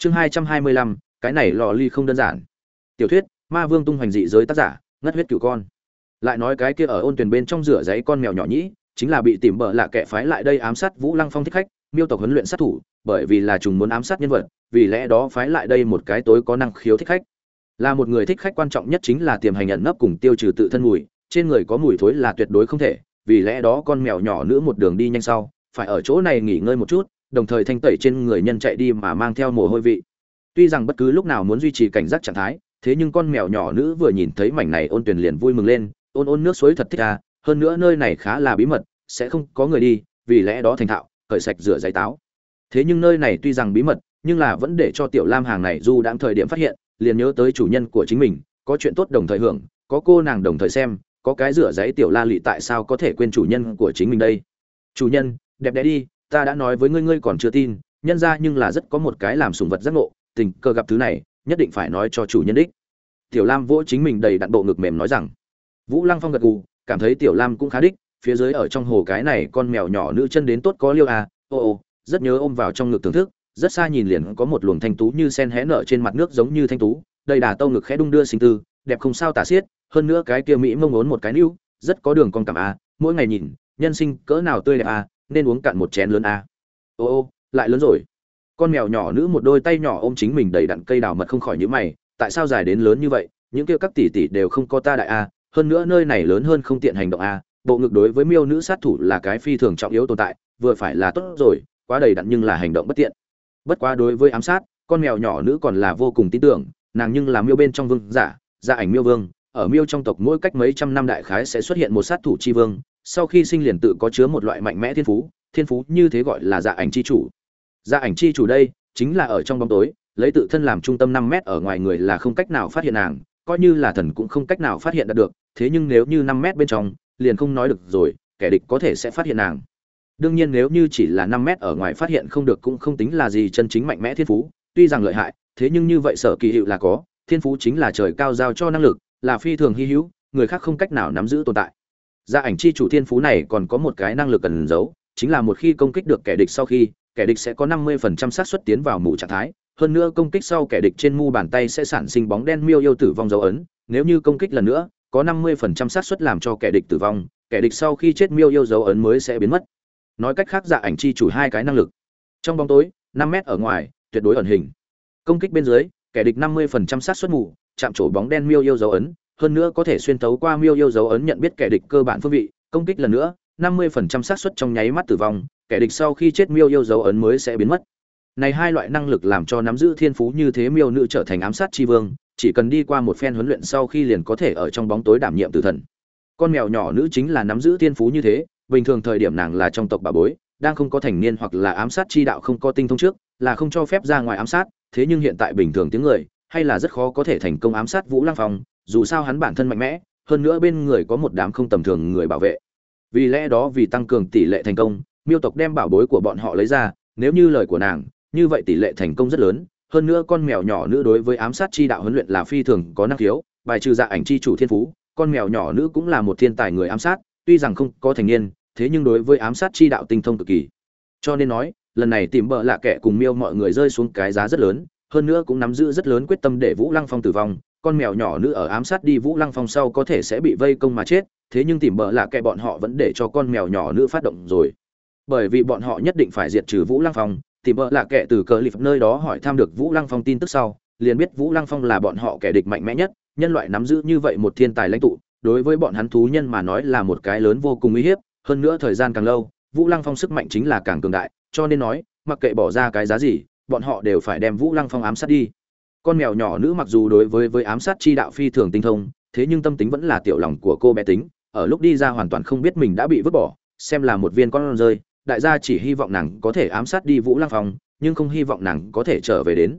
chương hai trăm hai mươi lăm, cái này lò ly không đơn giản. Tiểu thuyết, ma vương tung hoành dị giới tác giả, ngất huyết cửu con. Lại nói cái kia ở ôn tuyển bên trong rửa giấy con mèo nhỏ nhĩ, chính là bị tìm bợ lạ kẻ phái lại đây ám sát vũ lăng phong thích khách, miêu tộc huấn luyện sát thủ, bởi vì là chúng muốn ám sát nhân vật, vì lẽ đó phái lại đây một cái tối có năng khiếu thích khách. Là một người thích khách quan trọng nhất chính là tiềm hành nhận nấp cùng tiêu trừ tự thân mùi, trên người có mùi thối là tuyệt đối không thể, vì lẽ đó con mèo nhỏ nữ một đường đi nhanh sau, phải ở chỗ này nghỉ ngơi một chút đồng thời thanh tẩy trên người nhân chạy đi mà mang theo mồ hôi vị. Tuy rằng bất cứ lúc nào muốn duy trì cảnh giác trạng thái, thế nhưng con mèo nhỏ nữ vừa nhìn thấy mảnh này ôn tuyền liền vui mừng lên, ôn ôn nước suối thật thích à hơn nữa nơi này khá là bí mật, sẽ không có người đi, vì lẽ đó thành thạo, cởi sạch rửa giấy táo. Thế nhưng nơi này tuy rằng bí mật, nhưng là vẫn để cho tiểu lam hàng này dù đang thời điểm phát hiện, liền nhớ tới chủ nhân của chính mình, có chuyện tốt đồng thời hưởng, có cô nàng đồng thời xem, có cái rửa giấy tiểu la lị tại sao có thể quên chủ nhân của chính mình đây? Chủ nhân, đẹp đẽ đi ta đã nói với ngươi ngươi còn chưa tin, nhân ra nhưng là rất có một cái làm sùng vật giác ngộ, tình cờ gặp thứ này, nhất định phải nói cho chủ nhân đích tiểu lam vỗ chính mình đầy đặn bộ ngực mềm nói rằng vũ lăng phong gật gù, cảm thấy tiểu lam cũng khá đích, phía dưới ở trong hồ cái này con mèo nhỏ nữ chân đến tốt có liêu à ô ô, rất nhớ ôm vào trong ngực thưởng thức, rất xa nhìn liền có một luồng thanh tú như sen hé nở trên mặt nước giống như thanh tú, đầy đà tâu ngực khẽ đung đưa sinh tư, đẹp không sao tả xiết, hơn nữa cái kia mỹ mông ốn một cái níu, rất có đường con cảm à. mỗi ngày nhìn, nhân sinh cỡ nào tươi đẹp à nên uống cạn một chén lớn a. Ô ô, lại lớn rồi. Con mèo nhỏ nữ một đôi tay nhỏ ôm chính mình đầy đặn cây đào mật không khỏi nhữ mày, tại sao dài đến lớn như vậy? Những kia các tỷ tỷ đều không có ta đại a, hơn nữa nơi này lớn hơn không tiện hành động a, bộ ngực đối với miêu nữ sát thủ là cái phi thường trọng yếu tồn tại, vừa phải là tốt rồi, quá đầy đặn nhưng là hành động bất tiện. Bất quá đối với ám sát, con mèo nhỏ nữ còn là vô cùng tin tưởng, nàng nhưng là miêu bên trong vương giả gia ảnh miêu vương, ở miêu trong tộc mỗi cách mấy trăm năm đại khái sẽ xuất hiện một sát thủ chi vương sau khi sinh liền tự có chứa một loại mạnh mẽ thiên phú thiên phú như thế gọi là dạ ảnh chi chủ. Dạ ảnh chi chủ đây chính là ở trong bóng tối, lấy tự thân làm trung tâm năm mét ở ngoài người là không cách nào phát hiện nàng, coi như là thần cũng không cách nào phát hiện được, thế nhưng nếu như năm mét bên trong, liền không nói được rồi, kẻ địch có thể sẽ phát hiện nàng. Đương nhiên nếu như chỉ là năm mét ở ngoài phát hiện không được cũng không tính là gì chân chính mạnh mẽ thiên phú, tuy rằng lợi hại, thế nhưng như vậy sở kỳ hiệu là có, thiên phú chính là trời cao giao cho năng lực, là phi thường hy hữu, người khác không cách nào nắm giữ tồn tại gia ảnh chi chủ thiên phú này còn có một cái năng lực cần giấu, chính là một khi công kích được kẻ địch sau khi, kẻ địch sẽ có 50% xác suất tiến vào mù trạng thái. Hơn nữa công kích sau kẻ địch trên mu bàn tay sẽ sản sinh bóng đen miêu yêu tử vong dấu ấn. Nếu như công kích lần nữa, có 50% xác suất làm cho kẻ địch tử vong, kẻ địch sau khi chết miêu yêu dấu ấn mới sẽ biến mất. Nói cách khác dạ ảnh chi chủ hai cái năng lực. Trong bóng tối 5 mét ở ngoài, tuyệt đối ẩn hình. Công kích bên dưới, kẻ địch 50% xác suất mù, chạm trổ bóng đen miêu yêu dấu ấn hơn nữa có thể xuyên thấu qua miêu yêu dấu ấn nhận biết kẻ địch cơ bản phương vị công kích lần nữa 50% xác suất trong nháy mắt tử vong kẻ địch sau khi chết miêu yêu dấu ấn mới sẽ biến mất. Này hai loại năng lực làm cho nắm giữ thiên phú như thế miêu nữ trở thành ám sát tri vương chỉ cần đi qua một phen huấn luyện sau khi liền có thể ở trong bóng tối đảm nhiệm tử thần. Con mèo nhỏ nữ chính là nắm giữ thiên phú như thế bình thường thời điểm nàng là trong tộc bà bối đang không có thành niên hoặc là ám sát chi đạo không có tinh thông trước là không cho phép ra ngoài ám sát thế nhưng hiện tại bình thường tiếng người hay là rất khó có thể thành công ám sát Vũ Lăng Phong, dù sao hắn bản thân mạnh mẽ, hơn nữa bên người có một đám không tầm thường người bảo vệ. Vì lẽ đó vì tăng cường tỷ lệ thành công, Miêu tộc đem bảo bối của bọn họ lấy ra, nếu như lời của nàng, như vậy tỷ lệ thành công rất lớn, hơn nữa con mèo nhỏ nữ đối với ám sát chi đạo huấn luyện là phi thường có năng khiếu, bài trừ dạ ảnh chi chủ thiên phú, con mèo nhỏ nữ cũng là một thiên tài người ám sát, tuy rằng không có thành niên, thế nhưng đối với ám sát chi đạo tinh thông cực kỳ. Cho nên nói, lần này tìm bợ lạ kẻ cùng Miêu mọi người rơi xuống cái giá rất lớn, hơn nữa cũng nắm giữ rất lớn quyết tâm để Vũ Lăng Phong tử vong, con mèo nhỏ nữ ở ám sát đi Vũ Lăng Phong sau có thể sẽ bị vây công mà chết, thế nhưng tìm bợ lạ kệ bọn họ vẫn để cho con mèo nhỏ nữ phát động rồi. Bởi vì bọn họ nhất định phải diệt trừ Vũ Lăng Phong, tìm bợ lạ kệ từ cờ lịp nơi đó hỏi thăm được Vũ Lăng Phong tin tức sau, liền biết Vũ Lăng Phong là bọn họ kẻ địch mạnh mẽ nhất, nhân loại nắm giữ như vậy một thiên tài lãnh tụ, đối với bọn hắn thú nhân mà nói là một cái lớn vô cùng uy hiếp, hơn nữa thời gian càng lâu, Vũ Lăng Phong sức mạnh chính là càng cường đại, cho nên nói, mặc kệ bỏ ra cái giá gì, bọn họ đều phải đem Vũ Lăng Phong ám sát đi. Con mèo nhỏ nữ mặc dù đối với với ám sát chi đạo phi thường tinh thông, thế nhưng tâm tính vẫn là tiểu lòng của cô bé tính, ở lúc đi ra hoàn toàn không biết mình đã bị vứt bỏ, xem là một viên con rơi, đại gia chỉ hy vọng nàng có thể ám sát đi Vũ Lăng Phong, nhưng không hy vọng nàng có thể trở về đến.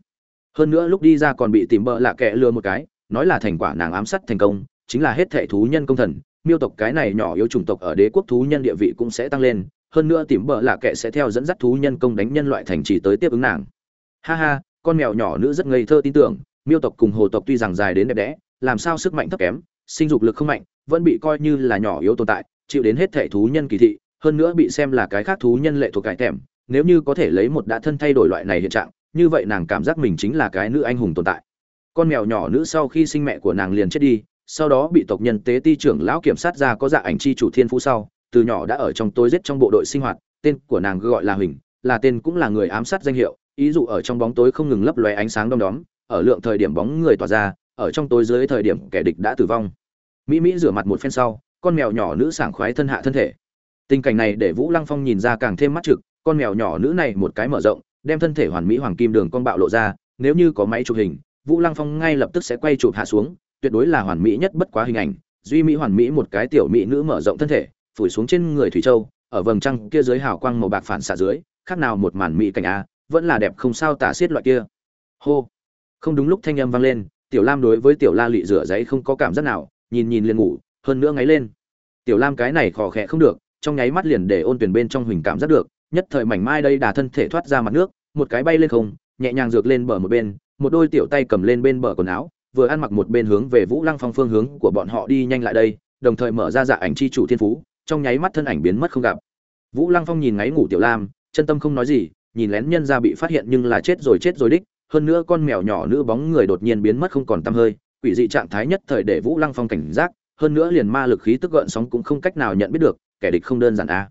Hơn nữa lúc đi ra còn bị tìm bợ lạ kẻ lừa một cái, nói là thành quả nàng ám sát thành công, chính là hết thệ thú nhân công thần, miêu tộc cái này nhỏ yếu chủng tộc ở đế quốc thú nhân địa vị cũng sẽ tăng lên, hơn nữa tìm bợ lạ kệ sẽ theo dẫn dắt thú nhân công đánh nhân loại thành trì tới tiếp ứng nàng ha ha con mèo nhỏ nữ rất ngây thơ tin tưởng, miêu tộc cùng hồ tộc tuy rằng dài đến đẹp đẽ, làm sao sức mạnh thấp kém, sinh dục lực không mạnh, vẫn bị coi như là nhỏ yếu tồn tại, chịu đến hết thể thú nhân kỳ thị, hơn nữa bị xem là cái khác thú nhân lệ thuộc cải thèm nếu như có thể lấy một đã thân thay đổi loại này hiện trạng, như vậy nàng cảm giác mình chính là cái nữ anh hùng tồn tại. Con mèo nhỏ nữ sau khi sinh mẹ của nàng liền chết đi, sau đó bị tộc nhân tế ti trưởng lão kiểm sát ra có dạ ảnh chi chủ thiên phú sau, từ nhỏ đã ở trong tối giết trong bộ đội sinh hoạt, tên của nàng gọi là huỳnh, là tên cũng là người ám sát danh hiệu ý dụ ở trong bóng tối không ngừng lấp lóe ánh sáng đom đóm, ở lượng thời điểm bóng người tỏa ra, ở trong tối dưới thời điểm kẻ địch đã tử vong. Mỹ mỹ rửa mặt một phen sau, con mèo nhỏ nữ sảng khoái thân hạ thân thể. Tình cảnh này để vũ lăng phong nhìn ra càng thêm mắt trực, con mèo nhỏ nữ này một cái mở rộng, đem thân thể hoàn mỹ hoàng kim đường con bạo lộ ra, nếu như có máy chụp hình, vũ lăng phong ngay lập tức sẽ quay chụp hạ xuống, tuyệt đối là hoàn mỹ nhất bất quá hình ảnh, duy mỹ hoàn mỹ một cái tiểu mỹ nữ mở rộng thân thể, phủi xuống trên người thủy châu, ở vầng trăng kia dưới hào quang màu bạc phản xạ dưới, khác nào một màn mỹ cảnh a vẫn là đẹp không sao tả xiết loại kia. Hô. Không đúng lúc thanh âm vang lên, tiểu lam đối với tiểu la lị rửa giấy không có cảm giác nào, nhìn nhìn liền ngủ, hơn nữa ngáy lên. Tiểu lam cái này khò khẽ không được, trong nháy mắt liền để ôn tuyển bên trong huỳnh cảm giác được, nhất thời mảnh mai đây đà thân thể thoát ra mặt nước, một cái bay lên không, nhẹ nhàng dược lên bờ một bên, một đôi tiểu tay cầm lên bên bờ quần áo, vừa ăn mặc một bên hướng về vũ lăng phong phương hướng của bọn họ đi nhanh lại đây, đồng thời mở ra dạ ảnh chi chủ thiên phú, trong nháy mắt thân ảnh biến mất không gặp. Vũ lăng phong nhìn ngáy ngủ tiểu lam, chân tâm không nói gì nhìn lén nhân ra bị phát hiện nhưng là chết rồi chết rồi đích, hơn nữa con mèo nhỏ nữ bóng người đột nhiên biến mất không còn tăm hơi, quỷ dị trạng thái nhất thời để vũ lăng phong cảnh giác, hơn nữa liền ma lực khí tức gợn sóng cũng không cách nào nhận biết được, kẻ địch không đơn giản a à.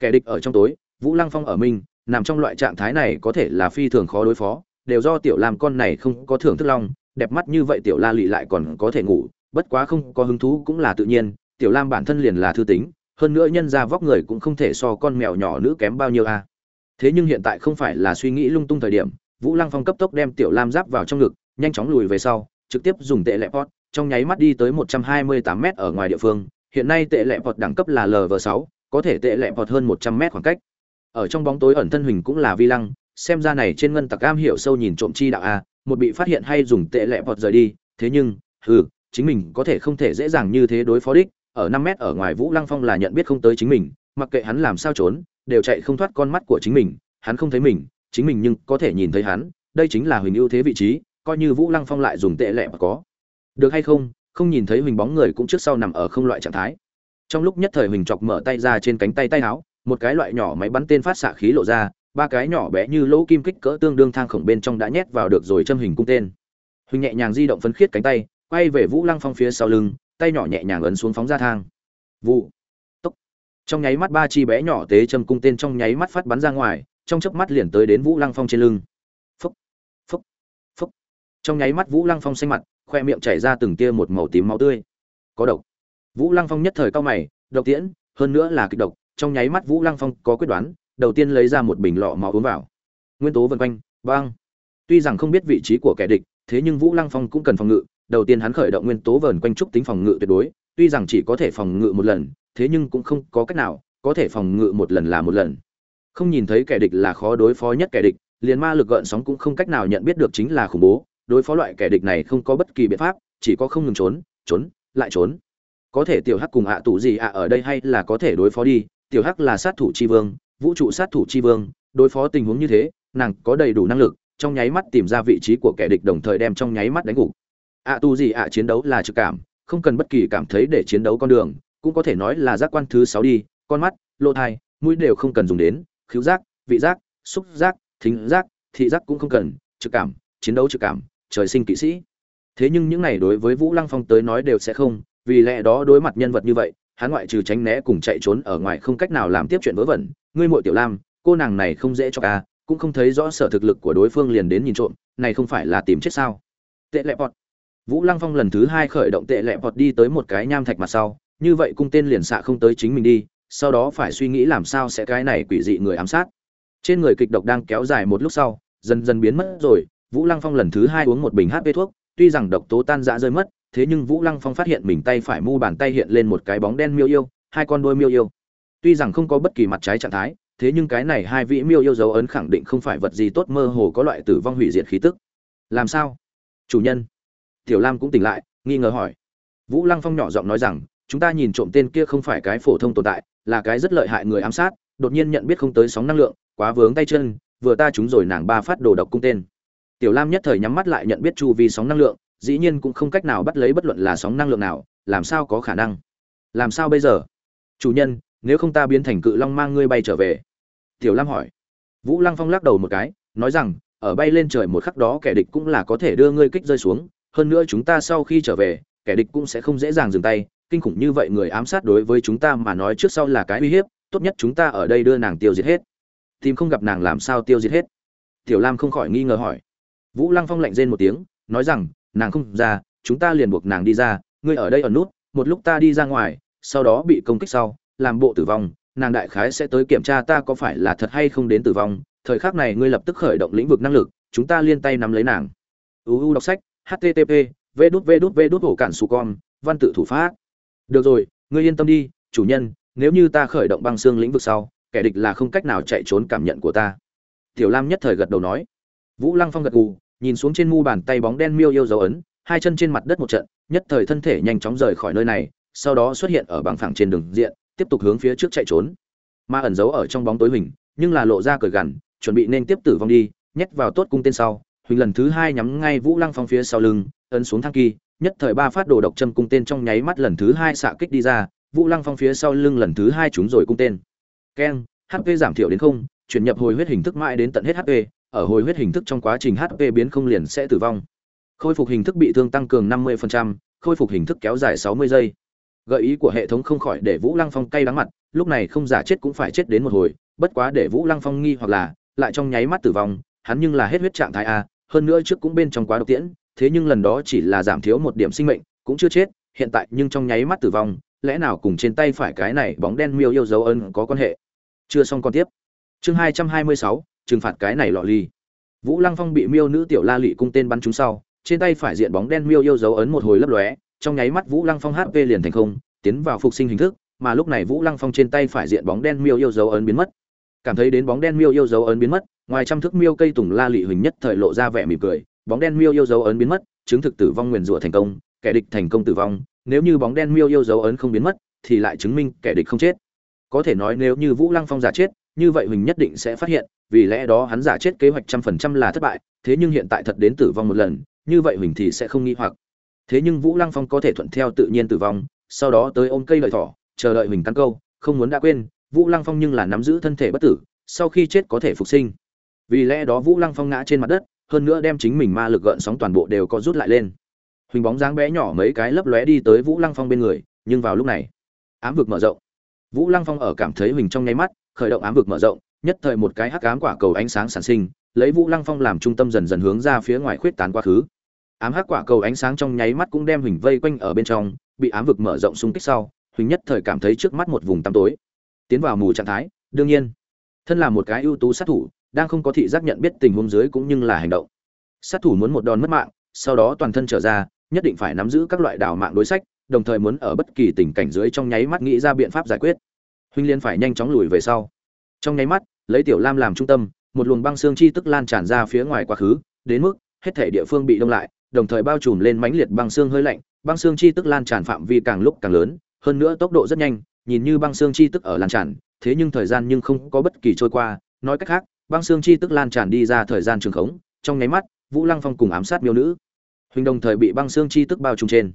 kẻ địch ở trong tối, vũ lăng phong ở minh nằm trong loại trạng thái này có thể là phi thường khó đối phó, đều do tiểu lam con này không có thưởng thức long, đẹp mắt như vậy tiểu la lị lại còn có thể ngủ, bất quá không có hứng thú cũng là tự nhiên, tiểu lam bản thân liền là thư tính, hơn nữa nhân ra vóc người cũng không thể so con mèo nhỏ nữ kém bao nhiêu a thế nhưng hiện tại không phải là suy nghĩ lung tung thời điểm, vũ lăng phong cấp tốc đem tiểu lam giáp vào trong ngực, nhanh chóng lùi về sau, trực tiếp dùng tệ lệ pot, trong nháy mắt đi tới một trăm hai mươi tám ở ngoài địa phương. Hiện nay tệ lệ pot đẳng cấp là lv sáu, có thể tệ lệ pot hơn một trăm m khoảng cách. Ở trong bóng tối ẩn thân hình cũng là vi lăng, xem ra này trên ngân tặc am hiểu sâu nhìn trộm chi đạo a, một bị phát hiện hay dùng tệ lệ pot rời đi. Thế nhưng, hừ, chính mình có thể không thể dễ dàng như thế đối phó đích, ở năm mét ở ngoài vũ lăng phong là nhận biết không tới chính mình, mặc kệ hắn làm sao trốn đều chạy không thoát con mắt của chính mình, hắn không thấy mình, chính mình nhưng có thể nhìn thấy hắn, đây chính là huỳnh ưu thế vị trí, coi như vũ lăng phong lại dùng tệ lẹ mà có. Được hay không không nhìn thấy huỳnh bóng người cũng trước sau nằm ở không loại trạng thái. Trong lúc nhất thời huỳnh chọc mở tay ra trên cánh tay tay áo, một cái loại nhỏ máy bắn tên phát xạ khí lộ ra, ba cái nhỏ bé như lỗ kim kích cỡ tương đương thang khổng bên trong đã nhét vào được rồi châm hình cung tên. Huỳnh nhẹ nhàng di động phấn khiết cánh tay, quay về vũ lăng phong phía sau lưng, tay nhỏ nhẹ nhàng ấn xuống phóng ra thang. Vụ trong nháy mắt ba chi bé nhỏ tế châm cung tên trong nháy mắt phát bắn ra ngoài, trong chớp mắt liền tới đến vũ lăng phong trên lưng. Phúc phúc phúc. Trong nháy mắt vũ lăng phong xanh mặt, khoe miệng chảy ra từng tia một màu tím máu tươi. Có độc. Vũ lăng phong nhất thời cao mày, độc tiễn, hơn nữa là kịch độc, trong nháy mắt vũ lăng phong có quyết đoán, đầu tiên lấy ra một bình lọ máu uống vào. Nguyên tố vân quanh, băng. Tuy rằng không biết vị trí của kẻ địch, thế nhưng vũ lăng phong cũng cần phòng ngự, đầu tiên hắn khởi động nguyên tố vờn quanh trúc tính phòng ngự tuyệt đối, tuy rằng chỉ có thể phòng ngự một lần thế nhưng cũng không có cách nào, có thể phòng ngự một lần là một lần. Không nhìn thấy kẻ địch là khó đối phó nhất kẻ địch, liền ma lực gợn sóng cũng không cách nào nhận biết được chính là khủng bố, đối phó loại kẻ địch này không có bất kỳ biện pháp, chỉ có không ngừng trốn trốn, lại trốn. Có thể tiểu hắc cùng ạ à tủ gì ạ ở đây hay là có thể đối phó đi, tiểu hắc là sát thủ chi vương, vũ trụ sát thủ chi vương, đối phó tình huống như thế, nàng có đầy đủ năng lực, trong nháy mắt tìm ra vị trí của kẻ địch đồng thời đem trong nháy mắt đánh gục. ạ à tu gì ạ chiến đấu là trực cảm, không cần bất kỳ cảm thấy để chiến đấu con đường cũng có thể nói là giác quan thứ sáu đi, con mắt, lỗ thai, mũi đều không cần dùng đến, khứu giác, vị giác, xúc giác, thính giác, thị giác cũng không cần, trực cảm, chiến đấu trực cảm, trời sinh kỵ sĩ. Thế nhưng những này đối với vũ lăng phong tới nói đều sẽ không, vì lẽ đó đối mặt nhân vật như vậy, hắn ngoại trừ tránh né cùng chạy trốn ở ngoài không cách nào làm tiếp chuyện vớ vẩn, ngươi muội tiểu lam, cô nàng này không dễ cho ca cũng không thấy rõ sở thực lực của đối phương liền đến nhìn trộm, này không phải là tìm chết sao? Tệ lệ bọt. Vũ lăng phong lần thứ hai khởi động tệ lệ bọt đi tới một cái nham thạch mặt sau như vậy cung tên liền xạ không tới chính mình đi, sau đó phải suy nghĩ làm sao sẽ cái này quỷ dị người ám sát. Trên người kịch độc đang kéo dài một lúc sau, dần dần biến mất rồi, vũ lăng phong lần thứ hai uống một bình hp thuốc, tuy rằng độc tố tan rã rơi mất, thế nhưng vũ lăng phong phát hiện mình tay phải mu bàn tay hiện lên một cái bóng đen miêu yêu, hai con đôi miêu yêu. Tuy rằng không có bất kỳ mặt trái trạng thái, thế nhưng cái này hai vị miêu yêu dấu ấn khẳng định không phải vật gì tốt mơ hồ có loại tử vong hủy diệt khí tức. Làm sao? Chủ nhân. Tiểu lam cũng tỉnh lại, nghi ngờ hỏi. Vũ lăng phong nhỏ giọng nói rằng chúng ta nhìn trộm tên kia không phải cái phổ thông tồn tại, là cái rất lợi hại người ám sát, đột nhiên nhận biết không tới sóng năng lượng, quá vướng tay chân, vừa ta trúng rồi nàng ba phát đồ độc cung tên. Tiểu lam nhất thời nhắm mắt lại nhận biết chu vi sóng năng lượng, dĩ nhiên cũng không cách nào bắt lấy bất luận là sóng năng lượng nào, làm sao có khả năng? Làm sao bây giờ? Chủ nhân, nếu không ta biến thành cự long mang ngươi bay trở về. Tiểu lam hỏi. Vũ lăng phong lắc đầu một cái, nói rằng, ở bay lên trời một khắc đó kẻ địch cũng là có thể đưa ngươi kích rơi xuống, hơn nữa chúng ta sau khi trở về, kẻ địch cũng sẽ không dễ dàng dừng tay kinh khủng như vậy người ám sát đối với chúng ta mà nói trước sau là cái uy hiếp, tốt nhất chúng ta ở đây đưa nàng tiêu diệt hết. Tìm không gặp nàng làm sao tiêu diệt hết? Tiểu lam không khỏi nghi ngờ hỏi. Vũ lăng phong lạnh rên một tiếng, nói rằng, nàng không ra, chúng ta liền buộc nàng đi ra, ngươi ở đây ở nút, một lúc ta đi ra ngoài, sau đó bị công kích sau, làm bộ tử vong, nàng đại khái sẽ tới kiểm tra ta có phải là thật hay không đến tử vong, thời khắc này ngươi lập tức khởi động lĩnh vực năng lực, chúng ta liên tay nắm lấy nàng. Uu đọc sách http v đút v đút v đút hổ cản su con văn tự thủ pháp được rồi, ngươi yên tâm đi, chủ nhân, nếu như ta khởi động băng xương lĩnh vực sau, kẻ địch là không cách nào chạy trốn cảm nhận của ta. Tiểu lam nhất thời gật đầu nói. Vũ lăng phong gật gù, nhìn xuống trên mu bàn tay bóng đen miêu yêu dấu ấn, hai chân trên mặt đất một trận, nhất thời thân thể nhanh chóng rời khỏi nơi này, sau đó xuất hiện ở bằng phẳng trên đường diện, tiếp tục hướng phía trước chạy trốn. Mà ẩn giấu ở trong bóng tối huỳnh nhưng là lộ ra cởi gằn, chuẩn bị nên tiếp tử vong đi, nhét vào tốt cung tên sau. Huỳnh lần thứ hai nhắm ngay vũ lăng phong phía sau lưng, ấn xuống thang kỳ nhất thời ba phát đồ độc châm cung tên trong nháy mắt lần thứ hai xạ kích đi ra vũ lăng phong phía sau lưng lần thứ hai trúng rồi cung tên. Keng hp giảm thiểu đến không chuyển nhập hồi huyết hình thức mãi đến tận hết hp ở hồi huyết hình thức trong quá trình hp biến không liền sẽ tử vong. Khôi phục hình thức bị thương tăng cường 50%, khôi phục hình thức kéo dài 60 giây. Gợi ý của hệ thống không khỏi để vũ lăng phong cay đắng mặt lúc này không giả chết cũng phải chết đến một hồi bất quá để vũ lăng phong nghi hoặc là lại trong nháy mắt tử vong hắn nhưng là hết huyết trạng thái a hơn nữa trước cũng bên trong quá độc tiễn thế nhưng lần đó chỉ là giảm thiếu một điểm sinh mệnh, cũng chưa chết, hiện tại nhưng trong nháy mắt tử vong, lẽ nào cùng trên tay phải cái này bóng đen miêu yêu dấu ân có quan hệ? Chưa xong con tiếp. Chương hai trăm hai mươi sáu, trừng phạt cái này lọ ly vũ lăng phong bị miêu nữ tiểu la lị cung tên bắn trúng sau, trên tay phải diện bóng đen miêu yêu dấu ấn một hồi lấp lóe, trong nháy mắt vũ lăng phong hp liền thành không, tiến vào phục sinh hình thức, mà lúc này vũ lăng phong trên tay phải diện bóng đen miêu yêu dấu ấn biến mất. Cảm thấy đến bóng đen miêu yêu dấu ấn biến mất, ngoài trăm thước miêu cây tùng la lị huỳnh nhất thời lộ ra vẻ mỉm cười bóng đen miêu yêu dấu ấn biến mất, chứng thực tử vong nguyền rủa thành công, kẻ địch thành công tử vong. Nếu như bóng đen miêu yêu dấu ấn không biến mất, thì lại chứng minh kẻ địch không chết. Có thể nói nếu như vũ lăng phong giả chết, như vậy huỳnh nhất định sẽ phát hiện, vì lẽ đó hắn giả chết kế hoạch trăm phần trăm là thất bại, thế nhưng hiện tại thật đến tử vong một lần, như vậy huỳnh thì sẽ không nghi hoặc. Thế nhưng vũ lăng phong có thể thuận theo tự nhiên tử vong, sau đó tới ôm cây lợi thỏ, chờ đợi huỳnh căn câu, không muốn đã quên, vũ lăng phong nhưng là nắm giữ thân thể bất tử, sau khi chết có thể phục sinh. Vì lẽ đó vũ lăng phong ngã trên mặt đất hơn nữa đem chính mình ma lực gợn sóng toàn bộ đều có rút lại lên. Huỳnh bóng dáng bé nhỏ mấy cái lấp lóe đi tới vũ lăng phong bên người, nhưng vào lúc này, ám vực mở rộng. Vũ lăng phong ở cảm thấy huỳnh trong nháy mắt, khởi động ám vực mở rộng, nhất thời một cái hắc ám quả cầu ánh sáng sản sinh, lấy vũ lăng phong làm trung tâm dần dần hướng ra phía ngoài khuyết tán quá khứ. Ám hắc quả cầu ánh sáng trong nháy mắt cũng đem huỳnh vây quanh ở bên trong, bị ám vực mở rộng xung kích sau, huỳnh nhất thời cảm thấy trước mắt một vùng tăm tối. Tiến vào mù trạng thái, đương nhiên, thân là một cái ưu tú sát thủ đang không có thị giác nhận biết tình huống dưới cũng như là hành động. Sát thủ muốn một đòn mất mạng, sau đó toàn thân trở ra, nhất định phải nắm giữ các loại đảo mạng đối sách, đồng thời muốn ở bất kỳ tình cảnh dưới trong nháy mắt nghĩ ra biện pháp giải quyết. Huynh liên phải nhanh chóng lùi về sau. Trong nháy mắt, lấy tiểu lam làm trung tâm, một luồng băng xương chi tức lan tràn ra phía ngoài quá khứ, đến mức hết thể địa phương bị đông lại, đồng thời bao trùm lên mãnh liệt băng xương hơi lạnh, băng xương chi tức lan tràn phạm vi càng lúc càng lớn, hơn nữa tốc độ rất nhanh, nhìn như băng xương chi tức ở lan tràn, thế nhưng thời gian nhưng không có bất kỳ trôi qua, nói cách khác băng xương chi tức lan tràn đi ra thời gian trường khống, trong nháy mắt, vũ lăng phong cùng ám sát miêu nữ. Huỳnh đồng thời bị băng xương chi tức bao trùm trên.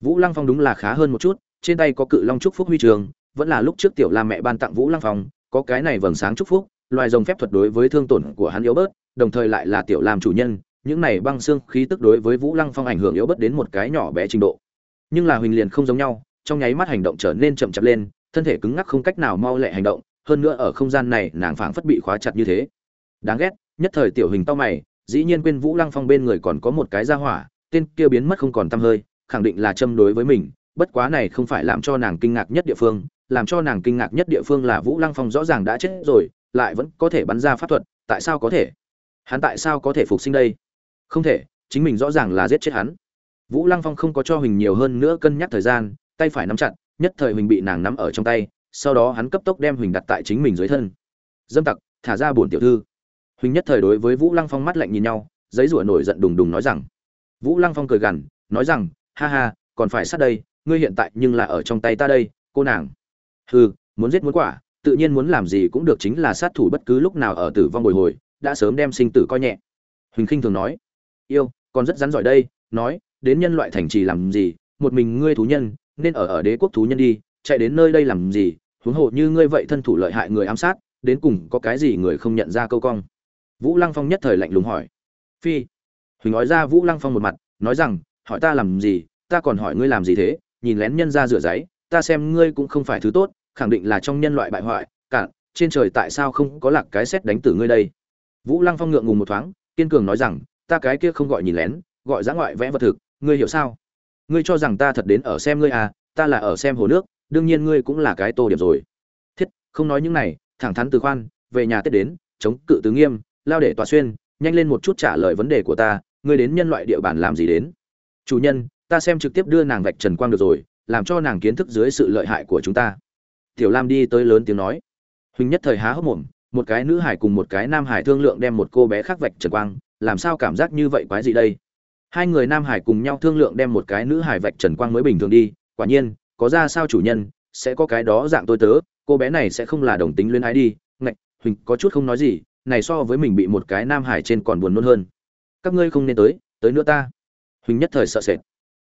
Vũ lăng phong đúng là khá hơn một chút, trên tay có cự long trúc phúc huy trường, vẫn là lúc trước tiểu la mẹ ban tặng vũ lăng phong, có cái này vầng sáng chúc phúc, loài rồng phép thuật đối với thương tổn của hắn yếu bớt, đồng thời lại là tiểu làm chủ nhân, những này băng xương khí tức đối với vũ lăng phong ảnh hưởng yếu bớt đến một cái nhỏ bé trình độ. Nhưng là huỳnh liền không giống nhau, trong nháy mắt hành động trở nên chậm chạp lên, thân thể cứng ngắc không cách nào mau lẹ hành động hơn nữa ở không gian này nàng phảng phất bị khóa chặt như thế. Đáng ghét, nhất thời tiểu hình to mày, dĩ nhiên quên vũ lăng phong bên người còn có một cái ra hỏa, tên kia biến mất không còn tăm hơi, khẳng định là châm đối với mình, bất quá này không phải làm cho nàng kinh ngạc nhất địa phương, làm cho nàng kinh ngạc nhất địa phương là vũ lăng phong rõ ràng đã chết rồi, lại vẫn có thể bắn ra pháp thuật, tại sao có thể? Hắn tại sao có thể phục sinh đây? Không thể, chính mình rõ ràng là giết chết hắn. Vũ lăng phong không có cho huỳnh nhiều hơn nữa cân nhắc thời gian, tay phải nắm chặt, nhất thời huỳnh bị nàng nắm ở trong tay sau đó hắn cấp tốc đem huỳnh đặt tại chính mình dưới thân. Dâm tặc, thả ra bổn tiểu thư. Huỳnh nhất thời đối với vũ lăng phong mắt lạnh nhìn nhau, giấy rủa nổi giận đùng đùng nói rằng, vũ lăng phong cười gằn, nói rằng, ha ha, còn phải sát đây, ngươi hiện tại nhưng là ở trong tay ta đây, cô nàng. Hừ, muốn giết muốn quả, tự nhiên muốn làm gì cũng được, chính là sát thủ bất cứ lúc nào ở tử vong bồi hồi, đã sớm đem sinh tử coi nhẹ. Huỳnh khinh thường nói. Yêu, còn rất rắn giỏi đây, nói, đến nhân loại thành trì làm gì, một mình ngươi thú nhân, nên ở ở đế quốc thú nhân đi chạy đến nơi đây làm gì, huống hồ như ngươi vậy thân thủ lợi hại người ám sát, đến cùng có cái gì người không nhận ra câu cong? Vũ lăng phong nhất thời lạnh lùng hỏi. Phi. Huỳnh nói ra vũ lăng phong một mặt, nói rằng, hỏi ta làm gì, ta còn hỏi ngươi làm gì thế, nhìn lén nhân ra rửa giấy, ta xem ngươi cũng không phải thứ tốt, khẳng định là trong nhân loại bại hoại cạn trên trời tại sao không có lạc cái xét đánh tử ngươi đây? Vũ lăng phong ngượng ngùng một thoáng, kiên cường nói rằng, ta cái kia không gọi nhìn lén, gọi giã ngoại vẽ vật thực, ngươi hiểu sao? Ngươi cho rằng ta thật đến ở xem ngươi à ta là ở xem hồ nước đương nhiên ngươi cũng là cái tô điểm rồi. Thiết, không nói những này, thẳng thắn từ khoan, về nhà tết đến, chống cự tứ nghiêm, lao để tòa xuyên, nhanh lên một chút trả lời vấn đề của ta, ngươi đến nhân loại địa bàn làm gì đến? Chủ nhân, ta xem trực tiếp đưa nàng vạch trần quang được rồi, làm cho nàng kiến thức dưới sự lợi hại của chúng ta. Tiểu lam đi tới lớn tiếng nói. Huỳnh nhất thời há hốc mồm, một cái nữ hải cùng một cái nam hải thương lượng đem một cô bé khác vạch trần quang, làm sao cảm giác như vậy quái gì đây? Hai người nam hải cùng nhau thương lượng đem một cái nữ hải vạch trần quang mới bình thường đi, quả nhiên có ra sao chủ nhân, sẽ có cái đó dạng tôi tớ, cô bé này sẽ không là đồng tính luyến ái đi, ngạch, huỳnh có chút không nói gì, này so với mình bị một cái nam hải trên còn buồn nôn hơn. Các ngươi không nên tới tới nữa ta. Huỳnh nhất thời sợ sệt.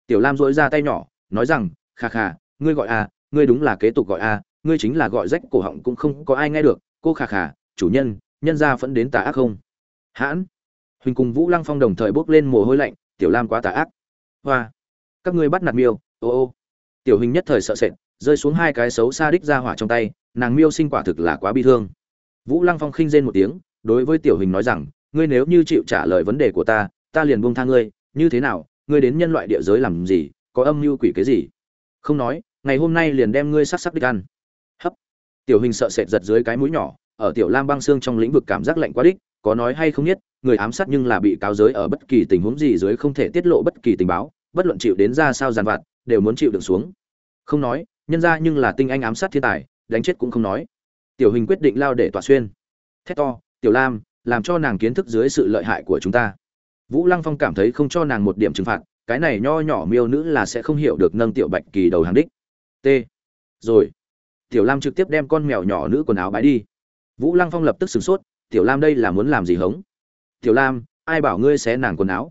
Tiểu lam dỗi ra tay nhỏ, nói rằng, kha kha, ngươi gọi a ngươi đúng là kế tục gọi a ngươi chính là gọi rách cổ họng cũng không có ai nghe được. Cô kha kha, chủ nhân nhân gia vẫn đến tà ác không? Hãn. Huỳnh cùng vũ lăng phong đồng thời bốc lên mồ hôi lạnh, tiểu lam quá tà ác. Hoa, các ngươi bắt nạt miêu, ô ô tiểu Hình nhất thời sợ sệt, rơi xuống hai cái xấu xa đích ra hỏa trong tay, nàng miêu sinh quả thực là quá bi thương. Vũ lăng phong khinh rên một tiếng, đối với tiểu Hình nói rằng, ngươi nếu như chịu trả lời vấn đề của ta ta liền buông tha ngươi, như thế nào, ngươi đến nhân loại địa giới làm gì, có âm mưu quỷ cái gì? Không nói, ngày hôm nay liền đem ngươi sắc sắc đích ăn. Hấp. Tiểu hình sợ sệt giật dưới cái mũi nhỏ, ở tiểu lam băng xương trong lĩnh vực cảm giác lạnh quá đích, có nói hay không nhất người ám sát nhưng là bị cáo giới ở bất kỳ tình huống gì dưới không thể tiết lộ bất kỳ tình báo, bất luận chịu đến ra sao giàn vặt đều muốn chịu đựng xuống. Không nói, nhân ra nhưng là tinh anh ám sát thiên tài, đánh chết cũng không nói. Tiểu hình quyết định lao để tỏa xuyên. Thét to, tiểu lam, làm cho nàng kiến thức dưới sự lợi hại của chúng ta. Vũ lăng phong cảm thấy không cho nàng một điểm trừng phạt, cái này nho nhỏ miêu nữ là sẽ không hiểu được nâng tiểu bạch kỳ đầu hàng đích. T. Rồi, tiểu lam trực tiếp đem con mèo nhỏ nữ quần áo bãi đi. Vũ lăng phong lập tức sửng sốt, tiểu lam đây là muốn làm gì hống? Tiểu lam, ai bảo ngươi xé nàng quần áo?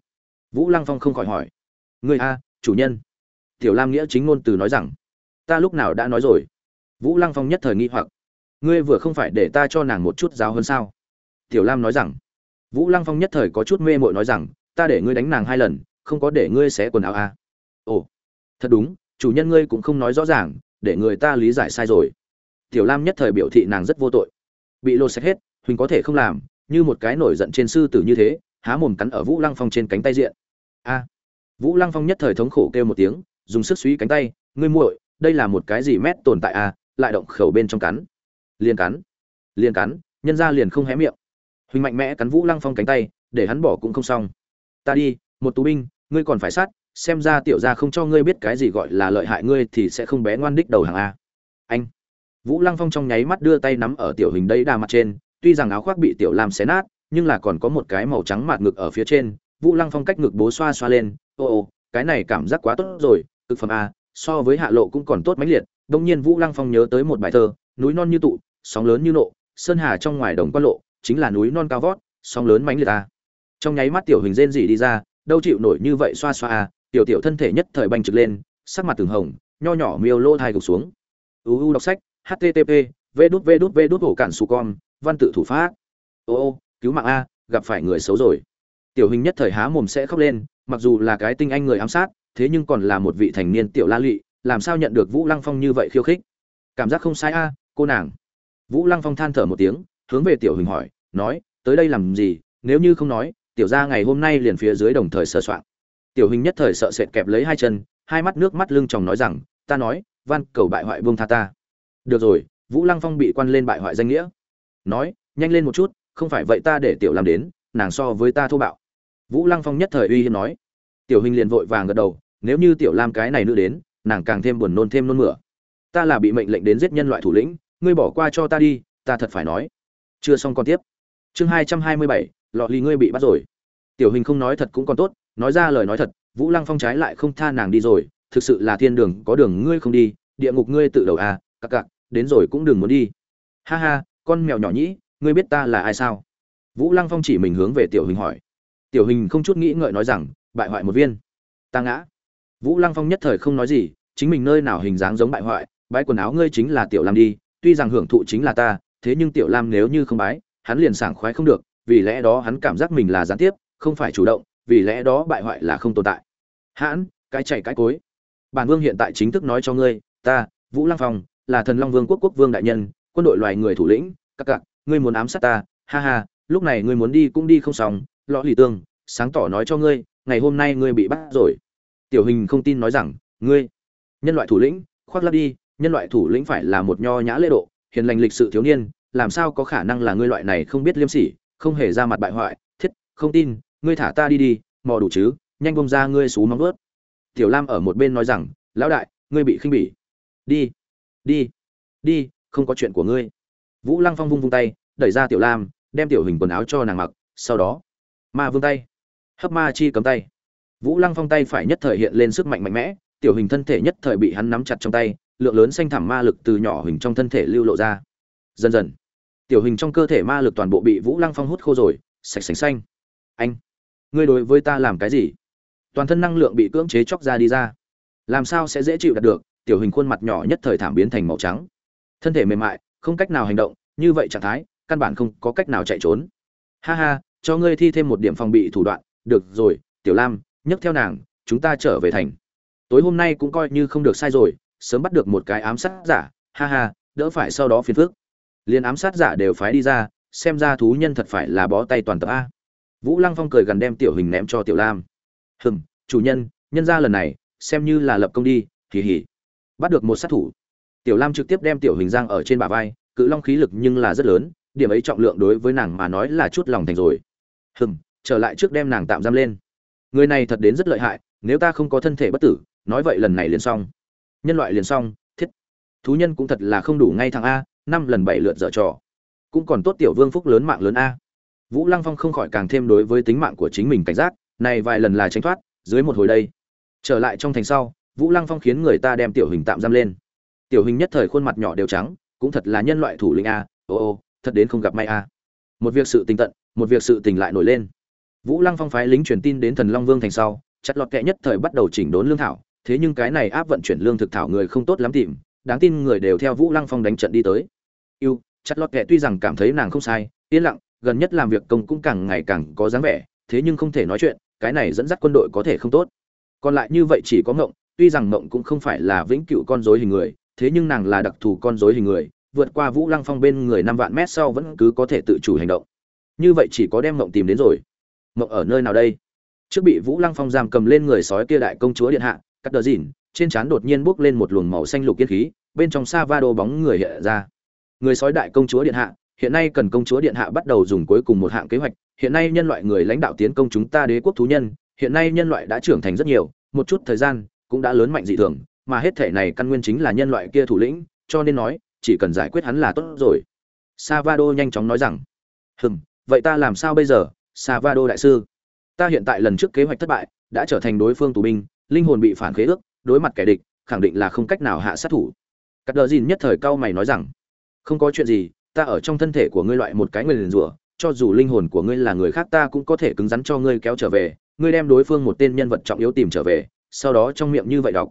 Vũ lăng phong không khỏi hỏi. Ngươi a, chủ nhân tiểu lam nghĩa chính ngôn từ nói rằng, ta lúc nào đã nói rồi? Vũ lăng phong nhất thời nghi hoặc, ngươi vừa không phải để ta cho nàng một chút giáo hơn sao? Tiểu lam nói rằng, vũ lăng phong nhất thời có chút mê mội nói rằng, ta để ngươi đánh nàng hai lần, không có để ngươi xé quần áo à. ồ, thật đúng, chủ nhân ngươi cũng không nói rõ ràng, để người ta lý giải sai rồi. Tiểu lam nhất thời biểu thị nàng rất vô tội. Bị lột sạch hết, huỳnh có thể không làm, như một cái nổi giận trên sư tử như thế, há mồm cắn ở vũ lăng phong trên cánh tay diện. A. Vũ lăng phong nhất thời thống khổ kêu một tiếng dùng sức suy cánh tay, ngươi muội, đây là một cái gì mét tồn tại à? lại động khẩu bên trong cắn. Liền cắn liền cắn. Nhân ra liền không hé miệng. Huỳnh mạnh mẽ cắn vũ lăng phong cánh tay, để hắn bỏ cũng không xong. Ta đi, một tù binh, ngươi còn phải sát, xem ra tiểu gia không cho ngươi biết cái gì gọi là lợi hại ngươi thì sẽ không bé ngoan đích đầu hàng a. Anh. Vũ lăng phong trong nháy mắt đưa tay nắm ở tiểu hình đây đa mặt trên, tuy rằng áo khoác bị tiểu lam xé nát, nhưng là còn có một cái màu trắng mạt ngực ở phía trên. Vũ lăng phong cách ngực bố xoa xoa lên, ô ô, cái này cảm giác quá tốt rồi cực phẩm a, so với hạ lộ cũng còn tốt mãnh liệt, đông nhiên vũ lăng phong nhớ tới một bài thơ, núi non như tụ, sóng lớn như nộ, sơn hà trong ngoài đồng quan lộ, chính là núi non cao vót, sóng lớn mãnh liệt a. Trong nháy mắt tiểu hình rên rỉ đi ra, đâu chịu nổi như vậy xoa xoa a, tiểu tiểu thân thể nhất thời bành trực lên, sắc mặt từng hồng, nho nhỏ miêu lô thai gục xuống. Uu đọc sách http v đút v đút v đút, hổ cản su con, văn tự thủ pháp. Ô ô, cứu mạng a, gặp phải người xấu rồi. Tiểu hình nhất thời há mồm sẽ khóc lên, mặc dù là cái tinh anh người ám sát thế nhưng còn là một vị thành niên tiểu la lụy, làm sao nhận được vũ lăng phong như vậy khiêu khích? Cảm giác không sai a, cô nàng. Vũ lăng phong than thở một tiếng, hướng về tiểu hình hỏi, nói, tới đây làm gì, nếu như không nói, tiểu ra ngày hôm nay liền phía dưới đồng thời sờ soạn tiểu hình nhất thời sợ sệt kẹp lấy hai chân, hai mắt nước mắt lưng chồng nói rằng, ta nói, van, cầu bại hoại vương tha ta. Được rồi, vũ lăng phong bị quan lên bại hoại danh nghĩa. Nói, nhanh lên một chút, không phải vậy ta để tiểu làm đến, nàng so với ta thô bạo. Vũ lăng phong nhất thời uy hiếp nói tiểu hình liền vội vàng gật đầu, nếu như tiểu lam cái này nữ đến, nàng càng thêm buồn nôn thêm nôn mửa. Ta là bị mệnh lệnh đến giết nhân loại thủ lĩnh, ngươi bỏ qua cho ta đi, ta thật phải nói. Chưa xong còn tiếp. Chương hai trăm hai mươi bảy, lọ lì ngươi bị bắt rồi. Tiểu hình không nói thật cũng còn tốt, nói ra lời nói thật, vũ lăng phong trái lại không tha nàng đi rồi, thực sự là thiên đường, có đường ngươi không đi, địa ngục ngươi tự đầu à cặc cặc, đến rồi cũng đừng muốn đi. Ha ha, con mèo nhỏ nhĩ, ngươi biết ta là ai sao? Vũ lăng phong chỉ mình hướng về tiểu hình hỏi. Tiểu hình không chút nghĩ ngợi nói rằng bại hoại một viên. Ta ngã. Vũ lăng phong nhất thời không nói gì, chính mình nơi nào hình dáng giống bại hoại bãi quần áo ngươi chính là tiểu lam đi, tuy rằng hưởng thụ chính là ta, thế nhưng tiểu lam nếu như không bái, hắn liền sảng khoái không được, vì lẽ đó hắn cảm giác mình là gián tiếp, không phải chủ động, vì lẽ đó bại hoại là không tồn tại. Hãn, cái chạy cái cối. Bản vương hiện tại chính thức nói cho ngươi, ta, vũ lăng phong, là thần long vương quốc quốc vương đại nhân, quân đội loài người thủ lĩnh, các cặc, ngươi muốn ám sát ta, ha ha, lúc này ngươi muốn đi cũng đi không xong lõ lì tương, sáng tỏ nói cho ngươi ngày hôm nay ngươi bị bắt rồi. Tiểu hình không tin nói rằng, ngươi, nhân loại thủ lĩnh, khoác lắp đi, nhân loại thủ lĩnh phải là một nho nhã lễ độ, hiền lành lịch sự thiếu niên, làm sao có khả năng là ngươi loại này không biết liêm sỉ, không hề ra mặt bại hoại, thiết, không tin, ngươi thả ta đi đi, mò đủ chứ, nhanh bông ra ngươi xú móng vớt tiểu lam ở một bên nói rằng, lão đại, ngươi bị khinh bỉ. Đi đi đi, không có chuyện của ngươi. Vũ lăng phong vung vung tay, đẩy ra tiểu lam, đem tiểu hình quần áo cho nàng mặc, sau đó, ma vương tay hấp ma chi cấm tay. Vũ lăng phong tay phải nhất thời hiện lên sức mạnh mạnh mẽ, tiểu hình thân thể nhất thời bị hắn nắm chặt trong tay, lượng lớn xanh thảm ma lực từ nhỏ hình trong thân thể lưu lộ ra. Dần dần, tiểu hình trong cơ thể ma lực toàn bộ bị vũ lăng phong hút khô rồi, sạch sành xanh. Anh, ngươi đối với ta làm cái gì? Toàn thân năng lượng bị cưỡng chế chóc ra đi ra. Làm sao sẽ dễ chịu đạt được? Tiểu hình khuôn mặt nhỏ nhất thời thảm biến thành màu trắng. Thân thể mềm mại, không cách nào hành động, như vậy trạng thái, căn bản không có cách nào chạy trốn. Ha ha, cho ngươi thi thêm một điểm phòng bị thủ đoạn được rồi, tiểu lam, nhấc theo nàng, chúng ta trở về thành. Tối hôm nay cũng coi như không được sai rồi, sớm bắt được một cái ám sát giả, ha ha, đỡ phải sau đó phiền phức. Liền ám sát giả đều phái đi ra, xem ra thú nhân thật phải là bó tay toàn tập a. Vũ lăng phong cười gần đem tiểu hình ném cho tiểu lam. Hừm, chủ nhân nhân ra lần này, xem như là lập công đi kỳ hỉ bắt được một sát thủ. Tiểu lam trực tiếp đem tiểu hình giang ở trên bả vai, cự long khí lực nhưng là rất lớn, điểm ấy trọng lượng đối với nàng mà nói là chút lòng thành rồi. Hừm trở lại trước đem nàng tạm giam lên. Người này thật đến rất lợi hại, nếu ta không có thân thể bất tử, nói vậy lần này liền xong. Nhân loại liền xong, thiết. Thú nhân cũng thật là không đủ ngay thằng a, năm lần bảy lượt dở trò. Cũng còn tốt tiểu vương phúc lớn mạng lớn a. Vũ lăng phong không khỏi càng thêm đối với tính mạng của chính mình cảnh giác, này vài lần là tránh thoát, dưới một hồi đây. Trở lại trong thành sau, vũ lăng phong khiến người ta đem tiểu hình tạm giam lên. Tiểu hình nhất thời khuôn mặt nhỏ đều trắng, cũng thật là nhân loại thủ lĩnh a, ô ô, thật đến không gặp may a. Một việc sự tình tận, một việc sự tình lại nổi lên vũ lăng phong phái lính truyền tin đến thần long vương thành sau, chặt lọt kệ nhất thời bắt đầu chỉnh đốn lương thảo, thế nhưng cái này áp vận chuyển lương thực thảo người không tốt lắm tìm, đáng tin người đều theo vũ lăng phong đánh trận đi tới. Yêu, chặt lọt kệ tuy rằng cảm thấy nàng không sai, yên lặng, gần nhất làm việc công cũng càng ngày càng có dáng vẻ, thế nhưng không thể nói chuyện, cái này dẫn dắt quân đội có thể không tốt. Còn lại như vậy chỉ có ngộng tuy rằng ngộng cũng không phải là vĩnh cựu con rối hình người, thế nhưng nàng là đặc thù con rối hình người, vượt qua vũ lăng phong bên người năm vạn mét sau vẫn cứ có thể tự chủ hành động. Như vậy chỉ có đem ngộng tìm đến rồi mộng ở nơi nào đây? Trước bị vũ lăng phong giam cầm lên người sói kia đại công chúa điện hạ, cắt đờ dìn, trên trán đột nhiên bốc lên một luồng màu xanh lục kiên khí, bên trong xa va đô bóng người hiện ra. Người sói đại công chúa điện hạ, hiện nay cần công chúa điện hạ bắt đầu dùng cuối cùng một hạng kế hoạch. Hiện nay nhân loại người lãnh đạo tiến công chúng ta đế quốc thú nhân, hiện nay nhân loại đã trưởng thành rất nhiều, một chút thời gian cũng đã lớn mạnh dị thường, mà hết thể này căn nguyên chính là nhân loại kia thủ lĩnh, cho nên nói, chỉ cần giải quyết hắn là tốt rồi. Savado nhanh chóng nói rằng, hừm, vậy ta làm sao bây giờ? Savado đại sư. Ta hiện tại lần trước kế hoạch thất bại, đã trở thành đối phương tù binh, linh hồn bị phản khế ước, đối mặt kẻ địch, khẳng định là không cách nào hạ sát thủ. Cắt Đở dìn nhất thời cao mày nói rằng, không có chuyện gì, ta ở trong thân thể của ngươi loại một cái người liền rủa, cho dù linh hồn của ngươi là người khác ta cũng có thể cứng rắn cho ngươi kéo trở về, ngươi đem đối phương một tên nhân vật trọng yếu tìm trở về, sau đó trong miệng như vậy đọc.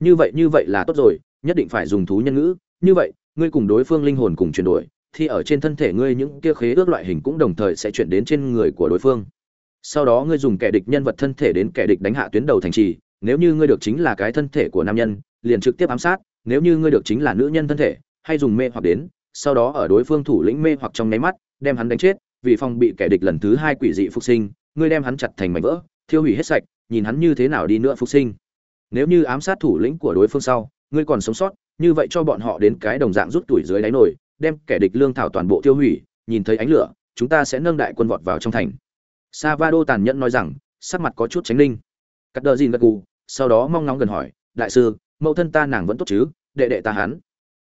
Như vậy như vậy là tốt rồi, nhất định phải dùng thú nhân ngữ, như vậy, ngươi cùng đối phương linh hồn cùng chuyển đổi thì ở trên thân thể ngươi những kia khế ước loại hình cũng đồng thời sẽ chuyển đến trên người của đối phương. Sau đó ngươi dùng kẻ địch nhân vật thân thể đến kẻ địch đánh hạ tuyến đầu thành trì, nếu như ngươi được chính là cái thân thể của nam nhân, liền trực tiếp ám sát, nếu như ngươi được chính là nữ nhân thân thể, hay dùng mê hoặc đến, sau đó ở đối phương thủ lĩnh mê hoặc trong nháy mắt, đem hắn đánh chết, vì phòng bị kẻ địch lần thứ hai quỷ dị phục sinh, ngươi đem hắn chặt thành mảnh vỡ, thiêu hủy hết sạch, nhìn hắn như thế nào đi nữa phục sinh. Nếu như ám sát thủ lĩnh của đối phương sau, ngươi còn sống sót, như vậy cho bọn họ đến cái đồng dạng rút tuổi dưới đáy nồi đem kẻ địch lương thảo toàn bộ tiêu hủy, nhìn thấy ánh lửa, chúng ta sẽ nâng đại quân vọt vào trong thành. Savado tàn nhẫn nói rằng, sắc mặt có chút tránh linh cắt đờ dìn gật gù, sau đó mong ngóng gần hỏi, đại sư, mẫu thân ta nàng vẫn tốt chứ? Đệ đệ ta hắn.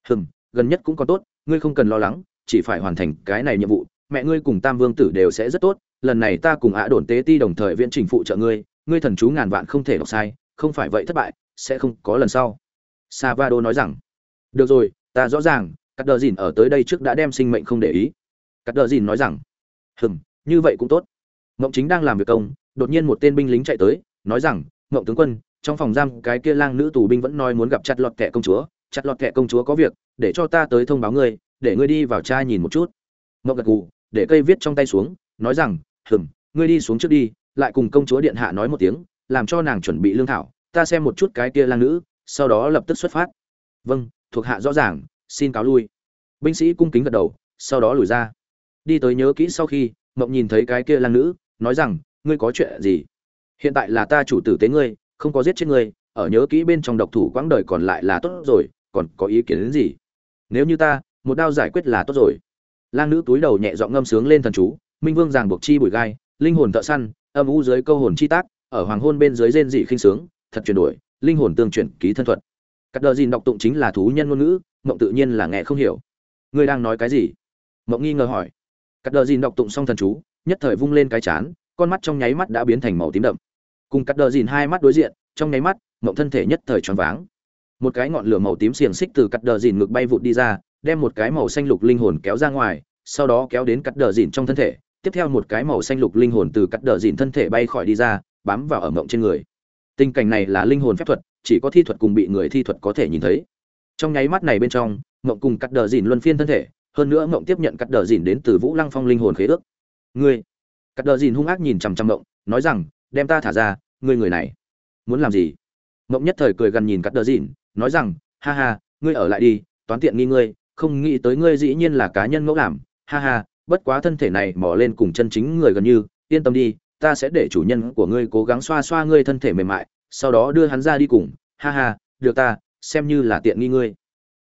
Hừm, gần nhất cũng còn tốt, ngươi không cần lo lắng, chỉ phải hoàn thành cái này nhiệm vụ, mẹ ngươi cùng tam vương tử đều sẽ rất tốt, lần này ta cùng ạ đồn tế ti đồng thời viễn trình phụ trợ ngươi ngươi thần chú ngàn vạn không thể đọc sai, không phải vậy thất bại, sẽ không có lần sau. Savado nói rằng, được rồi, ta rõ ràng cắt đờ dìn ở tới đây trước đã đem sinh mệnh không để ý. Cắt đờ dìn nói rằng, hừm, như vậy cũng tốt. Ngộng chính đang làm việc công, đột nhiên một tên binh lính chạy tới, nói rằng, ngộng tướng quân, trong phòng giam cái kia lang nữ tù binh vẫn nói muốn gặp chặt lọt kẻ công chúa, chặt lọt kẻ công chúa có việc, để cho ta tới thông báo ngươi, để ngươi đi vào tra nhìn một chút. Ngộng gật gù, để cây viết trong tay xuống, nói rằng, hừm, ngươi đi xuống trước đi, lại cùng công chúa điện hạ nói một tiếng, làm cho nàng chuẩn bị lương thảo, ta xem một chút cái kia lang nữ, sau đó lập tức xuất phát. Vâng thuộc hạ rõ ràng xin cáo lui. Binh sĩ cung kính gật đầu, sau đó lùi ra. Đi tới nhớ kỹ sau khi, mộng nhìn thấy cái kia lang nữ, nói rằng, ngươi có chuyện gì? Hiện tại là ta chủ tử tế ngươi, không có giết chết ngươi, ở nhớ kỹ bên trong độc thủ quãng đời còn lại là tốt rồi, còn có ý kiến đến gì? Nếu như ta, một đao giải quyết là tốt rồi. Lang nữ túi đầu nhẹ giọng ngâm sướng lên thần chú, minh vương giảng buộc chi bụi gai, linh hồn thợ săn, âm u dưới câu hồn chi tác, ở hoàng hôn bên dưới rên dị khinh sướng, thật chuyển đổi, linh hồn tương chuyển ký thân thuật cắt đờ dìn đọc tụng chính là thú nhân ngôn ngữ, mộng tự nhiên là nghe không hiểu. Ngươi đang nói cái gì? Mộng nghi ngờ hỏi. Cắt đờ dìn đọc tụng xong thần chú, nhất thời vung lên cái chán, con mắt trong nháy mắt đã biến thành màu tím đậm. Cùng cắt đờ dìn hai mắt đối diện, trong nháy mắt, mộng thân thể nhất thời choáng váng. Một cái ngọn lửa màu tím xiềng xích từ cắt đờ dìn ngực bay vụt đi ra, đem một cái màu xanh lục linh hồn kéo ra ngoài, sau đó kéo đến cắt đờ dìn trong thân thể. Tiếp theo một cái màu xanh lục linh hồn từ cắt đờ dìn thân thể bay khỏi đi ra, bám vào ở mộng trên người tình cảnh này là linh hồn phép thuật, chỉ có thi thuật cùng bị người thi thuật có thể nhìn thấy. Trong nháy mắt này bên trong mộng cùng cắt đờ dìn luân phiên thân thể, hơn nữa mộng tiếp nhận cắt đờ dìn đến từ vũ lăng phong linh hồn khế ước. Ngươi! Cắt đờ dìn hung ác nhìn chằm chằm mộng nói rằng, đem ta thả ra, ngươi người này muốn làm gì? Mộng nhất thời cười gần nhìn cắt đờ dìn, nói rằng, ha ha, ngươi ở lại đi, toán tiện nghi ngươi, không nghĩ tới ngươi dĩ nhiên là cá nhân ngẫu làm. Ha ha, bất quá thân thể này mò lên cùng chân chính người gần như, yên tâm đi ta sẽ để chủ nhân của ngươi cố gắng xoa xoa ngươi thân thể mềm mại, sau đó đưa hắn ra đi cùng. Ha ha, được ta, xem như là tiện nghi ngươi.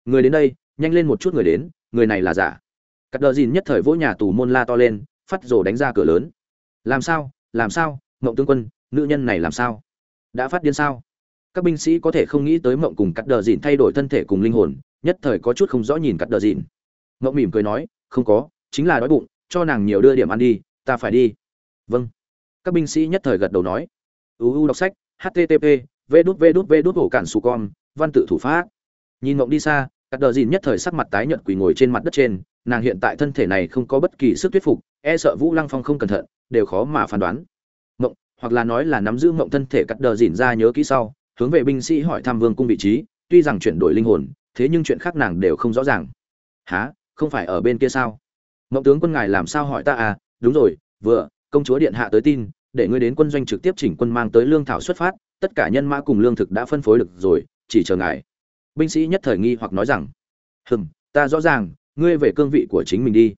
Người đến đây, nhanh lên một chút người đến, người này là giả. Cắt đờ dìn nhất thời vỗ nhà tù môn la to lên, phát rồ đánh ra cửa lớn. Làm sao làm sao, mộng tướng quân, nữ nhân này làm sao? Đã phát điên sao? Các binh sĩ có thể không nghĩ tới mộng cùng cắt đờ dìn thay đổi thân thể cùng linh hồn, nhất thời có chút không rõ nhìn cắt đờ dìn. Mộng mỉm cười nói, không có, chính là đói bụng, cho nàng nhiều đưa điểm ăn đi, ta phải đi. Vâng các binh sĩ nhất thời gật đầu nói. Uu đọc sách http v đút v đút v đút hổ cản su con, văn tự thủ pháp. Nhìn mộng đi xa các đờ dìn nhất thời sắc mặt tái nhợt quỳ ngồi trên mặt đất trên, nàng hiện tại thân thể này không có bất kỳ sức thuyết phục e sợ vũ lăng phong không cẩn thận, đều khó mà phán đoán. Mộng, hoặc là nói là nắm giữ mộng thân thể cắt đờ dìn ra nhớ kỹ sau, hướng về binh sĩ hỏi thăm vương cung vị trí, tuy rằng chuyển đổi linh hồn, thế nhưng chuyện khác nàng đều không rõ ràng. Há không phải ở bên kia sao? Mộng tướng quân ngài làm sao hỏi ta à? Đúng rồi, vừa, công chúa điện hạ tới tin để ngươi đến quân doanh trực tiếp chỉnh quân mang tới lương thảo xuất phát, tất cả nhân mã cùng lương thực đã phân phối được rồi, chỉ chờ ngài. Binh sĩ nhất thời nghi hoặc nói rằng, hừm, ta rõ ràng, ngươi về cương vị của chính mình đi.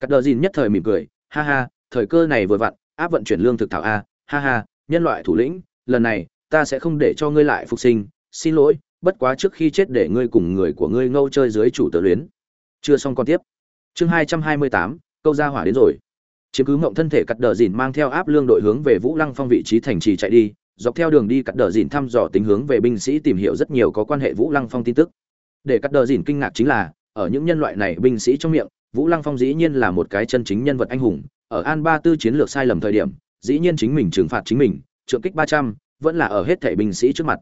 Cắt Đở dìn nhất thời mỉm cười, ha ha, thời cơ này vừa vặn, áp vận chuyển lương thực thảo a, ha ha, nhân loại thủ lĩnh, lần này, ta sẽ không để cho ngươi lại phục sinh, xin lỗi, bất quá trước khi chết để ngươi cùng người của ngươi ngâu chơi dưới chủ tử luyến. Chưa xong con tiếp. Chương hai trăm hai mươi tám, câu ra hỏa đến rồi chiếm cứ mộng thân thể cắt đờ dìn mang theo áp lương đội hướng về vũ lăng phong vị trí thành trì chạy đi, dọc theo đường đi cắt đờ dìn thăm dò tính hướng về binh sĩ tìm hiểu rất nhiều có quan hệ vũ lăng phong tin tức. Để cắt đờ dìn kinh ngạc chính là, ở những nhân loại này binh sĩ trong miệng, vũ lăng phong dĩ nhiên là một cái chân chính nhân vật anh hùng, ở an ba tư chiến lược sai lầm thời điểm, dĩ nhiên chính mình trừng phạt chính mình, trượng kích ba trăm, vẫn là ở hết thể binh sĩ trước mặt.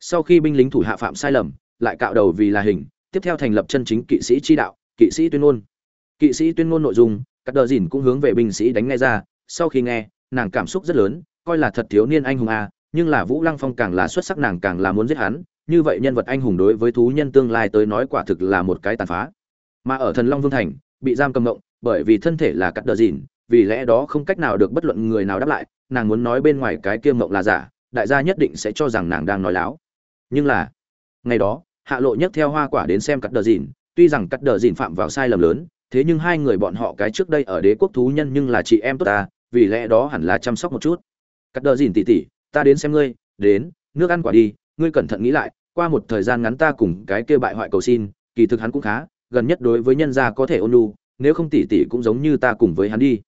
Sau khi binh lính thủ hạ phạm sai lầm, lại cạo đầu vì là hình, tiếp theo thành lập chân chính kỵ sĩ chi đạo, kỵ sĩ tuyên ngôn. Kỵ sĩ tuyên ngôn nội dung Cắt đờ dìn cũng hướng về binh sĩ đánh ngay ra, sau khi nghe, nàng cảm xúc rất lớn, coi là thật thiếu niên anh hùng a, nhưng là vũ lăng phong càng là xuất sắc nàng càng là muốn giết hắn, như vậy nhân vật anh hùng đối với thú nhân tương lai tới nói quả thực là một cái tàn phá. Mà ở thần long vương thành, bị giam cầm ngộng bởi vì thân thể là cắt đờ dìn, vì lẽ đó không cách nào được bất luận người nào đáp lại, nàng muốn nói bên ngoài cái kia ngộng là giả, đại gia nhất định sẽ cho rằng nàng đang nói láo. Nhưng là, ngày đó, hạ lộ nhấc theo hoa quả đến xem cắt đờ dìn, tuy rằng cắt đờ dìn phạm vào sai lầm lớn thế nhưng hai người bọn họ cái trước đây ở đế quốc thú nhân nhưng là chị em tốt ta, vì lẽ đó hẳn là chăm sóc một chút. Cắt đờ dìn tỉ tỉ, ta đến xem ngươi, đến, nước ăn quả đi, ngươi cẩn thận nghĩ lại, qua một thời gian ngắn ta cùng cái kia bại hoại cầu xin, kỳ thực hắn cũng khá, gần nhất đối với nhân gia có thể ôn nhu, nếu không tỉ tỉ cũng giống như ta cùng với hắn đi.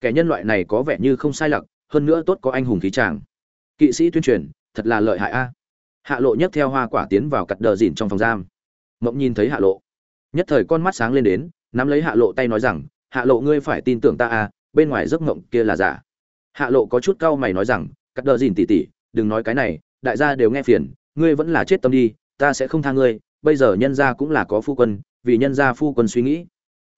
Kẻ nhân loại này có vẻ như không sai lặc, hơn nữa tốt có anh hùng khí tràng kỵ sĩ tuyên truyền, thật là lợi hại a. Hạ lộ nhấc theo hoa quả tiến vào cật đờ dìn trong phòng giam. Mộng nhìn thấy hạ lộ. Nhất thời con mắt sáng lên đến nắm lấy hạ lộ tay nói rằng, hạ lộ ngươi phải tin tưởng ta a bên ngoài giấc mộng kia là giả. Hạ lộ có chút cau mày nói rằng, cắt đờ dìn tỉ tỉ, đừng nói cái này, đại gia đều nghe phiền, ngươi vẫn là chết tâm đi, ta sẽ không tha ngươi, bây giờ nhân gia cũng là có phu quân, vì nhân gia phu quân suy nghĩ.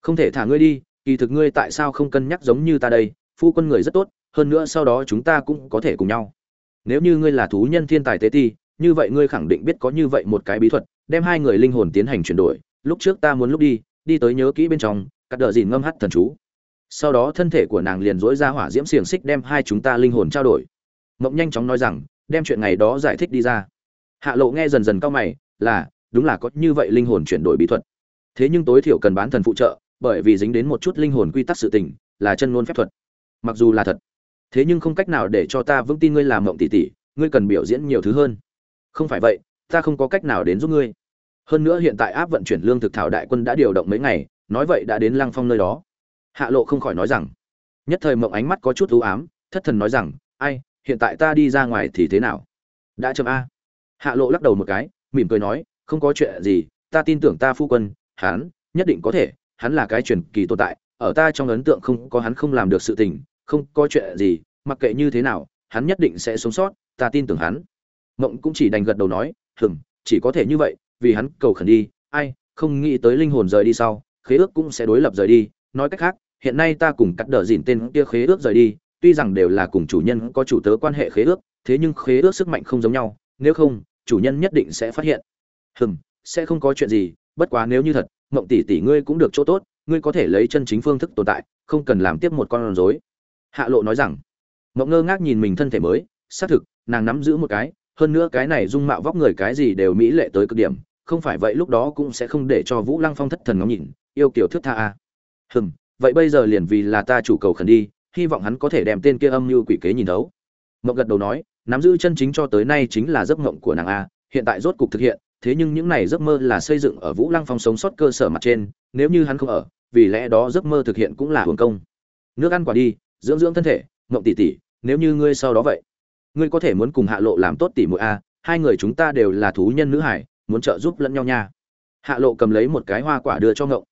Không thể thả ngươi đi, kỳ thực ngươi tại sao không cân nhắc giống như ta đây, phu quân người rất tốt, hơn nữa sau đó chúng ta cũng có thể cùng nhau. Nếu như ngươi là thú nhân thiên tài tế ti, như vậy ngươi khẳng định biết có như vậy một cái bí thuật, đem hai người linh hồn tiến hành chuyển đổi, lúc trước ta muốn lúc đi đi tới nhớ kỹ bên trong, cắt đờ dìn ngâm hát thần chú. Sau đó thân thể của nàng liền dỗi ra hỏa diễm xiềng xích đem hai chúng ta linh hồn trao đổi. Mộng nhanh chóng nói rằng, đem chuyện ngày đó giải thích đi ra. Hạ lộ nghe dần dần cao mày, là, đúng là có như vậy linh hồn chuyển đổi bí thuật. Thế nhưng tối thiểu cần bán thần phụ trợ, bởi vì dính đến một chút linh hồn quy tắc sự tình, là chân ngôn phép thuật. Mặc dù là thật, thế nhưng không cách nào để cho ta vững tin ngươi làm mộng tỷ tỷ, ngươi cần biểu diễn nhiều thứ hơn. Không phải vậy, ta không có cách nào đến giúp ngươi hơn nữa hiện tại áp vận chuyển lương thực thảo đại quân đã điều động mấy ngày, nói vậy đã đến lăng phong nơi đó. Hạ lộ không khỏi nói rằng, nhất thời mộng ánh mắt có chút ưu ám, thất thần nói rằng, ai, hiện tại ta đi ra ngoài thì thế nào? Đã chậm a. Hạ lộ lắc đầu một cái, mỉm cười nói, không có chuyện gì, ta tin tưởng ta phu quân, hắn, nhất định có thể, hắn là cái truyền kỳ tồn tại, ở ta trong ấn tượng không có hắn không làm được sự tình, không có chuyện gì, mặc kệ như thế nào, hắn nhất định sẽ sống sót, ta tin tưởng hắn. Mộng cũng chỉ đành gật đầu nói hừng chỉ có thể như vậy vì hắn cầu khẩn đi, ai, không nghĩ tới linh hồn rời đi sau, khế ước cũng sẽ đối lập rời đi. Nói cách khác, hiện nay ta cùng cắt đờ dìn tên kia khế ước rời đi, tuy rằng đều là cùng chủ nhân có chủ tớ quan hệ khế ước, thế nhưng khế ước sức mạnh không giống nhau, nếu không, chủ nhân nhất định sẽ phát hiện. Hừm, sẽ không có chuyện gì, bất quá nếu như thật mộng tỷ tỷ ngươi cũng được chỗ tốt, ngươi có thể lấy chân chính phương thức tồn tại, không cần làm tiếp một con rối. Hạ lộ nói rằng mộng ngơ ngác nhìn mình thân thể mới, xác thực, nàng nắm giữ một cái, hơn nữa cái này dung mạo vóc người cái gì đều mỹ lệ tới cực điểm không phải vậy lúc đó cũng sẽ không để cho vũ lăng phong thất thần ngóng nhìn yêu kiểu thước tha a. Hừm vậy bây giờ liền vì là ta chủ cầu khẩn đi hy vọng hắn có thể đem tên kia âm như quỷ kế nhìn thấu. Mộng gật đầu nói nắm giữ chân chính cho tới nay chính là giấc mộng của nàng a hiện tại rốt cục thực hiện thế nhưng những này giấc mơ là xây dựng ở vũ lăng phong sống sót cơ sở mặt trên nếu như hắn không ở vì lẽ đó giấc mơ thực hiện cũng là hưởng công. Nước ăn quả đi dưỡng dưỡng thân thể mộng tỉ tỉ, nếu như ngươi sau đó vậy ngươi có thể muốn cùng hạ lộ làm tốt tỉ muội a hai người chúng ta đều là thú nhân nữ hải muốn trợ giúp lẫn nhau nha. Hạ lộ cầm lấy một cái hoa quả đưa cho ngộng.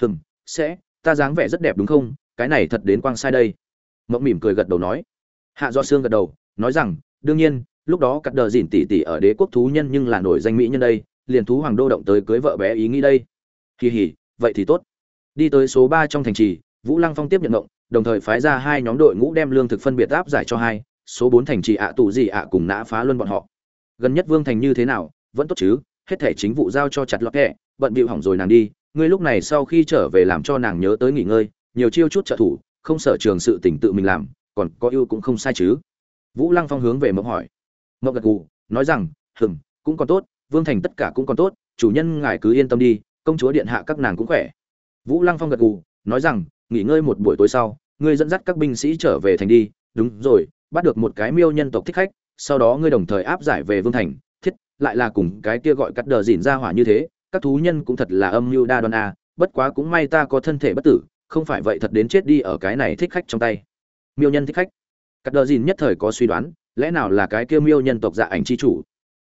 Hừm, sẽ, ta dáng vẻ rất đẹp đúng không? Cái này thật đến quang sai đây. Mộng mỉm cười gật đầu nói. Hạ do xương gật đầu, nói rằng, đương nhiên, lúc đó cắt đờ dỉn tỉ tỉ ở đế quốc thú nhân nhưng là nổi danh mỹ nhân đây, liền thú hoàng đô động tới cưới vợ bé ý nghĩ đây. Kỳ hỉ, vậy thì tốt. Đi tới số ba trong thành trì, vũ lăng phong tiếp nhận ngộng, đồng thời phái ra hai nhóm đội ngũ đem lương thực phân biệt áp giải cho hai, số bốn thành trì ạ tù gì ạ cùng nã phá luân bọn họ. Gần nhất vương thành như thế nào, vẫn tốt chứ? Hết thể chính vụ giao cho chặt lọt kẹ, bận bịu hỏng rồi nàng đi. Ngươi lúc này sau khi trở về làm cho nàng nhớ tới nghỉ ngơi, nhiều chiêu chút trợ thủ, không sợ trường sự tỉnh tự mình làm, còn có ưu cũng không sai chứ. Vũ lăng phong hướng về mộng hỏi. Mộng gật gù, nói rằng hừng cũng còn tốt, vương thành tất cả cũng còn tốt, chủ nhân ngài cứ yên tâm đi, công chúa điện hạ các nàng cũng khỏe. Vũ lăng phong gật gù, nói rằng, nghỉ ngơi một buổi tối sau, ngươi dẫn dắt các binh sĩ trở về thành đi. Đúng rồi, bắt được một cái miêu nhân tộc thích khách, sau đó ngươi đồng thời áp giải về vương thành lại là cùng cái kia gọi cắt đờ dỉn ra hỏa như thế, các thú nhân cũng thật là âm mưu đa đoan a, bất quá cũng may ta có thân thể bất tử, không phải vậy thật đến chết đi ở cái này thích khách trong tay. Miêu nhân thích khách. Cắt đờ dỉn nhất thời có suy đoán, lẽ nào là cái kia miêu nhân tộc dạ ảnh chi chủ?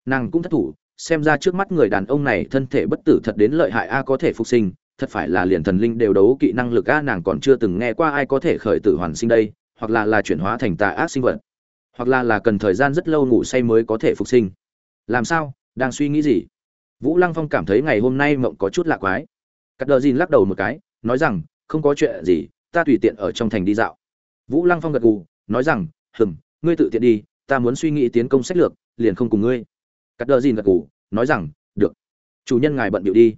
Nàng cũng thất thủ, xem ra trước mắt người đàn ông này thân thể bất tử thật đến lợi hại a có thể phục sinh, thật phải là liền thần linh đều đấu kỹ năng lực a, nàng còn chưa từng nghe qua ai có thể khởi tử hoàn sinh đây, hoặc là là chuyển hóa thành tà ác sinh vật, hoặc là là cần thời gian rất lâu ngủ say mới có thể phục sinh làm sao? Đang suy nghĩ gì? Vũ lăng phong cảm thấy ngày hôm nay mộng có chút lạ quái. Cắt đờ dìn lắc đầu một cái, nói rằng, không có chuyện gì, ta tùy tiện ở trong thành đi dạo. Vũ lăng phong gật gù, nói rằng hừng ngươi tự tiện đi, ta muốn suy nghĩ tiến công sách lược, liền không cùng ngươi. Cắt đờ dìn gật gù, nói rằng, được. Chủ nhân ngài bận điệu đi.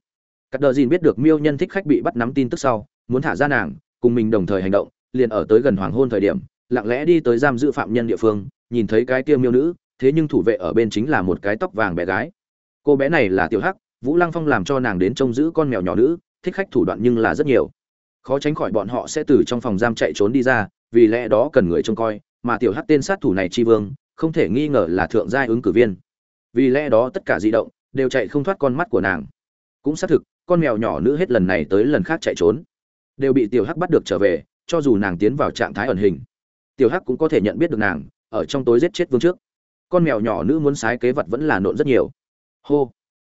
Cắt đờ dìn biết được miêu nhân thích khách bị bắt nắm tin tức sau, muốn thả ra nàng, cùng mình đồng thời hành động, liền ở tới gần hoàng hôn thời điểm, lặng lẽ đi tới giam giữ phạm nhân địa phương, nhìn thấy cái kia miêu nữ thế nhưng thủ vệ ở bên chính là một cái tóc vàng bé gái. Cô bé này là tiểu hắc, vũ lăng phong làm cho nàng đến trông giữ con mèo nhỏ nữ, thích khách thủ đoạn nhưng là rất nhiều. Khó tránh khỏi bọn họ sẽ từ trong phòng giam chạy trốn đi ra, vì lẽ đó cần người trông coi, mà tiểu hắc tên sát thủ này tri vương, không thể nghi ngờ là thượng gia ứng cử viên. Vì lẽ đó tất cả di động đều chạy không thoát con mắt của nàng. Cũng xác thực, con mèo nhỏ nữ hết lần này tới lần khác chạy trốn, đều bị tiểu hắc bắt được trở về, cho dù nàng tiến vào trạng thái ẩn hình. Tiểu hắc cũng có thể nhận biết được nàng, ở trong tối giết chết vương trước con mèo nhỏ nữ muốn sái kế vật vẫn là nộn rất nhiều. Hô.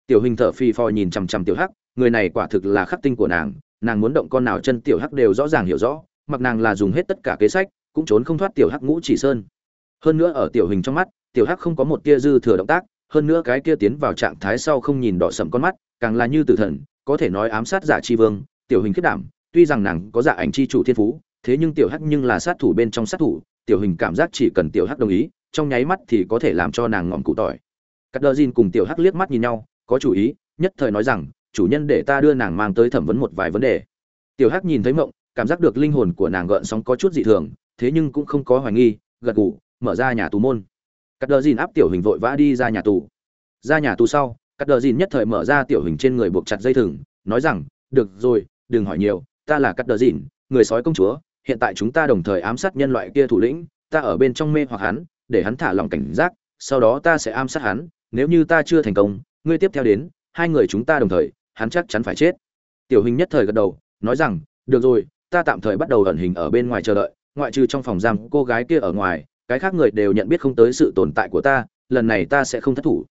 Tiểu hình thở phì phò nhìn chằm chằm tiểu hắc, người này quả thực là khắc tinh của nàng nàng muốn động con nào chân tiểu hắc đều rõ ràng hiểu rõ, mặc nàng là dùng hết tất cả kế sách, cũng trốn không thoát tiểu hắc ngũ chỉ sơn. Hơn nữa ở tiểu hình trong mắt, tiểu hắc không có một tia dư thừa động tác, hơn nữa cái kia tiến vào trạng thái sau không nhìn đỏ sậm con mắt, càng là như tử thần, có thể nói ám sát giả chi vương, tiểu hình kết đảm, tuy rằng nàng có dạ ảnh chi chủ thiên phú, thế nhưng tiểu hắc nhưng là sát thủ bên trong sát thủ, tiểu hình cảm giác chỉ cần tiểu hắc đồng ý trong nháy mắt thì có thể làm cho nàng ngọn cụ tỏi. Cắt đờ dìn cùng tiểu hắc liếc mắt nhìn nhau, có chủ ý, nhất thời nói rằng, chủ nhân để ta đưa nàng mang tới thẩm vấn một vài vấn đề. Tiểu hắc nhìn thấy mộng, cảm giác được linh hồn của nàng gợn sóng có chút dị thường, thế nhưng cũng không có hoài nghi, gật gù, mở ra nhà tù môn. Cắt đờ dìn áp tiểu hình vội vã đi ra nhà tù. Ra nhà tù sau, cắt đờ dìn nhất thời mở ra tiểu hình trên người buộc chặt dây thừng, nói rằng, được rồi, đừng hỏi nhiều, ta là cắt đờ dìn người sói công chúa, hiện tại chúng ta đồng thời ám sát nhân loại kia thủ lĩnh, ta ở bên trong mê hoặc hắn để hắn thả lòng cảnh giác, sau đó ta sẽ am sát hắn, nếu như ta chưa thành công, ngươi tiếp theo đến, hai người chúng ta đồng thời, hắn chắc chắn phải chết. Tiểu hình nhất thời gật đầu, nói rằng, được rồi, ta tạm thời bắt đầu ẩn hình ở bên ngoài chờ đợi, ngoại trừ trong phòng giam cô gái kia ở ngoài, cái khác người đều nhận biết không tới sự tồn tại của ta, lần này ta sẽ không thất thủ.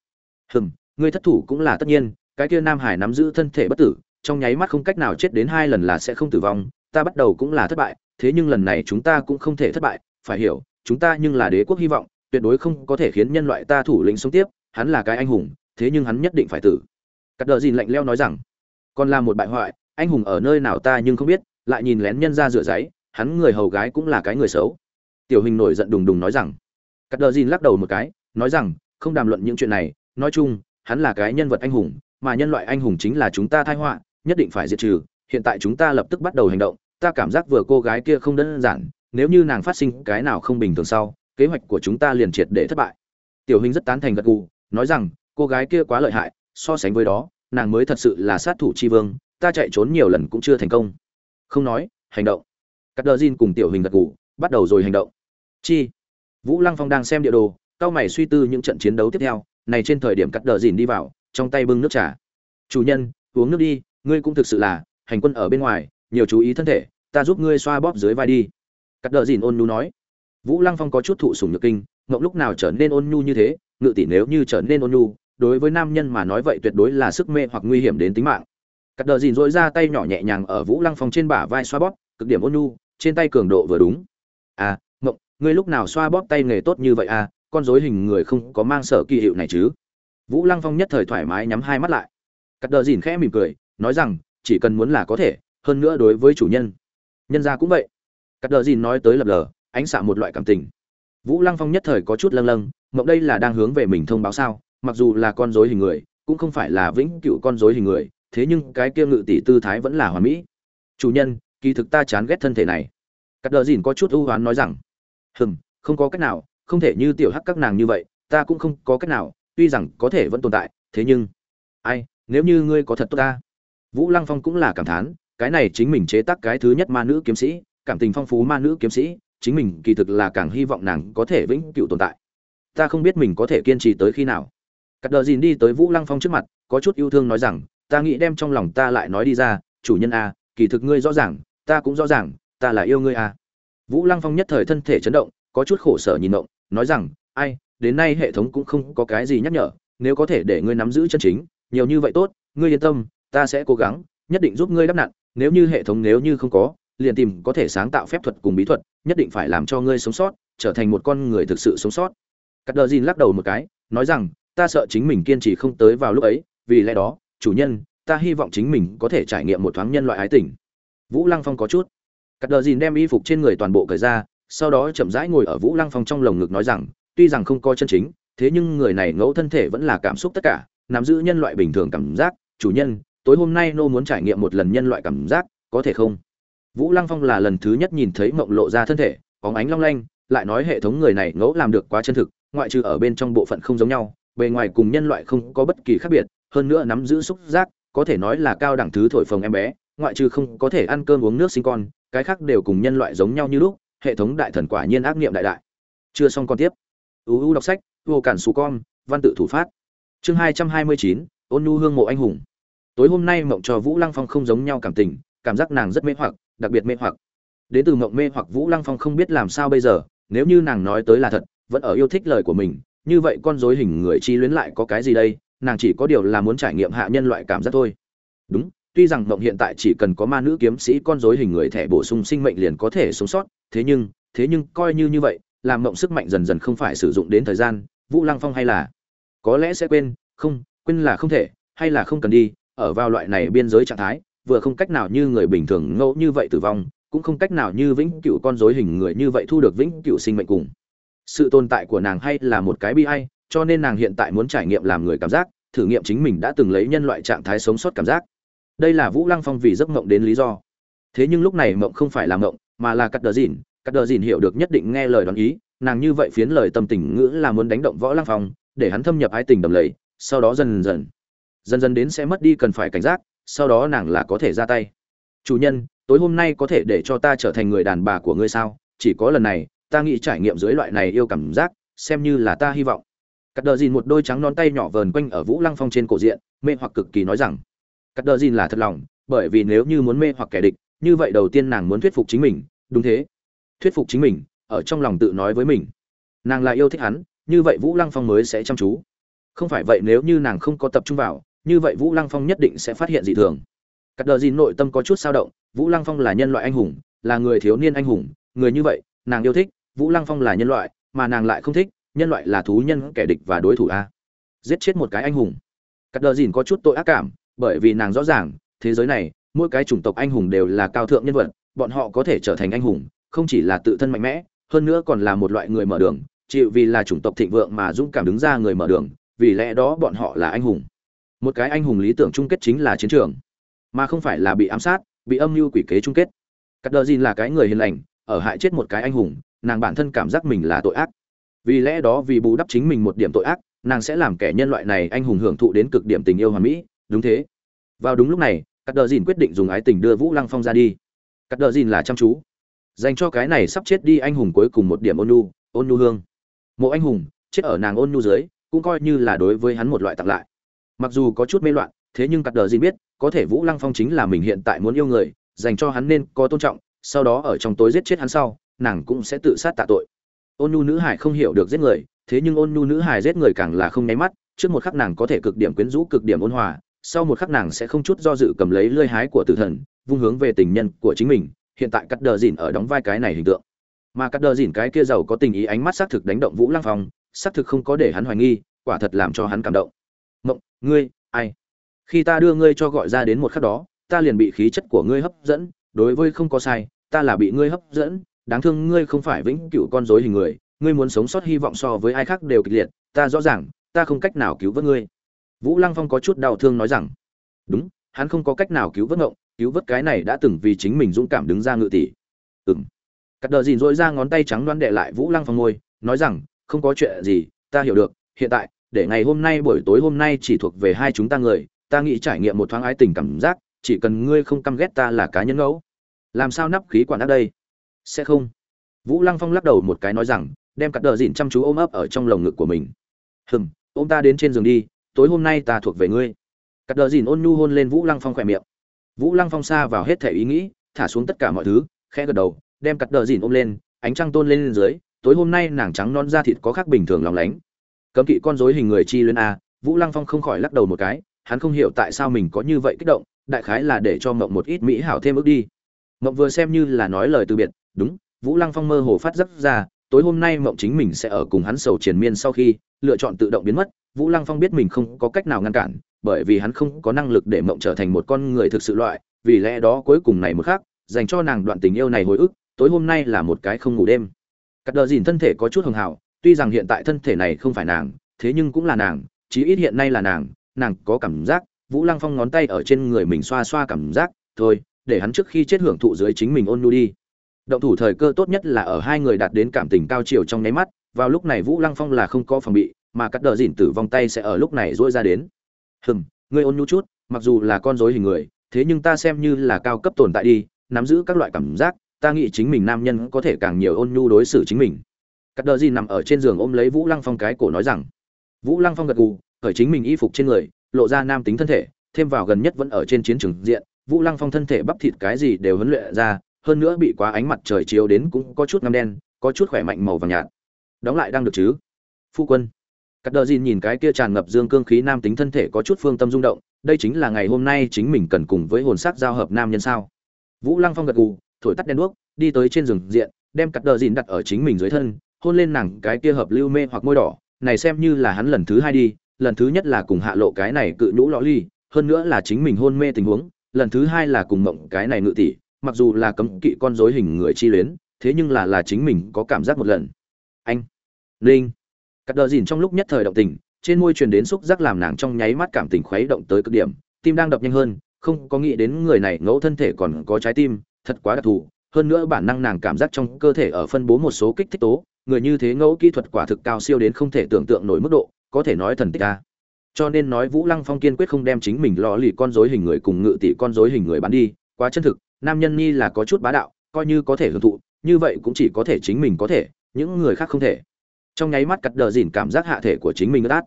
Hừm, ngươi thất thủ cũng là tất nhiên, cái kia nam hải nắm giữ thân thể bất tử, trong nháy mắt không cách nào chết đến hai lần là sẽ không tử vong, ta bắt đầu cũng là thất bại, thế nhưng lần này chúng ta cũng không thể thất bại, phải hiểu chúng ta nhưng là đế quốc hy vọng, tuyệt đối không có thể khiến nhân loại ta thủ lĩnh sống tiếp, hắn là cái anh hùng, thế nhưng hắn nhất định phải tử. Cắt đờ dìn lạnh leo nói rằng, còn là một bại hoại, anh hùng ở nơi nào ta nhưng không biết, lại nhìn lén nhân ra rửa giấy, hắn người hầu gái cũng là cái người xấu. Tiểu hình nổi giận đùng đùng nói rằng, cắt đờ dìn lắc đầu một cái, nói rằng, không đàm luận những chuyện này, nói chung, hắn là cái nhân vật anh hùng, mà nhân loại anh hùng chính là chúng ta thai họa, nhất định phải diệt trừ, hiện tại chúng ta lập tức bắt đầu hành động, ta cảm giác vừa cô gái kia không đơn giản nếu như nàng phát sinh cái nào không bình thường sau, kế hoạch của chúng ta liền triệt để thất bại. Tiểu hình rất tán thành gật gù, nói rằng, cô gái kia quá lợi hại, so sánh với đó, nàng mới thật sự là sát thủ chi vương, ta chạy trốn nhiều lần cũng chưa thành công. Không nói, hành động. Cắt đờ zin cùng tiểu hình gật gù, bắt đầu rồi hành động. Chi? Vũ lăng phong đang xem địa đồ, cao mày suy tư những trận chiến đấu tiếp theo, này trên thời điểm cắt đờ dìn đi vào, trong tay bưng nước trà. Chủ nhân, uống nước đi, ngươi cũng thực sự là hành quân ở bên ngoài, nhiều chú ý thân thể, ta giúp ngươi xoa bóp dưới vai đi cắt đờ dìn ôn nhu nói. Vũ lăng phong có chút thụ sủng nhược kinh, ngộng lúc nào trở nên ôn nhu như thế, ngự tỷ nếu như trở nên ôn nhu, đối với nam nhân mà nói vậy tuyệt đối là sức mê hoặc nguy hiểm đến tính mạng. Cắt đờ dìn dỗi ra tay nhỏ nhẹ nhàng ở vũ lăng phong trên bả vai xoa bóp, cực điểm ôn nhu, trên tay cường độ vừa đúng. À mộng ngươi lúc nào xoa bóp tay nghề tốt như vậy à con dối hình người không có mang sở kỳ hiệu này chứ? Vũ lăng phong nhất thời thoải mái nhắm hai mắt lại. Cắt đờ dìn khẽ mỉm cười, nói rằng, chỉ cần muốn là có thể, hơn nữa đối với chủ nhân. Nhân gia cũng vậy cắt đờ dìn nói tới lập lờ, ánh xạ một loại cảm tình. Vũ lăng phong nhất thời có chút lâng lâng, mộng đây là đang hướng về mình thông báo sao, mặc dù là con rối hình người, cũng không phải là vĩnh cửu con rối hình người, thế nhưng cái kia ngự tỷ tư thái vẫn là hoàn mỹ. Chủ nhân, kỳ thực ta chán ghét thân thể này. Cắt đờ dìn có chút ưu hoán nói rằng, hừm, không có cách nào, không thể như tiểu hắc các nàng như vậy, ta cũng không có cách nào, tuy rằng có thể vẫn tồn tại, thế nhưng, ai, nếu như ngươi có thật tốt ta. Vũ lăng phong cũng là cảm thán, cái này chính mình chế tác cái thứ nhất ma nữ kiếm sĩ cảm tình phong phú ma nữ kiếm sĩ, chính mình kỳ thực là càng hy vọng nàng có thể vĩnh cựu tồn tại. Ta không biết mình có thể kiên trì tới khi nào. Cắt đờ dìn đi tới vũ lăng phong trước mặt, có chút yêu thương nói rằng, ta nghĩ đem trong lòng ta lại nói đi ra, chủ nhân a kỳ thực ngươi rõ ràng, ta cũng rõ ràng, ta là yêu ngươi a vũ lăng phong nhất thời thân thể chấn động, có chút khổ sở nhìn động nói rằng, ai, đến nay hệ thống cũng không có cái gì nhắc nhở, nếu có thể để ngươi nắm giữ chân chính, nhiều như vậy tốt, ngươi yên tâm, ta sẽ cố gắng, nhất định giúp ngươi đắp nặn, nếu như hệ thống nếu như không có liền tìm có thể sáng tạo phép thuật cùng bí thuật, nhất định phải làm cho ngươi sống sót, trở thành một con người thực sự sống sót. Cắt đờ dìn lắc đầu một cái, nói rằng, ta sợ chính mình kiên trì không tới vào lúc ấy, vì lẽ đó, chủ nhân, ta hy vọng chính mình có thể trải nghiệm một thoáng nhân loại ái tình. Vũ lăng phong có chút. Cắt đờ dìn đem y phục trên người toàn bộ cởi ra, sau đó chậm rãi ngồi ở vũ lăng phong trong lồng ngực nói rằng, tuy rằng không có chân chính, thế nhưng người này ngẫu thân thể vẫn là cảm xúc tất cả, nắm giữ nhân loại bình thường cảm giác. Chủ nhân, tối hôm nay nô muốn trải nghiệm một lần nhân loại cảm giác, có thể không? Vũ lăng phong là lần thứ nhất nhìn thấy mộng lộ ra thân thể có ánh long lanh, lại nói hệ thống người này ngẫu làm được quá chân thực, ngoại trừ ở bên trong bộ phận không giống nhau, bề ngoài cùng nhân loại không có bất kỳ khác biệt, hơn nữa nắm giữ xúc giác, có thể nói là cao đẳng thứ thổi phồng em bé, ngoại trừ không có thể ăn cơm uống nước sinh con, cái khác đều cùng nhân loại giống nhau như lúc, hệ thống đại thần quả nhiên ác niệm đại đại. Chưa xong con tiếp. Uu đọc sách, vô cản xù con, văn tự thủ phát. Chương hai trăm hai mươi chín, ôn nhu hương mộ anh hùng. Tối hôm nay mộng cho vũ lăng phong không giống nhau cảm tình, cảm giác nàng rất mê hoặc đặc biệt mê hoặc. Đến từ mộng mê hoặc vũ lăng phong không biết làm sao bây giờ, nếu như nàng nói tới là thật, vẫn ở yêu thích lời của mình, như vậy con dối hình người chi luyến lại có cái gì đây, nàng chỉ có điều là muốn trải nghiệm hạ nhân loại cảm giác thôi. Đúng, tuy rằng mộng hiện tại chỉ cần có ma nữ kiếm sĩ con dối hình người thẻ bổ sung sinh mệnh liền có thể sống sót, thế nhưng thế nhưng coi như như vậy, làm mộng sức mạnh dần dần không phải sử dụng đến thời gian, vũ lăng phong hay là có lẽ sẽ quên, không, quên là không thể, hay là không cần đi, ở vào loại này biên giới trạng thái vừa không cách nào như người bình thường ngẫu như vậy tử vong, cũng không cách nào như vĩnh cửu con rối hình người như vậy thu được vĩnh cửu sinh mệnh cùng. Sự tồn tại của nàng hay là một cái bi hay cho nên nàng hiện tại muốn trải nghiệm làm người cảm giác, thử nghiệm chính mình đã từng lấy nhân loại trạng thái sống sót cảm giác. Đây là vũ lăng phong vì giấc mộng đến lý do. Thế nhưng lúc này mộng không phải là mộng, mà là cắt đờ dìn, cắt đờ dìn hiểu được nhất định nghe lời đoán ý, nàng như vậy phiến lời tâm tình ngữ là muốn đánh động võ lăng phong, để hắn thâm nhập ái tình đầm lầy, sau đó dần dần dần dần đến sẽ mất đi cần phải cảnh giác sau đó nàng là có thể ra tay. Chủ nhân, tối hôm nay có thể để cho ta trở thành người đàn bà của ngươi sao? Chỉ có lần này, ta nghĩ trải nghiệm dưới loại này yêu cảm giác, xem như là ta hy vọng. Cắt đờ dìn một đôi trắng non tay nhỏ vờn quanh ở vũ lăng phong trên cổ diện, mê hoặc cực kỳ nói rằng cắt đờ dìn là thật lòng, bởi vì nếu như muốn mê hoặc kẻ địch, như vậy đầu tiên nàng muốn thuyết phục chính mình. Đúng thế. Thuyết phục chính mình, ở trong lòng tự nói với mình. Nàng là yêu thích hắn, như vậy vũ lăng phong mới sẽ chăm chú. Không phải vậy nếu như nàng không có tập trung vào như vậy vũ lăng phong nhất định sẽ phát hiện dị thường. Cắt đờ dìn nội tâm có chút sao động, vũ lăng phong là nhân loại anh hùng, là người thiếu niên anh hùng, người như vậy, nàng yêu thích, vũ lăng phong là nhân loại, mà nàng lại không thích, nhân loại là thú nhân, kẻ địch và đối thủ a. Giết chết một cái anh hùng. Cắt đờ dìn có chút tội ác cảm, bởi vì nàng rõ ràng, thế giới này, mỗi cái chủng tộc anh hùng đều là cao thượng nhân vật, bọn họ có thể trở thành anh hùng, không chỉ là tự thân mạnh mẽ, hơn nữa còn là một loại người mở đường, chịu vì là chủng tộc thịnh vượng mà dũng cảm đứng ra người mở đường, vì lẽ đó bọn họ là anh hùng một cái anh hùng lý tưởng chung kết chính là chiến trường. Mà không phải là bị ám sát, bị âm mưu quỷ kế chung kết. Cắt đờ dìn là cái người hiền lành, ở hại chết một cái anh hùng, nàng bản thân cảm giác mình là tội ác. Vì lẽ đó vì bù đắp chính mình một điểm tội ác, nàng sẽ làm kẻ nhân loại này anh hùng hưởng thụ đến cực điểm tình yêu hoàn mỹ, đúng thế. Vào đúng lúc này cắt đờ dìn quyết định dùng ái tình đưa vũ lăng phong ra đi. Cắt đờ dìn là chăm chú. Dành cho cái này sắp chết đi anh hùng cuối cùng một điểm ôn nhu ôn nhu hương. Mộ anh hùng, chết ở nàng ôn nhu dưới, cũng coi như là đối với hắn một loại tặng lại mặc dù có chút mê loạn, thế nhưng cắt đờ gì biết, có thể vũ lăng phong chính là mình hiện tại muốn yêu người, dành cho hắn nên có tôn trọng, sau đó ở trong tối giết chết hắn sau, nàng cũng sẽ tự sát tạ tội. Ôn nhu nữ hải không hiểu được giết người, thế nhưng ôn nhu nữ hải giết người càng là không nháy mắt, trước một khắc nàng có thể cực điểm quyến rũ, cực điểm ôn hòa, sau một khắc nàng sẽ không chút do dự cầm lấy lơi hái của tử thần, vung hướng về tình nhân của chính mình, hiện tại cắt đờ dìn ở đóng vai cái này hình tượng. Mà cắt đờ dìn cái kia giàu có tình ý ánh mắt xác thực đánh động vũ lăng phong, xác thực không có để hắn hoài nghi, quả thật làm cho hắn cảm động mộng, ngươi, ai? Khi ta đưa ngươi cho gọi ra đến một khắc đó, ta liền bị khí chất của ngươi hấp dẫn, đối với không có sai, ta là bị ngươi hấp dẫn, đáng thương ngươi không phải vĩnh cửu con rối hình người, ngươi muốn sống sót hy vọng so với ai khác đều kịch liệt, ta rõ ràng, ta không cách nào cứu vớt ngươi. Vũ lăng phong có chút đau thương nói rằng, đúng, hắn không có cách nào cứu vớt ngộng, cứu vớt cái này đã từng vì chính mình dũng cảm đứng ra ngự tỷ. Ừng cắt đờ dìn dỗi ra ngón tay trắng đoan đệ lại vũ lăng phong ngôi nói rằng, không có chuyện gì, ta hiểu được, hiện tại để ngày hôm nay buổi tối hôm nay chỉ thuộc về hai chúng ta người, ta nghĩ trải nghiệm một thoáng ái tình cảm giác, chỉ cần ngươi không căm ghét ta là cá nhân ngẫu. Làm sao nắp khí quản ác đây? Sẽ không. Vũ lăng phong lắc đầu một cái nói rằng, đem cặp đờ dìn chăm chú ôm ấp ở trong lồng ngực của mình. Hừm, ôm ta đến trên giường đi, tối hôm nay ta thuộc về ngươi. Cặp đờ dìn ôn nhu hôn lên vũ lăng phong khỏe miệng. Vũ lăng phong xa vào hết thể ý nghĩ, thả xuống tất cả mọi thứ, khẽ gật đầu, đem cặp đờ dìn ôm lên, ánh trăng tôn lên dưới, tối hôm nay nàng trắng non da thịt có khác bình thường lòng lánh cấm kỵ con rối hình người chi luyến a, vũ lăng phong không khỏi lắc đầu một cái, hắn không hiểu tại sao mình có như vậy kích động, đại khái là để cho mộng một ít mỹ hảo thêm ước đi. Mộng vừa xem như là nói lời từ biệt, đúng, vũ lăng phong mơ hồ phát giấc ra, tối hôm nay mộng chính mình sẽ ở cùng hắn sầu triền miên sau khi, lựa chọn tự động biến mất, vũ lăng phong biết mình không có cách nào ngăn cản, bởi vì hắn không có năng lực để mộng trở thành một con người thực sự loại, vì lẽ đó cuối cùng này một khác dành cho nàng đoạn tình yêu này hồi ức, tối hôm nay là một cái không ngủ đêm. Cắt đờ dìn thân thể có chút hưng hào tuy rằng hiện tại thân thể này không phải nàng, thế nhưng cũng là nàng, chí ít hiện nay là nàng nàng có cảm giác, vũ lăng phong ngón tay ở trên người mình xoa xoa cảm giác, thôi, để hắn trước khi chết hưởng thụ dưới chính mình ôn nhu đi. Động thủ thời cơ tốt nhất là ở hai người đạt đến cảm tình cao chiều trong nháy mắt, vào lúc này vũ lăng phong là không có phòng bị, mà cắt đờ dìn tử vong tay sẽ ở lúc này dỗi ra đến. Hừm, ngươi ôn nhu chút, mặc dù là con dối hình người, thế nhưng ta xem như là cao cấp tồn tại đi, nắm giữ các loại cảm giác, ta nghĩ chính mình nam nhân có thể càng nhiều ôn nhu đối xử chính mình cắt đờ gì nằm ở trên giường ôm lấy vũ lăng phong cái cổ nói rằng, vũ lăng phong gật gù, khởi chính mình y phục trên người, lộ ra nam tính thân thể, thêm vào gần nhất vẫn ở trên chiến trường diện, vũ lăng phong thân thể bắp thịt cái gì đều huấn luyện ra, hơn nữa bị quá ánh mặt trời chiếu đến cũng có chút ngăm đen, có chút khỏe mạnh màu vàng nhạt. Đóng lại đang được chứ? Phu quân. Cắt đờ gì nhìn cái kia tràn ngập dương cương khí nam tính thân thể có chút phương tâm rung động, đây chính là ngày hôm nay chính mình cần cùng với hồn sắc giao hợp nam nhân sao? Vũ lăng phong gật gù, thổi tắt đèn đuốc, đi tới trên rừng diện, đem cắt đờ dìn đặt ở chính mình dưới thân hôn lên nàng cái kia hợp lưu mê hoặc môi đỏ, này xem như là hắn lần thứ hai đi, lần thứ nhất là cùng hạ lộ cái này cự nhũ lõ ly, hơn nữa là chính mình hôn mê tình huống, lần thứ hai là cùng mộng cái này ngự tỷ, mặc dù là cấm kỵ con dối hình người chi luyến, thế nhưng là là chính mình có cảm giác một lần. Anh, linh. Cắt đờ dìn trong lúc nhất thời động tình, trên môi truyền đến xúc giác làm nàng trong nháy mắt cảm tình khuấy động tới cực điểm, tim đang đập nhanh hơn, không có nghĩ đến người này ngẫu thân thể còn có trái tim, thật quá đặc thù, hơn nữa bản năng nàng cảm giác trong cơ thể ở phân bố một số kích thích tố người như thế ngẫu kỹ thuật quả thực cao siêu đến không thể tưởng tượng nổi mức độ, có thể nói thần tích a. Cho nên nói vũ lăng phong kiên quyết không đem chính mình lò lì con dối hình người cùng ngự tỷ con dối hình người bán đi, quá chân thực, nam nhân nhi là có chút bá đạo, coi như có thể hưởng thụ, như vậy cũng chỉ có thể chính mình có thể, những người khác không thể. Trong nháy mắt cắt đờ dìn cảm giác hạ thể của chính mình ướt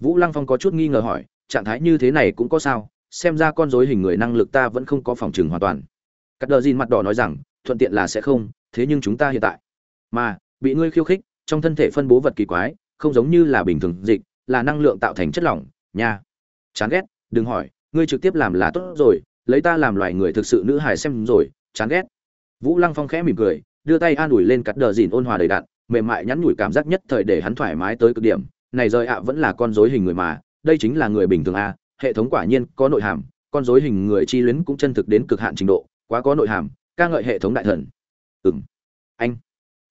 vũ lăng phong có chút nghi ngờ hỏi, trạng thái như thế này cũng có sao? Xem ra con dối hình người năng lực ta vẫn không có phòng trừng hoàn toàn. Cắt đờ dìn mặt đỏ nói rằng, thuận tiện là sẽ không, thế nhưng chúng ta hiện tại. Mà bị ngươi khiêu khích, trong thân thể phân bố vật kỳ quái, không giống như là bình thường dịch, là năng lượng tạo thành chất lỏng, nha. Chán ghét, đừng hỏi, ngươi trực tiếp làm là tốt rồi, lấy ta làm loài người thực sự nữ hài xem rồi, chán ghét. Vũ lăng phong khẽ mỉm cười, đưa tay an ủi lên cắt đờ dìn ôn hòa đầy đạn mềm mại nhắn nhủi cảm giác nhất thời để hắn thoải mái tới cực điểm. Này rời ạ vẫn là con dối hình người mà, đây chính là người bình thường a, hệ thống quả nhiên có nội hàm, con dối hình người chi luyến cũng chân thực đến cực hạn trình độ, quá có nội hàm, ca ngợi hệ thống đại thần. Ừng anh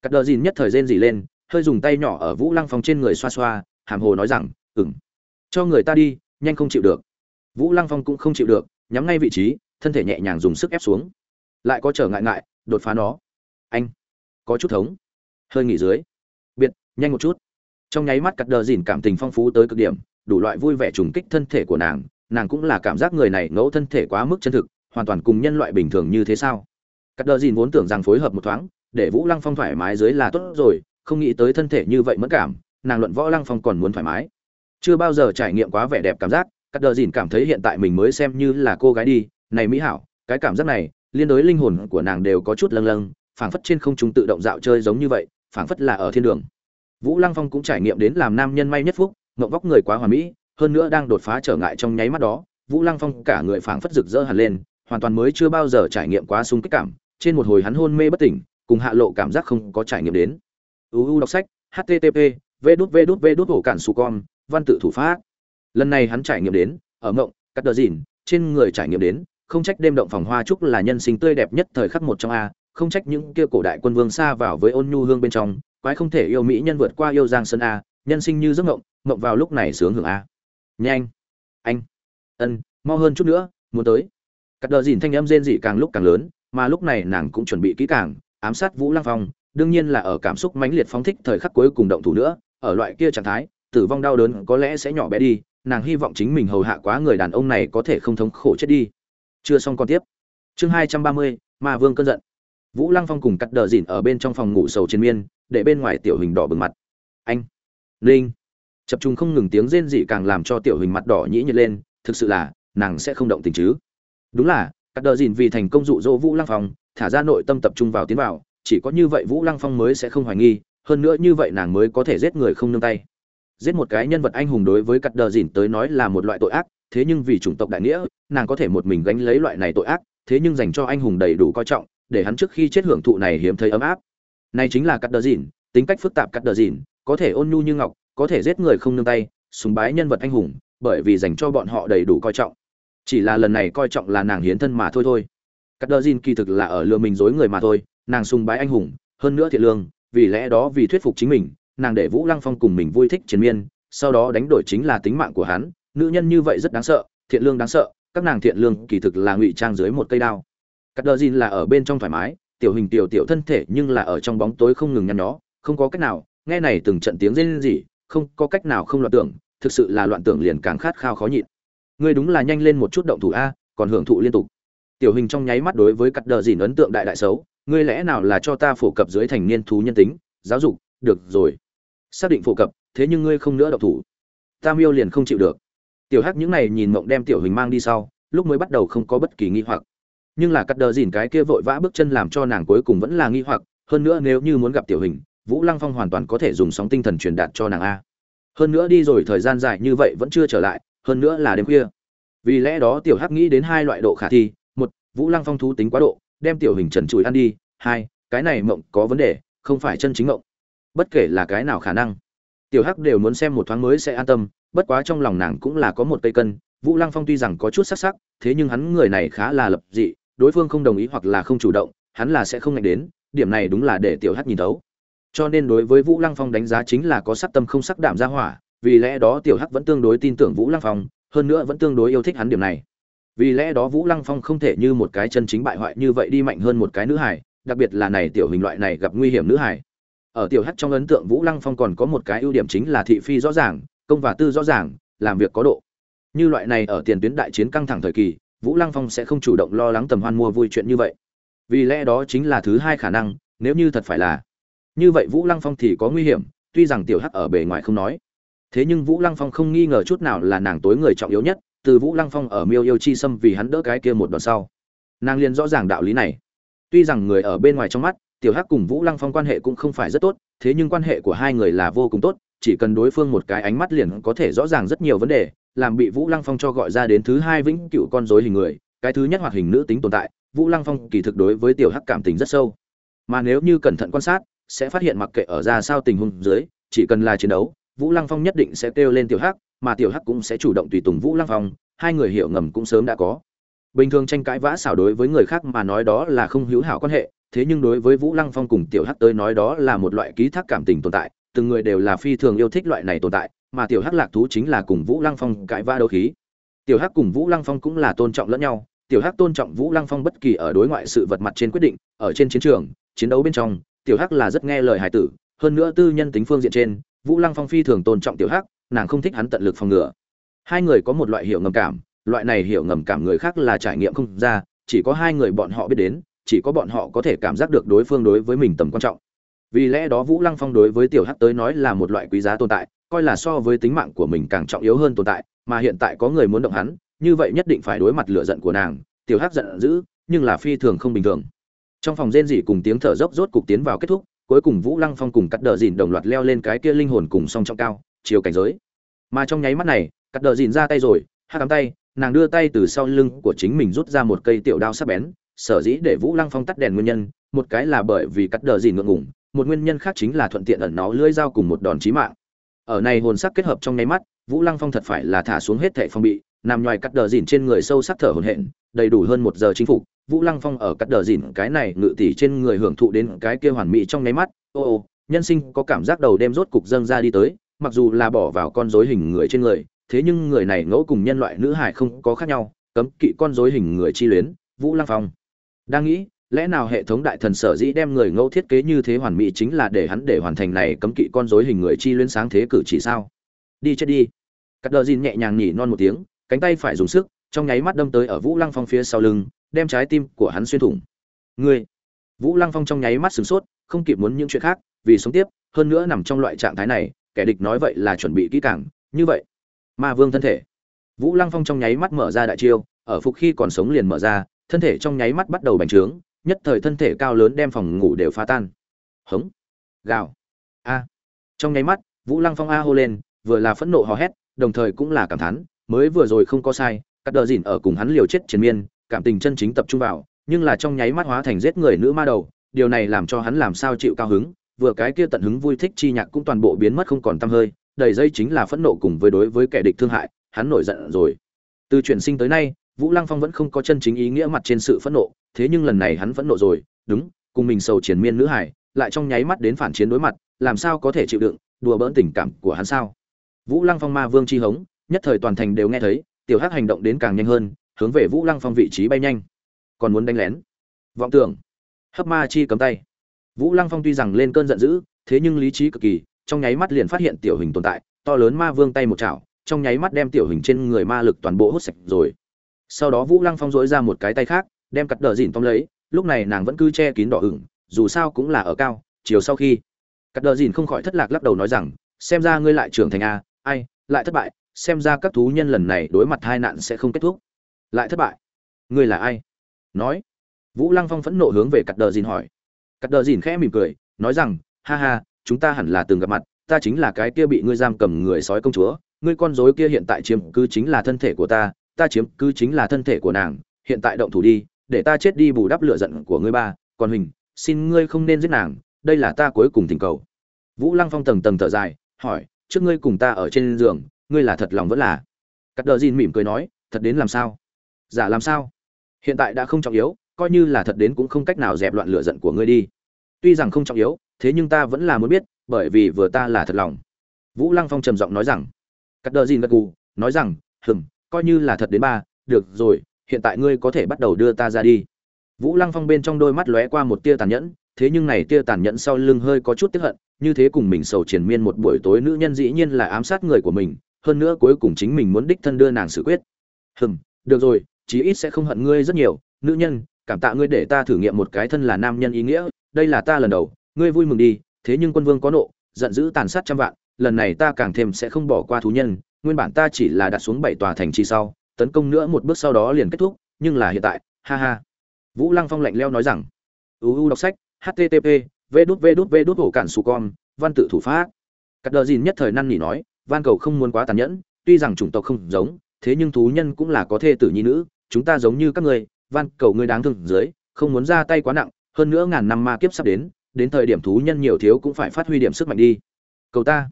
cắt đờ dìn nhất thời rên dỉ lên, hơi dùng tay nhỏ ở vũ lăng phong trên người xoa xoa, hàm hồ nói rằng ừng cho người ta đi, nhanh không chịu được. Vũ lăng phong cũng không chịu được, nhắm ngay vị trí, thân thể nhẹ nhàng dùng sức ép xuống. Lại có trở ngại ngại, đột phá nó. Anh, có chút thống hơi nghỉ dưới. Biệt, nhanh một chút. Trong nháy mắt cắt đờ dìn cảm tình phong phú tới cực điểm, đủ loại vui vẻ trùng kích thân thể của nàng nàng cũng là cảm giác người này ngẫu thân thể quá mức chân thực, hoàn toàn cùng nhân loại bình thường như thế sao? Cắt đờ dìn vốn tưởng rằng phối hợp một thoáng để vũ lăng phong thoải mái dưới là tốt rồi, không nghĩ tới thân thể như vậy mất cảm, nàng luận võ lăng phong còn muốn thoải mái. Chưa bao giờ trải nghiệm quá vẻ đẹp cảm giác, cắt đờ dìn cảm thấy hiện tại mình mới xem như là cô gái đi, này mỹ hảo, cái cảm giác này, liên đối linh hồn của nàng đều có chút lâng lâng, phảng phất trên không trung tự động dạo chơi giống như vậy, phảng phất là ở thiên đường. Vũ lăng phong cũng trải nghiệm đến làm nam nhân may nhất phúc ngọc vóc người quá hoàn mỹ, hơn nữa đang đột phá trở ngại trong nháy mắt đó, vũ lăng phong cả người phảng phất rực rỡ hẳn lên, hoàn toàn mới chưa bao giờ trải nghiệm quá sung kích cảm, trên một hồi hắn hôn mê bất tỉnh cùng hạ lộ cảm giác không có trải nghiệm đến uu đọc sách http v đút v đút v đút hổ cản su con văn tự thủ pháp lần này hắn trải nghiệm đến ở mộng cắt đờ dìn trên người trải nghiệm đến không trách đêm động phòng hoa trúc là nhân sinh tươi đẹp nhất thời khắc một trong a không trách những kia cổ đại quân vương xa vào với ôn nhu hương bên trong quái không thể yêu mỹ nhân vượt qua yêu giang sơn a nhân sinh như giấc mộng mộng vào lúc này sướng hưởng a nhanh anh ân mau hơn chút nữa muốn tới cắt đờ dìn thanh âm rên dị càng lúc càng lớn mà lúc này nàng cũng chuẩn bị kỹ càng ám sát vũ lăng phong, đương nhiên là ở cảm xúc mãnh liệt phóng thích thời khắc cuối cùng động thủ nữa, ở loại kia trạng thái, tử vong đau đớn có lẽ sẽ nhỏ bé đi, nàng hy vọng chính mình hầu hạ quá người đàn ông này có thể không thống khổ chết đi. Chưa xong còn tiếp. Chương hai trăm ba mươi, ma vương cơn giận. Vũ lăng phong cùng cắt đờ Dịn ở bên trong phòng ngủ sầu trên miên, để bên ngoài tiểu hình đỏ bừng mặt. Anh, linh. Chập trung không ngừng tiếng rên rỉ càng làm cho tiểu hình mặt đỏ nhĩ nhợt lên, thực sự là, nàng sẽ không động tình chứ. Đúng là, cắt đờ Dịn vì thành công dụ dỗ vũ lăng phong thả ra nội tâm tập trung vào tiến vào, chỉ có như vậy vũ lăng phong mới sẽ không hoài nghi, hơn nữa như vậy nàng mới có thể giết người không nương tay. Giết một cái nhân vật anh hùng đối với cắt đờ dìn tới nói là một loại tội ác, thế nhưng vì chủng tộc đại nghĩa, nàng có thể một mình gánh lấy loại này tội ác, thế nhưng dành cho anh hùng đầy đủ coi trọng, để hắn trước khi chết hưởng thụ này hiếm thấy ấm áp. Này chính là cắt đờ dìn, tính cách phức tạp cắt đờ dìn, có thể ôn nhu như ngọc, có thể giết người không nương tay súng bái nhân vật anh hùng, bởi vì dành cho bọn họ đầy đủ coi trọng. Chỉ là lần này coi trọng là nàng hiến thân mà thôi thôi cắt đờ dìn kỳ thực là ở lừa mình dối người mà thôi, nàng sùng bái anh hùng, hơn nữa thiện lương, vì lẽ đó vì thuyết phục chính mình, nàng để vũ lăng phong cùng mình vui thích chiến miên, sau đó đánh đổi chính là tính mạng của hắn, nữ nhân như vậy rất đáng sợ, thiện lương đáng sợ, các nàng thiện lương kỳ thực là ngụy trang dưới một cây đao. Cắt đờ dìn là ở bên trong thoải mái, tiểu hình tiểu tiểu thân thể nhưng là ở trong bóng tối không ngừng nhăn nhó, không có cách nào, nghe này từng trận tiếng rên rỉ, không có cách nào không loạn tưởng, thực sự là loạn tưởng liền càng khát khao khó nhịn. Ngươi đúng là nhanh lên một chút động thủ a, còn hưởng thụ liên tục tiểu hình trong nháy mắt đối với cắt đờ dìn ấn tượng đại đại xấu, ngươi lẽ nào là cho ta phổ cập dưới thành niên thú nhân tính, giáo dục, được rồi. Xác định phổ cập, thế nhưng ngươi không nữa độc thủ. Tam Miêu liền không chịu được. Tiểu hắc những này nhìn mộng đem tiểu hình mang đi sau, lúc mới bắt đầu không có bất kỳ nghi hoặc. Nhưng là cắt đờ dìn cái kia vội vã bước chân làm cho nàng cuối cùng vẫn là nghi hoặc, hơn nữa nếu như muốn gặp tiểu hình, vũ lăng phong hoàn toàn có thể dùng sóng tinh thần truyền đạt cho nàng a. Hơn nữa đi rồi thời gian dài như vậy vẫn chưa trở lại, hơn nữa là đêm khuya. Vì lẽ đó tiểu hắc nghĩ đến hai loại độ khả thi vũ lăng phong thú tính quá độ, đem tiểu hình trần trụi ăn đi, hai, cái này mộng có vấn đề, không phải chân chính mộng. Bất kể là cái nào khả năng, tiểu hắc đều muốn xem một thoáng mới sẽ an tâm, bất quá trong lòng nàng cũng là có một cây cân, vũ lăng phong tuy rằng có chút sắc sắc, thế nhưng hắn người này khá là lập dị, đối phương không đồng ý hoặc là không chủ động, hắn là sẽ không ngạch đến, điểm này đúng là để tiểu hắc nhìn thấu. Cho nên đối với vũ lăng phong đánh giá chính là có sắc tâm không sắc đảm ra hỏa, vì lẽ đó tiểu hắc vẫn tương đối tin tưởng vũ lăng phong, hơn nữa vẫn tương đối yêu thích hắn điểm này vì lẽ đó vũ lăng phong không thể như một cái chân chính bại hoại như vậy đi mạnh hơn một cái nữ hải đặc biệt là này tiểu hình loại này gặp nguy hiểm nữ hải ở tiểu hắc trong ấn tượng vũ lăng phong còn có một cái ưu điểm chính là thị phi rõ ràng, công và tư rõ ràng, làm việc có độ. Như loại này ở tiền tuyến đại chiến căng thẳng thời kỳ, vũ lăng phong sẽ không chủ động lo lắng tầm hoan mua vui chuyện như vậy. Vì lẽ đó chính là thứ hai khả năng, nếu như thật phải là. Như vậy vũ lăng phong thì có nguy hiểm, tuy rằng tiểu hắc ở bề ngoài không nói. Thế nhưng vũ lăng phong không nghi ngờ chút nào là nàng tối người trọng yếu nhất từ vũ lăng phong ở miêu yêu chi xâm vì hắn đỡ cái kia một đoạn sau. Nàng liền rõ ràng đạo lý này. Tuy rằng người ở bên ngoài trong mắt, tiểu hắc cùng vũ lăng phong quan hệ cũng không phải rất tốt, thế nhưng quan hệ của hai người là vô cùng tốt, chỉ cần đối phương một cái ánh mắt liền có thể rõ ràng rất nhiều vấn đề, làm bị vũ lăng phong cho gọi ra đến thứ hai vĩnh cựu con dối hình người, cái thứ nhất hoạt hình nữ tính tồn tại, vũ lăng phong kỳ thực đối với tiểu hắc cảm tình rất sâu. Mà nếu như cẩn thận quan sát, sẽ phát hiện mặc kệ ở ra sao tình huống dưới, chỉ cần là chiến đấu, vũ lăng phong nhất định sẽ kêu lên tiểu hắc mà tiểu hắc cũng sẽ chủ động tùy tùng vũ lăng phong, hai người hiểu ngầm cũng sớm đã có. Bình thường tranh cãi vã xảo đối với người khác mà nói đó là không hữu hảo quan hệ, thế nhưng đối với vũ lăng phong cùng tiểu hắc tới nói đó là một loại ký thác cảm tình tồn tại, từng người đều là phi thường yêu thích loại này tồn tại, mà tiểu hắc lạc thú chính là cùng vũ lăng phong cãi vã đấu khí. Tiểu hắc cùng vũ lăng phong cũng là tôn trọng lẫn nhau, tiểu hắc tôn trọng vũ lăng phong bất kỳ ở đối ngoại sự vật mặt trên quyết định, ở trên chiến trường, chiến đấu bên trong, tiểu hắc là rất nghe lời hải tử, hơn nữa tư nhân tính phương diện trên, vũ lăng phong phi thường tôn trọng tiểu hắc nàng không thích hắn tận lực phòng ngừa. Hai người có một loại hiểu ngầm cảm, loại này hiểu ngầm cảm người khác là trải nghiệm không ra, chỉ có hai người bọn họ biết đến, chỉ có bọn họ có thể cảm giác được đối phương đối với mình tầm quan trọng. Vì lẽ đó vũ lăng phong đối với tiểu hắc tới nói là một loại quý giá tồn tại, coi là so với tính mạng của mình càng trọng yếu hơn tồn tại, mà hiện tại có người muốn động hắn, như vậy nhất định phải đối mặt lửa giận của nàng, tiểu hắc giận dữ, nhưng là phi thường không bình thường. Trong phòng rên rỉ cùng tiếng thở dốc rốt cục tiến vào kết thúc, cuối cùng vũ lăng phong cùng cắt đờ dìn đồng loạt leo lên cái kia linh hồn cùng song trọng cao, chiều cảnh giới mà trong nháy mắt này, cắt đờ dìn ra tay rồi, hát cắm tay, nàng đưa tay từ sau lưng của chính mình rút ra một cây tiểu đao sắc bén, sở dĩ để vũ lăng phong tắt đèn nguyên nhân, một cái là bởi vì cắt đờ dìn ngượng ngủng một nguyên nhân khác chính là thuận tiện ẩn nó lưỡi dao cùng một đòn chí mạng. Ở này hồn sắc kết hợp trong nháy mắt, vũ lăng phong thật phải là thả xuống hết thẻ phong bị, nằm ngoài cắt đờ dìn trên người sâu sắc thở hồn hển, đầy đủ hơn một giờ chính phủ vũ lăng phong ở cắt đờ dìn cái này ngự tỷ trên người hưởng thụ đến cái kia hoàn mỹ trong nháy mắt. Ô ô, nhân sinh có cảm giác đầu đêm rốt cục dâng ra đi tới mặc dù là bỏ vào con rối hình người trên người, thế nhưng người này ngẫu cùng nhân loại nữ hải không có khác nhau, cấm kỵ con rối hình người chi luyến, vũ lăng phong. Đang nghĩ, lẽ nào hệ thống đại thần sở dĩ đem người ngẫu thiết kế như thế hoàn mỹ chính là để hắn để hoàn thành này cấm kỵ con rối hình người chi luyến sáng thế cử chỉ sao? Đi chết đi. Cắt đờ dìn nhẹ nhàng nhỉ non một tiếng, cánh tay phải dùng sức, trong nháy mắt đâm tới ở vũ lăng phong phía sau lưng, đem trái tim của hắn xuyên thủng. Ngươi! Vũ lăng phong trong nháy mắt sửng sốt, không kịp muốn những chuyện khác, vì sống tiếp, hơn nữa nằm trong loại trạng thái này kẻ địch nói vậy là chuẩn bị kỹ càng, như vậy, ma vương thân thể. Vũ lăng phong trong nháy mắt mở ra đại chiêu, ở phục khi còn sống liền mở ra, thân thể trong nháy mắt bắt đầu bành trướng, nhất thời thân thể cao lớn đem phòng ngủ đều phá tan. Hống, gào, a. Trong nháy mắt, vũ lăng phong a hô lên, vừa là phẫn nộ hò hét, đồng thời cũng là cảm thán, mới vừa rồi không có sai, cắt đờ dìn ở cùng hắn liều chết triền miên, cảm tình chân chính tập trung vào, nhưng là trong nháy mắt hóa thành giết người nữ ma đầu, điều này làm cho hắn làm sao chịu cao hứng vừa cái kia tận hứng vui thích chi nhạc cũng toàn bộ biến mất không còn tăm hơi, đầy dây chính là phẫn nộ cùng với đối với kẻ địch thương hại, hắn nổi giận rồi. Từ chuyển sinh tới nay, vũ lăng phong vẫn không có chân chính ý nghĩa mặt trên sự phẫn nộ, thế nhưng lần này hắn phẫn nộ rồi, đúng, cùng mình sầu triển miên nữ hải lại trong nháy mắt đến phản chiến đối mặt, làm sao có thể chịu đựng, đùa bỡn tình cảm của hắn sao? Vũ lăng phong ma vương chi hống, nhất thời toàn thành đều nghe thấy, tiểu hắc hành động đến càng nhanh hơn, hướng về vũ lăng phong vị trí bay nhanh. Còn muốn đánh lén? Vọng tưởng. Hấp ma chi cấm tay vũ lăng phong tuy rằng lên cơn giận dữ, thế nhưng lý trí cực kỳ, trong nháy mắt liền phát hiện tiểu hình tồn tại, to lớn ma vương tay một chảo, trong nháy mắt đem tiểu hình trên người ma lực toàn bộ hút sạch rồi. Sau đó vũ lăng phong dỗi ra một cái tay khác, đem cắt đờ dìn tóm lấy, lúc này nàng vẫn cứ che kín đỏ ửng, dù sao cũng là ở cao, chiều sau khi. Cắt đờ dìn không khỏi thất lạc lắc đầu nói rằng, xem ra ngươi lại trưởng thành a, ai, lại thất bại, xem ra các thú nhân lần này đối mặt hai nạn sẽ không kết thúc. Lại thất bại? Ngươi là ai? Nói. Vũ lăng phong phẫn nộ hướng về cắt đờ dìn hỏi cắt đờ dìn khẽ mỉm cười nói rằng ha ha chúng ta hẳn là từng gặp mặt ta chính là cái kia bị ngươi giam cầm người sói công chúa ngươi con rối kia hiện tại chiếm cứ chính là thân thể của ta ta chiếm cứ chính là thân thể của nàng hiện tại động thủ đi để ta chết đi bù đắp lửa giận của ngươi ba còn huynh, xin ngươi không nên giết nàng đây là ta cuối cùng thỉnh cầu. Vũ lăng phong tầng tầng thở dài hỏi trước ngươi cùng ta ở trên giường ngươi là thật lòng vẫn là? Cắt đờ dìn mỉm cười nói thật đến làm sao? Giả làm sao? Hiện tại đã không trọng yếu coi như là thật đến cũng không cách nào dẹp loạn lửa giận của ngươi đi. Tuy rằng không trọng yếu, thế nhưng ta vẫn là muốn biết, bởi vì vừa ta là thật lòng. Vũ lăng phong trầm giọng nói rằng. Cắt đờ dìn gật gù, nói rằng, hừm, coi như là thật đến ba, được rồi, hiện tại ngươi có thể bắt đầu đưa ta ra đi. Vũ lăng phong bên trong đôi mắt lóe qua một tia tàn nhẫn, thế nhưng này tia tàn nhẫn sau lưng hơi có chút tiếc hận, như thế cùng mình sầu triền miên một buổi tối nữ nhân dĩ nhiên là ám sát người của mình, hơn nữa cuối cùng chính mình muốn đích thân đưa nàng xử quyết. Hừm, được rồi, chí ít sẽ không hận ngươi rất nhiều, nữ nhân cảm tạ ngươi để ta thử nghiệm một cái thân là nam nhân ý nghĩa, đây là ta lần đầu, ngươi vui mừng đi, thế nhưng quân vương có nộ, giận dữ tàn sát trăm vạn, lần này ta càng thêm sẽ không bỏ qua thú nhân, nguyên bản ta chỉ là đặt xuống bảy tòa thành trì sau, tấn công nữa một bước sau đó liền kết thúc, nhưng là hiện tại, ha ha. Vũ lăng phong lạnh leo nói rằng uu đọc sách http v đút v đút v đút hổ cản su con, văn tự thủ pháp. Cắt đờ dìn nhất thời năn nỉ nói, van cầu không muốn quá tàn nhẫn, tuy rằng chủng tộc không giống, thế nhưng thú nhân cũng là có thê tử nhi nữ, chúng ta giống như các ngươi van, cầu ngươi đáng thương dưới, không muốn ra tay quá nặng, hơn nữa ngàn năm ma kiếp sắp đến đến thời điểm thú nhân nhiều thiếu cũng phải phát huy điểm sức mạnh đi. Cầu ta.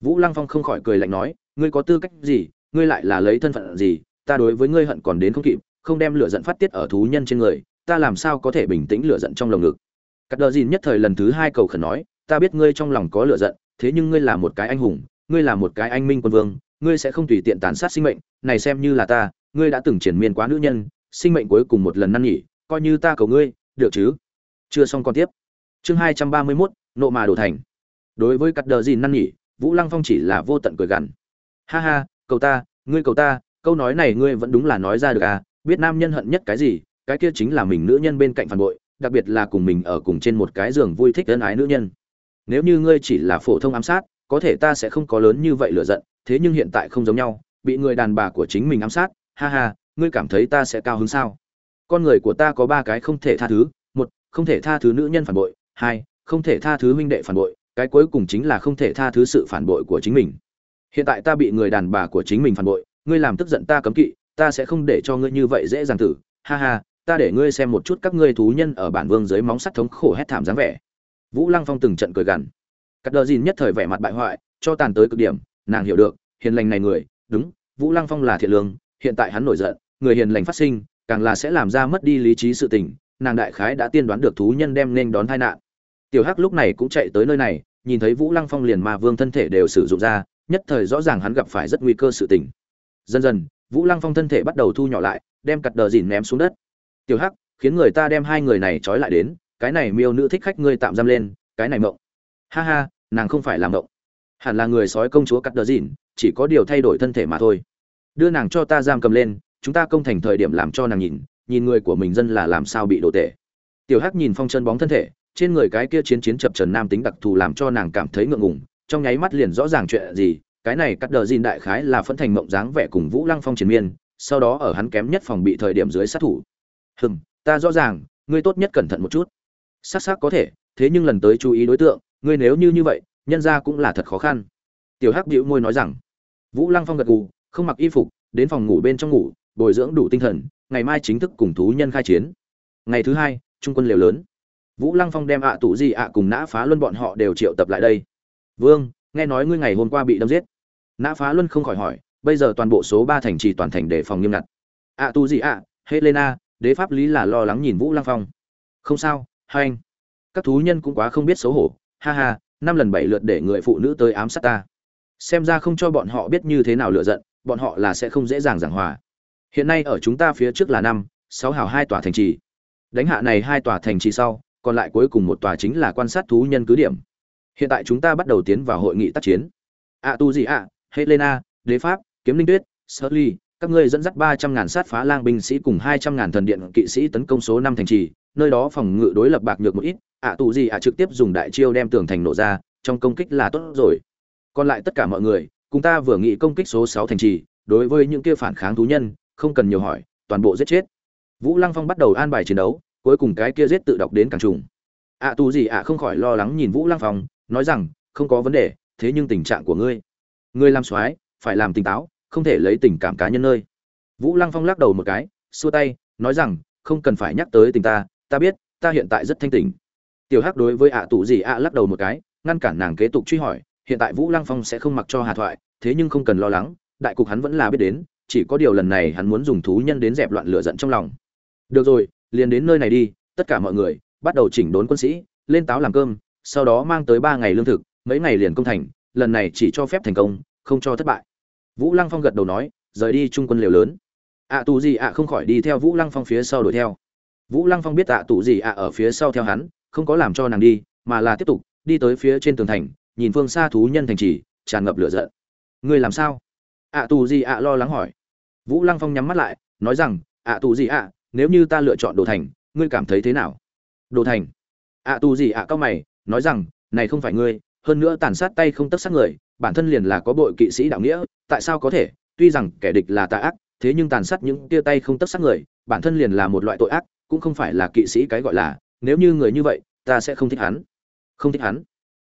Vũ lăng phong không khỏi cười lạnh nói, ngươi có tư cách gì, ngươi lại là lấy thân phận gì, ta đối với ngươi hận còn đến không kịp, không đem lửa giận phát tiết ở thú nhân trên người, ta làm sao có thể bình tĩnh lửa giận trong lồng ngực? Cắt đờ dìn nhất thời lần thứ hai cầu khẩn nói, ta biết ngươi trong lòng có lửa giận, thế nhưng ngươi là một cái anh hùng, ngươi là một cái anh minh quân vương, ngươi sẽ không tùy tiện tàn sát sinh mệnh, này xem như là ta, ngươi đã từng triển miên quá nữ nhân sinh mệnh cuối cùng một lần năn nhỉ coi như ta cầu ngươi, được chứ? Chưa xong còn tiếp. Chương hai trăm ba mươi mốt, nộ mà đổ thành. Đối với cắt đờ dìn năn nhỉ vũ lăng phong chỉ là vô tận cười gằn. Ha ha, cầu ta, ngươi cầu ta, câu nói này ngươi vẫn đúng là nói ra được à? Biết nam nhân hận nhất cái gì, cái kia chính là mình nữ nhân bên cạnh phản bội, đặc biệt là cùng mình ở cùng trên một cái giường vui thích ân ái nữ nhân. Nếu như ngươi chỉ là phổ thông ám sát, có thể ta sẽ không có lớn như vậy lựa giận, thế nhưng hiện tại không giống nhau, bị người đàn bà của chính mình ám sát, ha ha ngươi cảm thấy ta sẽ cao hứng sao? Con người của ta có ba cái không thể tha thứ, một, không thể tha thứ nữ nhân phản bội, hai, không thể tha thứ huynh đệ phản bội, cái cuối cùng chính là không thể tha thứ sự phản bội của chính mình. Hiện tại ta bị người đàn bà của chính mình phản bội, ngươi làm tức giận ta cấm kỵ, ta sẽ không để cho ngươi như vậy dễ dàng tử. Ha ha, ta để ngươi xem một chút các ngươi thú nhân ở bản vương dưới móng sắt thống khổ hét thảm dáng vẻ. Vũ lăng phong từng trận cười gằn. Cắt đờ dìn nhất thời vẻ mặt bại hoại, cho tàn tới cực điểm, nàng hiểu được, hiền lành này người, đúng, vũ lăng phong là thiện lương hiện tại hắn nổi giận, người hiền lành phát sinh, càng là sẽ làm ra mất đi lý trí sự tình, nàng đại khái đã tiên đoán được thú nhân đem nên đón tai nạn. Tiểu hắc lúc này cũng chạy tới nơi này, nhìn thấy vũ lăng phong liền mà vương thân thể đều sử dụng ra, nhất thời rõ ràng hắn gặp phải rất nguy cơ sự tình. Dần dần, vũ lăng phong thân thể bắt đầu thu nhỏ lại, đem cặt đờ dìn ném xuống đất. Tiểu hắc, khiến người ta đem hai người này trói lại đến, cái này miêu nữ thích khách ngươi tạm giam lên, cái này mộng. Ha ha, nàng không phải làm mộng. Hẳn là người sói công chúa cắt đờ dìn, chỉ có điều thay đổi thân thể mà thôi đưa nàng cho ta giam cầm lên, chúng ta công thành thời điểm làm cho nàng nhìn nhìn người của mình dân là làm sao bị đổ tệ. Tiểu hắc nhìn phong chân bóng thân thể, trên người cái kia chiến chiến chập trần nam tính đặc thù làm cho nàng cảm thấy ngượng ngùng, trong nháy mắt liền rõ ràng chuyện gì, cái này cắt đờ dìn đại khái là phân thành mộng dáng vẻ cùng vũ lăng phong chiến miên, sau đó ở hắn kém nhất phòng bị thời điểm dưới sát thủ. Hừm, ta rõ ràng, ngươi tốt nhất cẩn thận một chút. Xác xác có thể, thế nhưng lần tới chú ý đối tượng, ngươi nếu như như vậy, nhân ra cũng là thật khó khăn. Tiểu hắc bĩu môi nói rằng. Vũ lăng phong gật gù không mặc y phục, đến phòng ngủ bên trong ngủ, bồi dưỡng đủ tinh thần, ngày mai chính thức cùng thú nhân khai chiến. Ngày thứ hai, trung quân liều lớn. Vũ lăng phong đem ạ tụ gì ạ cùng nã phá luân bọn họ đều triệu tập lại đây. Vương, nghe nói ngươi ngày hôm qua bị đâm giết. Nã phá luân không khỏi hỏi, bây giờ toàn bộ số ba thành trì toàn thành đề phòng nghiêm ngặt. Ạ tụ gì ạ, helena, đế pháp lý là lo lắng nhìn vũ lăng phong. Không sao, hai anh, các thú nhân cũng quá không biết xấu hổ. Ha ha, năm lần bảy lượt để người phụ nữ tới ám sát ta. Xem ra không cho bọn họ biết như thế nào lựa giận bọn họ là sẽ không dễ dàng giảng hòa. Hiện nay ở chúng ta phía trước là năm, sáu hào hai tòa thành trì. Đánh hạ này hai tòa thành trì sau, còn lại cuối cùng một tòa chính là quan sát thú nhân cứ điểm. Hiện tại chúng ta bắt đầu tiến vào hội nghị tác chiến. Ạ tu gì ạ helena, đế pháp, kiếm linh tuyết sơ các ngươi dẫn dắt ba trăm ngàn sát phá lang binh sĩ cùng hai trăm ngàn thần điện kỵ sĩ tấn công số năm thành trì, nơi đó phòng ngự đối lập bạc nhược một ít. Ạ tu gì ạ trực tiếp dùng đại chiêu đem tường thành nổ ra, trong công kích là tốt rồi. Còn lại tất cả mọi người cùng ta vừa nghị công kích số sáu thành trì, đối với những kia phản kháng thú nhân, không cần nhiều hỏi, toàn bộ giết chết. Vũ lăng phong bắt đầu an bài chiến đấu, cuối cùng cái kia giết tự đọc đến càng trùng. Ạ tù gì ạ, không khỏi lo lắng nhìn vũ lăng phong, nói rằng, không có vấn đề, thế nhưng tình trạng của ngươi. Ngươi làm soái, phải làm tỉnh táo, không thể lấy tình cảm cá nhân nơi. Vũ lăng phong lắc đầu một cái, xua tay, nói rằng, không cần phải nhắc tới tình ta ta biết, ta hiện tại rất thanh tỉnh. Tiểu hắc đối với ạ, tù gì ạ lắc đầu một cái, ngăn cản nàng kế tục truy hỏi hiện tại vũ lăng phong sẽ không mặc cho hà thoại, thế nhưng không cần lo lắng, đại cục hắn vẫn là biết đến, chỉ có điều lần này hắn muốn dùng thú nhân đến dẹp loạn lửa giận trong lòng. Được rồi, liền đến nơi này đi, tất cả mọi người, bắt đầu chỉnh đốn quân sĩ, lên táo làm cơm, sau đó mang tới ba ngày lương thực, mấy ngày liền công thành, lần này chỉ cho phép thành công, không cho thất bại. Vũ lăng phong gật đầu nói, rời đi trung quân liều lớn. Ạ tù gì ạ không khỏi đi theo vũ lăng phong phía sau đuổi theo. Vũ lăng phong biết ạ tù gì ạ ở phía sau theo hắn, không có làm cho nàng đi, mà là tiếp tục đi tới phía trên tường thành nhìn phương xa thú nhân thành trì, tràn ngập lửa giận. Ngươi làm sao? Ạ tù gì ạ lo lắng hỏi. Vũ lăng phong nhắm mắt lại, nói rằng ạ tù gì ạ nếu như ta lựa chọn đồ thành, ngươi cảm thấy thế nào? Đồ thành. Ạ tù gì ạ cao mày, nói rằng, này không phải ngươi, hơn nữa tàn sát tay không tất sát người, bản thân liền là có bội kỵ sĩ đạo nghĩa, tại sao có thể? Tuy rằng kẻ địch là tà ác, thế nhưng tàn sát những tia tay không tất sát người, bản thân liền là một loại tội ác, cũng không phải là kỵ sĩ cái gọi là, nếu như người như vậy, ta sẽ không thích hắn. Không thích hắn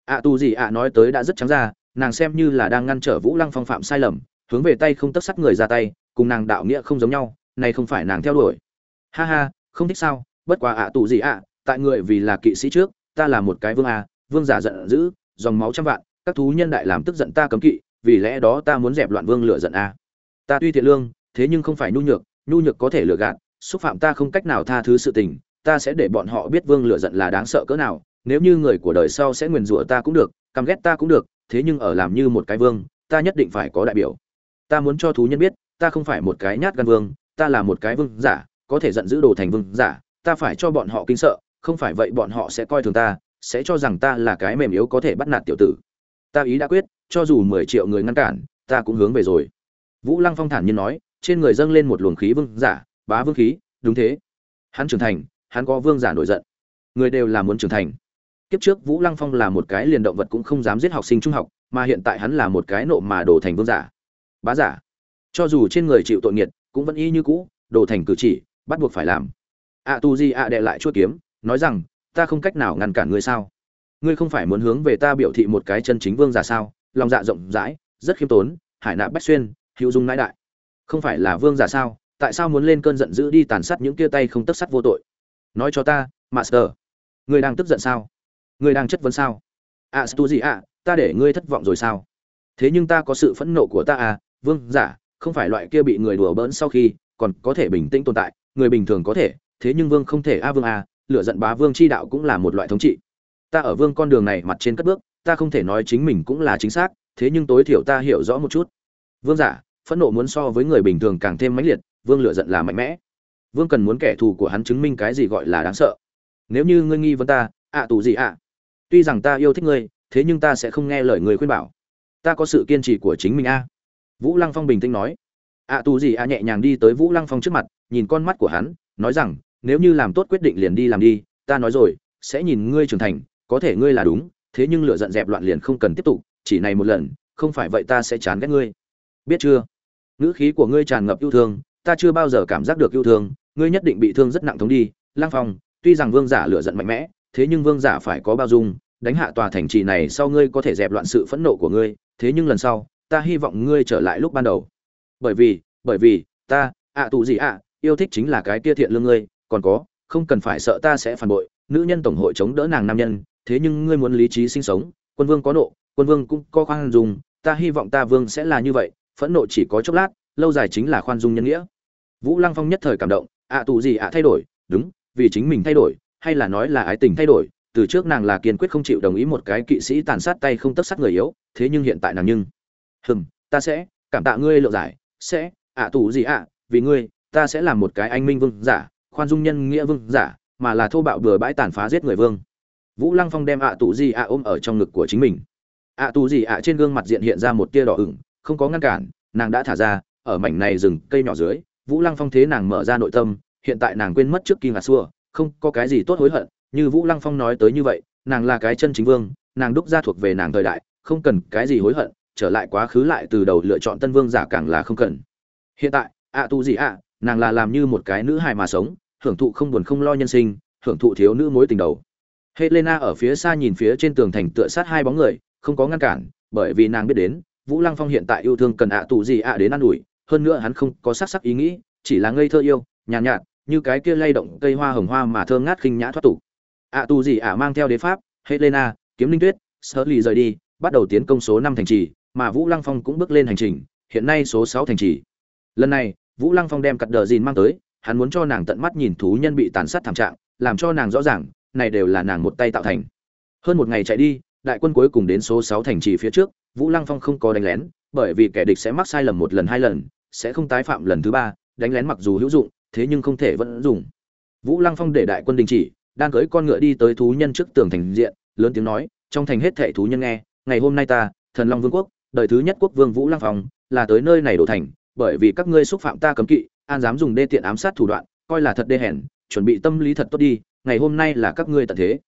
ạ tù gì ạ nói tới đã rất trắng ra nàng xem như là đang ngăn trở vũ lăng phong phạm sai lầm hướng về tay không tất sắt người ra tay cùng nàng đạo nghĩa không giống nhau này không phải nàng theo đuổi. Ha ha không thích sao bất quá ạ tù gì ạ tại người vì là kỵ sĩ trước ta là một cái vương à, vương giả giận dữ dòng máu trăm vạn các thú nhân đại làm tức giận ta cấm kỵ vì lẽ đó ta muốn dẹp loạn vương lựa giận a ta tuy thiện lương thế nhưng không phải nhu nhược nhu nhược có thể lừa gạt xúc phạm ta không cách nào tha thứ sự tình ta sẽ để bọn họ biết vương lựa giận là đáng sợ cỡ nào nếu như người của đời sau sẽ nguyền rủa ta cũng được, căm ghét ta cũng được, thế nhưng ở làm như một cái vương, ta nhất định phải có đại biểu. Ta muốn cho thú nhân biết, ta không phải một cái nhát gan vương, ta là một cái vương giả, có thể giận dữ đồ thành vương giả, ta phải cho bọn họ kinh sợ, không phải vậy bọn họ sẽ coi thường ta, sẽ cho rằng ta là cái mềm yếu có thể bắt nạt tiểu tử. Ta ý đã quyết, cho dù mười triệu người ngăn cản, ta cũng hướng về rồi. Vũ lăng phong thản nhiên nói, trên người dâng lên một luồng khí vương giả, bá vương khí, đúng thế. Hắn trưởng thành, hắn có vương giả nổi giận. Người đều là muốn trưởng thành kiếp trước vũ lăng phong là một cái liền động vật cũng không dám giết học sinh trung học, mà hiện tại hắn là một cái nộ mà đổ thành vương giả. Bá giả. Cho dù trên người chịu tội nghiệt, cũng vẫn y như cũ đổ thành cử chỉ, bắt buộc phải làm. À tu di à đệ lại chuốt kiếm, nói rằng, ta không cách nào ngăn cản ngươi sao? Ngươi không phải muốn hướng về ta biểu thị một cái chân chính vương giả sao? Lòng dạ rộng rãi, rất khiêm tốn, hải nạ bách xuyên, hữu dung nãi đại. Không phải là vương giả sao? Tại sao muốn lên cơn giận dữ đi tàn sát những kia tay không tất sắt vô tội? Nói cho ta, master. Ngươi đang tức giận sao? Ngươi đang chất vấn sao? À stu gì à ta để ngươi thất vọng rồi sao? Thế nhưng ta có sự phẫn nộ của ta à vương giả, không phải loại kia bị người đùa bỡn sau khi, còn có thể bình tĩnh tồn tại, người bình thường có thể, thế nhưng vương không thể, a, vương à, a lựa giận bá vương chi đạo cũng là một loại thống trị. Ta ở vương con đường này mặt trên cất bước, ta không thể nói chính mình cũng là chính xác, thế nhưng tối thiểu ta hiểu rõ một chút. Vương giả, phẫn nộ muốn so với người bình thường càng thêm mãnh liệt, vương lựa giận là mạnh mẽ. Vương cần muốn kẻ thù của hắn chứng minh cái gì gọi là đáng sợ. Nếu như ngươi nghi vấn ta, ạ, tù gì ạ? Tuy rằng ta yêu thích ngươi, thế nhưng ta sẽ không nghe lời người khuyên bảo. Ta có sự kiên trì của chính mình a. Vũ lăng phong bình tĩnh nói. Ạ tù gì ạ nhẹ nhàng đi tới vũ lăng phong trước mặt, nhìn con mắt của hắn, nói rằng, nếu như làm tốt quyết định liền đi làm đi, ta nói rồi, sẽ nhìn ngươi trưởng thành, có thể ngươi là đúng, thế nhưng lựa giận dẹp loạn liền không cần tiếp tục, chỉ này một lần, không phải vậy ta sẽ chán ghét ngươi. Biết chưa? Ngữ khí của ngươi tràn ngập yêu thương, ta chưa bao giờ cảm giác được yêu thương, ngươi nhất định bị thương rất nặng thống đi lang phong, tuy rằng vương giả lựa giận mạnh mẽ thế nhưng vương giả phải có bao dung, đánh hạ tòa thành trì này sau ngươi có thể dẹp loạn sự phẫn nộ của ngươi, thế nhưng lần sau, ta hy vọng ngươi trở lại lúc ban đầu. Bởi vì bởi vì, ta, ạ tù gì ạ, yêu thích chính là cái kia thiện lương ngươi, còn có, không cần phải sợ ta sẽ phản bội, nữ nhân tổng hội chống đỡ nàng nam nhân, thế nhưng ngươi muốn lý trí sinh sống, quân vương có nộ, quân vương cũng có khoan dung, ta hy vọng ta vương sẽ là như vậy, phẫn nộ chỉ có chốc lát, lâu dài chính là khoan dung nhân nghĩa. Vũ lăng phong nhất thời cảm động, ạ tù gì ạ thay đổi, đúng, vì chính mình thay đổi hay là nói là ái tình thay đổi, từ trước nàng là kiên quyết không chịu đồng ý một cái kỵ sĩ tàn sát tay không tất sát người yếu, thế nhưng hiện tại nàng nhưng, hừm, ta sẽ, cảm tạ ngươi lượng giải, sẽ, ạ tù gì ạ, vì ngươi, ta sẽ làm một cái anh minh vương giả, khoan dung nhân nghĩa vương giả, mà là thô bạo bừa bãi tàn phá giết người vương. Vũ lăng phong đem ạ tù gì ạ ôm ở trong ngực của chính mình. Ạ tù gì ạ trên gương mặt diện hiện ra một tia đỏ ửng, không có ngăn cản, nàng đã thả ra, ở mảnh này rừng cây nhỏ dưới, vũ lăng phong thế nàng mở ra nội tâm, hiện tại nàng quên mất trước kia ngà xua không có cái gì tốt hối hận như vũ lăng phong nói tới như vậy nàng là cái chân chính vương nàng đúc ra thuộc về nàng thời đại không cần cái gì hối hận trở lại quá khứ lại từ đầu lựa chọn tân vương giả càng là không cần. Hiện tại ạ tu gì ạ nàng là làm như một cái nữ hài mà sống hưởng thụ không buồn không lo nhân sinh hưởng thụ thiếu nữ mối tình đầu. Helena ở phía xa nhìn phía trên tường thành tựa sát hai bóng người không có ngăn cản bởi vì nàng biết đến vũ lăng phong hiện tại yêu thương cần ạ tù gì ạ đến ă n ủi hơn nữa hắn không có sắc sắc ý nghĩ chỉ là ngây thơ yêu nhàn nhạt, nhạt như cái kia lay động cây hoa hồng hoa mà thơ ngát khinh nhã thoát tục. Ạ tu gì ạ mang theo đế pháp, helena, kiếm linh tuyết sơ lì rời đi, bắt đầu tiến công số năm thành trì, mà vũ lăng phong cũng bước lên hành trình, hiện nay số sáu thành trì. Lần này, vũ lăng phong đem cật đờ dìn mang tới, hắn muốn cho nàng tận mắt nhìn thú nhân bị tàn sát thảm trạng, làm cho nàng rõ ràng, này đều là nàng một tay tạo thành. Hơn một ngày chạy đi, đại quân cuối cùng đến số sáu thành trì phía trước, vũ lăng phong không có đánh lén, bởi vì kẻ địch sẽ mắc sai lầm một lần hai lần, sẽ không tái phạm lần thứ ba, đánh lén mặc dù hữu dụng thế nhưng không thể vẫn dùng. Vũ lăng phong để đại quân đình chỉ, đang cưỡi con ngựa đi tới thú nhân trước tường thành diện, lớn tiếng nói, trong thành hết thệ thú nhân nghe, ngày hôm nay ta, thần long vương quốc, đời thứ nhất quốc vương vũ lăng phong, là tới nơi này đổ thành, bởi vì các ngươi xúc phạm ta cấm kỵ, an dám dùng đê tiện ám sát thủ đoạn, coi là thật đê hèn, chuẩn bị tâm lý thật tốt đi, ngày hôm nay là các ngươi tận thế.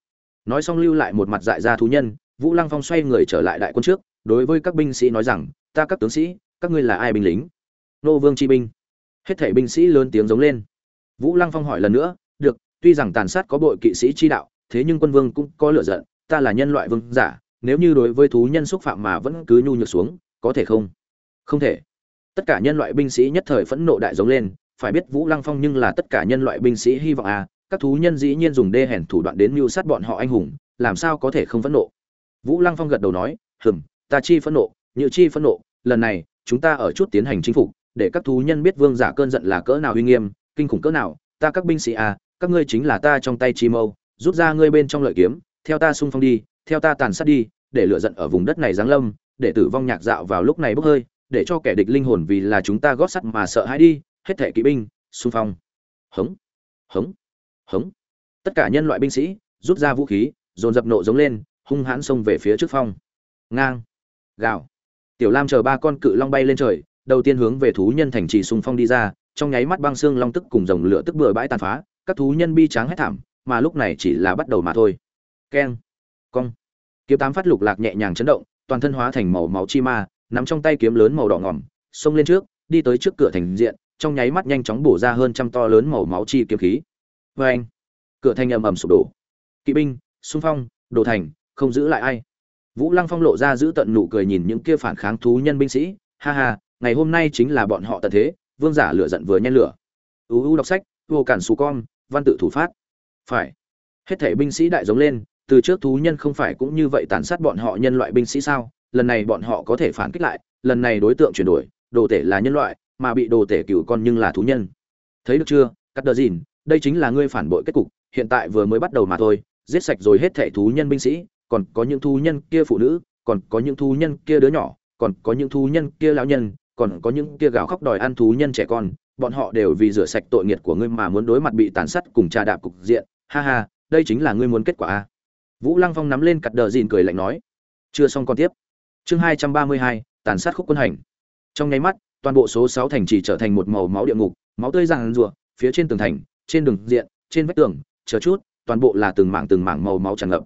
Nói xong lưu lại một mặt dại ra thú nhân, vũ lăng phong xoay người trở lại đại quân trước, đối với các binh sĩ nói rằng, ta các tướng sĩ, các ngươi là ai binh lính? Nô vương chi binh hết thảy binh sĩ lớn tiếng giống lên. Vũ lăng phong hỏi lần nữa, được, tuy rằng tàn sát có bội kỵ sĩ chi đạo, thế nhưng quân vương cũng có lựa giận, ta là nhân loại vương giả, nếu như đối với thú nhân xúc phạm mà vẫn cứ nhu nhược xuống, có thể không? Không thể. Tất cả nhân loại binh sĩ nhất thời phẫn nộ đại giống lên, phải biết vũ lăng phong nhưng là tất cả nhân loại binh sĩ hy vọng à các thú nhân dĩ nhiên dùng đê hèn thủ đoạn đến mưu sát bọn họ anh hùng, làm sao có thể không phẫn nộ? Vũ lăng phong gật đầu nói, hừm, ta chi phẫn nộ như chi phẫn nộ, lần này, chúng ta ở chút tiến hành chính phủ để các thú nhân biết vương giả cơn giận là cỡ nào uy nghiêm, kinh khủng cỡ nào, ta các binh sĩ à các ngươi chính là ta trong tay chi mâu, rút ra ngươi bên trong lợi kiếm, theo ta xung phong đi, theo ta tàn sát đi, để lựa giận ở vùng đất này giáng lâm, để tử vong nhạc dạo vào lúc này bốc hơi, để cho kẻ địch linh hồn vì là chúng ta gót sắt mà sợ hãi đi, hết thể kỵ binh, xung phong. Hống hống hống. Tất cả nhân loại binh sĩ, rút ra vũ khí, dồn dập nộ giống lên, hung hãn xông về phía trước phong. Ngang, gào. Tiểu lam chờ ba con cự long bay lên trời đầu tiên hướng về thú nhân thành trì xung phong đi ra, trong nháy mắt băng xương long tức cùng rồng lửa tức bừa bãi tàn phá, các thú nhân bi tráng hết thảm, mà lúc này chỉ là bắt đầu mà thôi. Keng, cong. Kiếm tám phát lục lạc nhẹ nhàng chấn động, toàn thân hóa thành màu máu chi ma, nắm trong tay kiếm lớn màu đỏ ngỏm, xông lên trước, đi tới trước cửa thành diện, trong nháy mắt nhanh chóng bổ ra hơn trăm to lớn màu máu chi kiếm khí. Vê cửa thành ầm ầm sụp đổ. Kỵ binh, xung phong đồ thành, không giữ lại ai. Vũ lăng phong lộ ra giữ tận nụ cười nhìn những kia phản kháng thú nhân binh sĩ. Ha ha ngày hôm nay chính là bọn họ tận thế, vương giả lửa giận vừa nhen lửa. Uu đọc sách, vô cản xù con, văn tự thủ phát. Phải. Hết thể binh sĩ đại giống lên, từ trước thú nhân không phải cũng như vậy tàn sát bọn họ nhân loại binh sĩ sao? Lần này bọn họ có thể phản kích lại, lần này đối tượng chuyển đổi, đồ tể là nhân loại, mà bị đồ tể cựu con nhưng là thú nhân. Thấy được chưa cắt đờ dìn đây chính là ngươi phản bội kết cục, hiện tại vừa mới bắt đầu mà thôi, giết sạch rồi hết thẻ thú nhân binh sĩ, còn có những thú nhân kia phụ nữ, còn có những thú nhân kia đứa nhỏ, còn có những thú nhân kia lão nhân còn có những kia gào khóc đòi ăn thú nhân trẻ con, bọn họ đều vì rửa sạch tội nghiệt của ngươi mà muốn đối mặt bị tàn sát cùng trà đạp cục diện. Ha ha, đây chính là ngươi muốn kết quả a. Vũ lăng phong nắm lên cặt đờ dìn cười lạnh nói. Chưa xong còn tiếp. Chương hai trăm ba mươi hai, tàn sát khúc quân hành. Trong nháy mắt, toàn bộ số sáu thành chỉ trở thành một màu máu địa ngục, máu tươi ràng rùa. phía trên tường thành, trên đường diện, trên vách tường, chờ chút, toàn bộ là từng mảng từng mảng màu máu tràn ngập.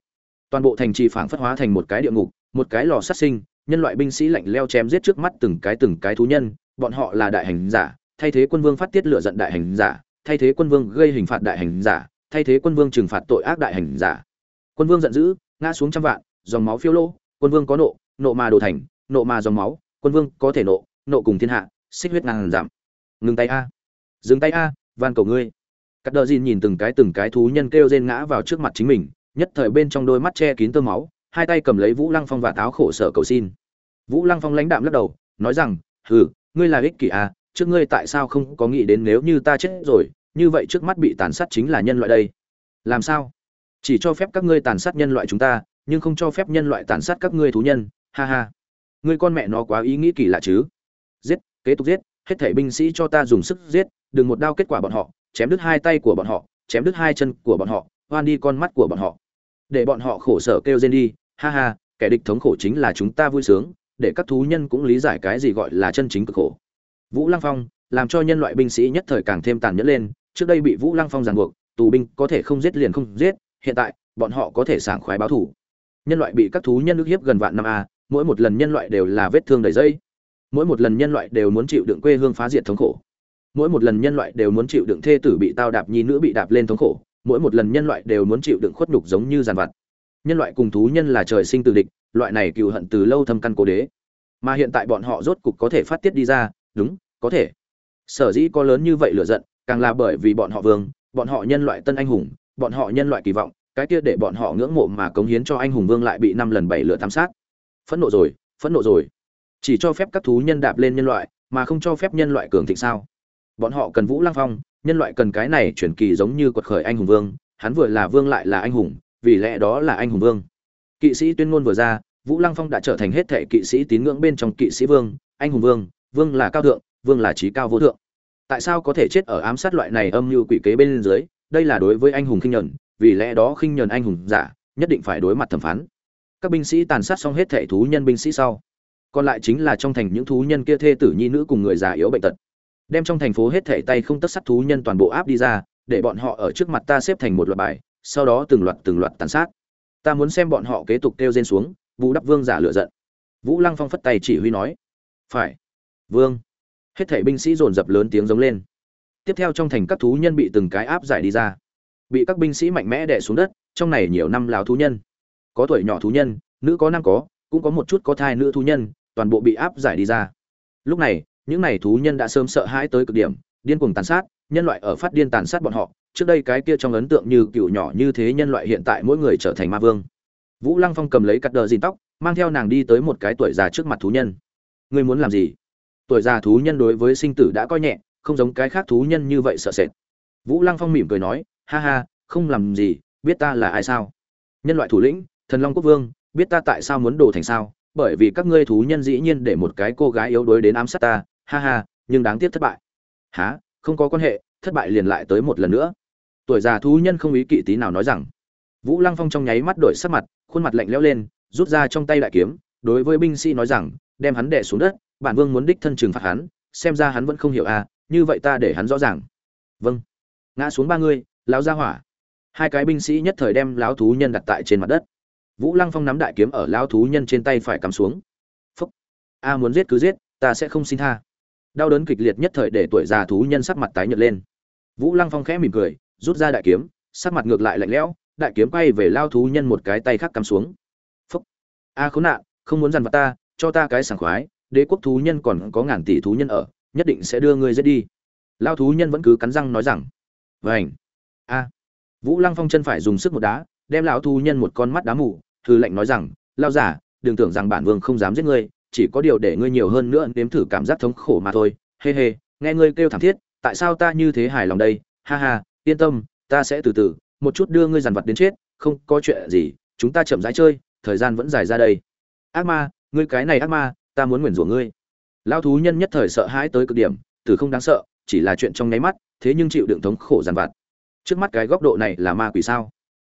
Toàn bộ thành trì phảng phất hóa thành một cái địa ngục, một cái lò sát sinh nhân loại binh sĩ lạnh leo chém giết trước mắt từng cái từng cái thú nhân, bọn họ là đại hành giả, thay thế quân vương phát tiết lửa giận đại hành giả, thay thế quân vương gây hình phạt đại hành giả, thay thế quân vương trừng phạt tội ác đại hành giả. Quân vương giận dữ, ngã xuống trăm vạn, dòng máu phiêu lô quân vương có nộ nộ mà đồ thành, nộ mà dòng máu, quân vương có thể nộ nộ cùng thiên hạ, xích huyết ngàn giảm. Ngừng tay a. Dừng tay a, van cầu ngươi. Cắt Đở dìn nhìn từng cái từng cái thú nhân kêu rên ngã vào trước mặt chính mình, nhất thời bên trong đôi mắt che kín tơ máu, hai tay cầm lấy vũ lăng phong và táo khổ sở cầu xin vũ lăng phong lãnh đạm lắc đầu, nói rằng, hừ, ngươi là ích kỷ à trước ngươi tại sao không có nghĩ đến nếu như ta chết rồi, như vậy trước mắt bị tàn sát chính là nhân loại đây. Làm sao? Chỉ cho phép các ngươi tàn sát nhân loại chúng ta, nhưng không cho phép nhân loại tàn sát các ngươi thú nhân, ha ha. Ngươi con mẹ nó quá ý nghĩ kỳ lạ chứ. Giết, kế tục giết, hết thảy binh sĩ cho ta dùng sức giết, đừng một đao kết quả bọn họ, chém đứt hai tay của bọn họ, chém đứt hai chân của bọn họ, hoan đi con mắt của bọn họ. Để bọn họ khổ sở kêu rên đi, ha ha, kẻ địch thống khổ chính là chúng ta vui sướng để các thú nhân cũng lý giải cái gì gọi là chân chính cực khổ. Vũ lăng phong làm cho nhân loại binh sĩ nhất thời càng thêm tàn nhẫn lên, trước đây bị vũ lăng phong ràng buộc, tù binh có thể không giết liền không giết, hiện tại, bọn họ có thể sảng khoái báo thủ. Nhân loại bị các thú nhân ức hiếp gần vạn năm a mỗi một lần nhân loại đều là vết thương đầy dây. Mỗi một lần nhân loại đều muốn chịu đựng quê hương phá diệt thống khổ. Mỗi một lần nhân loại đều muốn chịu đựng thê tử bị tao đạp, nhi nữ bị đạp lên thống khổ. Mỗi một lần nhân loại đều muốn chịu đựng khuất nhục giống như giàn vặt. Nhân loại cùng thú nhân là trời sinh từ địch loại này cừu hận từ lâu thâm căn cố đế. Mà hiện tại bọn họ rốt cục có thể phát tiết đi ra, đúng, có thể. Sở dĩ có lớn như vậy lựa giận, càng là bởi vì bọn họ vương, bọn họ nhân loại tân anh hùng, bọn họ nhân loại kỳ vọng, cái kia để bọn họ ngưỡng mộ mà cống hiến cho anh hùng vương lại bị năm lần bảy lửa tam sát. Phẫn nộ rồi, phẫn nộ rồi. Chỉ cho phép các thú nhân đạp lên nhân loại, mà không cho phép nhân loại cường thịnh sao? Bọn họ cần vũ lăng phong, nhân loại cần cái này chuyển kỳ giống như quật khởi anh hùng vương, hắn vừa là vương lại là anh hùng, vì lẽ đó là anh hùng vương kỵ sĩ tuyên ngôn vừa ra, vũ lăng phong đã trở thành hết thệ kỵ sĩ tín ngưỡng bên trong kỵ sĩ vương, anh hùng vương vương là cao thượng, vương là trí cao vô thượng. Tại sao có thể chết ở ám sát loại này âm mưu quỷ kế bên dưới? Đây là đối với anh hùng khinh nhẫn vì lẽ đó khinh nhẫn anh hùng giả, nhất định phải đối mặt thẩm phán. Các binh sĩ tàn sát xong hết thệ thú nhân binh sĩ sau, còn lại chính là trong thành những thú nhân kia thê tử nhi nữ cùng người già yếu bệnh tật. Đem trong thành phố hết thệ tay không tất sắt thú nhân toàn bộ áp đi ra, để bọn họ ở trước mặt ta xếp thành một loạt bài, sau đó từng loạt từng loạt tàn sát ta muốn xem bọn họ kế tục kêu rên xuống, vũ đắp vương giả lựa giận. Vũ lăng phong phất tay chỉ huy nói, phải. Vương. Hết thảy binh sĩ dồn dập lớn tiếng giống lên. Tiếp theo trong thành các thú nhân bị từng cái áp giải đi ra. Bị các binh sĩ mạnh mẽ đè xuống đất, trong này nhiều năm lào thú nhân. Có tuổi nhỏ thú nhân, nữ có nam có, cũng có một chút có thai nữ thú nhân, toàn bộ bị áp giải đi ra. Lúc này, những này thú nhân đã sớm sợ hãi tới cực điểm, điên cuồng tàn sát, nhân loại ở phát điên tàn sát bọn họ trước đây cái kia trong ấn tượng như cựu nhỏ như thế nhân loại hiện tại mỗi người trở thành ma vương. Vũ lăng phong cầm lấy cắt đờ dìn tóc, mang theo nàng đi tới một cái tuổi già trước mặt thú nhân. Ngươi muốn làm gì? Tuổi già thú nhân đối với sinh tử đã coi nhẹ, không giống cái khác thú nhân như vậy sợ sệt. Vũ lăng phong mỉm cười nói, ha ha, không làm gì, biết ta là ai sao? Nhân loại thủ lĩnh, thần long quốc vương, biết ta tại sao muốn đồ thành sao? Bởi vì các ngươi thú nhân dĩ nhiên để một cái cô gái yếu đuối đến ám sát ta, ha ha, nhưng đáng tiếc thất bại. Há không có quan hệ thất bại liền lại tới một lần nữa. Tuổi già thú nhân không ý kỵ tí nào nói rằng. Vũ lăng phong trong nháy mắt đổi sắc mặt, khuôn mặt lạnh lẽo lên, rút ra trong tay đại kiếm, đối với binh sĩ nói rằng, đem hắn đè xuống đất, bản vương muốn đích thân trừng phạt hắn, xem ra hắn vẫn không hiểu à như vậy ta để hắn rõ ràng. Vâng. Ngã xuống ba người, lão gia hỏa. Hai cái binh sĩ nhất thời đem lão thú nhân đặt tại trên mặt đất. Vũ lăng phong nắm đại kiếm ở lão thú nhân trên tay phải cắm xuống. Phúc. A muốn giết cứ giết, ta sẽ không xin tha đau đớn kịch liệt nhất thời để tuổi già thú nhân sắc mặt tái nhợt lên. Vũ lăng phong khẽ mỉm cười, rút ra đại kiếm, sắc mặt ngược lại lạnh lẽo, đại kiếm quay về lao thú nhân một cái tay khác cắm xuống. Phúc. A khốn nạn, không muốn dằn vặt ta, cho ta cái sảng khoái, đế quốc thú nhân còn có ngàn tỷ thú nhân ở, nhất định sẽ đưa ngươi giết đi. Lao thú nhân vẫn cứ cắn răng nói rằng vảnh a. Vũ lăng phong chân phải dùng sức một đá, đem lão thú nhân một con mắt đá mù thư lệnh nói rằng, lao giả, đừng tưởng rằng bản vương không dám giết ngươi chỉ có điều để ngươi nhiều hơn nữa nếm thử cảm giác thống khổ mà thôi. Hê hê, nghe ngươi kêu thảm thiết, tại sao ta như thế hài lòng đây? Ha ha, yên tâm, ta sẽ từ từ, một chút đưa ngươi dàn vật đến chết, không có chuyện gì, chúng ta chậm rãi chơi, thời gian vẫn dài ra đây. Ác ma, ngươi cái này ác ma, ta muốn nguyền rủa ngươi. Lao thú nhân nhất thời sợ hãi tới cực điểm, từ không đáng sợ, chỉ là chuyện trong nháy mắt, thế nhưng chịu đựng thống khổ dằn vặt. Trước mắt cái góc độ này là ma quỷ sao?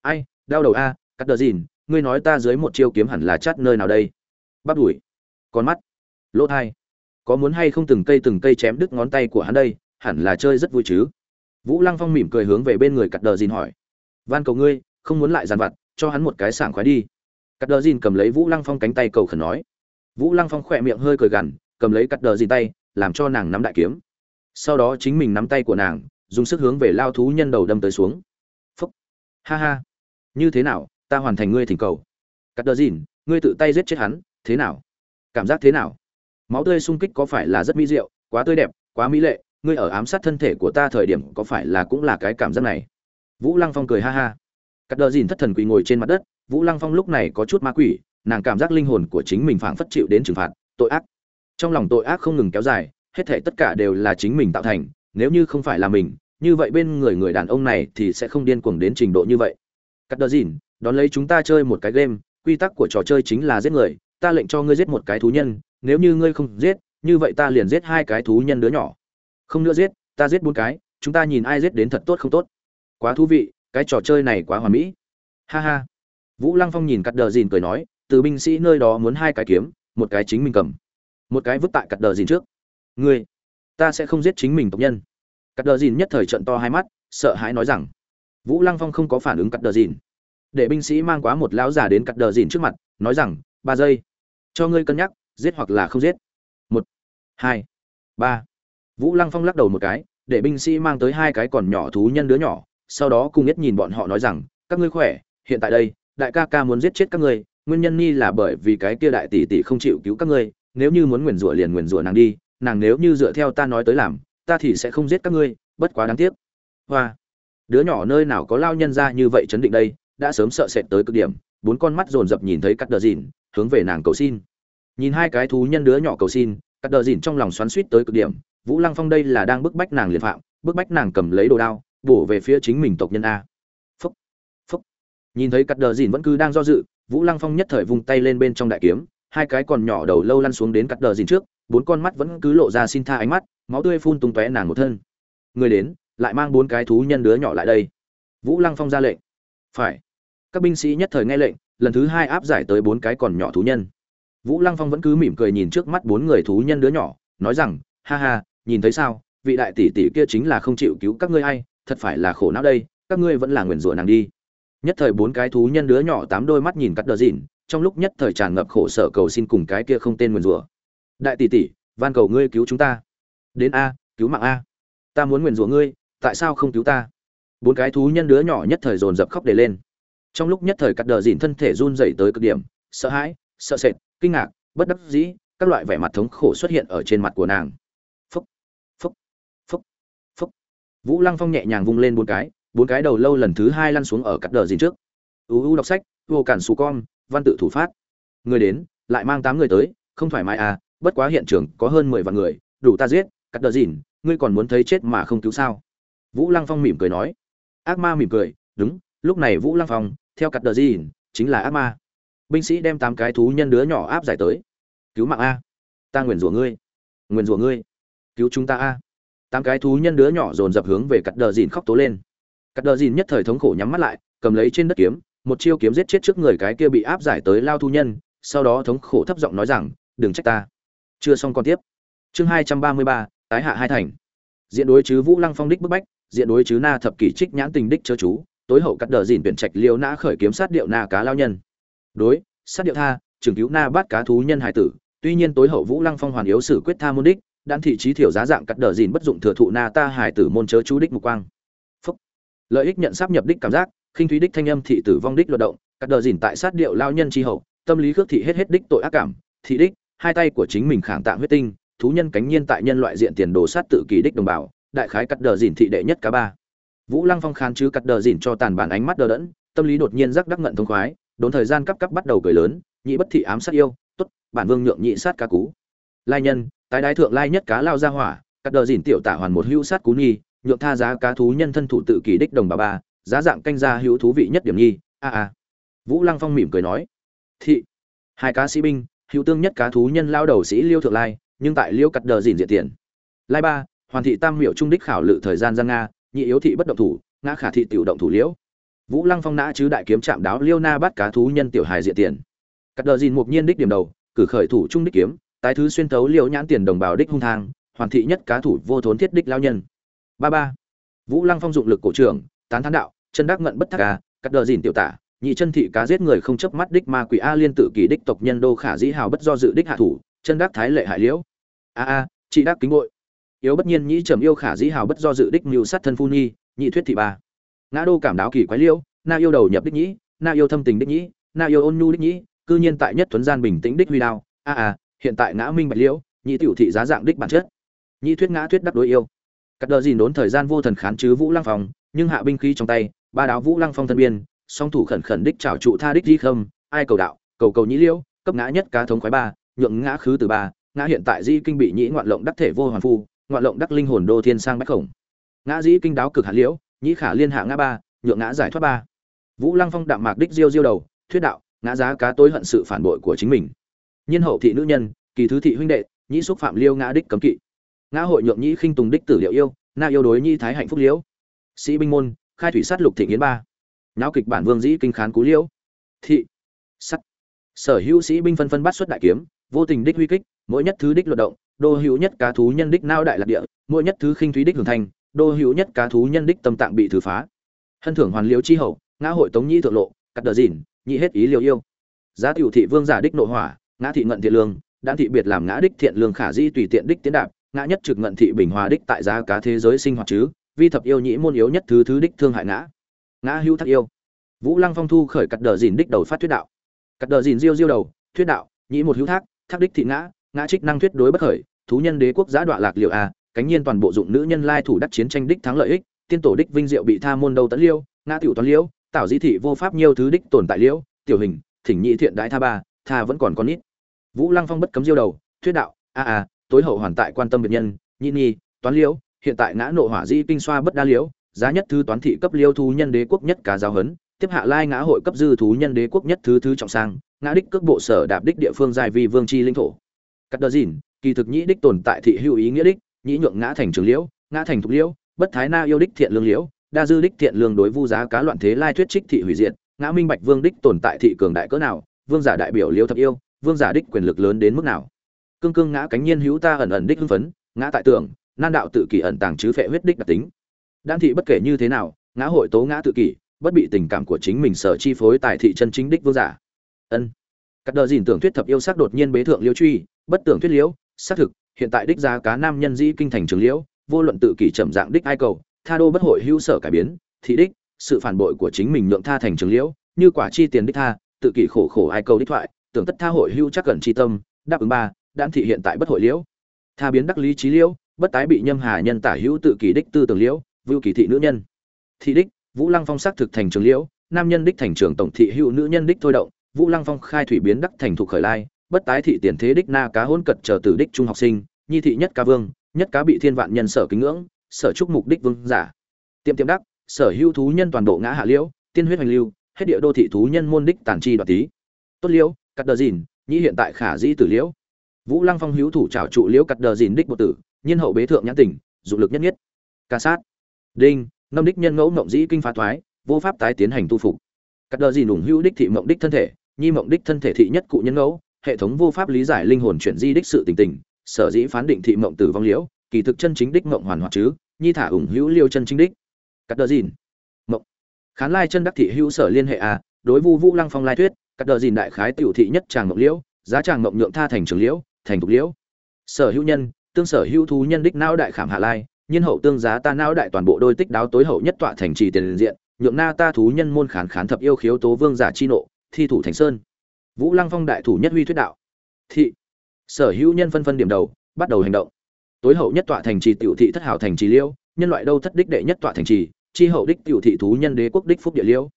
Ai, đau đầu a, cắt đờ dìn, ngươi nói ta dưới một chiêu kiếm hẳn là chát nơi nào đây? Bắt đuổi con mắt. Lỗ thai. Có muốn hay không từng cây từng cây chém đứt ngón tay của hắn đây, hẳn là chơi rất vui chứ. Vũ lăng phong mỉm cười hướng về bên người cắt đờ dìn hỏi. Van cầu ngươi, không muốn lại dàn vặt, cho hắn một cái sảng khoái đi. Cắt đờ dìn cầm lấy vũ lăng phong cánh tay cầu khẩn nói. Vũ lăng phong khỏe miệng hơi cười gằn, cầm lấy cắt đờ dìn tay, làm cho nàng nắm đại kiếm. Sau đó chính mình nắm tay của nàng, dùng sức hướng về lao thú nhân đầu đâm tới xuống. Phúc. Ha ha. Như thế nào, ta hoàn thành ngươi thỉnh cầu. Cắt đờ dìn, ngươi tự tay giết chết hắn, thế nào? Cảm giác thế nào? Máu tươi sung kích có phải là rất mỹ diệu, quá tươi đẹp, quá mỹ lệ, ngươi ở ám sát thân thể của ta thời điểm có phải là cũng là cái cảm giác này? Vũ lăng phong cười ha ha. Cắt đờ dìn thất thần quỳ ngồi trên mặt đất, vũ lăng phong lúc này có chút ma quỷ, nàng cảm giác linh hồn của chính mình phảng phất chịu đến trừng phạt, tội ác. Trong lòng tội ác không ngừng kéo dài, hết thể tất cả đều là chính mình tạo thành, nếu như không phải là mình, như vậy bên người người đàn ông này thì sẽ không điên cuồng đến trình độ như vậy. Cắt đờ dìn, đón lấy chúng ta chơi một cái game, quy tắc của trò chơi chính là giết người ta lệnh cho ngươi giết một cái thú nhân, nếu như ngươi không giết, như vậy ta liền giết hai cái thú nhân đứa nhỏ. Không nữa giết, ta giết bốn cái, chúng ta nhìn ai giết đến thật tốt không tốt. Quá thú vị, cái trò chơi này quá hoàn mỹ. Ha ha. Vũ lăng phong nhìn cắt đờ dìn cười nói, từ binh sĩ nơi đó muốn hai cái kiếm, một cái chính mình cầm. Một cái vứt tại cắt đờ dìn trước. Ngươi, ta sẽ không giết chính mình tộc nhân. Cắt đờ dìn nhất thời trận to hai mắt, sợ hãi nói rằng, vũ lăng phong không có phản ứng cắt đờ dìn. Để binh sĩ mang quá một lão già đến cắt đờ dìn trước mặt, nói rằng, ba giây cho ngươi cân nhắc, giết hoặc là không giết. Một, hai, ba. Vũ lăng phong lắc đầu một cái, để binh sĩ mang tới hai cái còn nhỏ thú nhân đứa nhỏ, sau đó cùng nhất nhìn bọn họ nói rằng, các ngươi khỏe, hiện tại đây, đại ca ca muốn giết chết các ngươi, nguyên nhân ni là bởi vì cái kia đại tỷ tỷ không chịu cứu các ngươi, nếu như muốn nguyền rủa liền nguyền rủa nàng đi, nàng nếu như dựa theo ta nói tới làm, ta thì sẽ không giết các ngươi, bất quá đáng tiếc. Hoa. Đứa nhỏ nơi nào có lao nhân ra như vậy chấn định đây, đã sớm sợ sệt tới cực điểm, bốn con mắt dồn dập nhìn thấy cắt đờ dìn, hướng về nàng cầu xin nhìn hai cái thú nhân đứa nhỏ cầu xin, cắt đờ dìn trong lòng xoắn suýt tới cực điểm. Vũ lăng phong đây là đang bức bách nàng liền phạm, bức bách nàng cầm lấy đồ đao, bổ về phía chính mình tộc nhân a. Phúc phúc. Nhìn thấy cắt đờ dìn vẫn cứ đang do dự, vũ lăng phong nhất thời vung tay lên bên trong đại kiếm, hai cái còn nhỏ đầu lâu lăn xuống đến cắt đờ dìn trước, bốn con mắt vẫn cứ lộ ra xin tha ánh mắt, máu tươi phun tung tóe nàng một thân. Người đến, lại mang bốn cái thú nhân đứa nhỏ lại đây. Vũ lăng phong ra lệnh. Phải. Các binh sĩ nhất thời nghe lệnh, lần thứ hai áp giải tới bốn cái còn nhỏ thú nhân vũ lăng phong vẫn cứ mỉm cười nhìn trước mắt bốn người thú nhân đứa nhỏ nói rằng ha ha nhìn thấy sao vị đại tỷ tỷ kia chính là không chịu cứu các ngươi hay thật phải là khổ não đây các ngươi vẫn là nguyền rủa nàng đi. Nhất thời bốn cái thú nhân đứa nhỏ tám đôi mắt nhìn cắt đờ dịn, trong lúc nhất thời tràn ngập khổ sở cầu xin cùng cái kia không tên nguyền rủa. Đại tỷ tỷ van cầu ngươi cứu chúng ta. Đến a cứu mạng a. Ta muốn nguyền rủa ngươi tại sao không cứu ta? Bốn cái thú nhân đứa nhỏ nhất thời dồn dập khóc để lên. Trong lúc nhất thời cắt đờ dịn thân thể run rẩy tới cực điểm sợ hãi sợ sệt kinh ngạc, bất đắc dĩ, các loại vẻ mặt thống khổ xuất hiện ở trên mặt của nàng. Phúc phúc phúc phúc. Vũ lăng phong nhẹ nhàng vung lên bốn cái bốn cái đầu lâu lần thứ hai lăn xuống ở cắt đờ dìn trước. Uu đọc sách, vô cản xù con, văn tự thủ phát. Người đến, lại mang tám người tới, không thoải mái à bất quá hiện trường có hơn mười vạn người, đủ ta giết, cắt đờ dìn, ngươi còn muốn thấy chết mà không cứu sao? Vũ lăng phong mỉm cười nói. Ác ma mỉm cười, đúng, lúc này vũ lăng phong, theo cắt đờ dìn, chính là ác ma binh sĩ đem tám cái thú nhân đứa nhỏ áp giải tới. Cứu mạng a. Ta nguyền rủa ngươi. Nguyền rủa ngươi. Cứu chúng ta a. Tám cái thú nhân đứa nhỏ dồn dập hướng về cắt đờ dìn khóc tố lên. Cắt đờ dìn nhất thời thống khổ nhắm mắt lại, cầm lấy trên đất kiếm, một chiêu kiếm giết chết trước người cái kia bị áp giải tới lao thú nhân, sau đó thống khổ thấp giọng nói rằng, đừng trách ta. Chưa xong còn tiếp. Chương hai trăm ba mươi ba, tái hạ hai thành. Diện đối chứ vũ lăng phong đích bức bách, diện đối chứ na thập kỷ trích nhãn tình đích chớ chú, tối hậu cắt đờ dìn tuyển trạch liêu nã khởi kiếm sát điệu na cá lao nhân đối, sát điệu tha trường cứu na bắt cá thú nhân hải tử, tuy nhiên tối hậu vũ lăng phong hoàn yếu sử quyết tha môn đích đan thị trí thiểu giá dạng cắt đờ dìn bất dụng thừa thụ na ta hải tử môn chớ chú đích mục quang Phúc. lợi ích nhận sắp nhập đích cảm giác, khinh thúy đích thanh âm thị tử vong đích luận động, cắt đờ dìn tại sát điệu lao nhân tri hậu, tâm lý khước thị hết hết đích tội ác cảm, thị đích, hai tay của chính mình khảng tạng huyết tinh, thú nhân cánh nhiên tại nhân loại diện tiền đồ sát tự kỳ đích đồng bào, đại khái cắt đờ dìn thị đệ nhất cả ba vũ lăng phong khán chứ cắt đờ dìn cho tàn bản ánh mắt đờ đẫn, tâm lý đột nhiên rắc đắc ngận thông khoái đốn thời gian cấp cấp bắt đầu cười lớn, nhị bất thị ám sát yêu, tốt, bản vương nhượng nhị sát cá cú. Lai nhân, tái đái thượng lai nhất cá lao ra hỏa, cắt đờ dìn tiểu tả hoàn một hữu sát cú nhi, nhượng tha giá cá thú nhân thân thủ tự kỳ đích đồng bà ba, giá dạng canh gia hữu thú vị nhất điểm nhi, a a. Vũ lăng phong mỉm cười nói, thị, hai cá sĩ binh, hữu tương nhất cá thú nhân lao đầu sĩ liêu thượng lai, nhưng tại liêu cắt đờ dìn diện tiền. Lai ba, hoàn thị tam miệu trung đích khảo lự thời gian ra nga, nhị yếu thị bất động thủ, ngã khả thị tiểu động thủ liễu vũ lăng phong nã chứ đại kiếm chạm đáo liêu na bắt cá thú nhân tiểu hài diện tiền. Cắt đờ dìn mục nhiên đích điểm đầu, cử khởi thủ trung đích kiếm, tái thứ xuyên thấu liêu nhãn tiền đồng bào đích hung thang, hoàn thị nhất cá thủ vô thốn thiết đích lao nhân. Ba ba. Vũ lăng phong dụng lực cổ trưởng, tán thán đạo, chân đắc ngận bất thắc ca à, cắt đờ dìn tiểu tả, nhị chân thị cá giết người không chấp mắt đích ma quỷ a liên tự kỳ đích tộc nhân đô khả dĩ hào bất do dự đích hạ thủ, chân đắc thái lệ hại liễu. A a, chị đắc kính ngội. Yếu bất nhiên nhĩ trầm yêu khả dĩ hào bất do dự đích mưu sát thân phu nhi, nhị thuyết thị ba ngã đô cảm đáo kỳ quái liêu, na yêu đầu nhập đích nhĩ na yêu thâm tình đích nhĩ na yêu ôn nhu đích nhĩ cư nhiên tại nhất thuấn gian bình tĩnh đích huy đao. A a hiện tại ngã minh bạch liễu nhị tiểu thị giá dạng đích bản chất. Nhị thuyết ngã thuyết đắc đối yêu. Cắt đờ gì đốn thời gian vô thần khán chứ vũ lăng phòng nhưng hạ binh khí trong tay ba đáo vũ lăng phong thân biên song thủ khẩn khẩn đích trảo trụ tha đích di khâm ai cầu đạo cầu cầu nhĩ liễu cấp ngã nhất cá thống khoái ba nhượng ngã khứ từ ba ngã hiện tại di kinh bị nhĩ ngoạn lộng đắc thể vô hoàn phu ngoạn lộng đắc linh hồn đô thiên sang bách khổng. Ngã dĩ kinh đáo cực hạt liễu nhĩ khả liên hạ ngã ba, nhượng ngã giải thoát ba. Vũ lăng phong đạm mạc đích diêu diêu đầu, thuyết đạo, ngã giá cá tối hận sự phản bội của chính mình. Nhân hậu thị nữ nhân, kỳ thứ thị huynh đệ, nhĩ xúc phạm liêu ngã đích cấm kỵ. Ngã hội nhượng nhĩ khinh tùng đích tử liệu yêu, na yêu đối nhi thái hạnh phúc liễu. Sĩ binh môn, khai thủy sát lục thị nghiến ba. Nháo kịch bản vương dĩ kinh khán cú liễu. Thị. Sắt. Sở hữu sĩ binh phân phân bắt xuất đại kiếm, vô tình đích huy kích, mỗi nhất thứ đích luận động, đô hữu nhất cá thú nhân đích nao đại lạc địa, mỗi nhất thứ khinh thúy đích hưởng thành đô hữu nhất cá thú nhân đích tâm tạng bị thử phá. Hân thưởng hoàn liễu chi hậu, ngã hội tống nhĩ thượng lộ, cắt đờ dỉn nhị hết ý liều yêu. Giá tiểu thị vương giả đích nội hỏa, ngã thị ngận thiện lương đã thị biệt làm ngã đích thiện lương khả di tùy tiện đích tiến đạp, ngã nhất trực ngận thị bình hòa đích tại giá cá thế giới sinh hoạt chứ, vi thập yêu nhĩ môn yếu nhất thứ thứ đích thương hại ngã. Ngã hữu thắc yêu. Vũ lăng phong thu khởi cắt đờ dìn đích đầu phát thuyết đạo. Cắt đờ dìn diêu diêu đầu, thuyết đạo, nhĩ một hữu thác thác đích thị ngã ngã trích năng thuyết đối bất khởi, thú nhân đế quốc giã đoạn lạc liệu a cánh nhiên toàn bộ dụng nữ nhân lai thủ đắc chiến tranh đích thắng lợi ích, tiên tổ đích vinh diệu bị tha môn đầu tấn liêu, ngã tiểu toán liễu tạo di thị vô pháp nhiều thứ đích tồn tại liễu tiểu hình, thỉnh nhị thiện đái tha ba, tha vẫn còn con ít. Vũ lăng phong bất cấm diêu đầu, thuyết đạo, a a, tối hậu hoàn tại quan tâm biệt nhân, nhị nhi, toán liễu hiện tại ngã nộ hỏa di kinh xoa bất đa liễu giá nhất thứ toán thị cấp liêu thú nhân đế quốc nhất cá giáo hấn tiếp hạ lai ngã hội cấp dư thú nhân đế quốc nhất thứ thứ trọng sang, ngã đích cước bộ sở đạp đích địa phương dài vi vương chi linh thổ. Cắt đờ dìn, kỳ thực nhĩ đích tồn tại thị hữu ý nghĩa đích nhĩ nhượng ngã thành trường liễu, ngã thành thục liễu, bất thái na yêu đích thiện lương liễu, đa dư đích thiện lương đối vu giá cá loạn thế lai thuyết trích thị hủy diệt, ngã minh bạch vương đích tồn tại thị cường đại cỡ nào, vương giả đại biểu liễu thập yêu, vương giả đích quyền lực lớn đến mức nào. Cương cương ngã cánh nhiên hữu ta ẩn ẩn đích hưng phấn, ngã tại tưởng nan đạo tự kỷ ẩn tàng chứ phệ huyết đích đặc tính. Đan thị bất kể như thế nào, ngã hội tố ngã tự kỷ, bất bị tình cảm của chính mình sở chi phối tại thị chân chính đích vương giả. Ân. Cắt đờ dìn tưởng thuyết thập yêu sắc đột nhiên bế thượng liễu truy, bất tưởng thuyết liễu, xác thực hiện tại đích giá cá nam nhân dĩ kinh thành trường liễu, vô luận tự kỷ trầm dạng đích ai cầu, tha đô bất hội hữu sở cải biến, thị đích, sự phản bội của chính mình nhượng tha thành trường liễu, như quả chi tiền đích tha, tự kỷ khổ khổ ai cầu đích thoại, tưởng tất tha hội hữu chắc gần chi tâm, đáp ứng ba, đan thị hiện tại bất hội liễu. Tha biến đắc lý trí liễu, bất tái bị nhâm hà nhân tả hữu tự kỷ đích tư tưởng liễu, vưu kỳ thị nữ nhân. Thị đích, vũ lăng phong sắc thực thành trường liễu, nam nhân đích thành trường tổng thị hữu nữ nhân đích thôi động, vũ lăng phong khai thủy biến đắc thành thuộc khởi lai bất tái thị tiền thế đích na cá hôn cật chờ tử đích trung học sinh, nhi thị nhất ca vương, nhất cá bị thiên vạn nhân sở kính ngưỡng, sở trúc mục đích vương giả. Tiệm tiệm đắc, sở hữu thú nhân toàn bộ ngã hạ liễu, tiên huyết hành lưu, hết địa đô thị thú nhân môn đích tàn chi đoạt tí. Tốt liễu, cắt đờ dìn, nhĩ hiện tại khả dĩ tử liễu. Vũ lăng phong hữu thủ trảo trụ liễu cắt đờ dìn đích bộ tử nhân hậu bế thượng nhãn tỉnh dụng lực nhất nhất. Ca sát. Đinh năm đích nhân ngẫu mộng dĩ kinh phá thoái, vô pháp tái tiến hành tu phục. Cắt đờ dìn ủng hữu đích thị mộng đích thân thể, nhi mộng đích thân thể thị nhất cụ nhân ngẫu hệ thống vô pháp lý giải linh hồn chuyển di đích sự tình tình, sở dĩ phán định thị mộng tử vong liễu, kỳ thực chân chính đích mộng hoàn hoạt chứ, nhi thả ủng hữu liêu chân chính đích. Cắt đờ dìn mộng. Khán lai chân đắc thị hữu sở liên hệ a, đối vu vũ lăng phong lai thuyết cắt đờ dìn đại khái tiểu thị nhất tràng mộng liễu, giá tràng mộng nhượng tha thành trường liễu, thành tục liễu. Sở hữu nhân, tương sở hữu thú nhân đích não đại khảm hạ lai nhân hậu tương giá ta não đại toàn bộ đôi tích đáo tối hậu nhất tọa thành trì tiền diện, nhượng na ta thú nhân môn khán khán thập yêu khiếu tố vương giả chi nộ, thi thủ thành sơn vũ lăng phong đại thủ nhất huy thuyết đạo. Thị. Sở hữu nhân phân phân điểm đầu, bắt đầu hành động. Tối hậu nhất tọa thành trì tiểu thị thất hảo thành trì liêu, nhân loại đâu thất đích đệ nhất tọa thành trì, chi hậu đích tiểu thị thú nhân đế quốc đích phúc địa liêu.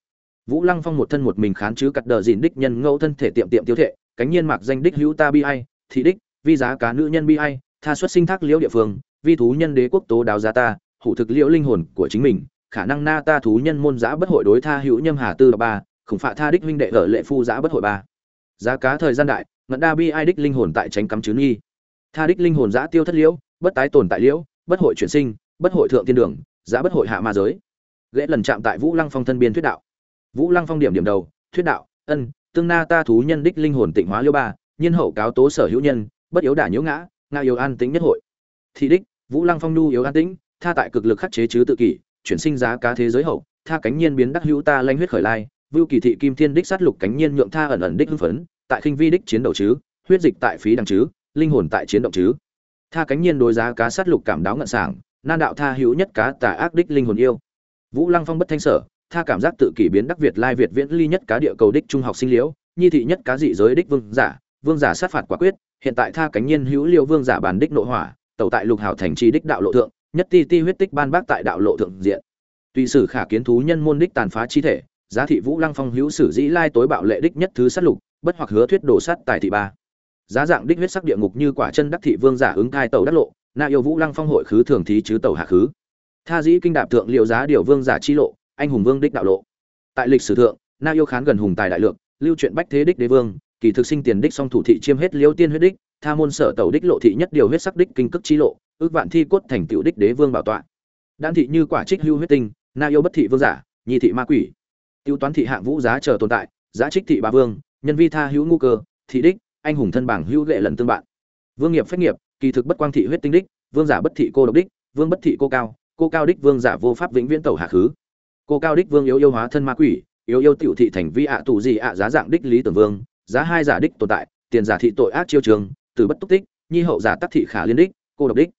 Vũ lăng phong một thân một mình khán chứ cặt đờ dìn đích nhân ngẫu thân thể tiệm tiệm tiêu thệ, cánh nhiên mạc danh đích hữu ta bi ai, thị đích, vi giá cá nữ nhân bi ai, tha xuất sinh thác liễu địa phương, vi thú nhân đế quốc tố đào giá ta, hủ thực liễu linh hồn của chính mình, khả năng na ta thú nhân môn giã bất hội đối tha hữu nhâm hà tư ba, khủng phạ tha đích huynh đệ ở lệ phu giã bất hội ba giá cá thời gian đại, ngận đa bi ai đích linh hồn tại tránh cắm chứ nghi. Tha đích linh hồn giã tiêu thất liễu, bất tái tồn tại liễu, bất hội chuyển sinh, bất hội thượng thiên đường, giã bất hội hạ ma giới. Ghế lần chạm tại vũ lăng phong thân biên thuyết đạo. Vũ lăng phong điểm điểm đầu, thuyết đạo, ân, tương na ta thú nhân đích linh hồn tịnh hóa liễu ba, nhiên hậu cáo tố sở hữu nhân, bất yếu đả nhiễu ngã ngã yếu an tĩnh nhất hội. Thị đích, vũ lăng phong nu yếu an tĩnh, tha tại cực lực khắc chế chứ tự kỷ, chuyển sinh giá cá thế giới hậu, tha cánh nhiên biến đắc hữu ta lanh huyết khởi lai, vưu kỳ thị kim thiên đích sát lục cánh nhiên nhượng tha ẩn ẩn đích hưng phấn tại khinh vi đích chiến đấu chứ, huyết dịch tại phí đằng chứ, linh hồn tại chiến động chứ. Tha cánh nhiên đối giá cá sát lục cảm đáo ngận sảng, nan đạo tha hữu nhất cá tà ác đích linh hồn yêu. Vũ lăng phong bất thanh sở, tha cảm giác tự kỷ biến đắc việt lai việt viễn ly nhất cá địa cầu đích trung học sinh liễu, nhi thị nhất cá dị giới đích vương giả vương giả sát phạt quả quyết, hiện tại tha cánh nhiên hữu liêu vương giả bản đích nội hỏa, tẩu tại lục hảo thành trì đích đạo lộ thượng, nhất ti ti huyết tích ban bác tại đạo lộ thượng diện. Tùy sử khả kiến thú nhân môn đích tàn phá chi thể, giá thị vũ lăng phong hữu sử dĩ lai tối bạo lệ đích nhất thứ sát lục bất hoặc hứa thuyết đổ sát tài thị ba. Giá dạng đích huyết sắc địa ngục như quả chân đắc thị vương giả ứng thai tàu đắc lộ, na yêu vũ lăng phong hội khứ thường thí chứ tàu hạ khứ. Tha dĩ kinh đạp thượng liệu giá điều vương giả chi lộ, anh hùng vương đích đạo lộ. Tại lịch sử thượng, na yêu khán gần hùng tài đại lượng, lưu truyện bách thế đích đế vương, kỳ thực sinh tiền đích song thủ thị chiêm hết liêu tiên huyết đích, tha môn sở tàu đích lộ thị nhất điều huyết sắc đích kinh cực chi lộ, ước vạn thi cốt thành tựu đích đế vương bảo tọa. Đan thị như quả trích hưu huyết tinh, na yêu bất thị vương giả nhi thị ma quỷ. Tiêu toán thị hạng vũ giá chờ tồn tại, giá trích thị ba vương nhân vi tha hữu ngu cơ, thị đích, anh hùng thân bảng hữu lệ lần tương bạn. Vương nghiệp phách nghiệp, kỳ thực bất quang thị huyết tinh đích, vương giả bất thị cô độc đích, vương bất thị cô cao cô cao đích vương giả vô pháp vĩnh viễn tẩu hạ khứ. Cô cao đích vương yếu yêu hóa thân ma quỷ, yếu yêu tiểu thị thành vi ạ tù gì ạ giá dạng đích lý tưởng vương, giá hai giả đích tồn tại, tiền giả thị tội ác chiêu trường, từ bất túc tích, nhi hậu giả tắc thị khả liên đích, cô độc đích.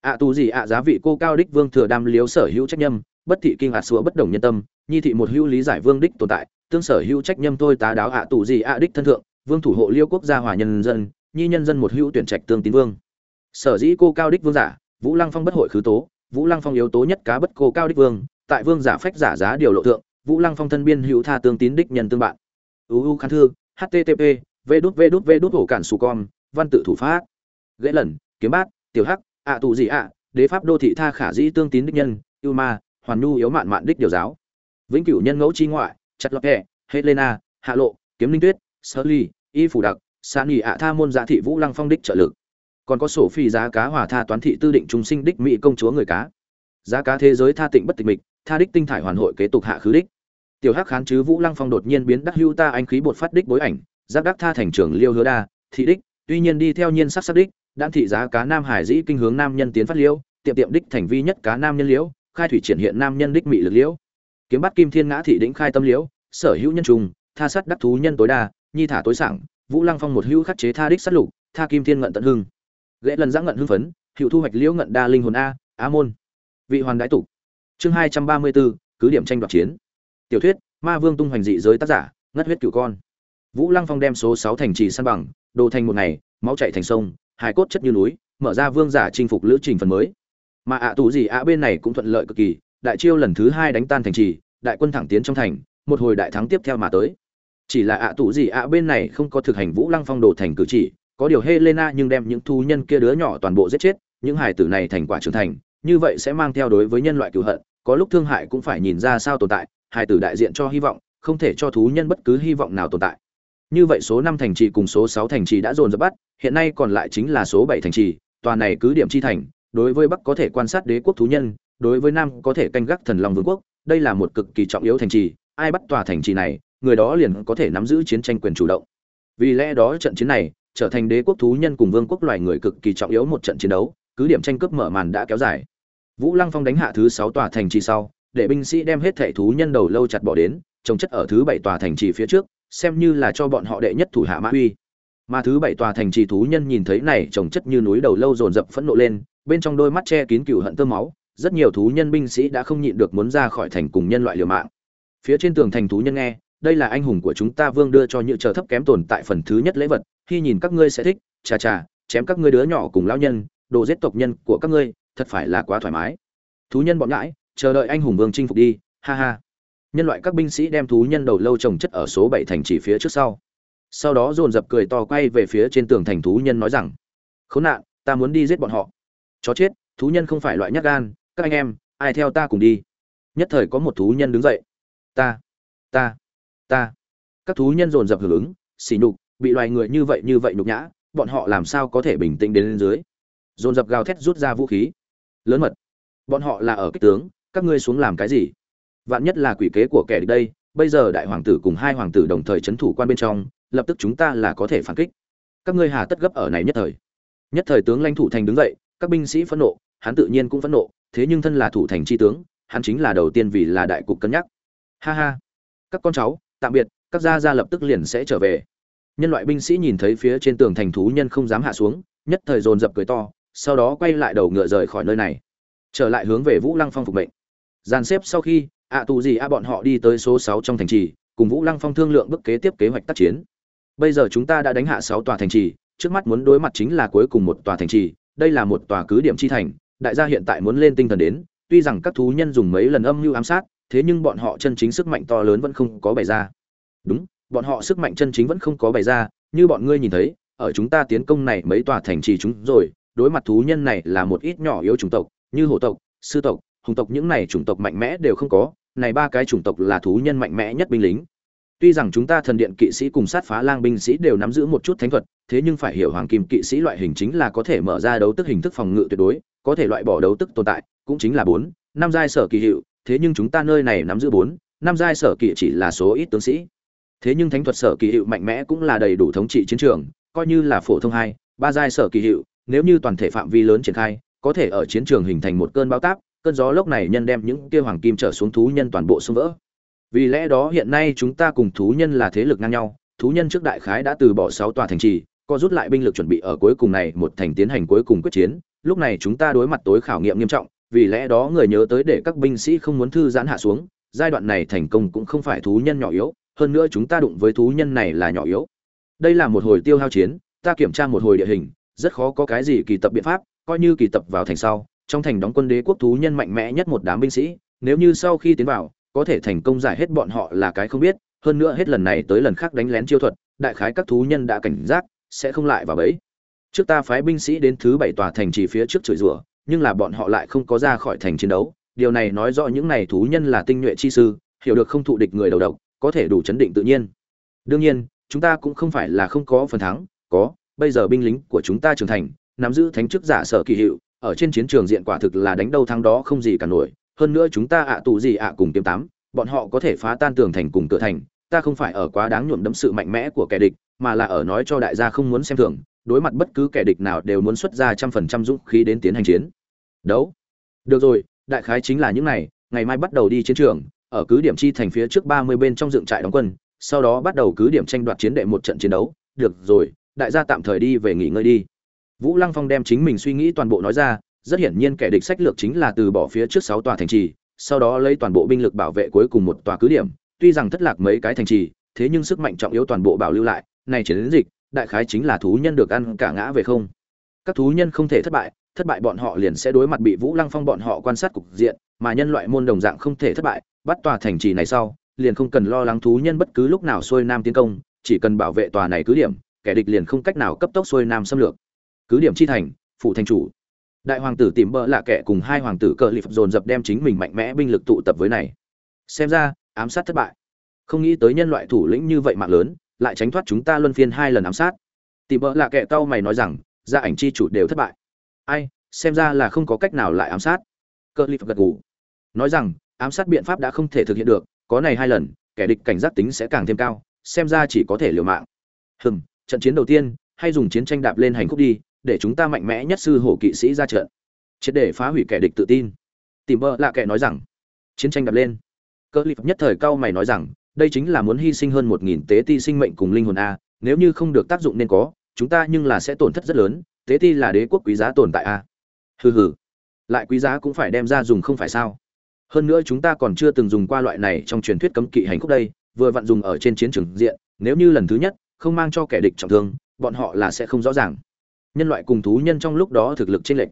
Ạ tù gì ạ giá vị cô cao đích vương thừa đam liếu sở hữu trách nhâm, bất thị kinh hạt sữa bất đồng nhân tâm, nhi thị một hữu lý giải vương đích tồn tại tương sở hữu trách nhâm tôi tá đáo ạ tù gì ạ đích thân thượng, vương thủ hộ liêu quốc gia hòa nhân dân, nhi nhân dân một hữu tuyển trạch tương tín vương. Sở dĩ cô cao đích vương giả, vũ lăng phong bất hội khứ tố, vũ lăng phong yếu tố nhất cá bất cô cao đích vương, tại vương giả phách giả giá điều lộ thượng, vũ lăng phong thân biên hữu tha tương tín đích nhân tương bạn. Uu khán thư http v đút v đút v đút hổ cản su con văn tự thủ pháp. Ghế lần, kiếm bát, tiểu hắc, ạ tù gì ạ, đế pháp đô thị tha khả dĩ tương tín đích nhân yêu ma, hoàn nhu yếu mạn mạn đích điều giáo. Vĩnh cửu nhân ngẫu chi ngoại chặt lọt hẹ helena, hạ lộ, kiếm linh tuyết sơ ly, y phủ đặc san nghỉ ạ tha môn giá thị vũ lăng phong đích trợ lực. Còn có sổ phi giá cá hòa tha toán thị tư định trung sinh đích mỹ công chúa người cá. Giá cá thế giới tha tịnh bất tịch mịch, tha đích tinh thải hoàn hội kế tục hạ khứ đích. Tiểu hắc khán chứ vũ lăng phong đột nhiên biến đắc hưu ta anh khí bột phát đích bối ảnh, giáp đắc tha thành trưởng liêu hứa đa, thị đích, tuy nhiên đi theo nhiên sắc sắc đích, đan thị giá cá nam hải dĩ kinh hướng nam nhân tiến phát liễu, tiệm tiệm đích thành vi nhất cá nam nhân liễu, khai thủy triển hiện nam nhân đích mị lực liễu kiếm bắt kim thiên ngã thị đĩnh khai tâm liễu, sở hữu nhân trùng, tha sắt đắc thú nhân tối đa, nhi thả tối sảng, vũ lăng phong một hữu khắc chế tha đích sát lục, tha kim thiên ngận tận hưng. Ghệ lần giã ngận hưng phấn hữu thu hoạch liễu ngận đa linh hồn a, á môn. Vị hoàn đái tục chương hai trăm ba mươi bốn, cứ điểm tranh đoạt chiến. Tiểu thuyết, ma vương tung hoành dị giới tác giả, ngất huyết cửu con. Vũ lăng phong đem số sáu thành trì săn bằng, đồ thành một ngày, máu chạy thành sông hải cốt chất như núi, mở ra vương giả chinh phục lữ trình phần mới. Mà ạ tù gì ạ bên này cũng thuận lợi cực kỳ đại chiêu lần thứ hai đánh tan thành trì, đại quân thẳng tiến trong thành, một hồi đại thắng tiếp theo mà tới. Chỉ là ạ tụ gì ạ bên này không có thực hành vũ lăng phong đồ thành cử chỉ, có điều helena nhưng đem những thú nhân kia đứa nhỏ toàn bộ giết chết, những hải tử này thành quả trưởng thành, như vậy sẽ mang theo đối với nhân loại cựu hận, có lúc thương hại cũng phải nhìn ra sao tồn tại hải tử đại diện cho hy vọng, không thể cho thú nhân bất cứ hy vọng nào tồn tại. Như vậy số năm thành trì cùng số sáu thành trì đã dồn dập bắt, hiện nay còn lại chính là số bảy thành trì, tòa này cứ điểm chi thành, đối với bắc có thể quan sát đế quốc thú nhân đối với nam có thể canh gác thần long vương quốc, đây là một cực kỳ trọng yếu thành trì, ai bắt tòa thành trì này, người đó liền có thể nắm giữ chiến tranh quyền chủ động. Vì lẽ đó trận chiến này trở thành đế quốc thú nhân cùng vương quốc loài người cực kỳ trọng yếu một trận chiến đấu, cứ điểm tranh cướp mở màn đã kéo dài. Vũ lăng phong đánh hạ thứ sáu tòa thành trì sau, để binh sĩ đem hết thẻ thú nhân đầu lâu chặt bỏ đến, trồng chất ở thứ bảy tòa thành trì phía trước, xem như là cho bọn họ đệ nhất thủ hạ mã uy mà thứ bảy tòa thành trì thú nhân nhìn thấy này trồng chất như núi đầu lâu dồn dập phẫn nộ lên, bên trong đôi mắt che kín cừu hận tơ máu rất nhiều thú nhân binh sĩ đã không nhịn được muốn ra khỏi thành cùng nhân loại liều mạng. Phía trên tường thành thú nhân nghe, đây là anh hùng của chúng ta vương đưa cho những chờ thấp kém tồn tại phần thứ nhất lễ vật, khi nhìn các ngươi sẽ thích, chà chà, chém các ngươi đứa nhỏ cùng lão nhân, đồ giết tộc nhân của các ngươi, thật phải là quá thoải mái. Thú nhân bọn ngãi chờ đợi anh hùng vương chinh phục đi, ha ha. Nhân loại các binh sĩ đem thú nhân đầu lâu trồng chất ở số bảy thành chỉ phía trước sau. Sau đó dồn dập cười to quay về phía trên tường thành thú nhân nói rằng, khốn nạn, ta muốn đi giết bọn họ. Chó chết, thú nhân không phải loại nhát gan các anh em, ai theo ta cùng đi. Nhất thời có một thú nhân đứng dậy. Ta ta ta. Các thú nhân dồn dập hưởng ứng xỉ nhục, bị loài người như vậy như vậy nhục nhã, bọn họ làm sao có thể bình tĩnh đến lên dưới? Dồn dập gào thét rút ra vũ khí. Lớn mật. Bọn họ là ở kích tướng, các ngươi xuống làm cái gì? Vạn nhất là quỷ kế của kẻ đây, bây giờ đại hoàng tử cùng hai hoàng tử đồng thời c h ấ n thủ quan bên trong, lập tức chúng ta là có thể phản kích. Các ngươi hà tất gấp ở này nhất thời. Nhất thời tướng lãnh thủ thành đứng dậy, các binh sĩ phẫn nộ, hắn tự nhiên cũng phẫn nộ thế nhưng thân là thủ thành tri tướng, hắn chính là đầu tiên vì là đại cục cân nhắc. Ha ha. Các con cháu, tạm biệt, các gia gia lập tức liền sẽ trở về. Nhân loại binh sĩ nhìn thấy phía trên tường thành thú nhân không dám hạ xuống, nhất thời dồn dập cười to, sau đó quay lại đầu ngựa rời khỏi nơi này. Trở lại hướng về vũ lăng phong phục mệnh. Dàn xếp sau khi, ạ tù gì a bọn họ đi tới số sáu trong thành trì, cùng vũ lăng phong thương lượng bước kế tiếp kế hoạch tác chiến. Bây giờ chúng ta đã đánh hạ sáu tòa thành trì, trước mắt muốn đối mặt chính là cuối cùng một tòa thành trì, đây là một tòa cứ điểm chi thành đại gia hiện tại muốn lên tinh thần đến, tuy rằng các thú nhân dùng mấy lần âm mưu ám sát, thế nhưng bọn họ chân chính sức mạnh to lớn vẫn không có bày ra. Đúng, bọn họ sức mạnh chân chính vẫn không có bày ra, như bọn ngươi nhìn thấy, ở chúng ta tiến công này mấy tòa thành trì chúng rồi, đối mặt thú nhân này là một ít nhỏ yếu chủng tộc, như hổ tộc, sư tộc, hùng tộc, những này chủng tộc mạnh mẽ đều không có, này ba cái chủng tộc là thú nhân mạnh mẽ nhất binh lính tuy rằng chúng ta thần điện kỵ sĩ cùng sát phá lang binh sĩ đều nắm giữ một chút thánh thuật, thế nhưng phải hiểu hoàng kim kỵ sĩ loại hình chính là có thể mở ra đấu tức hình thức phòng ngự tuyệt đối, có thể loại bỏ đấu tức tồn tại, cũng chính là bốn, năm giai sở kỳ hiệu, thế nhưng chúng ta nơi này nắm giữ bốn, năm giai sở kỳ chỉ là số ít tướng sĩ. Thế nhưng thánh thuật sở kỳ hiệu mạnh mẽ cũng là đầy đủ thống trị chiến trường, coi như là phổ thông hai, ba giai sở kỳ hiệu, nếu như toàn thể phạm vi lớn triển khai, có thể ở chiến trường hình thành một cơn bão táp, cơn gió lốc này nhân đem những kia hoàng kim trở xuống thú nhân toàn bộ xung vỡ vì lẽ đó hiện nay chúng ta cùng thú nhân là thế lực ngang nhau, thú nhân trước đại khái đã từ bỏ sáu tòa thành trì, có rút lại binh lực chuẩn bị ở cuối cùng này một thành tiến hành cuối cùng quyết chiến, lúc này chúng ta đối mặt tối khảo nghiệm nghiêm trọng, vì lẽ đó người nhớ tới để các binh sĩ không muốn thư giãn hạ xuống, giai đoạn này thành công cũng không phải thú nhân nhỏ yếu, hơn nữa chúng ta đụng với thú nhân này là nhỏ yếu. Đây là một hồi tiêu hao chiến, ta kiểm tra một hồi địa hình, rất khó có cái gì kỳ tập biện pháp, coi như kỳ tập vào thành sau, trong thành đóng quân đế quốc thú nhân mạnh mẽ nhất một đám binh sĩ, nếu như sau khi tiến vào có thể thành công giải hết bọn họ là cái không biết, hơn nữa hết lần này tới lần khác đánh lén chiêu thuật, đại khái các thú nhân đã cảnh giác, sẽ không lại vào bẫy. Trước ta phái binh sĩ đến thứ bảy tòa thành trì phía trước chửi rủa, nhưng là bọn họ lại không có ra khỏi thành chiến đấu. Điều này nói rõ những này thú nhân là tinh nhuệ chi sư, hiểu được không thụ địch người đầu độc, có thể đủ chấn định tự nhiên. Đương nhiên, chúng ta cũng không phải là không có phần thắng, có, bây giờ binh lính của chúng ta trưởng thành, nắm giữ thánh chức giả sở kỳ hiệu, ở trên chiến trường diện quả thực là đánh đâu thắng đó không gì cả nổi hơn nữa chúng ta ạ tù gì ạ cùng kiếm tám, bọn họ có thể phá tan tường thành cùng cửa thành, ta không phải ở quá đáng nhuộm đẫm sự mạnh mẽ của kẻ địch, mà là ở nói cho đại gia không muốn xem thường, đối mặt bất cứ kẻ địch nào đều muốn xuất ra trăm phần trăm dũng khí đến tiến hành chiến. Đấu. Được rồi, đại khái chính là những này, ngày mai bắt đầu đi chiến trường, ở cứ điểm chi thành phía trước ba mươi bên trong dựng trại đóng quân, sau đó bắt đầu cứ điểm tranh đoạt chiến đệ một trận chiến đấu. Được rồi, đại gia tạm thời đi về nghỉ ngơi đi. Vũ lăng phong đem chính mình suy nghĩ toàn bộ nói ra rất hiển nhiên kẻ địch sách lược chính là từ bỏ phía trước sáu tòa thành trì, sau đó lấy toàn bộ binh lực bảo vệ cuối cùng một tòa cứ điểm. Tuy rằng thất lạc mấy cái thành trì, thế nhưng sức mạnh trọng yếu toàn bộ bảo lưu lại, này chiến dịch, đại khái chính là thú nhân được ăn cả ngã về không. Các thú nhân không thể thất bại thất bại bọn họ liền sẽ đối mặt bị vũ lăng phong bọn họ quan sát cục diện, mà nhân loại môn đồng dạng không thể thất bại, bắt tòa thành trì này sau, liền không cần lo lắng thú nhân bất cứ lúc nào xuôi nam tiến công, chỉ cần bảo vệ tòa này cứ điểm, kẻ địch liền không cách nào cấp tốc xuôi nam xâm lược. Cứ điểm chi thành phụ thành chủ đại hoàng tử tìm bỡ lạ kẻ cùng hai hoàng tử cờ lip dồn dập đem chính mình mạnh mẽ binh lực tụ tập với này. Xem ra, ám sát thất bại. Không nghĩ tới nhân loại thủ lĩnh như vậy mạng lớn, lại tránh thoát chúng ta luân phiên hai lần ám sát. Tìm bỡ lạ kẻ cau mày nói rằng, gia ảnh chi chủ đều thất bại. Ai, xem ra là không có cách nào lại ám sát. Cờ lip gật gù. Nói rằng, ám sát biện pháp đã không thể thực hiện được, có này hai lần, kẻ địch cảnh giác tính sẽ càng thêm cao, xem ra chỉ có thể liều mạng. Hừm, trận chiến đầu tiên, hay dùng chiến tranh đạp lên hành khúc đi để chúng ta mạnh mẽ nhất sư hổ kỵ sĩ ra trận. Triệt để phá hủy kẻ địch tự tin. Tìm bơ lạ kẻ nói rằng, chiến tranh đập lên. Cơ lip nhất thời cao mày nói rằng, đây chính là muốn hy sinh hơn một nghìn tế ti sinh mệnh cùng linh hồn a, nếu như không được tác dụng nên có, chúng ta nhưng là sẽ tổn thất rất lớn, tế ti là đế quốc quý giá tồn tại a. Hừ hừ. Lại quý giá cũng phải đem ra dùng không phải sao? Hơn nữa chúng ta còn chưa từng dùng qua loại này trong truyền thuyết cấm kỵ hành khúc đây, vừa vặn dùng ở trên chiến trường diện, nếu như lần thứ nhất, không mang cho kẻ địch trọng thương, bọn họ là sẽ không rõ ràng nhân loại cùng thú nhân trong lúc đó thực lực chênh lệch.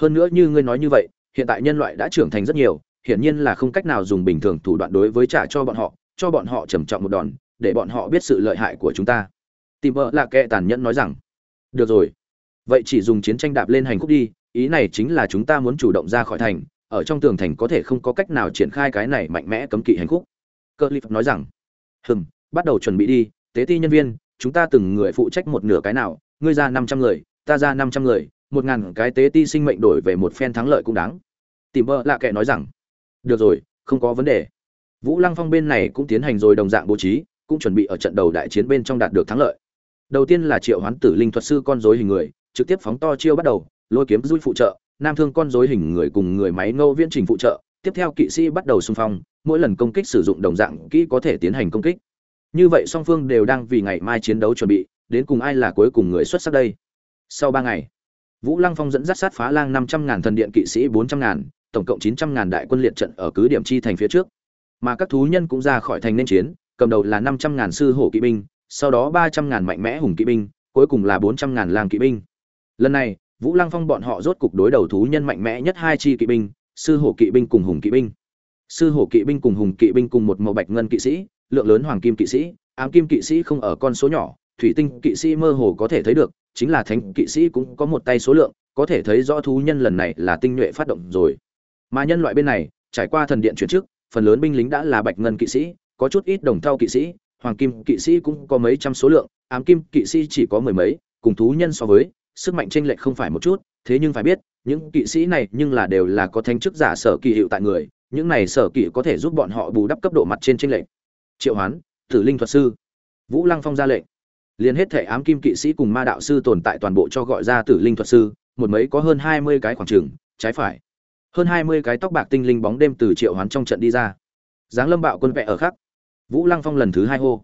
Hơn nữa như ngươi nói như vậy, hiện tại nhân loại đã trưởng thành rất nhiều, hiển nhiên là không cách nào dùng bình thường thủ đoạn đối với trả cho bọn họ, cho bọn họ trầm trọng một đòn, để bọn họ biết sự lợi hại của chúng ta. Tìm vợ là kẻ tàn nhẫn nói rằng, được rồi, vậy chỉ dùng chiến tranh đạp lên hành khúc đi, ý này chính là chúng ta muốn chủ động ra khỏi thành, ở trong tường thành có thể không có cách nào triển khai cái này mạnh mẽ cấm kỵ hành khúc. Cơ Lập nói rằng, hừm, bắt đầu chuẩn bị đi, tế ti nhân viên, chúng ta từng người phụ trách một nửa cái nào, ngươi ra năm trăm người ta ra năm trăm người, một ngàn cái tế ti sinh mệnh đổi về một phen thắng lợi cũng đáng. Tìm vợ lạ kệ nói rằng, được rồi, không có vấn đề. Vũ lăng phong bên này cũng tiến hành rồi đồng dạng bố trí, cũng chuẩn bị ở trận đầu đại chiến bên trong đạt được thắng lợi. Đầu tiên là triệu hoán tử linh thuật sư con dối hình người, trực tiếp phóng to chiêu bắt đầu, lôi kiếm dui phụ trợ, nam thương con dối hình người cùng người máy ngâu viễn trình phụ trợ, tiếp theo kỵ sĩ bắt đầu xung phong, mỗi lần công kích sử dụng đồng dạng kỹ có thể tiến hành công kích. Như vậy song phương đều đang vì ngày mai chiến đấu chuẩn bị, đến cùng ai là cuối cùng người xuất sắc đây? Sau ba ngày, vũ lăng phong dẫn dắt sát phá lang năm trăm ngàn thần điện kỵ sĩ bốn trăm ngàn, tổng cộng chín trăm ngàn đại quân liệt trận ở cứ điểm chi thành phía trước. Mà các thú nhân cũng ra khỏi thành nên chiến, cầm đầu là năm trăm ngàn sư hổ kỵ binh, sau đó ba trăm ngàn mạnh mẽ hùng kỵ binh, cuối cùng là bốn trăm ngàn lang kỵ binh. Lần này, vũ lăng phong bọn họ rốt cục đối đầu thú nhân mạnh mẽ nhất hai chi kỵ binh, sư hổ kỵ binh cùng hùng kỵ binh. Sư hổ kỵ binh cùng hùng kỵ binh cùng một màu bạch ngân kỵ sĩ, lượng lớn hoàng kim kỵ sĩ, ám kim kỵ sĩ không ở con số nhỏ thủy tinh kỵ sĩ mơ hồ có thể thấy được, chính là thánh kỵ sĩ cũng có một tay số lượng, có thể thấy rõ thú nhân lần này là tinh nhuệ phát động rồi. Mà nhân loại bên này, trải qua thần điện chuyển trước, phần lớn binh lính đã là bạch ngân kỵ sĩ, có chút ít đồng thau kỵ sĩ, hoàng kim kỵ sĩ cũng có mấy trăm số lượng, ám kim kỵ sĩ chỉ có mười mấy, cùng thú nhân so với, sức mạnh chênh lệch không phải một chút, thế nhưng phải biết, những kỵ sĩ này nhưng là đều là có thanh chức giả sở kỳ hiệu tại người, những này sở kỳ có thể giúp bọn họ bù đắp cấp độ mặt trên chênh lệch. Triệu hoán, tử linh thuật sư. Vũ lăng phong ra lệnh liền hết thể ám kim kỵ sĩ cùng ma đạo sư tồn tại toàn bộ cho gọi ra tử linh thuật sư, một mấy có hơn hai mươi cái khoảng trường, trái phải. Hơn hai mươi cái tóc bạc tinh linh bóng đêm từ triệu hoán trong trận đi ra. Giáng lâm bạo quân vẽ ở khắc. Vũ lăng phong lần thứ hai hô.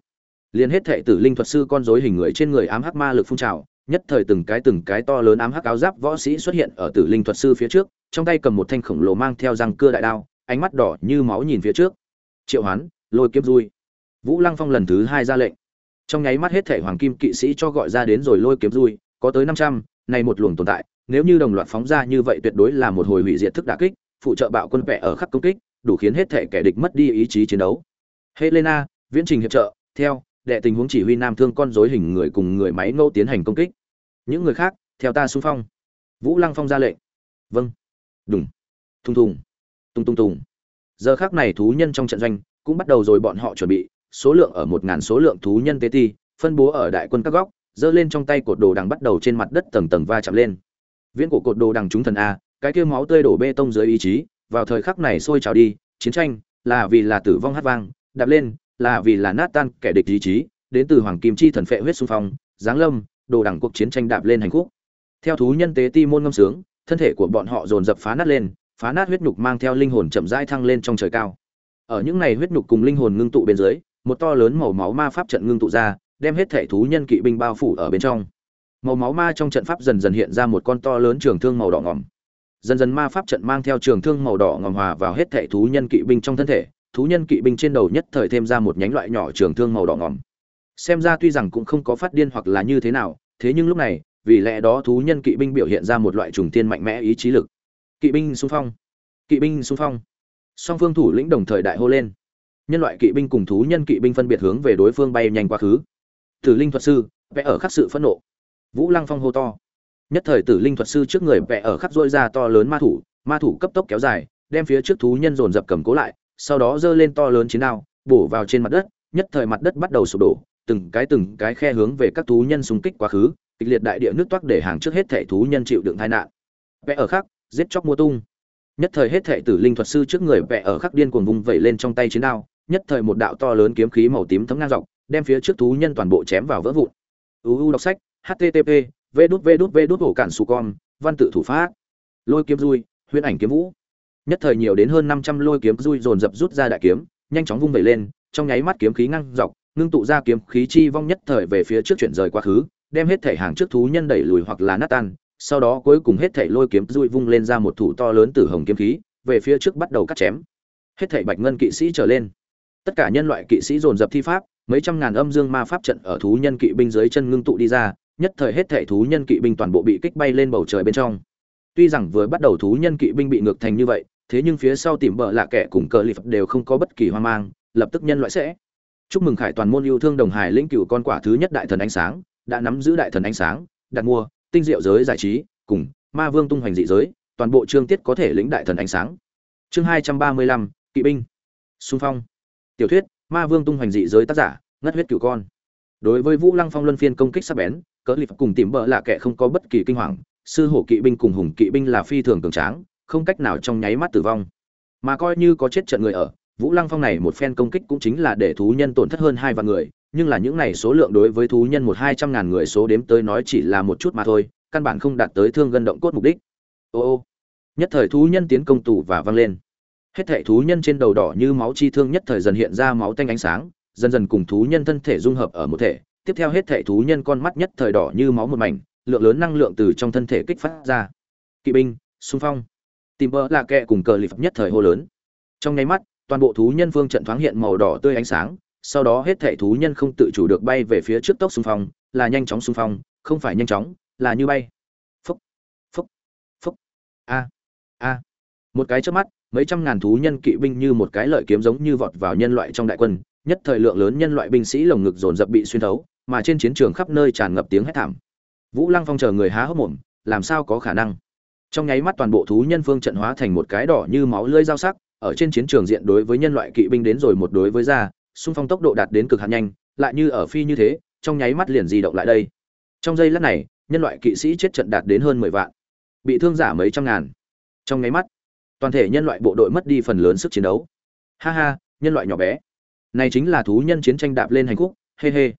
Liền hết thể tử linh thuật sư con rối hình người trên người ám hắc ma lực phun trào, nhất thời từng cái từng cái to lớn ám hắc áo giáp võ sĩ xuất hiện ở tử linh thuật sư phía trước, trong tay cầm một thanh khổng lồ mang theo răng cưa đại đao, ánh mắt đỏ như máu nhìn phía trước. Triệu hoán, lôi kiếp dui vũ lăng phong lần thứ hai ra lệnh trong nháy mắt hết thể hoàng kim kỵ sĩ cho gọi ra đến rồi lôi kiếm rui, có tới năm trăm, này một luồng tồn tại, nếu như đồng loạt phóng ra như vậy tuyệt đối là một hồi hủy diệt thức đả kích, phụ trợ bạo quân vẽ ở khắp công kích, đủ khiến hết thể kẻ địch mất đi ý chí chiến đấu. Helena, viễn trình hiệp trợ, theo, đệ tình huống chỉ huy nam thương con dối hình người cùng người máy ngô tiến hành công kích. Những người khác, theo ta xung phong. Vũ lăng phong ra lệnh. Vâng. Đúng thùng thùng. Tung tung tùng giờ khác này thú nhân trong trận doanh cũng bắt đầu rồi bọn họ chuẩn bị số lượng ở một ngàn số lượng thú nhân tế ti, phân bố ở đại quân các góc, giơ lên trong tay cột đồ đằng bắt đầu trên mặt đất tầng tầng va chạm lên. Viễn cổ cột đồ đằng chúng thần a, cái kia máu tươi đổ bê tông dưới ý chí, vào thời khắc này sôi trào đi, chiến tranh, là vì là tử vong hát vang, đạp lên, là vì là nát tan kẻ địch ý chí, đến từ hoàng kim chi thần phệ huyết xung phong, giáng lâm, đồ đẳng cuộc chiến tranh đạp lên hành khúc. Theo thú nhân tế ti môn ngâm sướng, thân thể của bọn họ dồn dập phá nát lên, phá nát huyết nhục mang theo linh hồn chậm rãi thăng lên trong trời cao. Ở những này huyết nhục cùng linh hồn ngưng tụ bên dưới một to lớn màu máu ma pháp trận ngưng tụ ra, đem hết thể thú nhân kỵ binh bao phủ ở bên trong. Màu máu ma trong trận pháp dần dần hiện ra một con to lớn trường thương màu đỏ ngỏm. Dần dần ma pháp trận mang theo trường thương màu đỏ ngòm hòa vào hết thể thú nhân kỵ binh trong thân thể, thú nhân kỵ binh trên đầu nhất thời thêm ra một nhánh loại nhỏ trường thương màu đỏ ngòm xem ra tuy rằng cũng không có phát điên hoặc là như thế nào, thế nhưng lúc này, vì lẽ đó thú nhân kỵ binh biểu hiện ra một loại trùng tiên mạnh mẽ ý chí lực. Kỵ binh xung phong. Kỵ binh xung phong. Song phương thủ lĩnh đồng thời đại hô lên nhân loại kỵ binh cùng thú nhân kỵ binh phân biệt hướng về đối phương bay nhanh quá khứ. Tử linh thuật sư, vẽ ở khắc sự phẫn nộ. Vũ lăng phong hô to. Nhất thời tử linh thuật sư trước người vẽ ở khắc dôi ra to lớn ma thủ ma thủ cấp tốc kéo dài, đem phía trước thú nhân dồn dập cầm cố lại, sau đó giơ lên to lớn chiến đao, bổ vào trên mặt đất, nhất thời mặt đất bắt đầu sụp đổ, từng cái từng cái khe hướng về các thú nhân xung kích quá khứ, kịch liệt đại địa nước toát để hàng trước hết thể thú nhân chịu đựng tai nạn. Vẽ ở khắc, giết chóc mua tung. Nhất thời hết thể tử linh thuật sư trước người vẽ ở khắc điên cuồng vung vẩy lên trong tay chiến đao nhất thời một đạo to lớn kiếm khí màu tím thấm ngang dọc đem phía trước thú nhân toàn bộ chém vào vỡ vụn. Uu đọc sách http v đút cản văn tự thủ pháp. Lôi kiếm rui, huyễn ảnh kiếm vũ. Nhất thời nhiều đến hơn năm trăm lôi kiếm rui dồn dập rút ra đại kiếm nhanh chóng vung vẩy lên trong nháy mắt kiếm khí ngang dọc ngưng tụ ra kiếm khí chi vong nhất thời về phía trước chuyển rời quá khứ đem hết thể hàng trước thú nhân đẩy lùi hoặc là nát tan sau đó cuối cùng hết thể lôi kiếm rui vung lên ra một thủ to lớn tử hồng kiếm khí về phía trước bắt đầu cắt chém. Hết thể bạch ngân kỵ sĩ trở lên tất cả nhân loại kỵ sĩ dồn dập thi pháp, mấy trăm ngàn âm dương ma pháp trận ở thú nhân kỵ binh dưới chân ngưng tụ đi ra, nhất thời hết thể thú nhân kỵ binh toàn bộ bị kích bay lên bầu trời bên trong. Tuy rằng vừa bắt đầu thú nhân kỵ binh bị ngược thành như vậy, thế nhưng phía sau tìm bợ lạ kẻ cùng cờ lì phật đều không có bất kỳ hoang mang, lập tức nhân loại sẽ. Chúc mừng khải toàn môn yêu thương đồng hải lĩnh cựu con quả thứ nhất đại thần ánh sáng, đã nắm giữ đại thần ánh sáng, đặt mua, tinh diệu giới giải trí, cùng ma vương tung hoành dị giới, toàn bộ chương tiết có thể lĩnh đại thần ánh sáng. Chương hai trăm ba mươi lăm, kỵ binh. Xung phong tiểu thuyết, ma vương tung hoành dị giới tác giả, ngất huyết cựu con. Đối với vũ lăng phong luân phiên công kích sắc bén, cỡ lip cùng tìm bợ lạ kệ không có bất kỳ kinh hoàng, sư hổ kỵ binh cùng hùng kỵ binh là phi thường cường tráng, không cách nào trong nháy mắt tử vong. Mà coi như có chết trận người ở, vũ lăng phong này một phen công kích cũng chính là để thú nhân tổn thất hơn hai vạn người, nhưng là những này số lượng đối với thú nhân một hai trăm ngàn người số đếm tới nói chỉ là một chút mà thôi, căn bản không đạt tới thương gân động cốt mục đích. Ô ô. Nhất thời thú nhân tiến công tù và văng lên hết thảy thú nhân trên đầu đỏ như máu chi thương nhất thời dần hiện ra máu tanh ánh sáng, dần dần cùng thú nhân thân thể dung hợp ở một thể. Tiếp theo hết thảy thú nhân con mắt nhất thời đỏ như máu một mảnh, lượng lớn năng lượng từ trong thân thể kích phát ra. Kỵ binh, xung phong. Tìm bỡ là kẻ cùng cờ lip nhất thời hô lớn. Trong nháy mắt, toàn bộ thú nhân phương trận thoáng hiện màu đỏ tươi ánh sáng, sau đó hết thảy thú nhân không tự chủ được bay về phía trước tốc xung phong, là nhanh chóng xung phong, không phải nhanh chóng, là như bay. Phúc phúc phúc a a. Một cái chớp mắt mấy trăm ngàn thú nhân kỵ binh như một cái lợi kiếm giống như vọt vào nhân loại trong đại quân, nhất thời lượng lớn nhân loại binh sĩ lồng ngực dồn dập bị xuyên thấu, mà trên chiến trường khắp nơi tràn ngập tiếng hét thảm. Vũ lăng phong chờ người há hốc mồm, làm sao có khả năng? Trong nháy mắt toàn bộ thú nhân phương trận hóa thành một cái đỏ như máu lưỡi dao sắc, ở trên chiến trường diện đối với nhân loại kỵ binh đến rồi một đối với ra, xung phong tốc độ đạt đến cực hạn nhanh, lại như ở phi như thế, trong nháy mắt liền di động lại đây. Trong giây lát này, nhân loại kỵ sĩ chết trận đạt đến hơn mười vạn, bị thương giả mấy trăm ngàn. Trong nháy mắt toàn thể nhân loại bộ đội mất đi phần lớn sức chiến đấu. Ha ha, nhân loại nhỏ bé. Này chính là thú nhân chiến tranh đạp lên hành khúc hê hê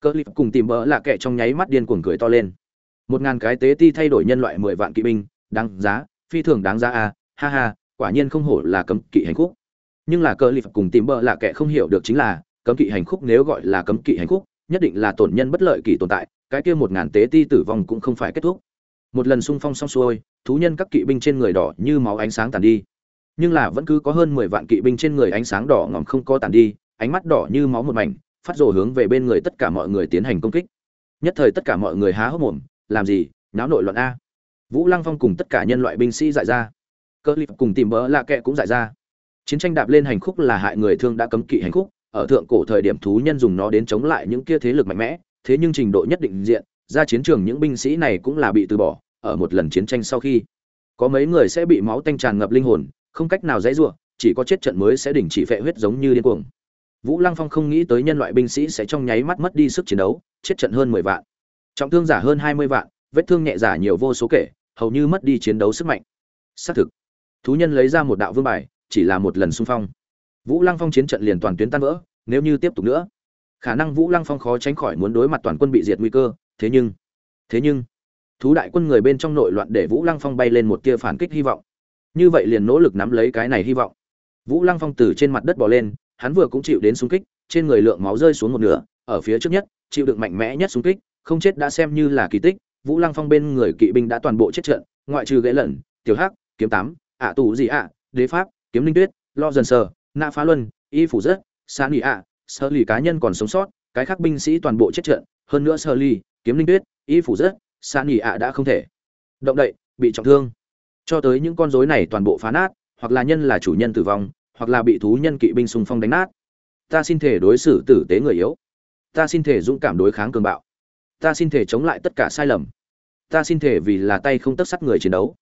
cơ lip cùng tìm bỡ lạ kệ trong nháy mắt điên cuồng cười to lên. Một ngàn cái tế ti thay đổi nhân loại mười vạn kỵ binh, đáng giá, phi thường đáng giá à ha ha, quả nhiên không hổ là cấm kỵ hành khúc. Nhưng là cơ lip cùng tìm bỡ lạ kệ không hiểu được chính là, cấm kỵ hành khúc nếu gọi là cấm kỵ hành khúc, nhất định là tổn nhân bất lợi kỳ tồn tại, cái kia một ngàn tế ti tử vong cũng không phải kết thúc một lần xung phong xong xuôi, thú nhân các kỵ binh trên người đỏ như máu ánh sáng tàn đi. Nhưng là vẫn cứ có hơn mười vạn kỵ binh trên người ánh sáng đỏ ngòm không có tàn đi, ánh mắt đỏ như máu một mảnh, phát rồ hướng về bên người tất cả mọi người tiến hành công kích. Nhất thời tất cả mọi người há hốc mồm, làm gì, náo nội loạn a. Vũ lăng phong cùng tất cả nhân loại binh sĩ dại ra. Cơ lip cùng tìm bỡ lạ kệ cũng dại ra. Chiến tranh đạp lên hành khúc là hại người thương đã cấm kỵ hành khúc, ở thượng cổ thời điểm thú nhân dùng nó đến chống lại những kia thế lực mạnh mẽ, thế nhưng trình độ nhất định diện ra chiến trường những binh sĩ này cũng là bị từ bỏ, ở một lần chiến tranh sau khi. Có mấy người sẽ bị máu tanh tràn ngập linh hồn, không cách nào dãy ruộng chỉ có chết trận mới sẽ đình chỉ phệ huyết giống như điên cuồng. Vũ lăng phong không nghĩ tới nhân loại binh sĩ sẽ trong nháy mắt mất đi sức chiến đấu, chết trận hơn mười vạn. Trọng thương giả hơn hai mươi vạn, vết thương nhẹ giả nhiều vô số kể, hầu như mất đi chiến đấu sức mạnh. Xác thực, thú nhân lấy ra một đạo vương bài, chỉ là một lần xung phong. Vũ lăng phong chiến trận liền toàn tuyến tan vỡ, nếu như tiếp tục nữa, khả năng vũ lăng phong khó tránh khỏi muốn đối mặt toàn quân bị diệt nguy cơ thế nhưng thế nhưng, thú đại quân người bên trong nội loạn để vũ lăng phong bay lên một tia phản kích hy vọng như vậy liền nỗ lực nắm lấy cái này hy vọng vũ lăng phong từ trên mặt đất bỏ lên, hắn vừa cũng chịu đến xung kích, trên người lượng máu rơi xuống một nửa, ở phía trước nhất, chịu đựng mạnh mẽ nhất xung kích, không chết đã xem như là kỳ tích vũ lăng phong bên người kỵ binh đã toàn bộ chết trận, ngoại trừ gãy lẩn, tiểu hắc, kiếm tám, ạ tù gì ạ, đế pháp, kiếm linh tuyết, lo dần sờ, na phá luân, y phủ rất san lì ạ, sơ lì cá nhân còn sống sót, cái khác binh sĩ toàn bộ chết trận, hơn nữa sơ lì kiếm linh tuyết, y phủ rất san nhị ạ đã không thể. Động đậy, bị trọng thương. Cho tới những con rối này toàn bộ phá nát, hoặc là nhân là chủ nhân tử vong, hoặc là bị thú nhân kỵ binh xung phong đánh nát. Ta xin thể đối xử tử tế người yếu. Ta xin thể dũng cảm đối kháng cường bạo. Ta xin thể chống lại tất cả sai lầm. Ta xin thể vì là tay không tất sắt người chiến đấu.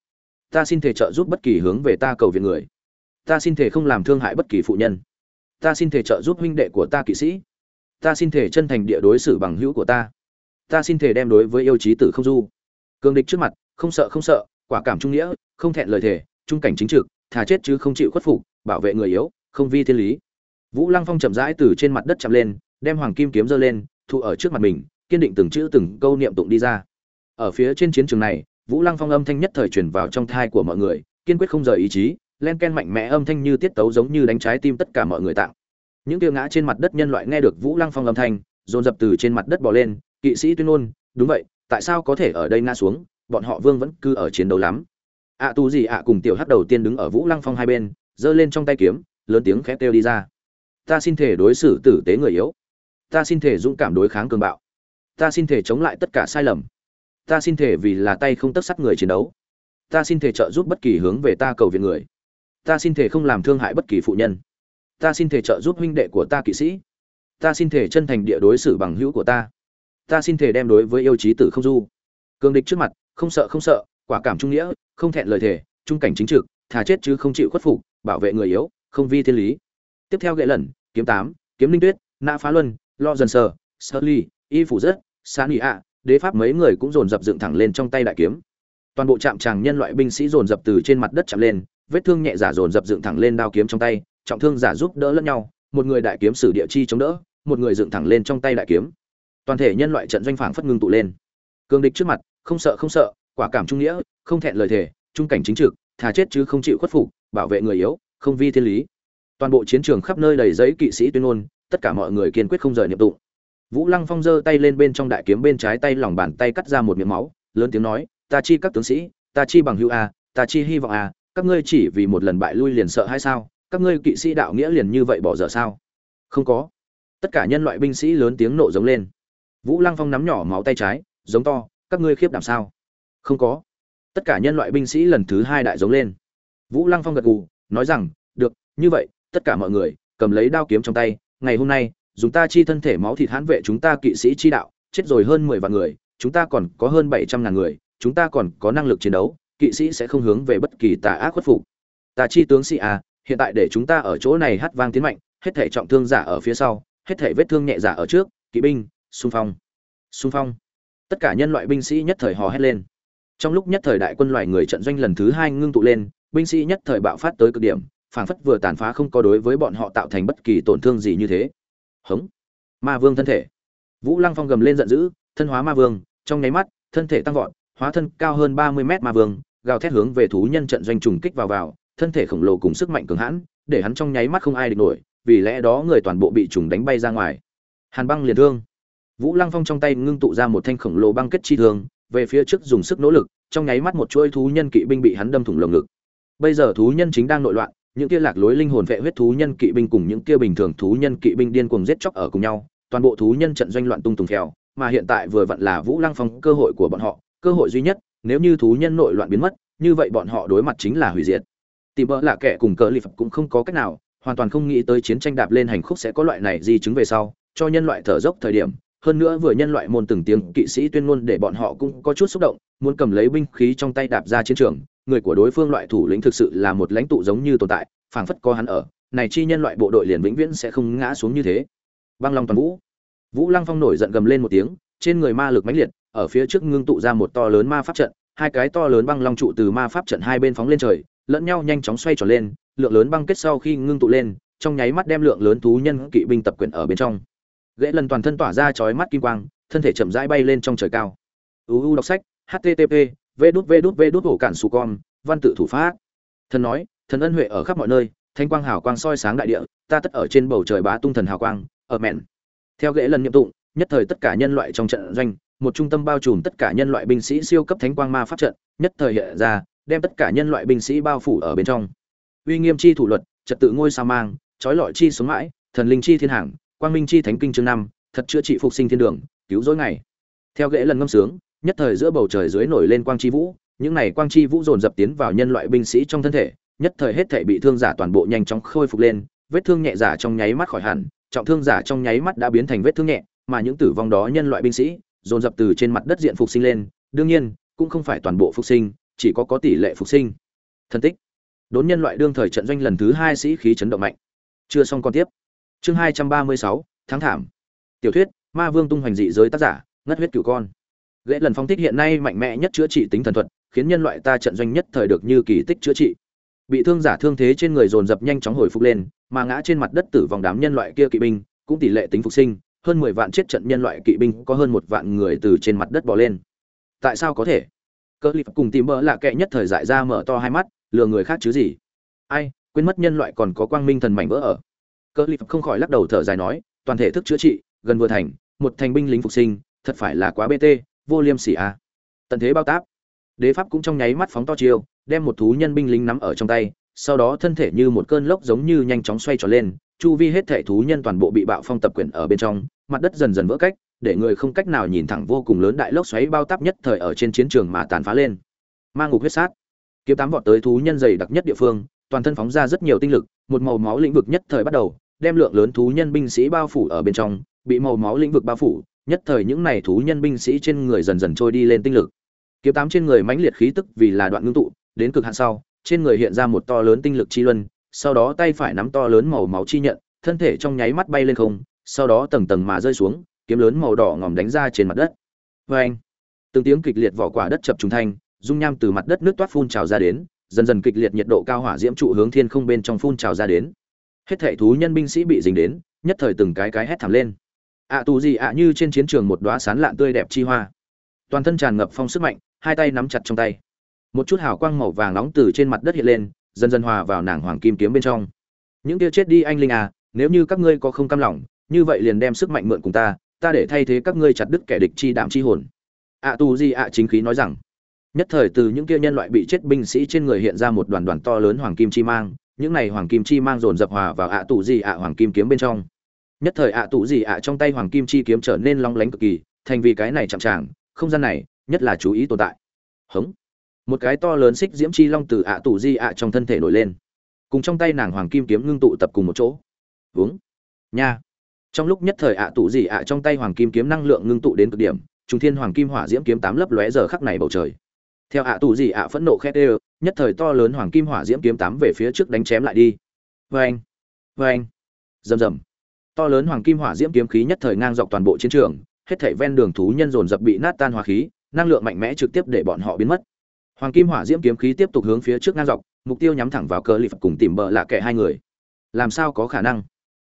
Ta xin thể trợ giúp bất kỳ hướng về ta cầu viện người. Ta xin thể không làm thương hại bất kỳ phụ nhân. Ta xin thể trợ giúp huynh đệ của ta kỵ sĩ. Ta xin thể chân thành địa đối xử bằng hữu của ta ta xin thể đem đối với yêu chí tử không du. Cường địch trước mặt, không sợ không sợ, quả cảm trung nghĩa, không thẹn lời thể trung cảnh chính trực, thà chết chứ không chịu khuất phục, bảo vệ người yếu, không vi thiên lý. Vũ lăng phong chậm rãi từ trên mặt đất chạm lên, đem hoàng kim kiếm giơ lên thụ ở trước mặt mình, kiên định từng chữ từng câu niệm tụng đi ra. Ở phía trên chiến trường này, vũ lăng phong âm thanh nhất thời truyền vào trong thai của mọi người, kiên quyết không rời ý chí, len ken mạnh mẽ âm thanh như tiết tấu giống như đánh trái tim tất cả mọi người tặng những tiêu ngã trên mặt đất nhân loại nghe được vũ lăng phong âm thanh, dồn dập từ trên mặt đất bò lên kỵ sĩ tuyên ngôn đúng vậy tại sao có thể ở đây nga xuống? Bọn họ vương vẫn cứ ở chiến đấu lắm. Ạ à, tu gì ạ cùng tiểu hắc đầu tiên đứng ở vũ lăng phong hai bên giơ lên trong tay kiếm lớn tiếng khét kêu đi ra. Ta xin thể đối xử tử tế người yếu. Ta xin thể dũng cảm đối kháng cường bạo. Ta xin thể chống lại tất cả sai lầm. Ta xin thể vì là tay không tất sắt người chiến đấu. Ta xin thể trợ giúp bất kỳ hướng về ta cầu viện người. Ta xin thể không làm thương hại bất kỳ phụ nhân. Ta xin thể trợ giúp huynh đệ của ta kỵ sĩ. Ta xin thể chân thành địa đối xử bằng hữu của ta ta xin thể đem đối với yêu chí tử không du. Cường địch trước mặt, không sợ không sợ, quả cảm trung nghĩa, không thẹn lời thể trung cảnh chính trực, thà chết chứ không chịu khuất phục, bảo vệ người yếu, không vi thiên lý. Tiếp theo gậy lần kiếm tám, kiếm linh tuyết, nã phá luân, lo dần sờ sơ ly, y phủ rất sa nị ạ, đế pháp mấy người cũng dồn dập dựng thẳng lên trong tay đại kiếm. Toàn bộ trạm tràng nhân loại binh sĩ dồn dập từ trên mặt đất chạm lên, vết thương nhẹ giả dồn dập dựng thẳng lên đao kiếm trong tay, trọng thương giả giúp đỡ lẫn nhau, một người đại kiếm sử địa chi chống đỡ, một người dựng thẳng lên trong tay đại kiếm toàn thể nhân loại trận doanh phảng phất ngưng tụ lên. Cương địch trước mặt, không sợ không sợ, quả cảm trung nghĩa, không thẹn lời thề, trung cảnh chính trực, thà chết chứ không chịu khuất phục, bảo vệ người yếu, không vi thiên lý. Toàn bộ chiến trường khắp nơi đầy giấy kỵ sĩ tuyên ngôn, tất cả mọi người kiên quyết không rời niệm tụng. Vũ lăng phong giơ tay lên bên trong đại kiếm bên trái tay lòng bàn tay cắt ra một miệng máu, lớn tiếng nói, ta chi các tướng sĩ, ta chi bằng hữu a, ta chi hy vọng a, các ngươi chỉ vì một lần bại lui liền sợ hay sao? Các ngươi kỵ sĩ đạo nghĩa liền như vậy bỏ dở sao? Không có. Tất cả nhân loại binh sĩ lớn tiếng nộ giống lên vũ lăng phong nắm nhỏ máu tay trái, giống to, các ngươi khiếp đảm sao? Không có. Tất cả nhân loại binh sĩ lần thứ hai đại giống lên. Vũ lăng phong gật gù, nói rằng, được, như vậy, tất cả mọi người, cầm lấy đao kiếm trong tay, ngày hôm nay, dùng ta chi thân thể máu thịt hãn vệ chúng ta kỵ sĩ chi đạo, chết rồi hơn mười vạn người, chúng ta còn có hơn bảy trăm ngàn người, chúng ta còn có năng lực chiến đấu, kỵ sĩ sẽ không hướng về bất kỳ tà ác khuất phục. Ta chi tướng sĩ à hiện tại để chúng ta ở chỗ này hát vang tiến mạnh, hết thể trọng thương giả ở phía sau, hết thể vết thương nhẹ giả ở trước, kỵ binh xung phong. Xung phong. Tất cả nhân loại binh sĩ nhất thời hò hét lên. Trong lúc nhất thời đại quân loài người trận doanh lần thứ hai ngưng tụ lên, binh sĩ nhất thời bạo phát tới cực điểm, phảng phất vừa tàn phá không có đối với bọn họ tạo thành bất kỳ tổn thương gì như thế. Hống. Ma vương thân thể. Vũ lăng phong gầm lên giận dữ, thân hóa ma vương, trong nháy mắt, thân thể tăng vọt, hóa thân cao hơn ba mươi mét ma vương, gào thét hướng về thú nhân trận doanh trùng kích vào vào, thân thể khổng lồ cùng sức mạnh cường hãn, để hắn trong nháy mắt không ai địch nổi, vì lẽ đó người toàn bộ bị trùng đánh bay ra ngoài. Hàn băng liền thương vũ lăng phong trong tay ngưng tụ ra một thanh khổng lồ băng kết chi thương, về phía trước dùng sức nỗ lực, trong nháy mắt một chuỗi thú nhân kỵ binh bị hắn đâm thủng lồng ngực. Bây giờ thú nhân chính đang nội loạn, những kia lạc lối linh hồn vệ huyết thú nhân kỵ binh cùng những kia bình thường thú nhân kỵ binh điên cuồng giết chóc ở cùng nhau, toàn bộ thú nhân trận doanh loạn tung tùng theo mà hiện tại vừa vặn là vũ lăng phong cơ hội của bọn họ, cơ hội duy nhất, nếu như thú nhân nội loạn biến mất, như vậy bọn họ đối mặt chính là hủy diệt. Tìm bỡ là kẻ cùng cờ phẩm cũng không có cách nào, hoàn toàn không nghĩ tới chiến tranh đạp lên hành khúc sẽ có loại này di chứng về sau, cho nhân loại thở dốc thời điểm hơn nữa vừa nhân loại môn từng tiếng kỵ sĩ tuyên ngôn để bọn họ cũng có chút xúc động, muốn cầm lấy binh khí trong tay đạp ra chiến trường, người của đối phương loại thủ lĩnh thực sự là một lãnh tụ giống như tồn tại, phảng phất có hắn ở, này chi nhân loại bộ đội liền vĩnh viễn sẽ không ngã xuống như thế. Băng long toàn vũ. Vũ lăng phong nổi giận gầm lên một tiếng, trên người ma lực mãnh liệt, ở phía trước ngưng tụ ra một to lớn ma pháp trận, hai cái to lớn băng long trụ từ ma pháp trận hai bên phóng lên trời, lẫn nhau nhanh chóng xoay tròn lên, lượng lớn băng kết sau khi ngưng tụ lên, trong nháy mắt đem lượng lớn thú nhân kỵ binh tập quyền ở bên trong ghệ lần toàn thân tỏa ra chói mắt kim quang, thân thể chậm rãi bay lên trong trời cao. Uu đọc sách http v đút v đút v đút hổ cản su con, văn tự thủ pháp. Thần nói, thần ân huệ ở khắp mọi nơi, thanh quang hào quang soi sáng đại địa, ta tất ở trên bầu trời bá tung thần hào quang, ở mẹn. Theo ghệ lần nhiệm tụng, nhất thời tất cả nhân loại trong trận doanh, một trung tâm bao trùm tất cả nhân loại binh sĩ siêu cấp thánh quang ma pháp trận, nhất thời hiện ra, đem tất cả nhân loại binh sĩ bao phủ ở bên trong. Uy nghiêm chi thủ luật, trật tự ngôi sao mang, trói lọi chi sống mãi, thần linh chi thiên hàng quang minh chi thánh kinh chương năm, thật chữa trị phục sinh thiên đường, cứu rỗi ngày. Theo ghế lần ngâm sướng, nhất thời giữa bầu trời dưới nổi lên quang chi vũ, những này quang chi vũ dồn dập tiến vào nhân loại binh sĩ trong thân thể, nhất thời hết thể bị thương giả toàn bộ nhanh chóng khôi phục lên, vết thương nhẹ giả trong nháy mắt khỏi hẳn, trọng thương giả trong nháy mắt đã biến thành vết thương nhẹ, mà những tử vong đó nhân loại binh sĩ, dồn dập từ trên mặt đất diện phục sinh lên, đương nhiên, cũng không phải toàn bộ phục sinh, chỉ có có tỷ lệ phục sinh. Thân tích. Đốn nhân loại đương thời trận doanh lần thứ hai sĩ khí chấn động mạnh. Chưa xong còn tiếp chương hai trăm ba mươi sáu tháng thảm. Tiểu thuyết, ma vương tung hoành dị giới tác giả, ngất huyết cửu con. Ghế lần phong thích hiện nay mạnh mẽ nhất chữa trị tính thần thuật, khiến nhân loại ta trận doanh nhất thời được như kỳ tích chữa trị. Bị thương giả thương thế trên người dồn dập nhanh chóng hồi phục lên, mà ngã trên mặt đất tử vong đám nhân loại kia kỵ binh, cũng tỷ lệ tính phục sinh, hơn mười vạn chết trận nhân loại kỵ binh có hơn một vạn người từ trên mặt đất bỏ lên. Tại sao có thể? Cơ lip cùng tìm bỡ lạ kệ nhất thời dại ra mở to hai mắt, lừa người khác chứ gì? Ai, quên mất nhân loại còn có quang minh thần mảnh vỡ ở cơ lip không khỏi lắc đầu thở dài nói, toàn thể thức chữa trị, gần vừa thành, một thành binh lính phục sinh, thật phải là quá bt vô liêm sỉ a tận thế bao táp. Đế pháp cũng trong nháy mắt phóng to chiêu, đem một thú nhân binh lính nắm ở trong tay, sau đó thân thể như một cơn lốc giống như nhanh chóng xoay tròn lên, chu vi hết thể thú nhân toàn bộ bị bạo phong tập quyển ở bên trong, mặt đất dần dần vỡ cách, để người không cách nào nhìn thẳng vô cùng lớn đại lốc xoáy bao táp nhất thời ở trên chiến trường mà tàn phá lên. Mang ngục huyết sát. Kiếm tám vọt tới thú nhân dày đặc nhất địa phương, toàn thân phóng ra rất nhiều tinh lực một màu máu lĩnh vực nhất thời bắt đầu, đem lượng lớn thú nhân binh sĩ bao phủ ở bên trong, bị màu máu lĩnh vực bao phủ, nhất thời những này thú nhân binh sĩ trên người dần dần trôi đi lên tinh lực. Kiếm tám trên người mãnh liệt khí tức vì là đoạn ngưng tụ, đến cực hạn sau, trên người hiện ra một to lớn tinh lực chi luân, sau đó tay phải nắm to lớn màu máu chi nhận, thân thể trong nháy mắt bay lên không, sau đó tầng tầng mà rơi xuống, kiếm lớn màu đỏ ngòm đánh ra trên mặt đất. Vê anh từng tiếng kịch liệt vỏ quả đất chập trùng thanh, dung nham từ mặt đất nước toát phun trào ra đến dần dần kịch liệt nhiệt độ cao hỏa diễm trụ hướng thiên không bên trong phun trào ra đến. Hết thảy thú nhân binh sĩ bị dính đến, nhất thời từng cái cái hét thảm lên. Ạ tù gì ạ như trên chiến trường một đóa sán lạn tươi đẹp chi hoa. Toàn thân tràn ngập phong sức mạnh, hai tay nắm chặt trong tay. Một chút hào quang màu vàng nóng từ trên mặt đất hiện lên, dần dần hòa vào nàng hoàng kim kiếm bên trong. Những kia chết đi anh linh à nếu như các ngươi có không cam lòng, như vậy liền đem sức mạnh mượn cùng ta ta để thay thế các ngươi chặt đứt kẻ địch chi đạm chi hồn. Ạ tù gì ạ chính khí nói rằng nhất thời từ những kia nhân loại bị chết binh sĩ trên người hiện ra một đoàn đoàn to lớn hoàng kim chi mang, những này hoàng kim chi mang dồn dập hòa vào ạ tù gì ạ hoàng kim kiếm bên trong. Nhất thời ạ tù gì ạ trong tay hoàng kim chi kiếm trở nên long lánh cực kỳ, thành vì cái này chạm tràng, không gian này, nhất là chú ý tồn tại. Hống. Một cái to lớn xích diễm chi long từ ạ tù di ạ trong thân thể nổi lên. Cùng trong tay nàng hoàng kim kiếm ngưng tụ tập cùng một chỗ. Vướng. nha. Trong lúc nhất thời ạ tù di ạ trong tay hoàng kim kiếm năng lượng ngưng tụ đến cực điểm trung thiên hoàng kim hỏa diễm kiếm tám lấp lóe giờ khắc này bầu trời theo ạ tù gì ạ phẫn nộ khét ê nhất thời to lớn hoàng kim hỏa diễm kiếm tám về phía trước đánh chém lại đi. Vê anh vê anh. Rầm rầm. To lớn hoàng kim hỏa diễm kiếm khí nhất thời ngang dọc toàn bộ chiến trường, hết thảy ven đường thú nhân dồn dập bị nát tan hỏa khí, năng lượng mạnh mẽ trực tiếp để bọn họ biến mất. Hoàng kim hỏa diễm kiếm khí tiếp tục hướng phía trước ngang dọc, mục tiêu nhắm thẳng vào cờ lip cùng tìm bờ lạ kệ hai người. Làm sao có khả năng?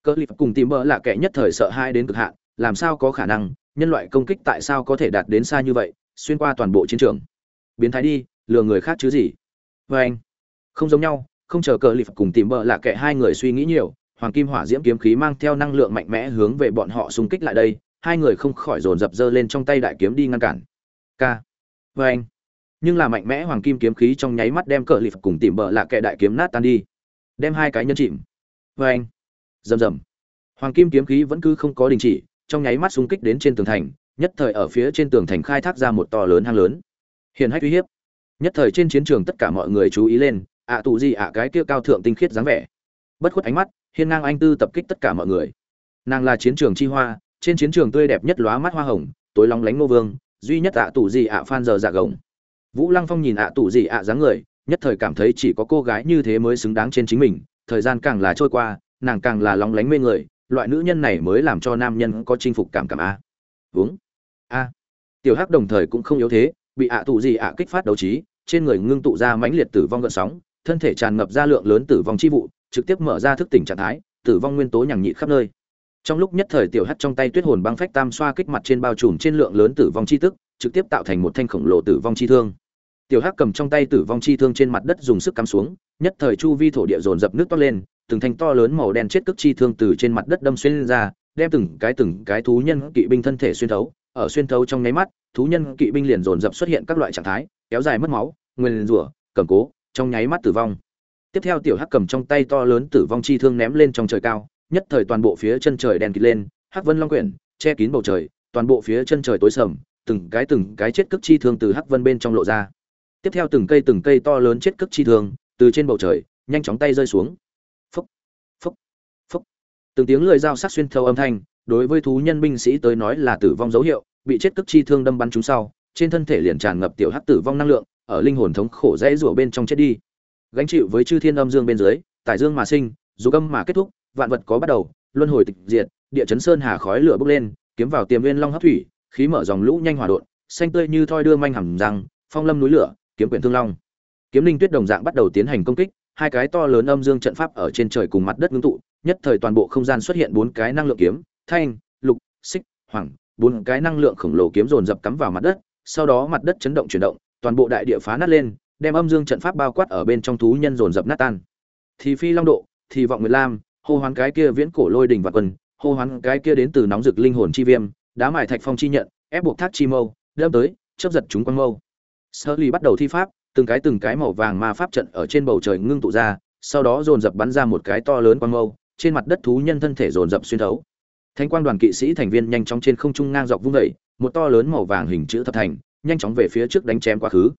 Cờ lip cùng tìm bờ lạ kệ nhất thời sợ hai đến cực hạn, làm sao có khả năng? Nhân loại công kích tại sao có thể đạt đến xa như vậy, xuyên qua toàn bộ chiến trường? Biến thái đi, lừa người khác chứ gì. Vê anh, không giống nhau, không chờ cờ lip cùng tìm bợ lạ kệ hai người suy nghĩ nhiều, hoàng kim hỏa diễm kiếm khí mang theo năng lượng mạnh mẽ hướng về bọn họ xung kích lại đây, hai người không khỏi dồn dập dơ lên trong tay đại kiếm đi ngăn cản. K. Vê anh, nhưng là mạnh mẽ hoàng kim kiếm khí trong nháy mắt đem cờ lip cùng tìm bợ lạ kệ đại kiếm nát tan đi. Đem hai cái nhân chìm. Vê anh, rầm rầm. Hoàng kim kiếm khí vẫn cứ không có đình chỉ, trong nháy mắt xung kích đến trên tường thành, nhất thời ở phía trên tường thành khai thác ra một to lớn hang lớn. Hiền hách uy hiếp. Nhất thời trên chiến trường tất cả mọi người chú ý lên, ạ tù gì ạ, cái kia cao thượng tinh khiết dáng vẻ. Bất khuất ánh mắt, hiên ngang anh tư tập kích tất cả mọi người. Nàng là chiến trường chi hoa, trên chiến trường tươi đẹp nhất lóa mắt hoa hồng, tối long lánh nô vương, duy nhất ạ tù gì ạ, phan giờ dạ gồng. Vũ lăng phong nhìn ạ tù gì ạ dáng người, nhất thời cảm thấy chỉ có cô gái như thế mới xứng đáng trên chính mình, thời gian càng là trôi qua, nàng càng là lóng lánh mê người, loại nữ nhân này mới làm cho nam nhân có chinh phục cảm cảm a. Uống a. Tiểu hắc đồng thời cũng không yếu thế bị ạ tù gì ạ kích phát đấu trí, trên người ngưng tụ ra mãnh liệt tử vong gợn sóng, thân thể tràn ngập ra lượng lớn tử vong chi vụ, trực tiếp mở ra thức tỉnh trạng thái, tử vong nguyên tố nhằng nhị khắp nơi. Trong lúc nhất thời tiểu hắt trong tay tuyết hồn băng phách tam xoa kích mặt trên bao trùm trên lượng lớn tử vong chi tức, trực tiếp tạo thành một thanh khổng lồ tử vong chi thương. Tiểu hắc cầm trong tay tử vong chi thương trên mặt đất dùng sức cắm xuống, nhất thời chu vi thổ địa dồn dập nước toát lên, từng thanh to lớn màu đen chết cước chi thương từ trên mặt đất đâm xuyên lên ra, đem từng cái từng cái thú nhân kỵ binh thân thể xuyên thấu, ở xuyên thấu trong nháy mắt thú nhân kỵ binh liền dồn dập xuất hiện các loại trạng thái, kéo dài mất máu, nguyên rủa, cầm cố, trong nháy mắt tử vong. Tiếp theo tiểu hắc cầm trong tay to lớn tử vong chi thương ném lên trong trời cao, nhất thời toàn bộ phía chân trời đèn kịt lên, hắc vân long quyển, che kín bầu trời, toàn bộ phía chân trời tối sầm, từng cái từng cái chết cước chi thương từ hắc vân bên trong lộ ra. Tiếp theo từng cây từng cây to lớn chết cước chi thương từ trên bầu trời, nhanh chóng tay rơi xuống. Phúc phúc phúc từng tiếng lưỡi dao sắc xuyên thấu âm thanh, đối với thú nhân binh sĩ tới nói là tử vong dấu hiệu bị chết cực chi thương đâm bắn chúng sau, trên thân thể liền tràn ngập tiểu hắc tử vong năng lượng, ở linh hồn thống khổ dễ rủa bên trong chết đi. Gánh chịu với chư thiên âm dương bên dưới tại dương mà sinh, dù âm mà kết thúc, vạn vật có bắt đầu, luân hồi tịch diệt, địa chấn sơn hà khói lửa bốc lên, kiếm vào tiềm nguyên long hấp thủy, khí mở dòng lũ nhanh hòa đột xanh tươi như thoi đưa manh hầm răng, phong lâm núi lửa, kiếm quyển thương long. Kiếm linh tuyết đồng dạng bắt đầu tiến hành công kích, hai cái to lớn âm dương trận pháp ở trên trời cùng mặt đất ngưng tụ, nhất thời toàn bộ không gian xuất hiện bốn cái năng lượng kiếm, thanh, lục, xích, hoàng bốn cái năng lượng khổng lồ kiếm dồn dập cắm vào mặt đất, sau đó mặt đất chấn động chuyển động, toàn bộ đại địa phá nát lên, đem âm dương trận pháp bao quát ở bên trong thú nhân dồn dập nát tan. Thì phi long độ, thì vọng nguyệt lam, hô hoán cái kia viễn cổ lôi đỉnh và quân, hô hoán cái kia đến từ nóng rực linh hồn chi viêm, đá mài thạch phong chi nhận, ép buộc thác chi mâu đâm tới, chớp giật chúng quan mâu. Sơ ly bắt đầu thi pháp, từng cái từng cái màu vàng ma pháp trận ở trên bầu trời ngưng tụ ra, sau đó dồn dập bắn ra một cái to lớn quan mâu, trên mặt đất thú nhân thân thể dồn dập xuyên thấu thanh quang đoàn kỵ sĩ thành viên nhanh chóng trên không trung ngang dọc vung dậy, một to lớn màu vàng hình chữ thập thành, nhanh chóng về phía trước đánh chém quá khứ.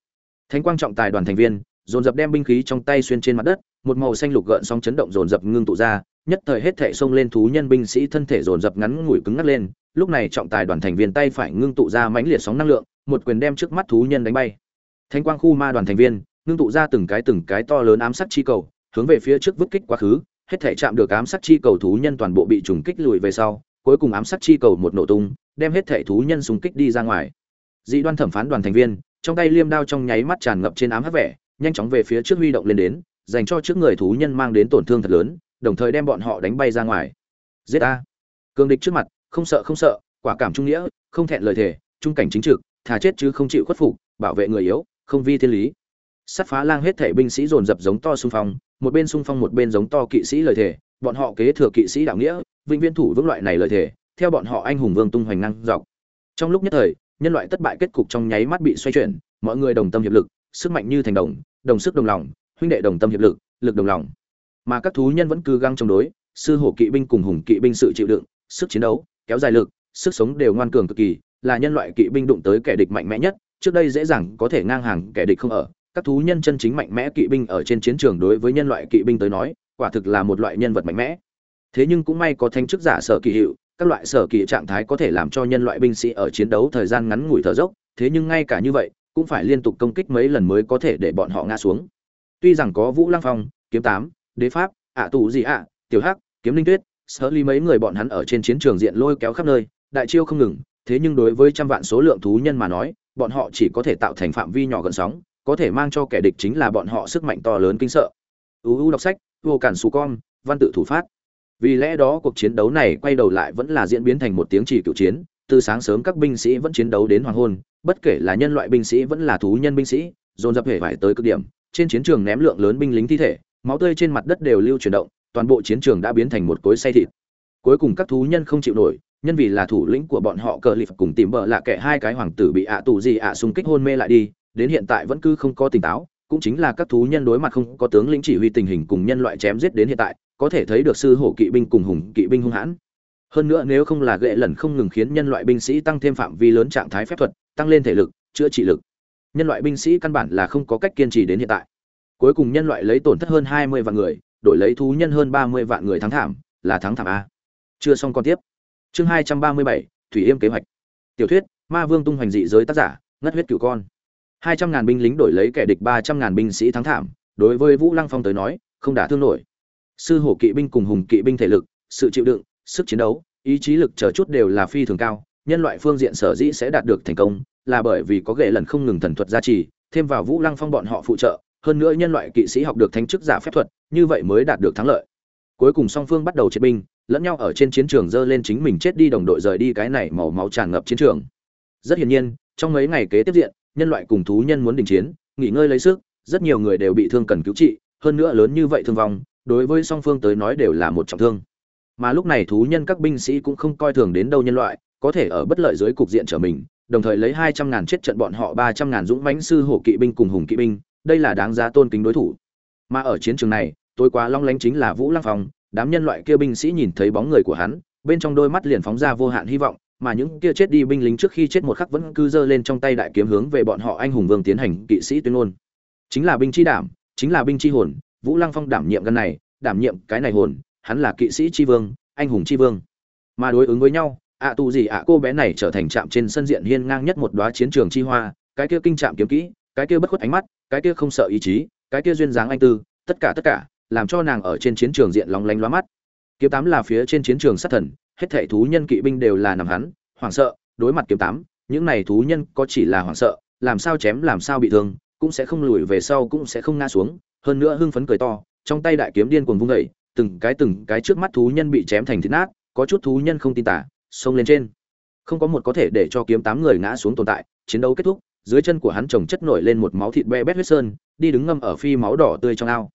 Thánh quang trọng tài đoàn thành viên, dồn dập đem binh khí trong tay xuyên trên mặt đất, một màu xanh lục gợn sóng chấn động dồn dập ngưng tụ ra, nhất thời hết thệ xông lên thú nhân binh sĩ thân thể dồn dập ngắn ngủi cứng ngắt lên, lúc này trọng tài đoàn thành viên tay phải ngưng tụ ra mãnh liệt sóng năng lượng, một quyền đem trước mắt thú nhân đánh bay. Thanh quang khu ma đoàn thành viên, ngưng tụ ra từng cái từng cái to lớn ám sát chi cầu, hướng về phía trước vứt kích quá khứ, hết thể chạm được ám sát chi cầu thú nhân toàn bộ bị trùng kích lùi về sau cuối cùng ám sát chi cầu một nổ tung, đem hết thể thú nhân xung kích đi ra ngoài. Dị đoan thẩm phán đoàn thành viên, trong tay liêm đao trong nháy mắt tràn ngập trên ám hắc vẻ, nhanh chóng về phía trước huy động lên đến, dành cho trước người thú nhân mang đến tổn thương thật lớn, đồng thời đem bọn họ đánh bay ra ngoài. Giết a. Cương địch trước mặt, không sợ không sợ, quả cảm trung nghĩa, không thẹn lời thề, trung cảnh chính trực, thà chết chứ không chịu khuất phục, bảo vệ người yếu, không vi thiên lý. Sát phá lang hết thể binh sĩ dồn dập giống to xung phong, một bên xung phong một bên giống to kỵ sĩ lời thề, bọn họ kế thừa kỵ sĩ đạo nghĩa vĩnh Viễn thủ vững loại này lợi thể, theo bọn họ anh hùng vương tung hoành năng dọc. Trong lúc nhất thời nhân loại thất bại kết cục trong nháy mắt bị xoay chuyển mọi người đồng tâm hiệp lực sức mạnh như thành đồng đồng sức đồng lòng huynh đệ đồng tâm hiệp lực lực đồng lòng. Mà các thú nhân vẫn cứ găng chống đối sư hổ kỵ binh cùng hùng kỵ binh sự chịu đựng sức chiến đấu kéo dài lực sức sống đều ngoan cường cực kỳ là nhân loại kỵ binh đụng tới kẻ địch mạnh mẽ nhất trước đây dễ dàng có thể ngang hàng kẻ địch không ở. Các thú nhân chân chính mạnh mẽ kỵ binh ở trên chiến trường đối với nhân loại kỵ binh tới nói quả thực là một loại nhân vật mạnh mẽ thế nhưng cũng may có thanh chức giả sở kỳ hiệu, các loại sở kỳ trạng thái có thể làm cho nhân loại binh sĩ ở chiến đấu thời gian ngắn ngủi thở dốc, thế nhưng ngay cả như vậy, cũng phải liên tục công kích mấy lần mới có thể để bọn họ ngã xuống. Tuy rằng có vũ lăng phong, kiếm tám, đế pháp, ạ tù gì ạ, tiểu hắc, kiếm linh tuyết, sở ly mấy người bọn hắn ở trên chiến trường diện lôi kéo khắp nơi, đại chiêu không ngừng, thế nhưng đối với trăm vạn số lượng thú nhân mà nói, bọn họ chỉ có thể tạo thành phạm vi nhỏ gần sóng, có thể mang cho kẻ địch chính là bọn họ sức mạnh to lớn kinh sợ. Uu đọc sách, vô cản xù con, văn tự thủ phát vì lẽ đó cuộc chiến đấu này quay đầu lại vẫn là diễn biến thành một tiếng chỉ cựu chiến, từ sáng sớm các binh sĩ vẫn chiến đấu đến hoàng hôn, bất kể là nhân loại binh sĩ vẫn là thú nhân binh sĩ, dồn dập hệ vải tới cực điểm, trên chiến trường ném lượng lớn binh lính thi thể, máu tươi trên mặt đất đều lưu chuyển động, toàn bộ chiến trường đã biến thành một cối say thịt. Cuối cùng các thú nhân không chịu nổi, nhân vì là thủ lĩnh của bọn họ cờ lịp cùng tìm bợ lạ kẻ hai cái hoàng tử bị ạ tù gì ạ xung kích hôn mê lại đi, đến hiện tại vẫn cứ không có tỉnh táo, cũng chính là các thú nhân đối mặt không có tướng lĩnh chỉ huy tình hình cùng nhân loại chém giết đến hiện tại có thể thấy được sư hổ kỵ binh cùng hùng kỵ binh hung hãn. Hơn nữa nếu không là gệ lần không ngừng khiến nhân loại binh sĩ tăng thêm phạm vi lớn trạng thái phép thuật, tăng lên thể lực, chữa trị lực. Nhân loại binh sĩ căn bản là không có cách kiên trì đến hiện tại. Cuối cùng nhân loại lấy tổn thất hơn hai mươi vạn người, đổi lấy thú nhân hơn ba mươi vạn người thắng thảm, là thắng thảm a. Chưa xong còn tiếp. Chương hai trăm ba mươi bảy, thủy yêm kế hoạch. Tiểu thuyết, ma vương tung hoành dị giới tác giả, ngất huyết cửu con. hai trăm ngàn binh lính đổi lấy kẻ địch ba trăm ngàn binh sĩ thắng thảm, đối với vũ lăng phong tới nói, không đả thương nổi sư hổ kỵ binh cùng hùng kỵ binh thể lực, sự chịu đựng, sức chiến đấu, ý chí lực chờ chút đều là phi thường cao, nhân loại phương diện sở dĩ sẽ đạt được thành công là bởi vì có ghệ lần không ngừng thần thuật gia trì, thêm vào vũ lăng phong bọn họ phụ trợ, hơn nữa nhân loại kỵ sĩ học được thánh chức giả phép thuật, như vậy mới đạt được thắng lợi. Cuối cùng song phương bắt đầu chiến binh, lẫn nhau ở trên chiến trường dơ lên chính mình chết đi đồng đội rời đi cái này màu máu tràn ngập chiến trường. Rất hiển nhiên, trong mấy ngày kế tiếp diện, nhân loại cùng thú nhân muốn đình chiến, nghỉ ngơi lấy sức, rất nhiều người đều bị thương cần cứu trị, hơn nữa lớn như vậy thương vong đối với song phương tới nói đều là một trọng thương. Mà lúc này thú nhân các binh sĩ cũng không coi thường đến đâu nhân loại, có thể ở bất lợi dưới cục diện trở mình, đồng thời lấy hai trăm ngàn chết trận bọn họ, ba trăm ngàn dũng mãnh sư hổ kỵ binh cùng hùng kỵ binh, đây là đáng giá tôn kính đối thủ. Mà ở chiến trường này tôi quá long lánh chính là vũ lăng phong, đám nhân loại kia binh sĩ nhìn thấy bóng người của hắn, bên trong đôi mắt liền phóng ra vô hạn hy vọng, mà những kia chết đi binh lính trước khi chết một khắc vẫn cứ giơ lên trong tay đại kiếm hướng về bọn họ anh hùng vương tiến hành kỵ sĩ tuyên ngôn. Chính là binh chi đảm, chính là binh chi hồn vũ lăng phong đảm nhiệm gần này, đảm nhiệm cái này hồn, hắn là kỵ sĩ chi vương, anh hùng chi vương. Mà đối ứng với nhau, ạ tù gì ạ cô bé này trở thành trạm trên sân diện hiên ngang nhất một đóa chiến trường chi hoa, cái kia kinh trạm kiếm kỹ, cái kia bất khuất ánh mắt, cái kia không sợ ý chí, cái kia duyên dáng anh tư, tất cả tất cả, làm cho nàng ở trên chiến trường diện lóng lánh lóa mắt. Kiếm tám là phía trên chiến trường sát thần, hết thảy thú nhân kỵ binh đều là nằm hắn, hoảng sợ, đối mặt kiếm tám, những này thú nhân có chỉ là hoảng sợ, làm sao chém, làm sao bị thương, cũng sẽ không lùi về sau cũng sẽ không ngã xuống hơn nữa hưng phấn cười to, trong tay đại kiếm điên cuồng vung dậy, từng cái từng cái trước mắt thú nhân bị chém thành thịt nát, có chút thú nhân không tin tả, xông lên trên. Không có một có thể để cho kiếm tám người ngã xuống tồn tại, chiến đấu kết thúc, dưới chân của hắn trồng chất nổi lên một máu thịt be bét huyết sơn, đi đứng ngâm ở phi máu đỏ tươi trong ao.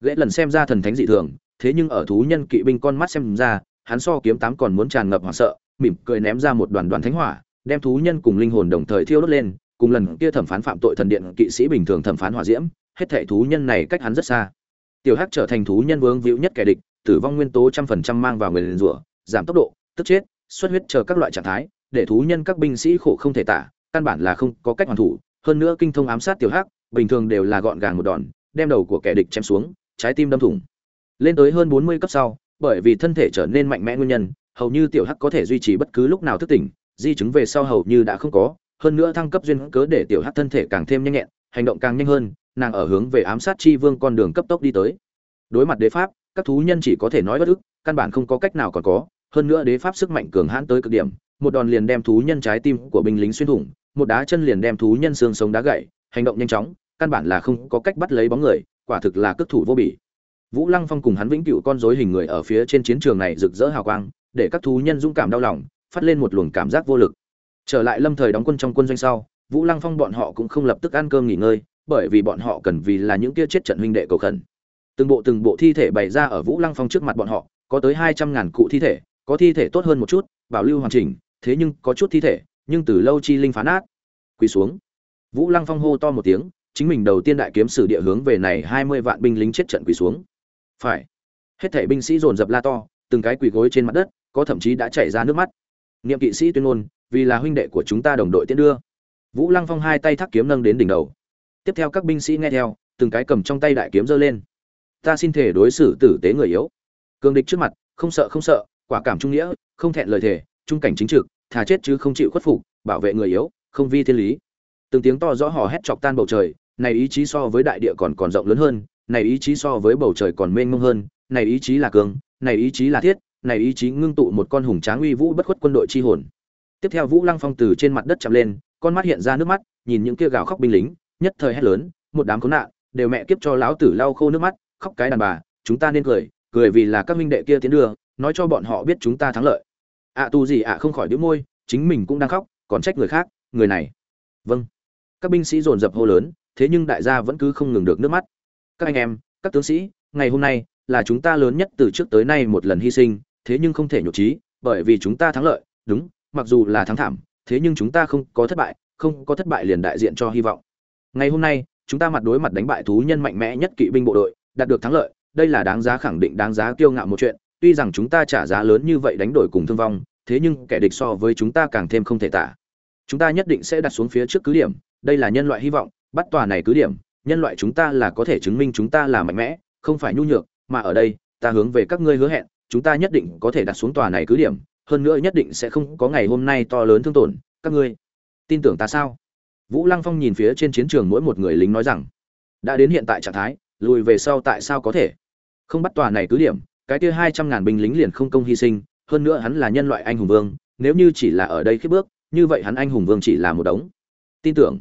Ghệ lần xem ra thần thánh dị thường, thế nhưng ở thú nhân kỵ binh con mắt xem ra, hắn so kiếm tám còn muốn tràn ngập hoảng sợ, mỉm cười ném ra một đoàn đoàn thánh hỏa, đem thú nhân cùng linh hồn đồng thời thiêu đốt lên, cùng lần kia thẩm phán phạm tội thần điện kỵ sĩ bình thường thẩm phán hỏa diễm hết thảy thú nhân này cách hắn rất xa. Tiểu hắc trở thành thú nhân vương vĩu nhất kẻ địch, tử vong nguyên tố trăm phần trăm mang vào người liền rủa, giảm tốc độ, tức chết, xuất huyết chờ các loại trạng thái, để thú nhân các binh sĩ khổ không thể tả, căn bản là không có cách hoàn thủ. Hơn nữa kinh thông ám sát tiểu hắc, bình thường đều là gọn gàng một đòn, đem đầu của kẻ địch chém xuống, trái tim đâm thủng. Lên tới hơn bốn mươi cấp sau, bởi vì thân thể trở nên mạnh mẽ nguyên nhân, hầu như tiểu hắc có thể duy trì bất cứ lúc nào thức tỉnh, di chứng về sau hầu như đã không có. Hơn nữa thăng cấp duyên cớ để tiểu hắc thân thể càng thêm nhanh nhẹn, hành động càng nhanh hơn nàng ở hướng về ám sát chi vương con đường cấp tốc đi tới. Đối mặt đế pháp, các thú nhân chỉ có thể nói bất ức, căn bản không có cách nào còn có. Hơn nữa đế pháp sức mạnh cường hãn tới cực điểm, một đòn liền đem thú nhân trái tim của binh lính xuyên thủng, một đá chân liền đem thú nhân xương sống đá gãy, hành động nhanh chóng, căn bản là không có cách bắt lấy bóng người, quả thực là cước thủ vô bỉ. Vũ lăng phong cùng hắn vĩnh cựu con rối hình người ở phía trên chiến trường này rực rỡ hào quang, để các thú nhân dũng cảm đau lòng, phát lên một luồng cảm giác vô lực. Trở lại lâm thời đóng quân trong quân doanh sau, vũ lăng phong bọn họ cũng không lập tức ăn cơm nghỉ ngơi bởi vì bọn họ cần vì là những kia chết trận huynh đệ cầu khẩn. Từng bộ từng bộ thi thể bày ra ở vũ lăng phong trước mặt bọn họ, có tới hai trăm ngàn cụ thi thể, có thi thể tốt hơn một chút, bảo lưu hoàn chỉnh, thế nhưng có chút thi thể, nhưng từ lâu chi linh phá nát. Quỳ xuống. Vũ lăng phong hô to một tiếng, chính mình đầu tiên đại kiếm sử địa hướng về này hai mươi vạn binh lính chết trận quỳ xuống. Phải. Hết thảy binh sĩ dồn dập la to, từng cái quỳ gối trên mặt đất, có thậm chí đã chảy ra nước mắt. Niệm kỵ sĩ tuyên ngôn, vì là huynh đệ của chúng ta đồng đội tiến đưa. Vũ lăng phong hai tay thắt kiếm nâng đến đỉnh đầu tiếp theo các binh sĩ nghe theo, từng cái cầm trong tay đại kiếm giơ lên. Ta xin thể đối xử tử tế người yếu. Cường địch trước mặt, không sợ không sợ, quả cảm trung nghĩa, không thẹn lời thề, trung cảnh chính trực, thà chết chứ không chịu khuất phục, bảo vệ người yếu, không vi thiên lý. Từng tiếng to rõ hò hét chọc tan bầu trời, này ý chí so với đại địa còn còn rộng lớn hơn, này ý chí so với bầu trời còn mênh mông hơn, này ý chí là cường, này ý chí là thiết, này ý chí ngưng tụ một con hùng tráng uy vũ bất khuất quân đội chi hồn. Tiếp theo vũ lăng phong từ trên mặt đất chạm lên, con mắt hiện ra nước mắt, nhìn những kia gào khóc binh lính nhất thời hét lớn, một đám khốn nạn, đều mẹ kiếp cho lão tử lau khô nước mắt, khóc cái đàn bà, chúng ta nên cười cười vì là các minh đệ kia tiến đưa nói cho bọn họ biết chúng ta thắng lợi. À, ạ tu gì ạ không khỏi đĩu môi, chính mình cũng đang khóc, còn trách người khác, người này. Vâng. Các binh sĩ dồn dập hô lớn, thế nhưng đại gia vẫn cứ không ngừng được nước mắt. Các anh em, các tướng sĩ, ngày hôm nay là chúng ta lớn nhất từ trước tới nay một lần hy sinh, thế nhưng không thể nhục trí, bởi vì chúng ta thắng lợi, đúng, mặc dù là thắng thảm, thế nhưng chúng ta không có thất bại, không có thất bại liền đại diện cho hy vọng ngày hôm nay, chúng ta mặt đối mặt đánh bại thú nhân mạnh mẽ nhất kỵ binh bộ đội, đạt được thắng lợi, đây là đáng giá khẳng định, đáng giá kiêu ngạo một chuyện. Tuy rằng chúng ta trả giá lớn như vậy đánh đổi cùng thương vong, thế nhưng kẻ địch so với chúng ta càng thêm không thể tả. Chúng ta nhất định sẽ đặt xuống phía trước cứ điểm, đây là nhân loại hy vọng, bắt tòa này cứ điểm, nhân loại chúng ta là có thể chứng minh chúng ta là mạnh mẽ, không phải nhu nhược, mà ở đây, ta hướng về các ngươi hứa hẹn, chúng ta nhất định có thể đặt xuống tòa này cứ điểm, hơn nữa nhất định sẽ không có ngày hôm nay to lớn thương tổn, các ngươi tin tưởng ta sao? Vũ lăng phong nhìn phía trên chiến trường mỗi một người lính nói rằng, đã đến hiện tại trạng thái, lùi về sau tại sao có thể? Không bắt tòa này cứ điểm, cái kia hai trăm ngàn binh lính liền không công hy sinh, hơn nữa hắn là nhân loại anh hùng vương, nếu như chỉ là ở đây khiếp bước, như vậy hắn anh hùng vương chỉ là một đống. Tin tưởng.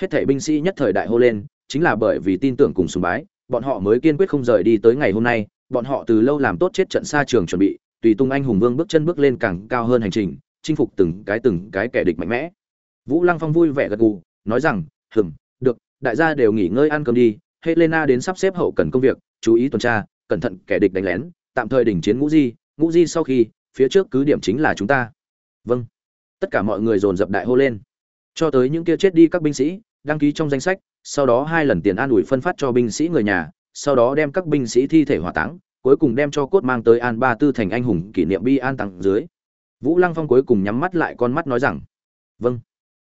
Hết thảy binh sĩ nhất thời đại hô lên, chính là bởi vì tin tưởng cùng sùng bái, bọn họ mới kiên quyết không rời đi tới ngày hôm nay, bọn họ từ lâu làm tốt chết trận xa trường chuẩn bị, tùy tung anh hùng vương bước chân bước lên càng cao hơn hành trình, chinh phục từng cái từng cái kẻ địch mạnh mẽ vũ lăng phong vui vẻ gật gù, nói rằng, hừm, được, đại gia đều nghỉ ngơi ăn cơm đi, helena đến sắp xếp hậu cần công việc, chú ý tuần tra, cẩn thận kẻ địch đánh lén, tạm thời đình chiến ngũ di ngũ di sau khi, phía trước cứ điểm chính là chúng ta. Vâng. Tất cả mọi người dồn dập đại hô lên. Cho tới những kia chết đi các binh sĩ, đăng ký trong danh sách, sau đó hai lần tiền an ủi phân phát cho binh sĩ người nhà, sau đó đem các binh sĩ thi thể hỏa táng, cuối cùng đem cho cốt mang tới an ba tư thành anh hùng kỷ niệm bi an tặng dưới. Vũ lăng phong cuối cùng nhắm mắt lại con mắt nói rằng vâng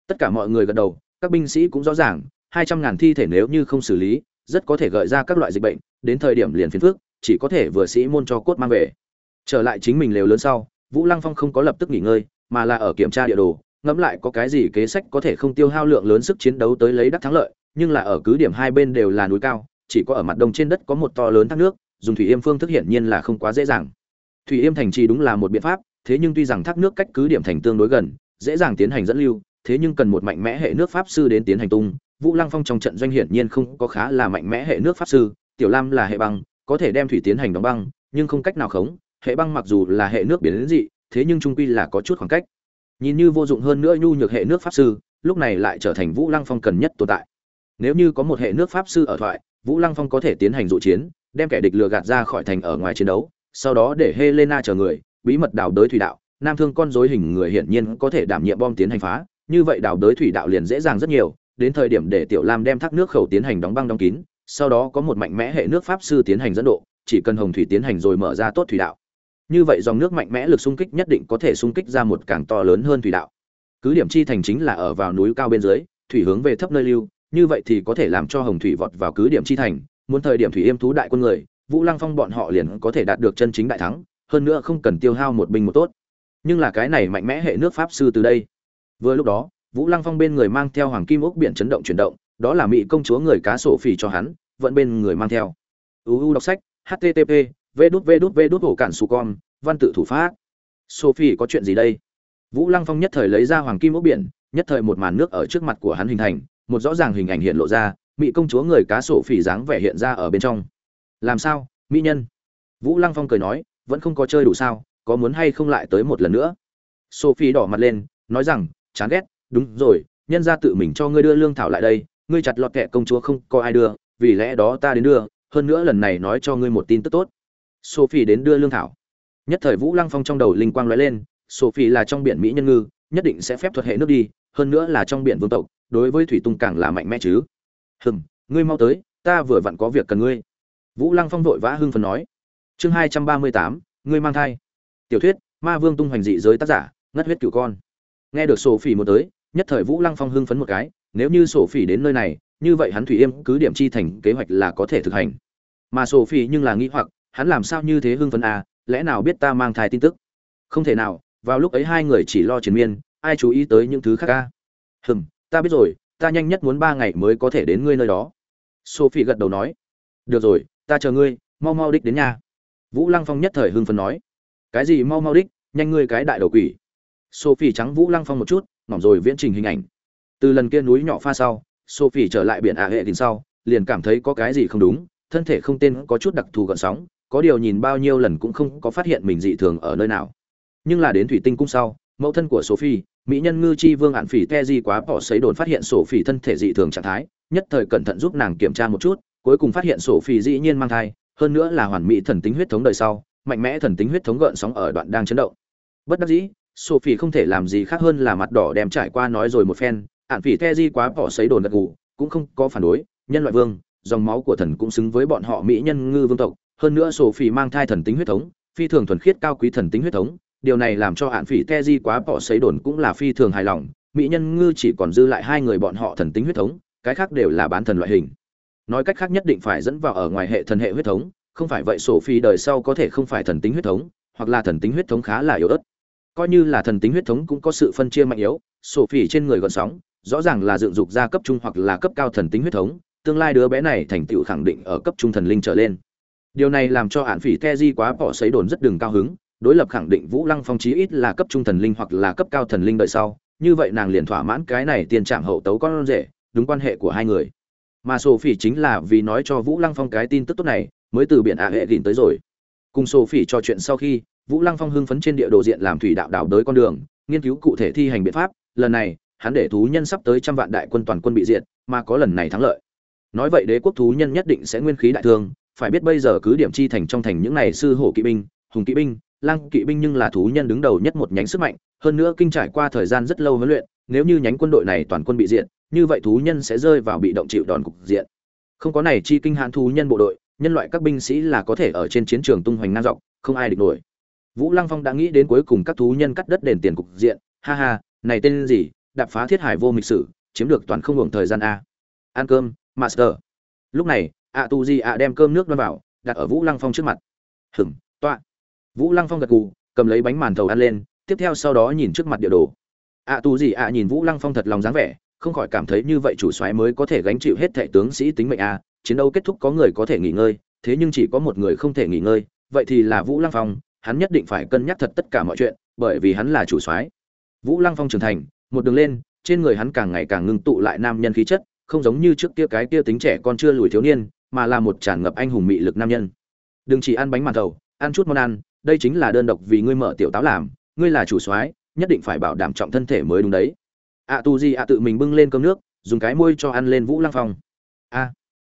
tất cả mọi người gật đầu, các binh sĩ cũng rõ ràng, hai trăm ngàn thi thể nếu như không xử lý, rất có thể gợi ra các loại dịch bệnh, đến thời điểm liền phiền phước chỉ có thể vừa sĩ môn cho cốt mang về. Trở lại chính mình lều lớn sau, vũ lăng phong không có lập tức nghỉ ngơi, mà là ở kiểm tra địa đồ, ngẫm lại có cái gì kế sách có thể không tiêu hao lượng lớn sức chiến đấu tới lấy đắc thắng lợi, nhưng là ở cứ điểm hai bên đều là núi cao, chỉ có ở mặt đông trên đất có một to lớn thác nước, dùng thủy yêm phương thức hiển nhiên là không quá dễ dàng. Thủy yêm thành trì đúng là một biện pháp, thế nhưng tuy rằng thác nước cách cứ điểm thành tương đối gần, dễ dàng tiến hành dẫn lưu thế nhưng cần một mạnh mẽ hệ nước pháp sư đến tiến hành tung. Vũ lăng phong trong trận doanh hiển nhiên không có khá là mạnh mẽ hệ nước pháp sư. Tiểu lam là hệ băng, có thể đem thủy tiến hành đóng băng, nhưng không cách nào khống. Hệ băng mặc dù là hệ nước biển đến dị, thế nhưng trung quy là có chút khoảng cách. Nhìn như vô dụng hơn nữa nhu nhược hệ nước pháp sư, lúc này lại trở thành vũ lăng phong cần nhất tồn tại. Nếu như có một hệ nước pháp sư ở thoại, vũ lăng phong có thể tiến hành dụ chiến, đem kẻ địch lừa gạt ra khỏi thành ở ngoài chiến đấu, sau đó để helena chờ người, bí mật đào đới thủy đạo. Nam thương con dối hình người hiển nhiên có thể đảm nhiệm bom tiến hành phá như vậy đào đới thủy đạo liền dễ dàng rất nhiều, đến thời điểm để tiểu lam đem thác nước khẩu tiến hành đóng băng đóng kín, sau đó có một mạnh mẽ hệ nước pháp sư tiến hành dẫn độ, chỉ cần hồng thủy tiến hành rồi mở ra tốt thủy đạo. Như vậy dòng nước mạnh mẽ lực xung kích nhất định có thể xung kích ra một càng to lớn hơn thủy đạo. Cứ điểm chi thành chính là ở vào núi cao bên dưới, thủy hướng về thấp nơi lưu, như vậy thì có thể làm cho hồng thủy vọt vào cứ điểm chi thành, muốn thời điểm thủy yêm thú đại quân người, vũ lăng phong bọn họ liền có thể đạt được chân chính đại thắng, hơn nữa không cần tiêu hao một binh một tốt. Nhưng là cái này mạnh mẽ hệ nước pháp sư từ đây vừa lúc đó, vũ lăng phong bên người mang theo hoàng kim ốc biển chấn động chuyển động, đó là mỹ công chúa người cá sổ phỉ cho hắn, vẫn bên người mang theo. Uu đọc sách http v đút cản văn tự thủ pháp. Sophie, có chuyện gì đây? Vũ lăng phong nhất thời lấy ra hoàng kim ốc biển, nhất thời một màn nước ở trước mặt của hắn hình thành, một rõ ràng hình ảnh hiện lộ ra, mỹ công chúa người cá sổ phỉ dáng vẻ hiện ra ở bên trong. Làm sao, mỹ nhân? Vũ lăng phong cười nói, vẫn không có chơi đủ sao, có muốn hay không lại tới một lần nữa? Sophie đỏ mặt lên, nói rằng chán ghét, đúng rồi, nhân ra tự mình cho ngươi đưa lương thảo lại đây, ngươi chặt lọt kẹ công chúa không có ai đưa, vì lẽ đó ta đến đưa, hơn nữa lần này nói cho ngươi một tin tức tốt. Sophie đến đưa lương thảo. Nhất thời vũ lăng phong trong đầu linh quang lóe lên, sophie là trong biển mỹ nhân ngư, nhất định sẽ phép thuật hệ nước đi, hơn nữa là trong biển vương tộc, đối với thủy tung càng là mạnh mẽ chứ. Hừng ngươi mau tới, ta vừa vặn có việc cần ngươi. Vũ lăng phong vội vã hưng phần nói. Chương hai trăm ba mươi tám, ngươi mang thai. Tiểu thuyết, ma vương tung hoành dị giới tác giả, ngất huyết cửu con nghe được sổ phỉ một tới, nhất thời vũ lăng phong hưng phấn một cái, nếu như sổ phỉ đến nơi này, như vậy hắn thủy yêm cứ điểm chi thành kế hoạch là có thể thực hành. Mà sổ phỉ nhưng là nghĩ hoặc, hắn làm sao như thế hưng phấn à lẽ nào biết ta mang thai tin tức? Không thể nào, vào lúc ấy hai người chỉ lo triền miên, ai chú ý tới những thứ khác ca hừm, ta biết rồi, ta nhanh nhất muốn ba ngày mới có thể đến ngươi nơi đó. Sophie gật đầu nói. Được rồi, ta chờ ngươi, mau mau đích đến nhà. Vũ lăng phong nhất thời hưng phấn nói. Cái gì mau mau đích, nhanh ngươi cái đại đầu quỷ sophie trắng vũ lăng phong một chút, mỏng rồi viễn trình hình ảnh. Từ lần kia núi nhỏ pha sau, sophie trở lại biển ả hệ đình sau, liền cảm thấy có cái gì không đúng, thân thể không tên có chút đặc thù gợn sóng, có điều nhìn bao nhiêu lần cũng không có phát hiện mình dị thường ở nơi nào. Nhưng là đến thủy tinh cung sau, mẫu thân của sophie, mỹ nhân ngư chi vương ạn phỉ te di quá bỏ xấy đồn phát hiện Sophie thân thể dị thường trạng thái, nhất thời cẩn thận giúp nàng kiểm tra một chút, cuối cùng phát hiện Sophie dĩ nhiên mang thai, hơn nữa là hoàn mỹ thần tính huyết thống đời sau, mạnh mẽ thần tính huyết thống gợn sóng ở đoạn đang chấn động. Bất đắc dĩ sophie không thể làm gì khác hơn là mặt đỏ đem trải qua nói rồi một phen ản phỉ Teji quá bỏ sấy đồn gật gù, cũng không có phản đối, nhân loại vương, dòng máu của thần cũng xứng với bọn họ mỹ nhân ngư vương tộc. Hơn nữa sophie mang thai thần tính huyết thống, phi thường thuần khiết cao quý thần tính huyết thống, điều này làm cho ản phỉ Teji quá bỏ sấy đồn cũng là phi thường hài lòng, mỹ nhân ngư chỉ còn dư lại hai người bọn họ thần tính huyết thống, cái khác đều là bán thần loại hình. Nói cách khác nhất định phải dẫn vào ở ngoài hệ thần hệ huyết thống, không phải vậy Sophie đời sau có thể không phải thần tính huyết thống, hoặc là thần tính huyết thống khá là yếu ớt coi như là thần tính huyết thống cũng có sự phân chia mạnh yếu sổ phỉ trên người gọn sóng rõ ràng là dựng dục ra cấp trung hoặc là cấp cao thần tính huyết thống tương lai đứa bé này thành tựu khẳng định ở cấp trung thần linh trở lên. Điều này làm cho hạn phỉ te di quá bỏ xấy đồn rất đừng cao hứng đối lập khẳng định Vũ Lăng Phong chí ít là cấp trung thần linh hoặc là cấp cao thần linh đợi sau, như vậy nàng liền thỏa mãn cái này tiền trạm hậu tấu con rể đúng quan hệ của hai người. Mà sophie chính là vì nói cho vũ lăng phong cái tin tức tốt này mới từ biển ạ hệ gìn tới rồi. Cùng sophie trò chuyện sau khi vũ lăng phong hưng phấn trên địa đồ diện làm thủy đạo đảo đới con đường, nghiên cứu cụ thể thi hành biện pháp, lần này, hắn để thú nhân sắp tới trăm vạn đại quân toàn quân bị diệt, mà có lần này thắng lợi. Nói vậy đế quốc thú nhân nhất định sẽ nguyên khí đại thương, phải biết bây giờ cứ điểm chi thành trong thành những này sư hổ kỵ binh, hùng kỵ binh lang kỵ binh nhưng là thú nhân đứng đầu nhất một nhánh sức mạnh, hơn nữa kinh trải qua thời gian rất lâu huấn luyện, nếu như nhánh quân đội này toàn quân bị diệt, như vậy thú nhân sẽ rơi vào bị động chịu đòn cục diện. Không có này chi kinh hãn thú nhân bộ đội, nhân loại các binh sĩ là có thể ở trên chiến trường tung hoành ngang dọc, không ai địch nổi vũ lăng phong đã nghĩ đến cuối cùng các thú nhân cắt đất đền tiền cục diện. Ha ha này tên gì? Đạp phá thiết hải vô mịch sử chiếm được toàn không hưởng thời gian a. Ăn cơm master. Lúc này ạ tu di ạ đem cơm nước đoan vào đặt ở vũ lăng phong trước mặt. Hửm, toạ. vũ lăng phong gật gù cầm lấy bánh màn thầu ăn lên tiếp theo sau đó nhìn trước mặt địa đồ. Ạ tu di ạ nhìn vũ lăng phong thật lòng dáng vẻ không khỏi cảm thấy như vậy chủ soái mới có thể gánh chịu hết thệ tướng sĩ tính mệnh a. Chiến đấu kết thúc có người có thể nghỉ ngơi thế nhưng chỉ có một người không thể nghỉ ngơi vậy thì là vũ lăng phong hắn nhất định phải cân nhắc thật tất cả mọi chuyện, bởi vì hắn là chủ soái. Vũ lăng phong trưởng thành, một đường lên, trên người hắn càng ngày càng ngưng tụ lại nam nhân khí chất, không giống như trước kia cái kia tính trẻ con chưa lùi thiếu niên, mà là một tràn ngập anh hùng mị lực nam nhân. Đừng chỉ ăn bánh màn thầu, ăn chút món ăn, đây chính là đơn độc vì ngươi mở tiểu táo làm, ngươi là chủ soái, nhất định phải bảo đảm trọng thân thể mới đúng đấy. A tu di a tự mình bưng lên cơm nước, dùng cái môi cho ăn lên vũ lăng phong. A.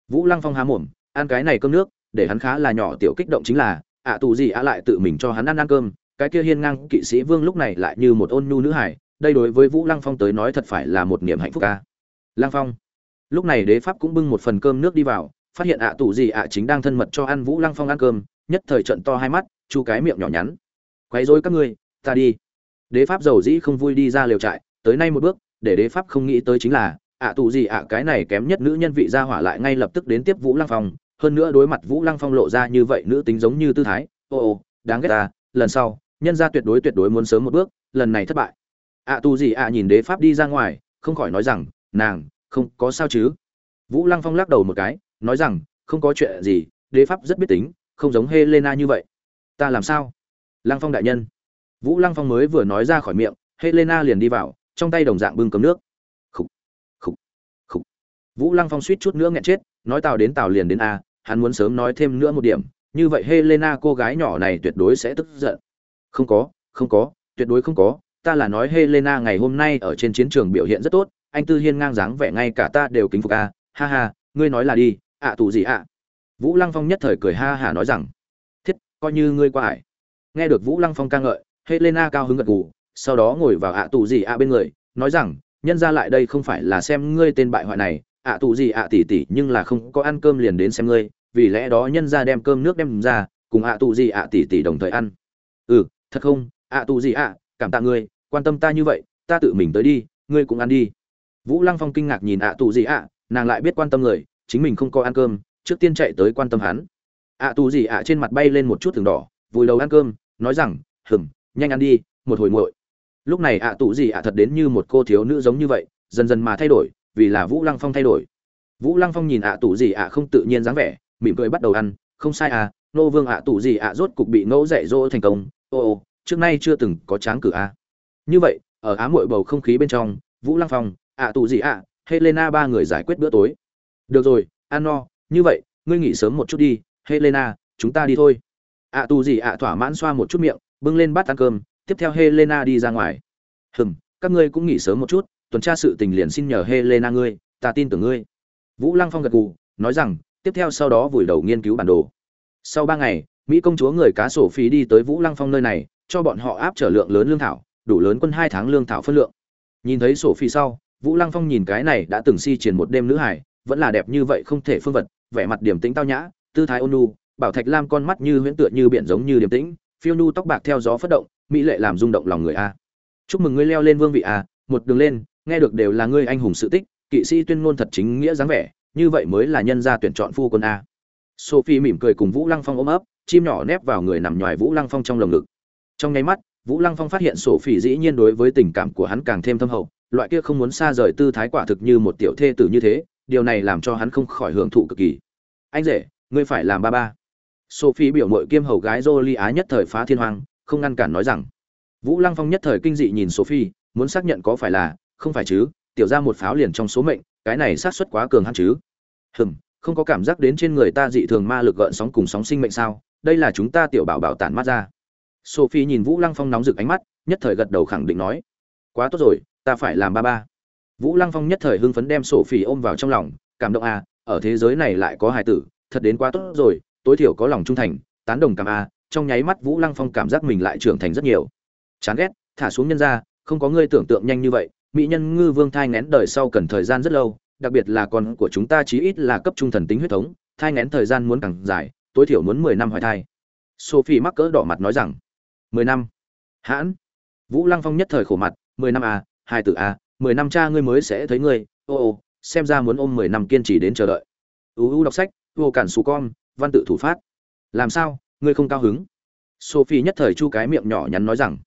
Vũ lăng phong há mồm, ăn cái này cơm nước, để hắn khá là nhỏ tiểu kích động chính là ạ tù gì ạ lại tự mình cho hắn ăn ăn cơm, cái kia hiên ngang kỵ sĩ vương lúc này lại như một ôn nhu nữ hải, đây đối với vũ lăng phong tới nói thật phải là một niềm hạnh phúc ca. Lăng phong, lúc này đế pháp cũng bưng một phần cơm nước đi vào, phát hiện ạ tù gì ạ chính đang thân mật cho ăn vũ lăng phong ăn cơm, nhất thời trận to hai mắt, chu cái miệng nhỏ nhắn. Quấy rối các ngươi, ta đi. Đế pháp giàu dĩ không vui đi ra liều trại, tới nay một bước, để đế pháp không nghĩ tới chính là, ạ tù gì ạ cái này kém nhất nữ nhân vị gia hỏa lại ngay lập tức đến tiếp vũ lăng phong hơn nữa đối mặt vũ lăng phong lộ ra như vậy nữ tính giống như tư thái ô ô đáng ghét ta lần sau nhân gia tuyệt đối tuyệt đối muốn sớm một bước lần này thất bại. Ạ tu gì ạ nhìn đế pháp đi ra ngoài không khỏi nói rằng nàng không có sao chứ? Vũ lăng phong lắc đầu một cái nói rằng không có chuyện gì đế pháp rất biết tính không giống helena như vậy. Ta làm sao? Lăng phong đại nhân. Vũ lăng phong mới vừa nói ra khỏi miệng helena liền đi vào trong tay đồng dạng bưng cấm nước. Khủ, khủ, khủ. vũ lăng phong suýt chút nữa nghẹn chết nói tàu đến tàu liền đến a hắn muốn sớm nói thêm nữa một điểm, như vậy helena cô gái nhỏ này tuyệt đối sẽ tức giận. Không có không có, tuyệt đối không có, ta là nói helena ngày hôm nay ở trên chiến trường biểu hiện rất tốt, anh tư hiên ngang dáng vẻ ngay cả ta đều kính phục a ha ha, ngươi nói là đi, ạ tù gì ạ? Vũ lăng phong nhất thời cười ha hả nói rằng, thiết, coi như ngươi qua ải. Nghe được vũ lăng phong ca ngợi, helena cao hứng gật gù, sau đó ngồi vào ạ tù gì ạ bên người, nói rằng, nhân ra lại đây không phải là xem ngươi tên bại hoại này ạ tù gì ạ tỉ tỉ, nhưng là không có ăn cơm liền đến xem ngươi, vì lẽ đó nhân ra đem cơm nước đem ra, cùng ạ tù gì ạ tỉ tỉ đồng thời ăn. Ừ thật không, ạ tù gì ạ, cảm tạ ngươi, quan tâm ta như vậy, ta tự mình tới đi, ngươi cũng ăn đi. Vũ lăng phong kinh ngạc nhìn ạ tù gì ạ, nàng lại biết quan tâm người, chính mình không có ăn cơm, trước tiên chạy tới quan tâm hắn. Ạ tù gì ạ trên mặt bay lên một chút thường đỏ, vùi đầu ăn cơm, nói rằng hừng nhanh ăn đi, một hồi nguội lúc này ạ tù gì ạ thật đến như một cô thiếu nữ giống như vậy, dần dần mà thay đổi vì là vũ lăng phong thay đổi. Vũ lăng phong nhìn ạ tù gì ạ không tự nhiên dáng vẻ, mỉm cười bắt đầu ăn, không sai à nô vương ạ tù gì ạ rốt cục bị ngẫu dạy dỗ thành công. Ô ô, trước nay chưa từng có tráng cử a như vậy, ở á muội bầu không khí bên trong, vũ lăng phong, ạ tù gì ạ, helena ba người giải quyết bữa tối. Được rồi, ăn no, như vậy, ngươi nghỉ sớm một chút đi, helena, chúng ta đi thôi. Ạ tù gì ạ thỏa mãn xoa một chút miệng, bưng lên bát ăn cơm, tiếp theo helena đi ra ngoài. Hừm, các ngươi cũng nghỉ sớm một chút tuần tra sự tình liền xin nhờ helena ngươi, ta tin tưởng ngươi. Vũ lăng phong gật gù, nói rằng, tiếp theo sau đó vùi đầu nghiên cứu bản đồ. Sau ba ngày, mỹ công chúa người cá sổ phí đi tới vũ lăng phong nơi này, cho bọn họ áp trở lượng lớn lương thảo, đủ lớn quân hai tháng lương thảo phân lượng. Nhìn thấy sổ phi sau, vũ lăng phong nhìn cái này đã từng si triển một đêm nữ hải, vẫn là đẹp như vậy không thể phương vật, vẻ mặt điềm tĩnh tao nhã, tư thái ôn nhu, bảo thạch lam con mắt như huyễn tựa như biển giống như điềm tĩnh, phiêu nhu tóc bạc theo gió phất động, mỹ lệ làm rung động lòng người a. Chúc mừng ngươi leo lên vương vị a, một đường lên nghe được đều là ngươi anh hùng sự tích kỵ sĩ tuyên ngôn thật chính nghĩa dáng vẻ như vậy mới là nhân gia tuyển chọn phu quân a. Sophie mỉm cười cùng vũ lăng phong ôm ấp chim nhỏ nép vào người nằm ngoài vũ lăng phong trong lồng ngực. Trong nháy mắt vũ lăng phong phát hiện sophie dĩ nhiên đối với tình cảm của hắn càng thêm thâm hậu loại kia không muốn xa rời tư thái quả thực như một tiểu thê tử như thế điều này làm cho hắn không khỏi hưởng thụ cực kỳ. Anh rể ngươi phải làm ba ba. Sophie biểu mội kiêm hầu gái jolie á nhất thời phá thiên hoàng, không ngăn cản nói rằng. Vũ lăng phong nhất thời kinh dị nhìn sophie muốn xác nhận có phải là không phải chứ, tiểu ra một pháo liền trong số mệnh, cái này sát suất quá cường hẳn chứ. Hừm, không có cảm giác đến trên người ta dị thường ma lực gợn sóng cùng sóng sinh mệnh sao, đây là chúng ta tiểu bảo bảo tản mắt ra. Sophie nhìn vũ lăng phong nóng rực ánh mắt, nhất thời gật đầu khẳng định nói, quá tốt rồi, ta phải làm ba ba. Vũ lăng phong nhất thời hưng phấn đem sophie ôm vào trong lòng, cảm động à ở thế giới này lại có hài tử, thật đến quá tốt rồi, tối thiểu có lòng trung thành, tán đồng cảm a trong nháy mắt vũ lăng phong cảm giác mình lại trưởng thành rất nhiều. Chán ghét, thả xuống nhân ra, không có ngươi tưởng tượng nhanh như vậy mỹ nhân ngư vương thai ngén đời sau cần thời gian rất lâu, đặc biệt là con của chúng ta chí ít là cấp trung thần tính huyết thống, thai ngén thời gian muốn càng dài, tối thiểu muốn mười năm hoài thai. Sophie mắc cỡ đỏ mặt nói rằng, mười năm. Hãn. Vũ lăng phong nhất thời khổ mặt, mười năm à hai tử à mười năm cha ngươi mới sẽ thấy ngươi, ô ô, xem ra muốn ôm mười năm kiên trì đến chờ đợi. Uu đọc sách, vô cản xù con, văn tự thủ phát. Làm sao, ngươi không cao hứng? Sophie nhất thời chu cái miệng nhỏ nhắn nói rằng.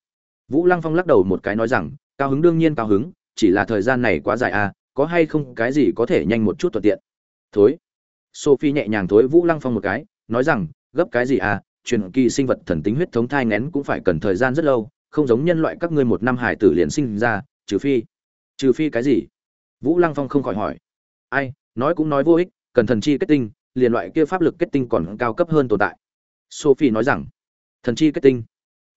Vũ lăng phong lắc đầu một cái nói rằng cao hứng đương nhiên cao hứng, chỉ là thời gian này quá dài à có hay không cái gì có thể nhanh một chút thuận tiện? Thối. Sophie nhẹ nhàng thối vũ lăng phong một cái, nói rằng, gấp cái gì à truyền kỳ sinh vật thần tính huyết thống thai ngén cũng phải cần thời gian rất lâu, không giống nhân loại các ngươi một năm hải tử liền sinh ra, trừ phi trừ phi cái gì? Vũ lăng phong không khỏi hỏi. Ai, nói cũng nói vô ích, cần thần chi kết tinh, liền loại kia pháp lực kết tinh còn cao cấp hơn tồn tại. Sophie nói rằng, thần chi kết tinh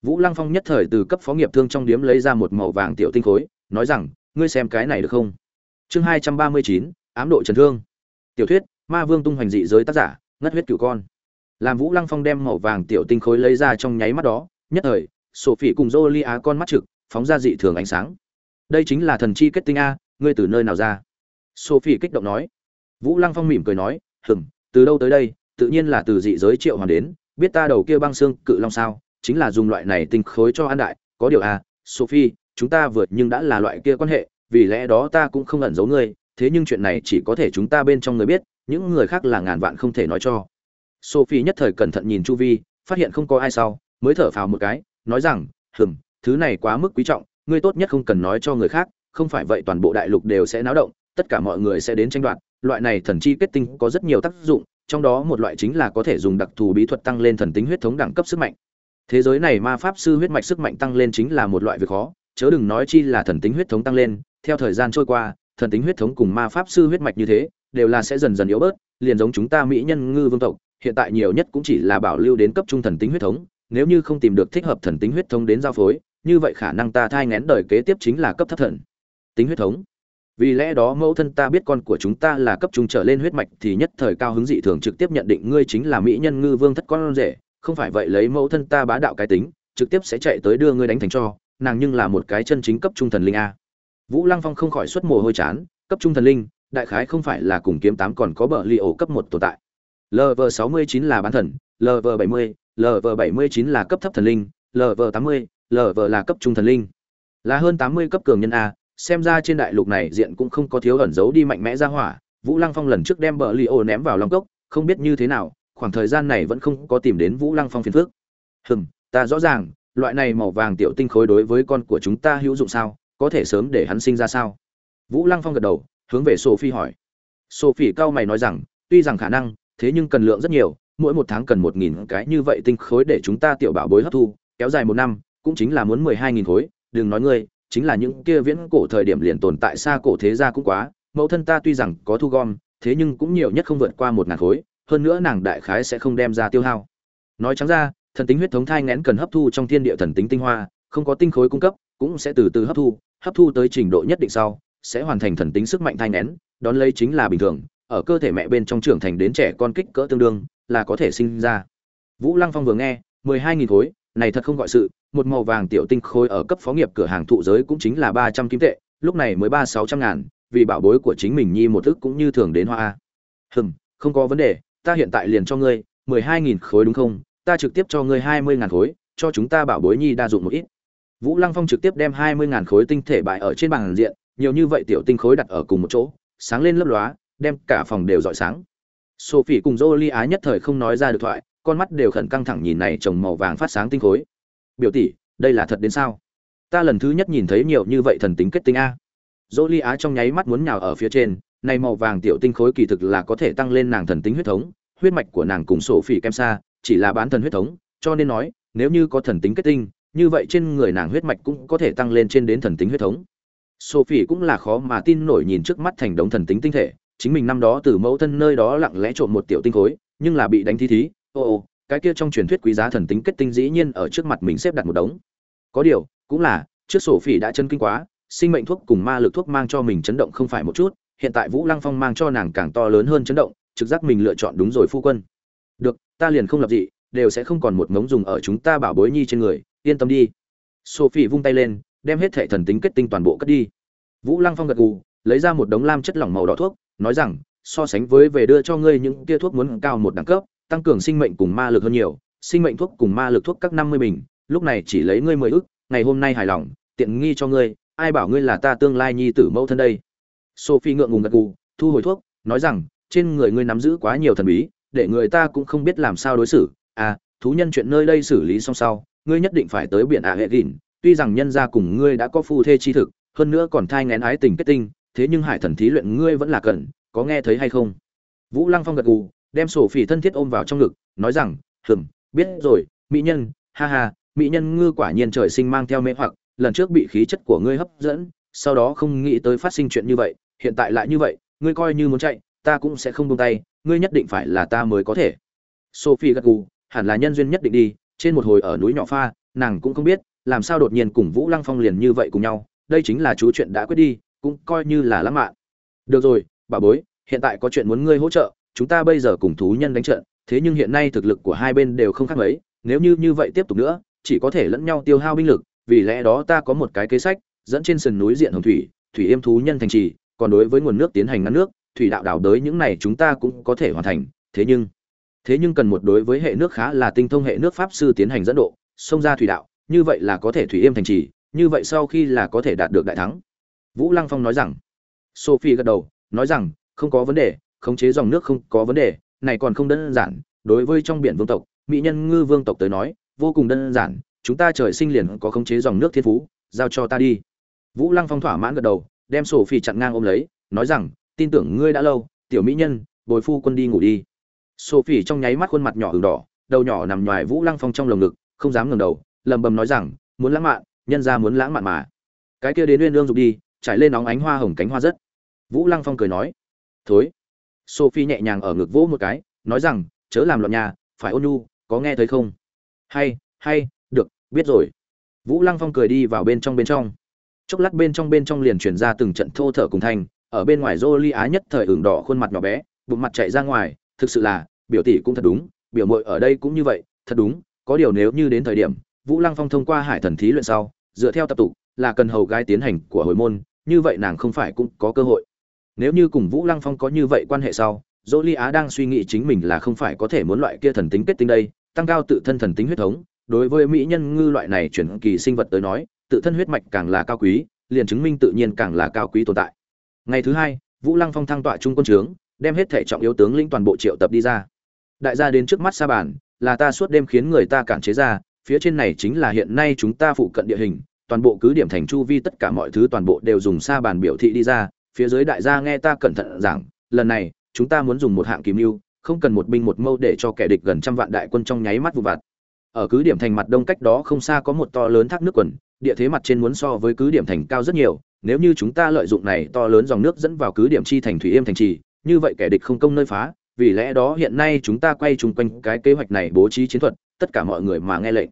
vũ lăng phong nhất thời từ cấp phó nghiệp thương trong điếm lấy ra một màu vàng tiểu tinh khối nói rằng ngươi xem cái này được không? Chương hai trăm ba mươi chín ám độ trần thương. Tiểu thuyết ma vương tung hoành dị giới tác giả ngất huyết cửu con. Làm vũ lăng phong đem màu vàng tiểu tinh khối lấy ra trong nháy mắt đó nhất thời sophie cùng jolie con mắt trực phóng ra dị thường ánh sáng. Đây chính là thần chi kết tinh a ngươi từ nơi nào ra? Sophie kích động nói. Vũ lăng phong mỉm cười nói "Ừm, từ đâu tới đây tự nhiên là từ dị giới triệu hoàn đến biết ta đầu kia băng xương cự long sao? Chính là dùng loại này tinh khối cho an đại, có điều à sophie, chúng ta vượt nhưng đã là loại kia quan hệ, vì lẽ đó ta cũng không ẩn giấu ngươi, thế nhưng chuyện này chỉ có thể chúng ta bên trong người biết, những người khác là ngàn vạn không thể nói cho. Sophie nhất thời cẩn thận nhìn chu vi, phát hiện không có ai sau, mới thở phào một cái, nói rằng, hừm, thứ này quá mức quý trọng, ngươi tốt nhất không cần nói cho người khác, không phải vậy toàn bộ đại lục đều sẽ náo động, tất cả mọi người sẽ đến tranh đoạt, loại này thần chi kết tinh có rất nhiều tác dụng, trong đó một loại chính là có thể dùng đặc thù bí thuật tăng lên thần tính huyết thống đẳng cấp sức mạnh thế giới này ma pháp sư huyết mạch sức mạnh tăng lên chính là một loại việc khó, chớ đừng nói chi là thần tính huyết thống tăng lên. Theo thời gian trôi qua, thần tính huyết thống cùng ma pháp sư huyết mạch như thế, đều là sẽ dần dần yếu bớt, liền giống chúng ta mỹ nhân ngư vương tộc, hiện tại nhiều nhất cũng chỉ là bảo lưu đến cấp trung thần tính huyết thống. Nếu như không tìm được thích hợp thần tính huyết thống đến giao phối, như vậy khả năng ta thai ngén đời kế tiếp chính là cấp thấp thần tính huyết thống. Vì lẽ đó mẫu thân ta biết con của chúng ta là cấp trung trở lên huyết mạch thì nhất thời cao hứng dị thường trực tiếp nhận định ngươi chính là mỹ nhân ngư vương thất con rể không phải vậy lấy mẫu thân ta bá đạo cái tính, trực tiếp sẽ chạy tới đưa ngươi đánh thành cho, nàng nhưng là một cái chân chính cấp trung thần linh a. Vũ lăng phong không khỏi xuất mồ hôi chán, cấp trung thần linh, đại khái không phải là cùng kiếm tám còn có bờ li ổ cấp một tồn tại. Lv sáu mươi chín là bán thần lv bảy mươi lv bảy mươi chín là cấp thấp thần linh lv tám mươi lv là cấp trung thần linh. Là hơn tám mươi cấp cường nhân a, xem ra trên đại lục này diện cũng không có thiếu ẩn giấu đi mạnh mẽ ra hỏa. Vũ lăng phong lần trước đem bờ li ổ ném vào long cốc, không biết như thế nào khoảng thời gian này vẫn không có tìm đến vũ lăng phong phiền phức. hừm, ta rõ ràng, loại này màu vàng tiểu tinh khối đối với con của chúng ta hữu dụng sao? Có thể sớm để hắn sinh ra sao? Vũ lăng phong gật đầu, hướng về sophie hỏi. Sophie cao mày nói rằng, tuy rằng khả năng, thế nhưng cần lượng rất nhiều, mỗi một tháng cần một nghìn cái như vậy tinh khối để chúng ta tiểu bảo bối hấp thu, kéo dài một năm, cũng chính là muốn mười hai nghìn khối. Đừng nói ngươi, chính là những kia viễn cổ thời điểm liền tồn tại xa cổ thế gia cũng quá, mẫu thân ta tuy rằng có thu gom, thế nhưng cũng nhiều nhất không vượt qua một ngàn khối hơn nữa nàng đại khái sẽ không đem ra tiêu hao. Nói trắng ra, thần tính huyết thống thai ngén cần hấp thu trong thiên địa thần tính tinh hoa, không có tinh khối cung cấp, cũng sẽ từ từ hấp thu hấp thu tới trình độ nhất định sau, sẽ hoàn thành thần tính sức mạnh thai ngén đón lấy chính là bình thường, ở cơ thể mẹ bên trong trưởng thành đến trẻ con kích cỡ tương đương, là có thể sinh ra. Vũ lăng phong vừa nghe, mười hai nghìn khối, này thật không gọi sự, một màu vàng tiểu tinh khối ở cấp phó nghiệp cửa hàng thụ giới cũng chính là ba trăm kim tệ, lúc này mới ba sáu trăm ngàn, vì bảo bối của chính mình nhi một thức cũng như thường đến hoa. Hừm, không có vấn đề ta hiện tại liền cho ngươi mười hai nghìn khối đúng không? Ta trực tiếp cho ngươi hai mươi ngàn khối, cho chúng ta bảo bối nhi đa dụng một ít. Vũ lăng phong trực tiếp đem hai mươi ngàn khối tinh thể bại ở trên bàn diện, nhiều như vậy tiểu tinh khối đặt ở cùng một chỗ, sáng lên lấp lóa, đem cả phòng đều rọi sáng. Sophie cùng jolie á nhất thời không nói ra được thoại, con mắt đều khẩn căng thẳng nhìn này chồng màu vàng phát sáng tinh khối. Biểu tỷ, đây là thật đến sao? Ta lần thứ nhất nhìn thấy nhiều như vậy thần tính kết tinh a. Jolie á trong nháy mắt muốn nhào ở phía trên, này màu vàng tiểu tinh khối kỳ thực là có thể tăng lên nàng thần tính huyết thống huyết mạch của nàng cùng sổ phỉ kem xa, chỉ là bán thần huyết thống, cho nên nói, nếu như có thần tính kết tinh, như vậy trên người nàng huyết mạch cũng có thể tăng lên trên đến thần tính huyết thống. Sophie cũng là khó mà tin nổi nhìn trước mắt thành đống thần tính tinh thể, chính mình năm đó từ mẫu thân nơi đó lặng lẽ trộm một tiểu tinh khối, nhưng là bị đánh thi thí, ô ô, cái kia trong truyền thuyết quý giá thần tính kết tinh dĩ nhiên ở trước mặt mình xếp đặt một đống. Có điều, cũng là, trước sophie đã chân kinh quá, sinh mệnh thuốc cùng ma lực thuốc mang cho mình chấn động không phải một chút, hiện tại vũ lăng phong mang cho nàng càng to lớn hơn chấn động trực giác mình lựa chọn đúng rồi phu quân. Được, ta liền không lập dị, đều sẽ không còn một ngống dùng ở chúng ta bảo bối nhi trên người, yên tâm đi. Sophie vung tay lên, đem hết thệ thần tính kết tinh toàn bộ cất đi. Vũ lăng phong gật gù, lấy ra một đống lam chất lỏng màu đỏ thuốc, nói rằng, so sánh với về đưa cho ngươi những tia thuốc muốn cao một đẳng cấp, tăng cường sinh mệnh cùng ma lực hơn nhiều, sinh mệnh thuốc cùng ma lực thuốc các năm mươi bình, lúc này chỉ lấy ngươi mười ức, ngày hôm nay hài lòng, tiện nghi cho ngươi, ai bảo ngươi là ta tương lai nhi tử mẫu thân đây? Sophie ngượng ngùng gật gù, thu hồi thuốc, nói rằng trên người ngươi nắm giữ quá nhiều thần bí, để người ta cũng không biết làm sao đối xử. À thú nhân chuyện nơi đây xử lý xong sau, ngươi nhất định phải tới biển ạ hệ gỉn tuy rằng nhân gia cùng ngươi đã có phu thê chi thực, hơn nữa còn thai ngén ái tình kết tinh, thế nhưng hải thần thí luyện ngươi vẫn là cần, có nghe thấy hay không? Vũ lăng phong gật gù, đem sổ phỉ thân thiết ôm vào trong ngực, nói rằng, hừm, biết rồi, mỹ nhân, ha ha, mỹ nhân ngư quả nhiên trời sinh mang theo mê hoặc, lần trước bị khí chất của ngươi hấp dẫn, sau đó không nghĩ tới phát sinh chuyện như vậy, hiện tại lại như vậy, ngươi coi như muốn chạy ta cũng sẽ không buông tay, ngươi nhất định phải là ta mới có thể. Sophie gật gù, hẳn là nhân duyên nhất định đi, trên một hồi ở núi nhỏ pha, nàng cũng không biết, làm sao đột nhiên cùng vũ lăng phong liền như vậy cùng nhau, đây chính là chú chuyện đã quyết đi, cũng coi như là lãng mạn. Được rồi, bà bối, hiện tại có chuyện muốn ngươi hỗ trợ, chúng ta bây giờ cùng thú nhân đánh trận, thế nhưng hiện nay thực lực của hai bên đều không khác mấy, nếu như như vậy tiếp tục nữa, chỉ có thể lẫn nhau tiêu hao binh lực, vì lẽ đó ta có một cái kế sách, dẫn trên sườn núi diện hồng thủy thủy yêm thú nhân thành trì, còn đối với nguồn nước tiến hành ngăn nước thủy đạo đảo đới những này chúng ta cũng có thể hoàn thành, thế nhưng thế nhưng cần một đối với hệ nước khá là tinh thông hệ nước pháp sư tiến hành dẫn độ, xông ra thủy đạo, như vậy là có thể thủy yêm thành trì, như vậy sau khi là có thể đạt được đại thắng. Vũ lăng phong nói rằng, sophie gật đầu, nói rằng, không có vấn đề, khống chế dòng nước không có vấn đề, này còn không đơn giản, đối với trong biển vương tộc, mỹ nhân ngư vương tộc tới nói, vô cùng đơn giản, chúng ta trời sinh liền có khống chế dòng nước thiên phú, giao cho ta đi. Vũ lăng phong thỏa mãn gật đầu, đem sophie chặn ngang ôm lấy, nói rằng tin tưởng ngươi đã lâu, tiểu mỹ nhân, bồi phu quân đi ngủ đi. Sophie trong nháy mắt khuôn mặt nhỏ ửng đỏ, đầu nhỏ nằm ngoài vũ lăng phong trong lồng ngực, không dám ngẩng đầu lầm bầm nói rằng, muốn lãng mạn, nhân ra muốn lãng mạn mà. Cái kia đến uyên lương dục đi, trải lên nóng ánh hoa hồng cánh hoa rất. Vũ lăng phong cười nói, thối. Sophie nhẹ nhàng ở ngực vỗ một cái, nói rằng, chớ làm loạn nhà, phải ôn nhu, có nghe thấy không? Hay hay, được, biết rồi. Vũ lăng phong cười đi vào bên trong bên trong. Chốc lát bên trong bên trong liền chuyển ra từng trận thô thở cùng thanh ở bên ngoài Jolie á nhất thời ửng đỏ khuôn mặt nhỏ bé, bụng mặt chạy ra ngoài, thực sự là, biểu tỷ cũng thật đúng, biểu muội ở đây cũng như vậy, thật đúng, có điều nếu như đến thời điểm, Vũ Lăng Phong thông qua Hải Thần thí luyện sau, dựa theo tập tục, là cần hầu gái tiến hành của hồi môn, như vậy nàng không phải cũng có cơ hội. Nếu như cùng Vũ Lăng Phong có như vậy quan hệ sau, Jolie Á đang suy nghĩ chính mình là không phải có thể muốn loại kia thần tính kết tinh đây, tăng cao tự thân thần tính huyết thống, đối với mỹ nhân ngư loại này chuyển kỳ sinh vật tới nói, tự thân huyết mạch càng là cao quý, liền chứng minh tự nhiên càng là cao quý tồn tại ngày thứ hai, vũ lăng phong thăng tọa trung quân trướng, đem hết thể trọng yếu tướng lĩnh toàn bộ triệu tập đi ra. Đại gia đến trước mắt sa bàn, là ta suốt đêm khiến người ta cản chế ra, phía trên này chính là hiện nay chúng ta phụ cận địa hình, toàn bộ cứ điểm thành chu vi tất cả mọi thứ toàn bộ đều dùng sa bàn biểu thị đi ra, phía dưới đại gia nghe ta cẩn thận giảng, lần này, chúng ta muốn dùng một hạng kìm mưu không cần một binh một mâu để cho kẻ địch gần trăm vạn đại quân trong nháy mắt vụ vặt. Ở cứ điểm thành mặt đông cách đó không xa có một to lớn thác nước quần, địa thế mặt trên muốn so với cứ điểm thành cao rất nhiều nếu như chúng ta lợi dụng này to lớn dòng nước dẫn vào cứ điểm chi thành thủy yêm thành trì, như vậy kẻ địch không công nơi phá, vì lẽ đó hiện nay chúng ta quay chung quanh cái kế hoạch này bố trí chiến thuật, tất cả mọi người mà nghe lệnh.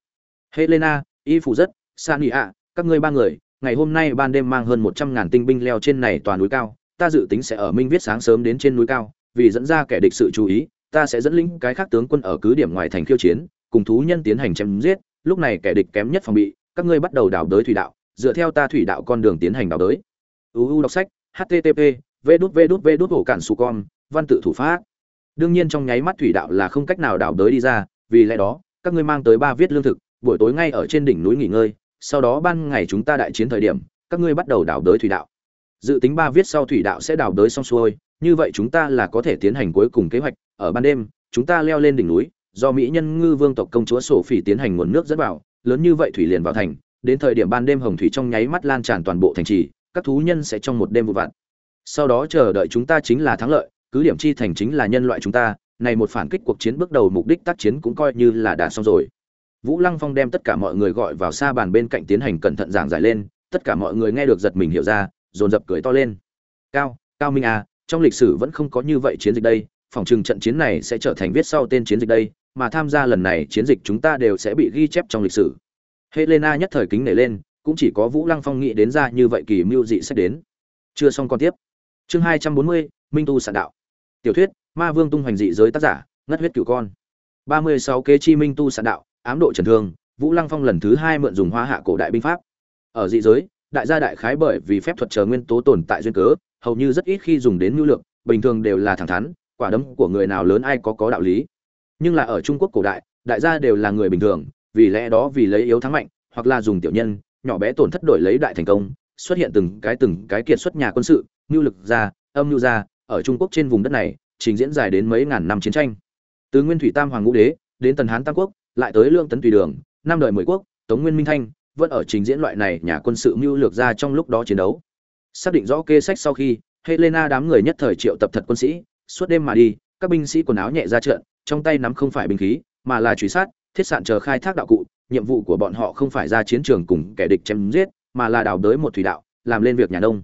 Helena, y phụ rất sani ạ các ngươi ba người, ngày hôm nay ban đêm mang hơn một trăm ngàn tinh binh leo trên này toàn núi cao, ta dự tính sẽ ở minh viết sáng sớm đến trên núi cao, vì dẫn ra kẻ địch sự chú ý, ta sẽ dẫn lĩnh cái khác tướng quân ở cứ điểm ngoài thành khiêu chiến, cùng thú nhân tiến hành chém giết, lúc này kẻ địch kém nhất phòng bị, các ngươi bắt đầu đào đới thủy đạo dựa theo ta thủy đạo con đường tiến hành đào đới. Uu đọc sách http v đút v đút v đút ổ cản su con văn tự thủ pháp. Đương nhiên trong nháy mắt thủy đạo là không cách nào đào đới đi ra, vì lẽ đó, các ngươi mang tới ba viết lương thực, buổi tối ngay ở trên đỉnh núi nghỉ ngơi, sau đó ban ngày chúng ta đại chiến thời điểm, các ngươi bắt đầu đào đới thủy đạo. Dự tính ba viết sau thủy đạo sẽ đào đới xong xuôi, như vậy chúng ta là có thể tiến hành cuối cùng kế hoạch, ở ban đêm, chúng ta leo lên đỉnh núi, do mỹ nhân ngư vương tộc công chúa sổ phỉ tiến hành nguồn nước dẫn vào, lớn như vậy thủy liền vào thành đến thời điểm ban đêm hồng thủy trong nháy mắt lan tràn toàn bộ thành trì, các thú nhân sẽ trong một đêm vụ vặt. Sau đó chờ đợi chúng ta chính là thắng lợi, cứ điểm chi thành chính là nhân loại chúng ta, này một phản kích cuộc chiến bước đầu mục đích tác chiến cũng coi như là đã xong rồi. Vũ lăng phong đem tất cả mọi người gọi vào xa bàn bên cạnh tiến hành cẩn thận giảng giải lên, tất cả mọi người nghe được giật mình hiểu ra, dồn dập cười to lên. Cao cao minh à trong lịch sử vẫn không có như vậy chiến dịch đây, phòng trừng trận chiến này sẽ trở thành viết sau tên chiến dịch đây, mà tham gia lần này chiến dịch chúng ta đều sẽ bị ghi chép trong lịch sử helena nhất thời kính nể lên, cũng chỉ có vũ lăng phong nghĩ đến ra như vậy kỳ mưu dị sẽ đến. Chưa xong còn tiếp. Chương hai trăm bốn mươi, minh tu sạn đạo. Tiểu thuyết, ma vương tung hoành dị giới tác giả, ngất huyết cửu con. ba mươi sáu kế chi minh tu sạn đạo, ám độ trần thương, vũ lăng phong lần thứ hai mượn dùng hoa hạ cổ đại binh pháp. Ở dị giới, đại gia đại khái bởi vì phép thuật chờ nguyên tố tồn tại duyên cớ, hầu như rất ít khi dùng đến nhu lượng, bình thường đều là thẳng thắn, quả đấm của người nào lớn ai có có đạo lý. Nhưng là ở trung quốc cổ đại đại gia đều là người bình thường vì lẽ đó vì lấy yếu thắng mạnh, hoặc là dùng tiểu nhân, nhỏ bé tổn thất đổi lấy đại thành công, xuất hiện từng cái từng cái kiệt xuất nhà quân sự nhu lực ra âm nhu ra ở trung quốc trên vùng đất này, trình diễn dài đến mấy ngàn năm chiến tranh. Từ nguyên thủy tam hoàng ngũ đế, đến tần hán tam quốc, lại tới lương tấn tùy đường, năm đời mười quốc, tống nguyên minh thanh, vẫn ở trình diễn loại này nhà quân sự mưu lược ra trong lúc đó chiến đấu. Xác định rõ kê sách sau khi, helena đám người nhất thời triệu tập thật quân sĩ, suốt đêm mà đi, các binh sĩ quần áo nhẹ ra trận, trong tay nắm không phải binh khí, mà là truy sát thiết sạn chờ khai thác đạo cụ, nhiệm vụ của bọn họ không phải ra chiến trường cùng kẻ địch chém giết, mà là đào đới một thủy đạo, làm lên việc nhà nông.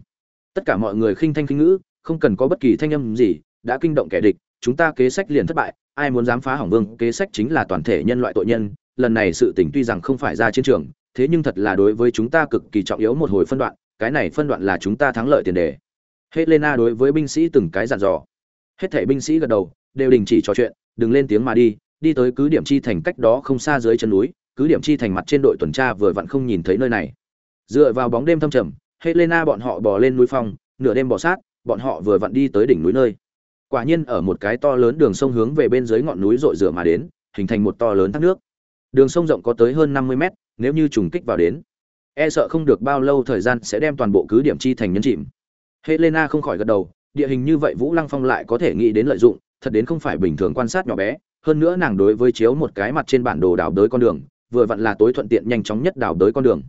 Tất cả mọi người khinh thanh khinh ngữ, không cần có bất kỳ thanh âm gì, đã kinh động kẻ địch, chúng ta kế sách liền thất bại, ai muốn dám phá hỏng vương, kế sách chính là toàn thể nhân loại tội nhân, lần này sự tình tuy rằng không phải ra chiến trường, thế nhưng thật là đối với chúng ta cực kỳ trọng yếu một hồi phân đoạn, cái này phân đoạn là chúng ta thắng lợi tiền đề. Helena đối với binh sĩ từng cái dặn dò. Hết thảy binh sĩ gật đầu, đều đình chỉ trò chuyện, đừng lên tiếng mà đi đi tới cứ điểm chi thành cách đó không xa dưới chân núi, cứ điểm chi thành mặt trên đội tuần tra vừa vặn không nhìn thấy nơi này. Dựa vào bóng đêm thâm trầm, helena bọn họ bò lên núi phong, nửa đêm bò sát, bọn họ vừa vặn đi tới đỉnh núi nơi. Quả nhiên ở một cái to lớn đường sông hướng về bên dưới ngọn núi rội rửa mà đến, hình thành một to lớn thác nước. Đường sông rộng có tới hơn năm mươi mét, nếu như trùng kích vào đến e sợ không được bao lâu thời gian sẽ đem toàn bộ cứ điểm chi thành nhấn chìm. Helena không khỏi gật đầu, địa hình như vậy vũ lăng phong lại có thể nghĩ đến lợi dụng, thật đến không phải bình thường quan sát nhỏ bé hơn nữa nàng đối với chiếu một cái mặt trên bản đồ đào đới con đường, vừa vặn là tối thuận tiện nhanh chóng nhất đào đới con đường.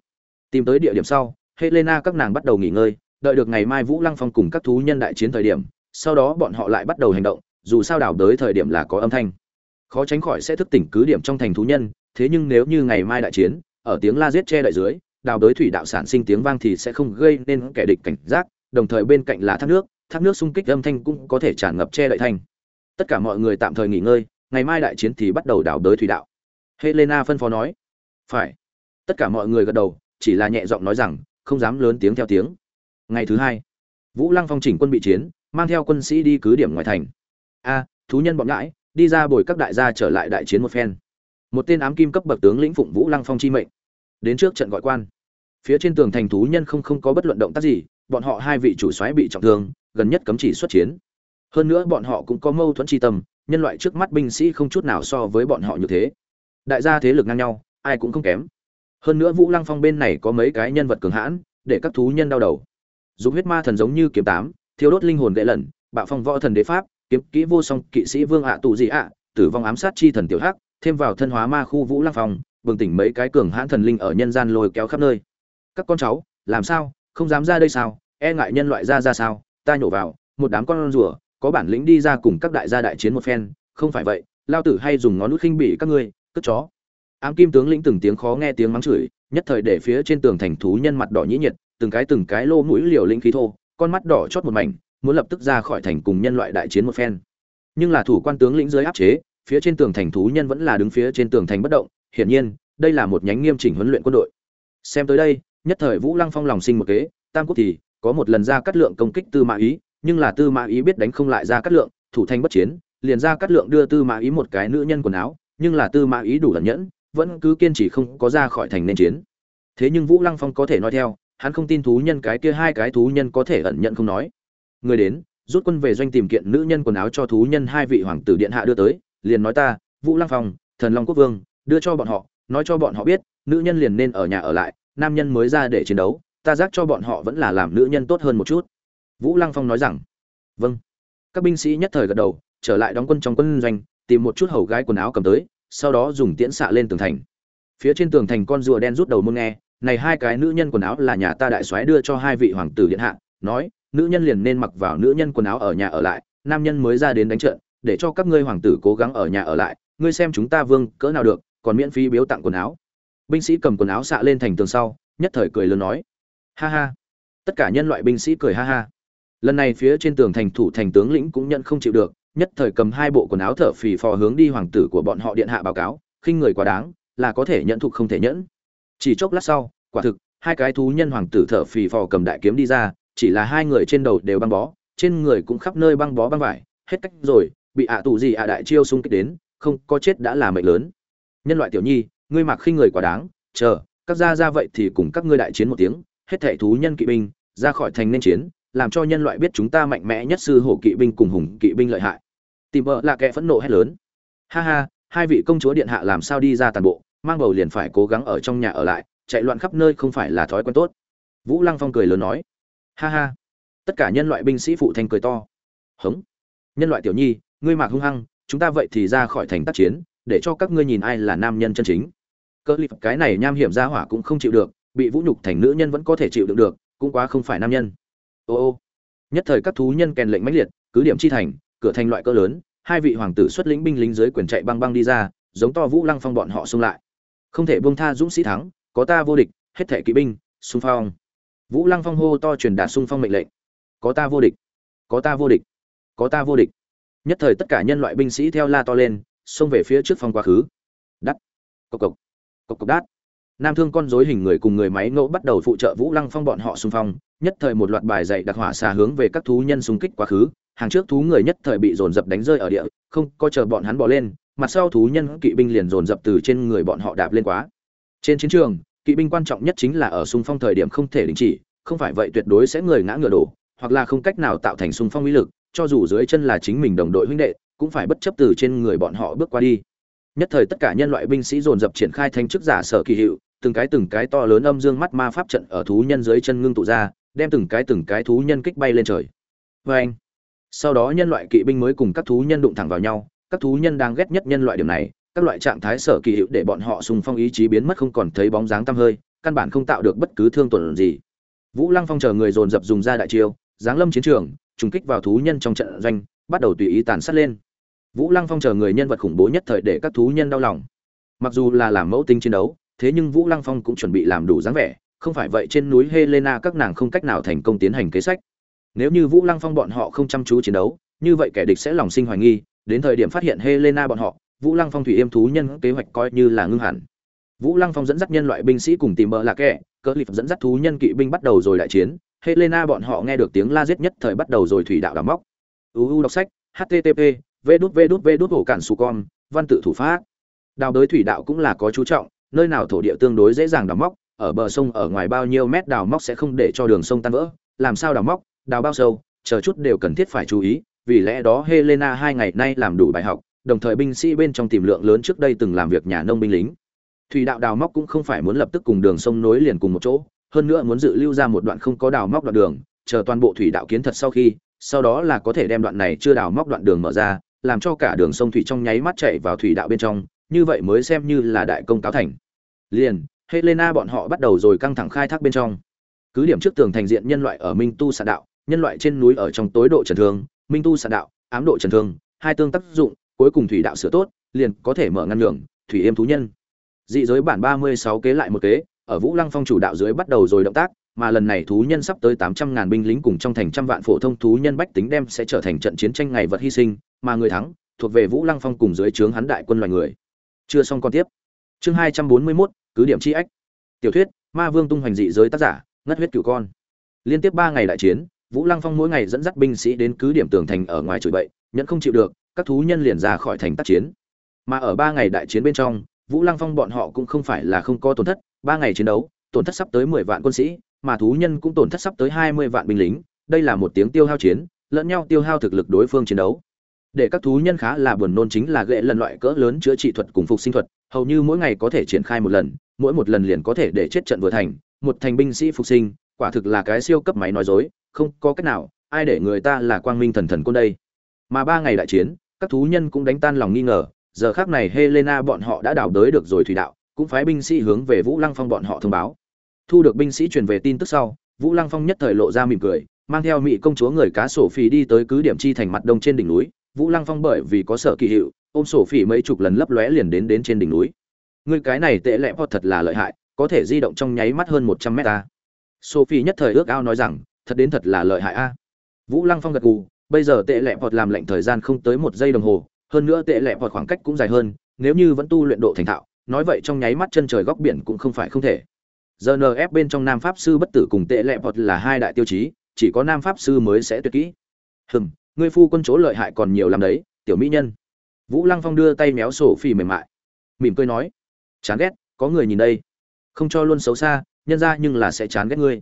Tìm tới địa điểm sau, helena các nàng bắt đầu nghỉ ngơi, đợi được ngày mai vũ lăng phong cùng các thú nhân đại chiến thời điểm, sau đó bọn họ lại bắt đầu hành động, dù sao đào đới thời điểm là có âm thanh. Khó tránh khỏi sẽ thức tỉnh cứ điểm trong thành thú nhân, thế nhưng nếu như ngày mai đại chiến, ở tiếng la giết che đại dưới đào đới thủy đạo sản sinh tiếng vang thì sẽ không gây nên kẻ địch cảnh giác, đồng thời bên cạnh là thác nước thác nước xung kích âm thanh cũng có thể tràn ngập che đại thanh tất cả mọi người tạm thời nghỉ ngơi ngày mai đại chiến thì bắt đầu đào đới thủy đạo. Helena phân phó nói. Phải. Tất cả mọi người gật đầu, chỉ là nhẹ giọng nói rằng, không dám lớn tiếng theo tiếng. Ngày thứ hai, vũ lăng phong chỉnh quân bị chiến, mang theo quân sĩ đi cứ điểm ngoài thành. A, thú nhân bọn ngãi, đi ra bồi các đại gia trở lại đại chiến một phen. Một tên ám kim cấp bậc tướng lĩnh phụng vũ lăng phong chi mệnh. Đến trước trận gọi quan. Phía trên tường thành thú nhân không không có bất luận động tác gì, bọn họ hai vị chủ soái bị trọng thương, gần nhất cấm chỉ xuất chiến hơn nữa bọn họ cũng có mâu thuẫn tri tâm, nhân loại trước mắt binh sĩ không chút nào so với bọn họ như thế. Đại gia thế lực ngang nhau, ai cũng không kém. Hơn nữa vũ lăng phong bên này có mấy cái nhân vật cường hãn, để các thú nhân đau đầu. Dùng huyết ma thần giống như kiếm tám thiếu đốt linh hồn gậy lần, bạo phong võ thần đế pháp, kiếm kỹ vô song kỵ sĩ vương ạ tù gì ạ, tử vong ám sát chi thần tiểu hắc, thêm vào thân hóa ma khu vũ lăng phong, bừng tỉnh mấy cái cường hãn thần linh ở nhân gian lôi kéo khắp nơi. Các con cháu, làm sao? Không dám ra đây sao? E ngại nhân loại ra ra sao? Ta nhổ vào, một đám con rùa có bản lĩnh đi ra cùng các đại gia đại chiến một phen, không phải vậy, lao tử hay dùng ngón nút khinh bỉ các ngươi, cất chó. Ám kim tướng lĩnh từng tiếng khó nghe tiếng mắng chửi, nhất thời để phía trên tường thành thú nhân mặt đỏ nhĩ nhiệt, từng cái từng cái lô mũi liều lĩnh khí thô, con mắt đỏ chót một mảnh, muốn lập tức ra khỏi thành cùng nhân loại đại chiến một phen. Nhưng là thủ quan tướng lĩnh dưới áp chế, phía trên tường thành thú nhân vẫn là đứng phía trên tường thành bất động, hiển nhiên, đây là một nhánh nghiêm chỉnh huấn luyện quân đội. Xem tới đây, nhất thời vũ lăng phong lòng sinh một kế, tam quốc thì có một lần ra cắt lượng công kích tư mã ý nhưng là tư mã ý biết đánh không lại ra cắt lượng, thủ thanh bất chiến, liền ra cắt lượng đưa tư mã ý một cái nữ nhân quần áo, nhưng là tư mã ý đủ lẩn nhẫn, vẫn cứ kiên trì không có ra khỏi thành nên chiến. Thế nhưng vũ lăng phong có thể nói theo, hắn không tin thú nhân cái kia hai cái thú nhân có thể ẩn nhận không nói. Người đến, rút quân về doanh tìm kiện nữ nhân quần áo cho thú nhân hai vị hoàng tử điện hạ đưa tới, liền nói ta, vũ lăng phong, thần long quốc vương, đưa cho bọn họ, nói cho bọn họ biết, nữ nhân liền nên ở nhà ở lại, nam nhân mới ra để chiến đấu, ta giác cho bọn họ vẫn là làm nữ nhân tốt hơn một chút vũ lăng phong nói rằng vâng. Các binh sĩ nhất thời gật đầu, trở lại đóng quân trong quân doanh, tìm một chút hầu gái quần áo cầm tới, sau đó dùng tiễn xạ lên tường thành. Phía trên tường thành con rùa đen rút đầu môn nghe, này hai cái nữ nhân quần áo là nhà ta đại soái đưa cho hai vị hoàng tử điện hạ. Nói, nữ nhân liền nên mặc vào nữ nhân quần áo ở nhà ở lại, nam nhân mới ra đến đánh trận, để cho các ngươi hoàng tử cố gắng ở nhà ở lại, ngươi xem chúng ta vương cỡ nào được, còn miễn phí biếu tặng quần áo. Binh sĩ cầm quần áo xạ lên thành tường sau, nhất thời cười lớn nói, ha ha. Tất cả nhân loại binh sĩ cười ha ha lần này phía trên tường thành thủ thành tướng lĩnh cũng nhận không chịu được, nhất thời cầm hai bộ quần áo thở phì phò hướng đi hoàng tử của bọn họ điện hạ báo cáo, khinh người quá đáng, là có thể nhận thục không thể nhẫn. Chỉ chốc lát sau, quả thực, hai cái thú nhân hoàng tử thở phì phò cầm đại kiếm đi ra, chỉ là hai người trên đầu đều băng bó, trên người cũng khắp nơi băng bó băng vải, hết cách rồi, bị ạ tù gì ạ đại chiêu xung kích đến, không có chết đã là mệnh lớn. Nhân loại tiểu nhi, ngươi mặc khinh người quá đáng, chờ, các gia ra vậy thì cùng các ngươi đại chiến một tiếng, hết thảy thú nhân kỵ binh, ra khỏi thành nên chiến làm cho nhân loại biết chúng ta mạnh mẽ nhất sư hổ kỵ binh cùng hùng kỵ binh lợi hại. Tìm vợ là kẻ phẫn nộ hét lớn. Ha ha, hai vị công chúa điện hạ làm sao đi ra toàn bộ, mang bầu liền phải cố gắng ở trong nhà ở lại, chạy loạn khắp nơi không phải là thói quen tốt. Vũ lăng phong cười lớn nói. Ha ha. Tất cả nhân loại binh sĩ phụ thành cười to. Hống. Nhân loại tiểu nhi, ngươi mạc hung hăng, chúng ta vậy thì ra khỏi thành tác chiến, để cho các ngươi nhìn ai là nam nhân chân chính. Cơ lip cái này nham hiểm ra hỏa cũng không chịu được, bị vũ nhục thành nữ nhân vẫn có thể chịu đựng được, cũng quá không phải nam nhân ô ô. Nhất thời các thú nhân kèn lệnh mãnh liệt, cứ điểm chi thành, cửa thành loại cỡ lớn, hai vị hoàng tử xuất lĩnh binh lính dưới quyền chạy băng băng đi ra, giống to vũ lăng phong bọn họ xung lại. Không thể buông tha dũng sĩ thắng, có ta vô địch, hết thể kỵ binh, xung phong. Vũ lăng phong hô to truyền đạt xung phong mệnh lệnh. Có ta vô địch, có ta vô địch, có ta vô địch. Nhất thời tất cả nhân loại binh sĩ theo la to lên, xông về phía trước phong quá khứ. Đắt. Cộc cộc. Cộc cộc đát nam thương con rối hình người cùng người máy ngẫu bắt đầu phụ trợ vũ lăng phong bọn họ xung phong, nhất thời một loạt bài dạy đặc hỏa xà hướng về các thú nhân xung kích quá khứ, hàng trước thú người nhất thời bị dồn dập đánh rơi ở địa, không có chờ bọn hắn bỏ lên, mặt sau thú nhân kỵ binh liền dồn dập từ trên người bọn họ đạp lên quá. Trên chiến trường, kỵ binh quan trọng nhất chính là ở xung phong thời điểm không thể đình chỉ, không phải vậy tuyệt đối sẽ người ngã ngựa đổ, hoặc là không cách nào tạo thành xung phong uy lực, cho dù dưới chân là chính mình đồng đội huynh đệ, cũng phải bất chấp từ trên người bọn họ bước qua đi. Nhất thời tất cả nhân loại binh sĩ dồn dập triển khai thanh chức giả sở kỳ hiệu từng cái từng cái to lớn âm dương mắt ma pháp trận ở thú nhân dưới chân ngưng tụ ra, đem từng cái từng cái thú nhân kích bay lên trời. Và anh, sau đó nhân loại kỵ binh mới cùng các thú nhân đụng thẳng vào nhau, các thú nhân đang ghét nhất nhân loại điểm này, các loại trạng thái sở kỳ hiệu để bọn họ sùng phong ý chí biến mất không còn thấy bóng dáng tăm hơi, căn bản không tạo được bất cứ thương tổn gì. Vũ lăng phong chờ người dồn dập dùng ra đại chiêu, giáng lâm chiến trường, trùng kích vào thú nhân trong trận doanh, bắt đầu tùy ý tàn sát lên. Vũ lăng phong chờ người nhân vật khủng bố nhất thời để các thú nhân đau lòng. Mặc dù là làm mẫu tinh chiến đấu thế nhưng vũ lăng phong cũng chuẩn bị làm đủ dáng vẻ, không phải vậy trên núi helena các nàng không cách nào thành công tiến hành kế sách. Nếu như vũ lăng phong bọn họ không chăm chú chiến đấu, như vậy kẻ địch sẽ lòng sinh hoài nghi, đến thời điểm phát hiện helena bọn họ, vũ lăng phong thủy êm thú nhân kế hoạch coi như là ngưng hẳn. Vũ lăng phong dẫn dắt nhân loại binh sĩ cùng tìm bờ là kẻ cơ lip dẫn dắt thú nhân kỵ binh bắt đầu rồi đại chiến. Helena bọn họ nghe được tiếng la giết nhất thời bắt đầu rồi thủy đạo đào móc. Uu đọc sách http v đút v đút v đút hổ cản su con, văn tự thủ pháp. Đào đới thủy đạo cũng là có chú trọng nơi nào thổ địa tương đối dễ dàng đào móc, ở bờ sông ở ngoài bao nhiêu mét đào móc sẽ không để cho đường sông tan vỡ, làm sao đào móc, đào bao sâu, chờ chút đều cần thiết phải chú ý, vì lẽ đó helena hai ngày nay làm đủ bài học, đồng thời binh sĩ bên trong tìm lượng lớn trước đây từng làm việc nhà nông binh lính. Thủy đạo đào móc cũng không phải muốn lập tức cùng đường sông nối liền cùng một chỗ, hơn nữa muốn dự lưu ra một đoạn không có đào móc đoạn đường, chờ toàn bộ thủy đạo kiến thật sau khi, sau đó là có thể đem đoạn này chưa đào móc đoạn đường mở ra, làm cho cả đường sông thủy trong nháy mắt chạy vào thủy đạo bên trong như vậy mới xem như là đại công cáo thành. Liền, helena bọn họ bắt đầu rồi căng thẳng khai thác bên trong. Cứ điểm trước tường thành diện nhân loại ở minh tu sạn đạo, nhân loại trên núi ở trong tối độ trần thương, minh tu sạn đạo, ám độ trần thương, hai tương tác dụng, cuối cùng thủy đạo sửa tốt, liền có thể mở ngăn đường thủy êm thú nhân. Dị giới bản ba mươi sáu kế lại một kế, ở vũ lăng phong chủ đạo dưới bắt đầu rồi động tác, mà lần này thú nhân sắp tới tám trăm ngàn binh lính cùng trong thành trăm vạn phổ thông thú nhân bách tính đem sẽ trở thành trận chiến tranh ngày vật hy sinh, mà người thắng, thuộc về vũ lăng phong cùng dưới trướng hắn đại quân loài người chưa xong còn tiếp. Chương hai trăm bốn mươi 241, cứ điểm chi ách. Tiểu thuyết ma vương tung hoành dị giới tác giả ngất huyết cửu con. Liên tiếp ba ngày đại chiến vũ lăng phong mỗi ngày dẫn dắt binh sĩ đến cứ điểm tường thành ở ngoài chửi bậy nhận không chịu được các thú nhân liền ra khỏi thành tác chiến. Mà ở ba ngày đại chiến bên trong vũ lăng phong bọn họ cũng không phải là không có tổn thất ba ngày chiến đấu tổn thất sắp tới mười vạn quân sĩ mà thú nhân cũng tổn thất sắp tới hai mươi vạn binh lính đây là một tiếng tiêu hao chiến lẫn nhau tiêu hao thực lực đối phương chiến đấu để các thú nhân khá là buồn nôn chính là ghệ lần loại cỡ lớn chữa trị thuật cùng phục sinh thuật, hầu như mỗi ngày có thể triển khai một lần, mỗi một lần liền có thể để chết trận vừa thành, một thành binh sĩ phục sinh, quả thực là cái siêu cấp máy nói dối, không có cách nào, ai để người ta là quang minh thần thần côn đây. Mà ba ngày đại chiến, các thú nhân cũng đánh tan lòng nghi ngờ, giờ khác này helena bọn họ đã đào đới được rồi thủy đạo, cũng phái binh sĩ hướng về vũ lăng phong bọn họ thông báo. Thu được binh sĩ truyền về tin tức sau, vũ lăng phong nhất thời lộ ra mỉm cười, mang theo mỹ công chúa người cá sổ phì đi tới cứ điểm chi thành mặt đông trên đỉnh núi vũ lăng phong bởi vì có sở kỳ hiệu ôm sổ phỉ mấy chục lần lấp lóe liền đến đến trên đỉnh núi. Ngươi cái này tệ lẹ pot thật là lợi hại có thể di động trong nháy mắt hơn một trăm mét ta. Sophie nhất thời ước ao nói rằng thật đến thật là lợi hại a. Vũ lăng phong gật gù bây giờ tệ lẹ pot làm lệnh thời gian không tới một giây đồng hồ hơn nữa tệ lẹ pot khoảng cách cũng dài hơn nếu như vẫn tu luyện độ thành thạo nói vậy trong nháy mắt chân trời góc biển cũng không phải không thể. GNF bên trong Nam Pháp sư bất tử cùng tệ lệ vật là hai đại tiêu chí, chỉ có Nam Pháp sư mới sẽ tuyệt kỹ. Hừm, ngươi phu quân chỗ lợi hại còn nhiều lắm đấy, tiểu mỹ nhân. Vũ Lăng Phong đưa tay méo sổ phi mềm mại, mỉm cười nói, chán ghét, có người nhìn đây, không cho luôn xấu xa, nhân ra nhưng là sẽ chán ghét ngươi.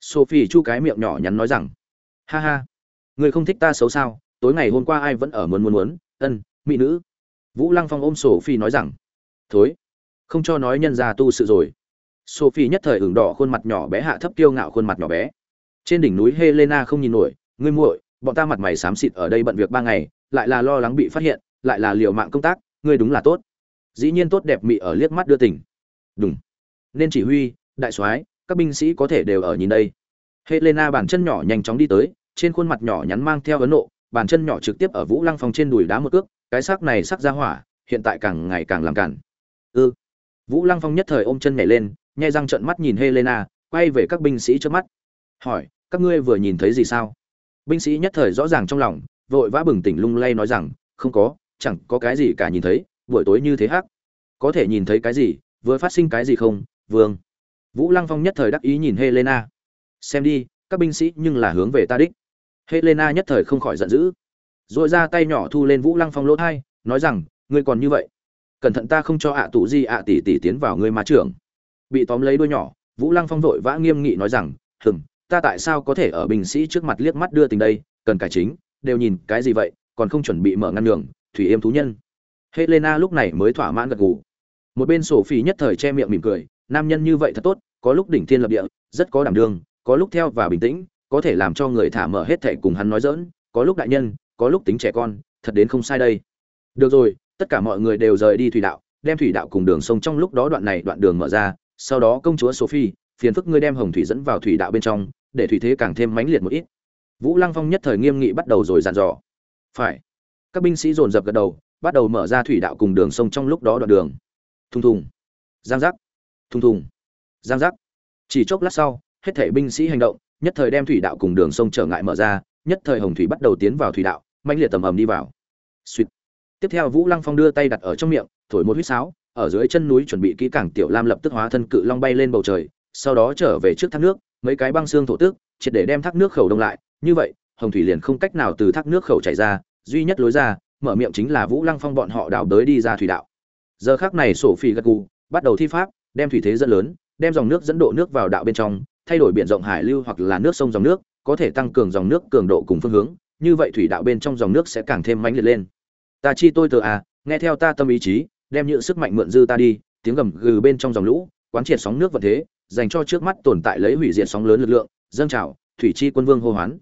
Sophie chu cái miệng nhỏ nhắn nói rằng, ha ha, ngươi không thích ta xấu sao? Tối ngày hôm qua ai vẫn ở muốn muốn muốn, ân, mỹ nữ. Vũ Lăng Phong ôm Sophie nói rằng, thối, không cho nói nhân ra tu sự rồi sophie nhất thời ửng đỏ khuôn mặt nhỏ bé hạ thấp kiêu ngạo khuôn mặt nhỏ bé trên đỉnh núi helena không nhìn nổi ngươi muội bọn ta mặt mày xám xịt ở đây bận việc ba ngày lại là lo lắng bị phát hiện lại là liều mạng công tác ngươi đúng là tốt. Dĩ nhiên tốt đẹp mị ở liếc mắt đưa tỉnh đúng. Nên chỉ huy đại soái các binh sĩ có thể đều ở nhìn đây. Helena bàn chân nhỏ nhanh chóng đi tới trên khuôn mặt nhỏ nhắn mang theo ấn nộ bàn chân nhỏ trực tiếp ở vũ lăng phong trên đùi đá một cước cái xác này sắc ra hỏa hiện tại càng ngày càng làm cản. Ư. Vũ lăng phong nhất thời ôm chân nhảy lên nhai răng trợn mắt nhìn Helena, quay về các binh sĩ trước mắt. Hỏi, các ngươi vừa nhìn thấy gì sao? Binh sĩ nhất thời rõ ràng trong lòng, vội vã bừng tỉnh lung lay nói rằng, không có, chẳng có cái gì cả nhìn thấy, buổi tối như thế hắc. Có thể nhìn thấy cái gì, vừa phát sinh cái gì không, Vương? Vũ Lăng Phong nhất thời đắc ý nhìn Helena. Xem đi, các binh sĩ nhưng là hướng về ta đích. Helena nhất thời không khỏi giận dữ. Rồi ra tay nhỏ thu lên Vũ Lăng Phong lỗ thai nói rằng, ngươi còn như vậy, cẩn thận ta không cho ạ à tụ di ạ tỷ tỷ tiến vào ngươi ma trưởng bị tóm lấy đuôi nhỏ vũ lăng phong vội vã nghiêm nghị nói rằng hừng ta tại sao có thể ở binh sĩ trước mặt liếc mắt đưa tình đây, cần cải chính, đều nhìn cái gì vậy, còn không chuẩn bị mở ngăn đường thủy yêm thú nhân. Helena lúc này mới thỏa mãn gật gù. Một bên sổ phi nhất thời che miệng mỉm cười, nam nhân như vậy thật tốt, có lúc đỉnh thiên lập địa, rất có đảm đương, có lúc theo và bình tĩnh, có thể làm cho người thả mở hết thệ cùng hắn nói dỡn có lúc đại nhân, có lúc tính trẻ con, thật đến không sai đây. Được rồi, tất cả mọi người đều rời đi thủy đạo, đem thủy đạo cùng đường sông trong lúc đó đoạn này đoạn đường mở ra, sau đó công chúa sophie, phiền phức ngươi đem hồng thủy dẫn vào thủy đạo bên trong để thủy thế càng thêm mãnh liệt một ít. Vũ lăng phong nhất thời nghiêm nghị bắt đầu rồi dàn dò. Phải. Các binh sĩ dồn dập gật đầu, bắt đầu mở ra thủy đạo cùng đường sông trong lúc đó đoạn đường. Thùng thùng. Giang giác. Thùng thùng. Giang giác. Chỉ chốc lát sau, hết thể binh sĩ hành động, nhất thời đem thủy đạo cùng đường sông trở ngại mở ra, nhất thời hồng thủy bắt đầu tiến vào thủy đạo, mãnh liệt tầm ầm đi vào. Suýt. Tiếp theo vũ lăng phong đưa tay đặt ở trong miệng, thổi một huýt sáo, ở dưới chân núi chuẩn bị kỹ càng tiểu lam lập tức hóa thân cự long bay lên bầu trời sau đó trở về trước thác nước, mấy cái băng xương thổ tước triệt để đem thác nước khẩu đông lại. Như vậy, hồng thủy liền không cách nào từ thác nước khẩu chảy ra, duy nhất lối ra, mở miệng chính là vũ lăng phong bọn họ đào đới đi ra thủy đạo. Giờ khác này sổ phi gật gù, bắt đầu thi pháp, đem thủy thế dẫn lớn, đem dòng nước dẫn độ nước vào đạo bên trong, thay đổi biển rộng hải lưu hoặc là nước sông dòng nước, có thể tăng cường dòng nước cường độ cùng phương hướng. Như vậy thủy đạo bên trong dòng nước sẽ càng thêm mãnh liệt lên. Ta chi tôi tờ à nghe theo ta tâm ý chí, đem những sức mạnh mượn dư ta đi, tiếng gầm gừ bên trong dòng lũ, quán triệt sóng nước vật thế dành cho trước mắt tồn tại lấy hủy diệt sóng lớn lực lượng, dâng trào, thủy chi quân vương hô hoán.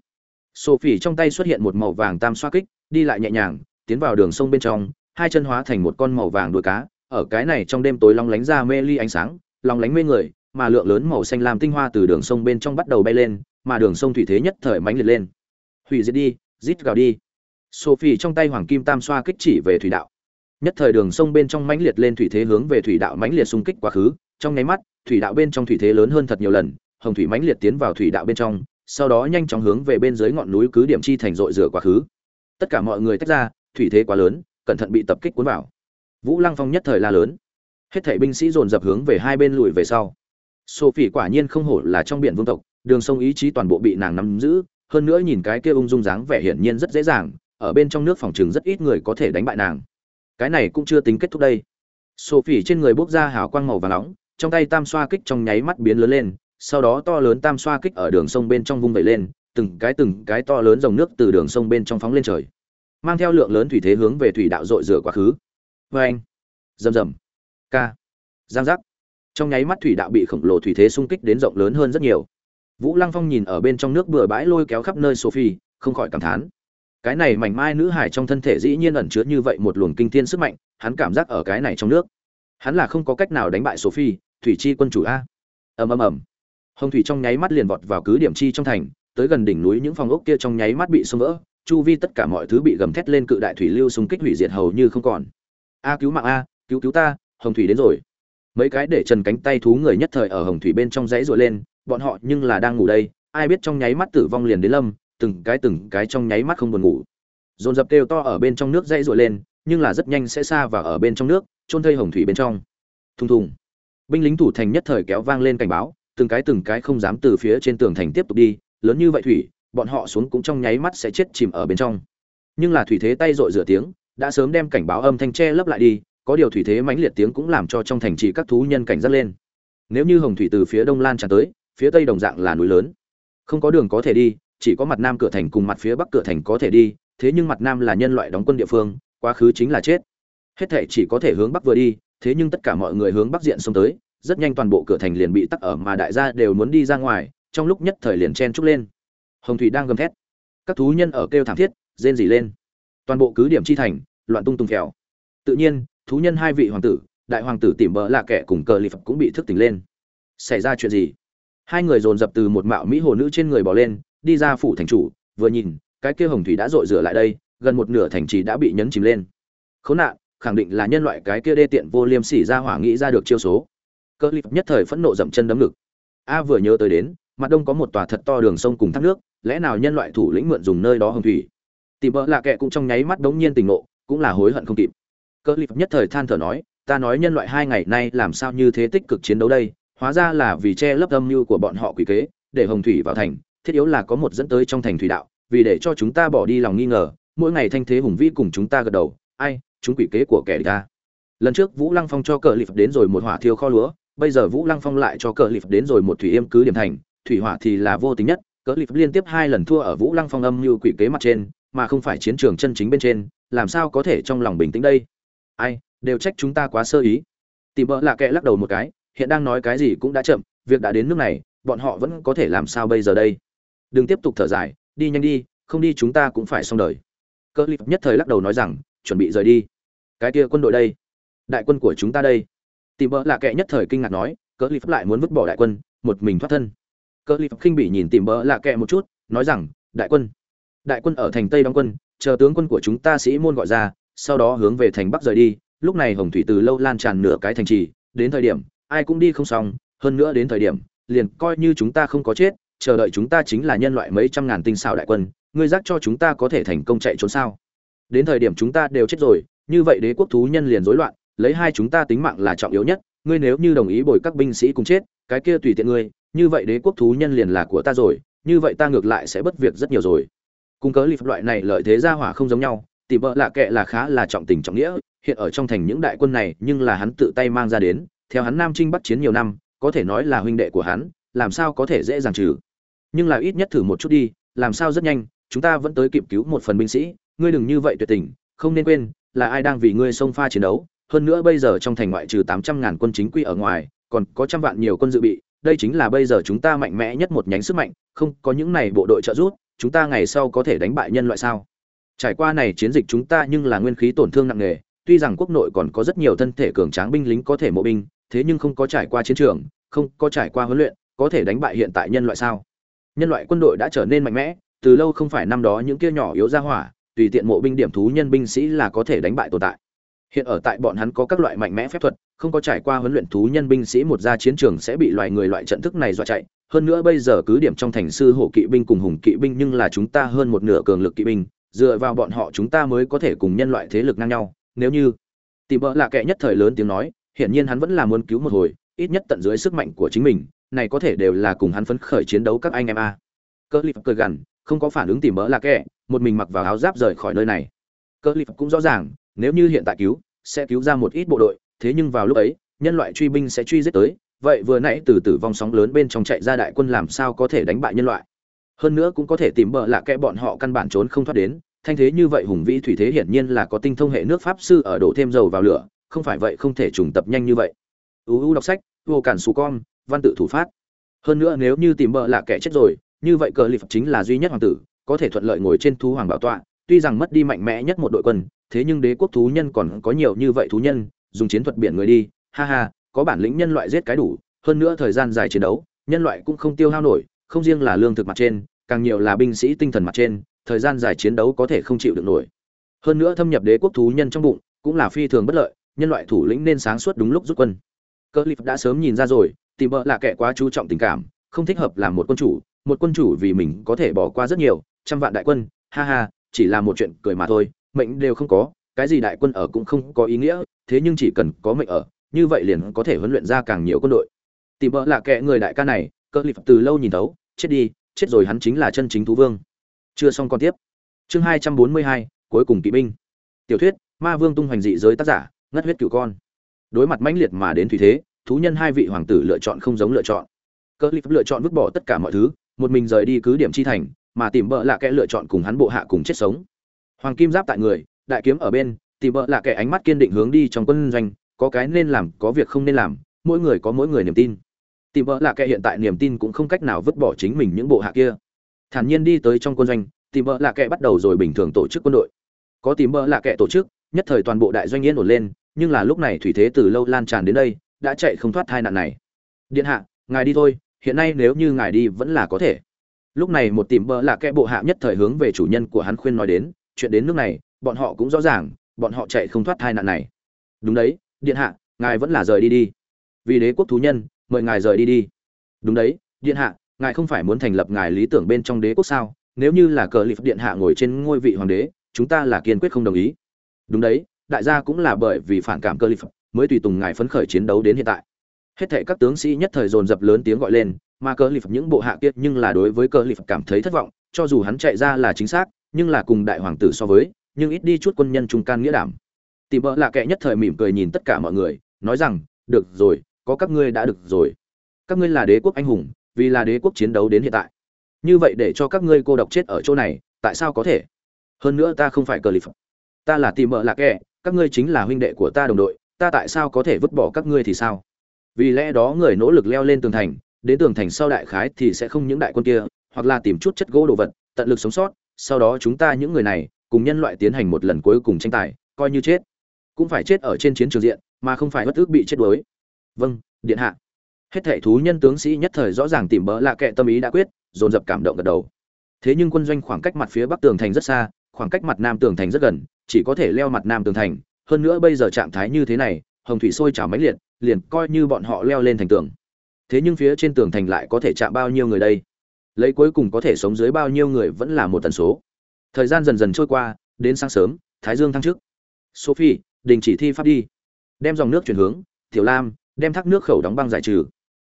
Sophie trong tay xuất hiện một màu vàng tam xoa kích, đi lại nhẹ nhàng, tiến vào đường sông bên trong, hai chân hóa thành một con màu vàng đuôi cá, ở cái này trong đêm tối long lánh ra mê ly ánh sáng, long lánh mê người, mà lượng lớn màu xanh làm tinh hoa từ đường sông bên trong bắt đầu bay lên, mà đường sông thủy thế nhất thời mãnh liệt lên. Hủy diệt đi, rít gào đi. Sophie trong tay hoàng kim tam xoa kích chỉ về thủy đạo. Nhất thời đường sông bên trong mãnh liệt lên thủy thế hướng về thủy đạo mãnh liệt xung kích quá khứ, trong nháy mắt thủy đạo bên trong thủy thế lớn hơn thật nhiều lần, hồng thủy mãnh liệt tiến vào thủy đạo bên trong, sau đó nhanh chóng hướng về bên dưới ngọn núi cứ điểm chi thành dội rửa quá khứ. Tất cả mọi người tách ra, thủy thế quá lớn, cẩn thận bị tập kích cuốn vào. Vũ lăng phong nhất thời la lớn. Hết thảy binh sĩ dồn dập hướng về hai bên lùi về sau. Sophie quả nhiên không hổ là trong biển vương tộc, đường sông ý chí toàn bộ bị nàng nắm giữ, hơn nữa nhìn cái kia ung dung dáng vẻ hiển nhiên rất dễ dàng, ở bên trong nước phòng trường rất ít người có thể đánh bại nàng. Cái này cũng chưa tính kết thúc đây. Sophie trên người bốc ra hào quang màu vàng nóng trong tay tam xoa kích trong nháy mắt biến lớn lên, sau đó to lớn tam xoa kích ở đường sông bên trong vung vẩy lên, từng cái từng cái to lớn dòng nước từ đường sông bên trong phóng lên trời, mang theo lượng lớn thủy thế hướng về thủy đạo dội rửa quá khứ. Vê anh rầm rầm. Ca. Giang giác. Trong nháy mắt thủy đạo bị khổng lồ thủy thế xung kích đến rộng lớn hơn rất nhiều. Vũ lăng phong nhìn ở bên trong nước bừa bãi lôi kéo khắp nơi sophie, không khỏi cảm thán. Cái này mảnh mai nữ hải trong thân thể dĩ nhiên ẩn chứa như vậy một luồng kinh thiên sức mạnh, hắn cảm giác ở cái này trong nước. Hắn là không có cách nào đánh bại sophie thủy chi quân chủ a. Ầm ầm ầm. Hồng thủy trong nháy mắt liền vọt vào cứ điểm chi trong thành, tới gần đỉnh núi những phòng ốc kia trong nháy mắt bị xông vỡ, chu vi tất cả mọi thứ bị gầm thét lên cự đại thủy lưu xung kích hủy diệt hầu như không còn. A, cứu mạng a, cứu cứu ta, hồng thủy đến rồi. Mấy cái để trần cánh tay thú người nhất thời ở hồng thủy bên trong dãy rội lên, bọn họ nhưng là đang ngủ đây, ai biết trong nháy mắt tử vong liền đến lâm, từng cái từng cái trong nháy mắt không buồn ngủ. Dồn dập kêu to ở bên trong nước dãy rội lên, nhưng là rất nhanh sẽ xa và ở bên trong nước trôn thây hồng thủy bên trong. Thùng thùng binh lính thủ thành nhất thời kéo vang lên cảnh báo, từng cái từng cái không dám từ phía trên tường thành tiếp tục đi, lớn như vậy thủy, bọn họ xuống cũng trong nháy mắt sẽ chết chìm ở bên trong. Nhưng là thủy thế tay rội rửa tiếng, đã sớm đem cảnh báo âm thanh che lấp lại đi, có điều thủy thế mãnh liệt tiếng cũng làm cho trong thành trì các thú nhân cảnh giác lên. Nếu như hồng thủy từ phía đông lan tràn tới, phía tây đồng dạng là núi lớn. Không có đường có thể đi, chỉ có mặt nam cửa thành cùng mặt phía bắc cửa thành có thể đi, thế nhưng mặt nam là nhân loại đóng quân địa phương, quá khứ chính là chết. Hết thể chỉ có thể hướng bắc vừa đi thế nhưng tất cả mọi người hướng bắc diện xông tới, rất nhanh toàn bộ cửa thành liền bị tắc ở mà đại gia đều muốn đi ra ngoài, trong lúc nhất thời liền chen trúc lên. Hồng thủy đang gầm thét. Các thú nhân ở kêu thảm thiết, rên rỉ lên. Toàn bộ cứ điểm chi thành, loạn tung tung phèo. Tự nhiên, thú nhân hai vị hoàng tử, đại hoàng tử tìm bỡ là kẻ cùng cờ lì phật cũng bị thức tỉnh lên. Xảy ra chuyện gì? Hai người dồn dập từ một mạo mỹ hồ nữ trên người bỏ lên, đi ra phủ thành chủ, vừa nhìn, cái kia hồng thủy đã dội rửa lại đây, gần một nửa thành trì đã bị nhấn chìm lên. Khốn nạn khẳng định là nhân loại cái kia đê tiện vô liêm sỉ ra hỏa nghĩ ra được chiêu số. Cơ lip nhất thời phẫn nộ dậm chân đấm ngực. A vừa nhớ tới đến, mặt đông có một tòa thật to đường sông cùng thác nước, lẽ nào nhân loại thủ lĩnh mượn dùng nơi đó hồng thủy? Tìm vợ lạ kệ cũng trong nháy mắt đống nhiên tình nộ cũng là hối hận không kịp. Cơ lip nhất thời than thở nói, ta nói nhân loại hai ngày nay làm sao như thế tích cực chiến đấu đây, hóa ra là vì che lấp âm mưu của bọn họ quỷ kế, để hồng thủy vào thành, thiết yếu là có một dẫn tới trong thành thủy đạo, vì để cho chúng ta bỏ đi lòng nghi ngờ, mỗi ngày thanh thế hùng vĩ cùng chúng ta gật đầu, ai chúng quỷ kế của kẻ địch ta. Lần trước vũ lăng phong cho cờ lịp đến rồi một hỏa thiêu kho lúa, bây giờ vũ lăng phong lại cho cờ lịp đến rồi một thủy yêm cứ điểm thành. Thủy hỏa thì là vô tính nhất, cờ lịp liên tiếp hai lần thua ở vũ lăng phong âm như quỷ kế mặt trên, mà không phải chiến trường chân chính bên trên, làm sao có thể trong lòng bình tĩnh đây? Ai, đều trách chúng ta quá sơ ý. Tìm bỡ là kẻ lắc đầu một cái, hiện đang nói cái gì cũng đã chậm, việc đã đến nước này, bọn họ vẫn có thể làm sao bây giờ đây? Đừng tiếp tục thở dài, đi nhanh đi, không đi chúng ta cũng phải xong đời. Cơ lip nhất thời lắc đầu nói rằng, chuẩn bị rời đi cái kia quân đội đây, đại quân của chúng ta đây. Tìm bỡ là kệ nhất thời kinh ngạc nói cơ lip lại muốn vứt bỏ đại quân, một mình thoát thân. Cơ lip khinh bị nhìn tìm bỡ là kệ một chút, nói rằng, đại quân đại quân ở thành tây đóng quân, chờ tướng quân của chúng ta sĩ môn gọi ra, sau đó hướng về thành bắc rời đi. Lúc này hồng thủy từ lâu lan tràn nửa cái thành trì, đến thời điểm, ai cũng đi không xong, hơn nữa đến thời điểm, liền coi như chúng ta không có chết, chờ đợi chúng ta chính là nhân loại mấy trăm ngàn tinh xảo đại quân, ngươi giác cho chúng ta có thể thành công chạy trốn sao? Đến thời điểm chúng ta đều chết rồi như vậy đế quốc thú nhân liền rối loạn, lấy hai chúng ta tính mạng là trọng yếu nhất, ngươi nếu như đồng ý bồi các binh sĩ cùng chết, cái kia tùy tiện ngươi, như vậy đế quốc thú nhân liền là của ta rồi, như vậy ta ngược lại sẽ bất việc rất nhiều rồi. Cung cớ lip loại này lợi thế ra hỏa không giống nhau tìm vợ lạ kệ là khá là trọng tình trọng nghĩa, hiện ở trong thành những đại quân này, nhưng là hắn tự tay mang ra đến, theo hắn nam trinh bắt chiến nhiều năm, có thể nói là huynh đệ của hắn, làm sao có thể dễ dàng trừ. Nhưng là ít nhất thử một chút đi, làm sao rất nhanh, chúng ta vẫn tới kịp cứu một phần binh sĩ, ngươi đừng như vậy tuyệt tình, không nên quên là ai đang vì ngươi xông pha chiến đấu, hơn nữa bây giờ trong thành ngoại trừ tám trăm ngàn quân chính quy ở ngoài, còn có trăm vạn nhiều quân dự bị, đây chính là bây giờ chúng ta mạnh mẽ nhất một nhánh sức mạnh, không có những này bộ đội trợ giúp, chúng ta ngày sau có thể đánh bại nhân loại sao? Trải qua này chiến dịch chúng ta nhưng là nguyên khí tổn thương nặng nề, tuy rằng quốc nội còn có rất nhiều thân thể cường tráng binh lính có thể mộ binh, thế nhưng không có trải qua chiến trường, không có trải qua huấn luyện, có thể đánh bại hiện tại nhân loại sao? Nhân loại quân đội đã trở nên mạnh mẽ, từ lâu không phải năm đó những kia nhỏ yếu ra hỏa tùy tiện mộ binh điểm thú nhân binh sĩ là có thể đánh bại tồn tại. Hiện ở tại bọn hắn có các loại mạnh mẽ phép thuật, không có trải qua huấn luyện thú nhân binh sĩ một ra chiến trường sẽ bị loài người loại trận thức này dọa chạy. Hơn nữa bây giờ cứ điểm trong thành sư hổ kỵ binh cùng hùng kỵ binh nhưng là chúng ta hơn một nửa cường lực kỵ binh, dựa vào bọn họ chúng ta mới có thể cùng nhân loại thế lực ngang nhau. Nếu như tìm bỡ là kẻ nhất thời lớn tiếng nói, hiển nhiên hắn vẫn là muốn cứu một hồi, ít nhất tận dưới sức mạnh của chính mình, này có thể đều là cùng hắn phấn khởi chiến đấu các anh em a. Cơ lip cười gằn, không có phản ứng tìm bỡ là kẻ một mình mặc vào áo giáp rời khỏi nơi này. Cơ lip cũng rõ ràng, nếu như hiện tại cứu, sẽ cứu ra một ít bộ đội, thế nhưng vào lúc ấy, nhân loại truy binh sẽ truy giết tới, vậy vừa nãy từ tử vong sóng lớn bên trong chạy ra đại quân làm sao có thể đánh bại nhân loại? Hơn nữa cũng có thể tìm bợ lạ kẽ bọn họ căn bản trốn không thoát đến, thanh thế như vậy hùng vĩ thủy thế hiển nhiên là có tinh thông hệ nước pháp sư ở đổ thêm dầu vào lửa, không phải vậy không thể trùng tập nhanh như vậy. Uu đọc sách, vô cản xù con, văn tự thủ phát. Hơn nữa nếu như tìm bợ lạ kẻ chết rồi, như vậy cờ lip chính là duy nhất hoàng tử có thể thuận lợi ngồi trên thú hoàng bảo tọa, tuy rằng mất đi mạnh mẽ nhất một đội quân, thế nhưng đế quốc thú nhân còn có nhiều như vậy thú nhân, dùng chiến thuật biển người đi, ha ha, có bản lĩnh nhân loại giết cái đủ, hơn nữa thời gian dài chiến đấu, nhân loại cũng không tiêu hao nổi, không riêng là lương thực mặt trên, càng nhiều là binh sĩ tinh thần mặt trên, thời gian dài chiến đấu có thể không chịu được nổi. Hơn nữa thâm nhập đế quốc thú nhân trong bụng, cũng là phi thường bất lợi, nhân loại thủ lĩnh nên sáng suốt đúng lúc rút quân. Cơ lip đã sớm nhìn ra rồi, tìm vợ là kẻ quá chú trọng tình cảm, không thích hợp làm một quân chủ một quân chủ vì mình có thể bỏ qua rất nhiều, trăm vạn đại quân, ha ha, chỉ là một chuyện cười mà thôi, mệnh đều không có, cái gì đại quân ở cũng không có ý nghĩa, thế nhưng chỉ cần có mệnh ở, như vậy liền có thể huấn luyện ra càng nhiều quân đội. Tìm vợ là kẻ người đại ca này, cơ lịp từ lâu nhìn thấu, chết đi, chết rồi hắn chính là chân chính thú vương. Chưa xong còn tiếp. Chương hai trăm bốn mươi hai, cuối cùng kỵ binh. Tiểu thuyết, ma vương tung hoành dị giới tác giả, ngất huyết cửu con. Đối mặt mãnh liệt mà đến thủy thế, thú nhân hai vị hoàng tử lựa chọn không giống lựa chọn. Cơ lip lựa chọn vứt bỏ tất cả mọi thứ một mình rời đi cứ điểm chi thành, mà tìm bợ lạ kẻ lựa chọn cùng hắn bộ hạ cùng chết sống. Hoàng kim giáp tại người, đại kiếm ở bên, tìm bợ lạ kẻ ánh mắt kiên định hướng đi trong quân doanh, có cái nên làm, có việc không nên làm, mỗi người có mỗi người niềm tin. Tìm bợ lạ kẻ hiện tại niềm tin cũng không cách nào vứt bỏ chính mình những bộ hạ kia. Thản nhiên đi tới trong quân doanh, tìm bợ lạ kẻ bắt đầu rồi bình thường tổ chức quân đội. Có tìm bợ lạ kẻ tổ chức, nhất thời toàn bộ đại doanh yên ổn lên, nhưng là lúc này thủy thế từ lâu lan tràn đến đây, đã chạy không thoát tai nạn này. Điện hạ, ngài đi thôi hiện nay nếu như ngài đi vẫn là có thể. Lúc này một tìm bơ là kẻ bộ hạ nhất thời hướng về chủ nhân của hắn khuyên nói đến, chuyện đến nước này, bọn họ cũng rõ ràng, bọn họ chạy không thoát tai nạn này. Đúng đấy, điện hạ, ngài vẫn là rời đi đi. Vì đế quốc thú nhân, mời ngài rời đi đi. Đúng đấy, điện hạ, ngài không phải muốn thành lập ngài lý tưởng bên trong đế quốc sao? Nếu như là cờ lịp điện hạ ngồi trên ngôi vị hoàng đế, chúng ta là kiên quyết không đồng ý. Đúng đấy, đại gia cũng là bởi vì phản cảm cờ lịp, mới tùy tùng ngài phấn khởi chiến đấu đến hiện tại hết thệ các tướng sĩ nhất thời dồn dập lớn tiếng gọi lên, mà cờ lip những bộ hạ kia nhưng là đối với cờ lip cảm thấy thất vọng, cho dù hắn chạy ra là chính xác, nhưng là cùng đại hoàng tử so với, nhưng ít đi chút quân nhân trung can nghĩa đảm. Tìm vợ lạ kệ nhất thời mỉm cười nhìn tất cả mọi người, nói rằng, được rồi, có các ngươi đã được rồi. Các ngươi là đế quốc anh hùng, vì là đế quốc chiến đấu đến hiện tại. Như vậy để cho các ngươi cô độc chết ở chỗ này, tại sao có thể? Hơn nữa ta không phải cờ lip ta là tìm mợ lạ kệ, các ngươi chính là huynh đệ của ta đồng đội, ta tại sao có thể vứt bỏ các ngươi thì sao? Vì lẽ đó người nỗ lực leo lên tường thành, đến tường thành sau đại khái thì sẽ không những đại quân kia, hoặc là tìm chút chất gỗ đồ vật, tận lực sống sót, sau đó chúng ta những người này, cùng nhân loại tiến hành một lần cuối cùng tranh tài, coi như chết. Cũng phải chết ở trên chiến trường diện, mà không phải bất ước bị chết đuối. Vâng điện hạ. Hết thảy thú nhân tướng sĩ nhất thời rõ ràng tìm bỡ lạ kệ tâm ý đã quyết, dồn dập cảm động gật đầu. Thế nhưng quân doanh khoảng cách mặt phía bắc tường thành rất xa, khoảng cách mặt nam tường thành rất gần, chỉ có thể leo mặt nam tường thành. Hơn nữa bây giờ trạng thái như thế này hồng thủy sôi trào mãnh liệt, liền coi như bọn họ leo lên thành tường. Thế nhưng phía trên tường thành lại có thể chạm bao nhiêu người đây? Lấy cuối cùng có thể sống dưới bao nhiêu người vẫn là một tần số. Thời gian dần dần trôi qua, đến sáng sớm, thái dương thăng trước sophie, đình chỉ thi pháp đi. Đem dòng nước chuyển hướng, tiểu lam, đem thác nước khẩu đóng băng giải trừ.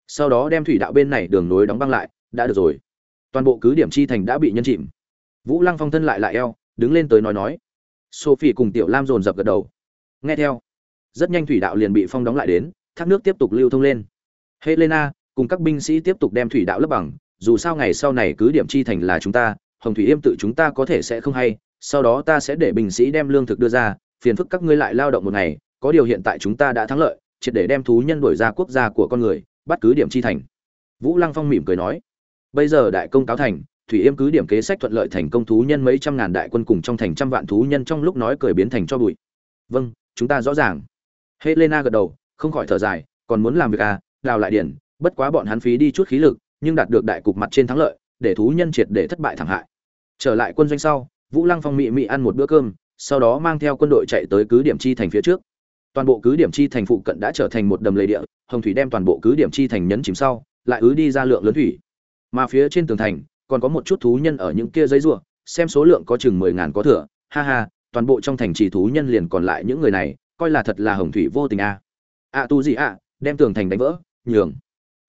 Sau đó đem thủy đạo bên này đường nối đóng băng lại, đã được rồi. Toàn bộ cứ điểm chi thành đã bị nhân chìm. Vũ lăng phong thân lại lại eo, đứng lên tới nói nói. Sophie cùng tiểu lam dồn dập gật đầu. Nghe theo rất nhanh thủy đạo liền bị phong đóng lại đến, thác nước tiếp tục lưu thông lên. Helena, cùng các binh sĩ tiếp tục đem thủy đạo lấp bằng, dù sao ngày sau này cứ điểm chi thành là chúng ta, hồng thủy yêm tự chúng ta có thể sẽ không hay, sau đó ta sẽ để binh sĩ đem lương thực đưa ra, phiền phức các ngươi lại lao động một ngày, có điều hiện tại chúng ta đã thắng lợi, triệt để đem thú nhân đổi ra quốc gia của con người, bắt cứ điểm chi thành. Vũ lăng phong mỉm cười nói. Bây giờ đại công cáo thành, thủy yêm cứ điểm kế sách thuận lợi thành công thú nhân mấy trăm ngàn đại quân cùng trong thành trăm vạn thú nhân trong lúc nói cười biến thành cho bụi. Vâng chúng ta rõ ràng helena gật đầu không khỏi thở dài còn muốn làm việc à đào lại điển bất quá bọn hắn phí đi chút khí lực nhưng đạt được đại cục mặt trên thắng lợi để thú nhân triệt để thất bại thảm hại. Trở lại quân doanh sau vũ lăng phong mị mị ăn một bữa cơm sau đó mang theo quân đội chạy tới cứ điểm chi thành phía trước. Toàn bộ cứ điểm chi thành phụ cận đã trở thành một đầm lầy địa hồng thủy đem toàn bộ cứ điểm chi thành nhấn chìm sau lại ứ đi ra lượng lớn thủy. Mà phía trên tường thành còn có một chút thú nhân ở những kia giấy rùa, xem số lượng có chừng mười ngàn có thừa ha ha toàn bộ trong thành trì thú nhân liền còn lại những người này coi là thật là hồng thủy vô tình a à. ạ tu gì ạ? Đem tường thành đánh vỡ, nhường.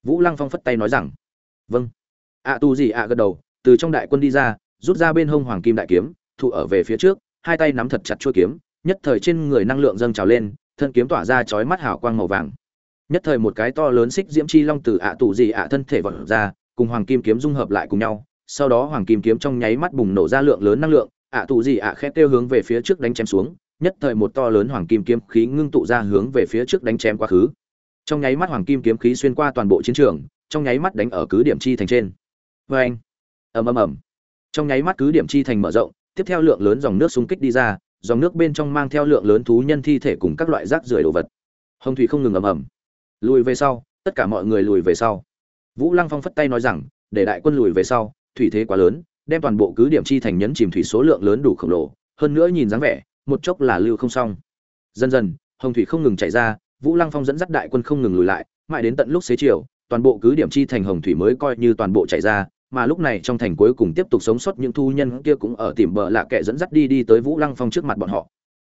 Vũ lăng phong phất tay nói rằng. Vâng. Ạ tu gì ạ gật đầu, từ trong đại quân đi ra, rút ra bên hông hoàng kim đại kiếm, thụ ở về phía trước, hai tay nắm thật chặt chuôi kiếm, nhất thời trên người năng lượng dâng trào lên, thân kiếm tỏa ra chói mắt hào quang màu vàng. Nhất thời một cái to lớn xích diễm chi long từ ạ tù gì ạ thân thể vọt ra, cùng hoàng kim kiếm dung hợp lại cùng nhau, sau đó hoàng kim kiếm trong nháy mắt bùng nổ ra lượng lớn năng lượng, ạ tù gì ạ khét kêu hướng về phía trước đánh chém xuống nhất thời một to lớn hoàng kim kiếm khí ngưng tụ ra hướng về phía trước đánh chém quá khứ. Trong nháy mắt hoàng kim kiếm khí xuyên qua toàn bộ chiến trường, trong nháy mắt đánh ở cứ điểm chi thành trên. Oeng! ầm ầm ầm. Trong nháy mắt cứ điểm chi thành mở rộng, tiếp theo lượng lớn dòng nước xung kích đi ra, dòng nước bên trong mang theo lượng lớn thú nhân thi thể cùng các loại rác rưởi đồ vật. Hồng thủy không ngừng ầm ầm. Lùi về sau, tất cả mọi người lùi về sau. Vũ lăng phong phất tay nói rằng, để đại quân lùi về sau, thủy thế quá lớn, đem toàn bộ cứ điểm chi thành nhấn chìm thủy số lượng lớn đủ khổng lồ. Hơn nữa nhìn dáng vẻ một chốc là lưu không xong dần dần hồng thủy không ngừng chảy ra Vũ Lăng Phong dẫn dắt đại quân không ngừng lùi lại, mãi đến tận lúc xế chiều, toàn bộ cứ điểm chi thành hồng thủy mới coi như toàn bộ chạy ra, mà lúc này trong thành cuối cùng tiếp tục sống sót những thu nhân kia cũng ở tìm bờ lạ kệ dẫn dắt đi đi tới Vũ Lăng Phong trước mặt bọn họ.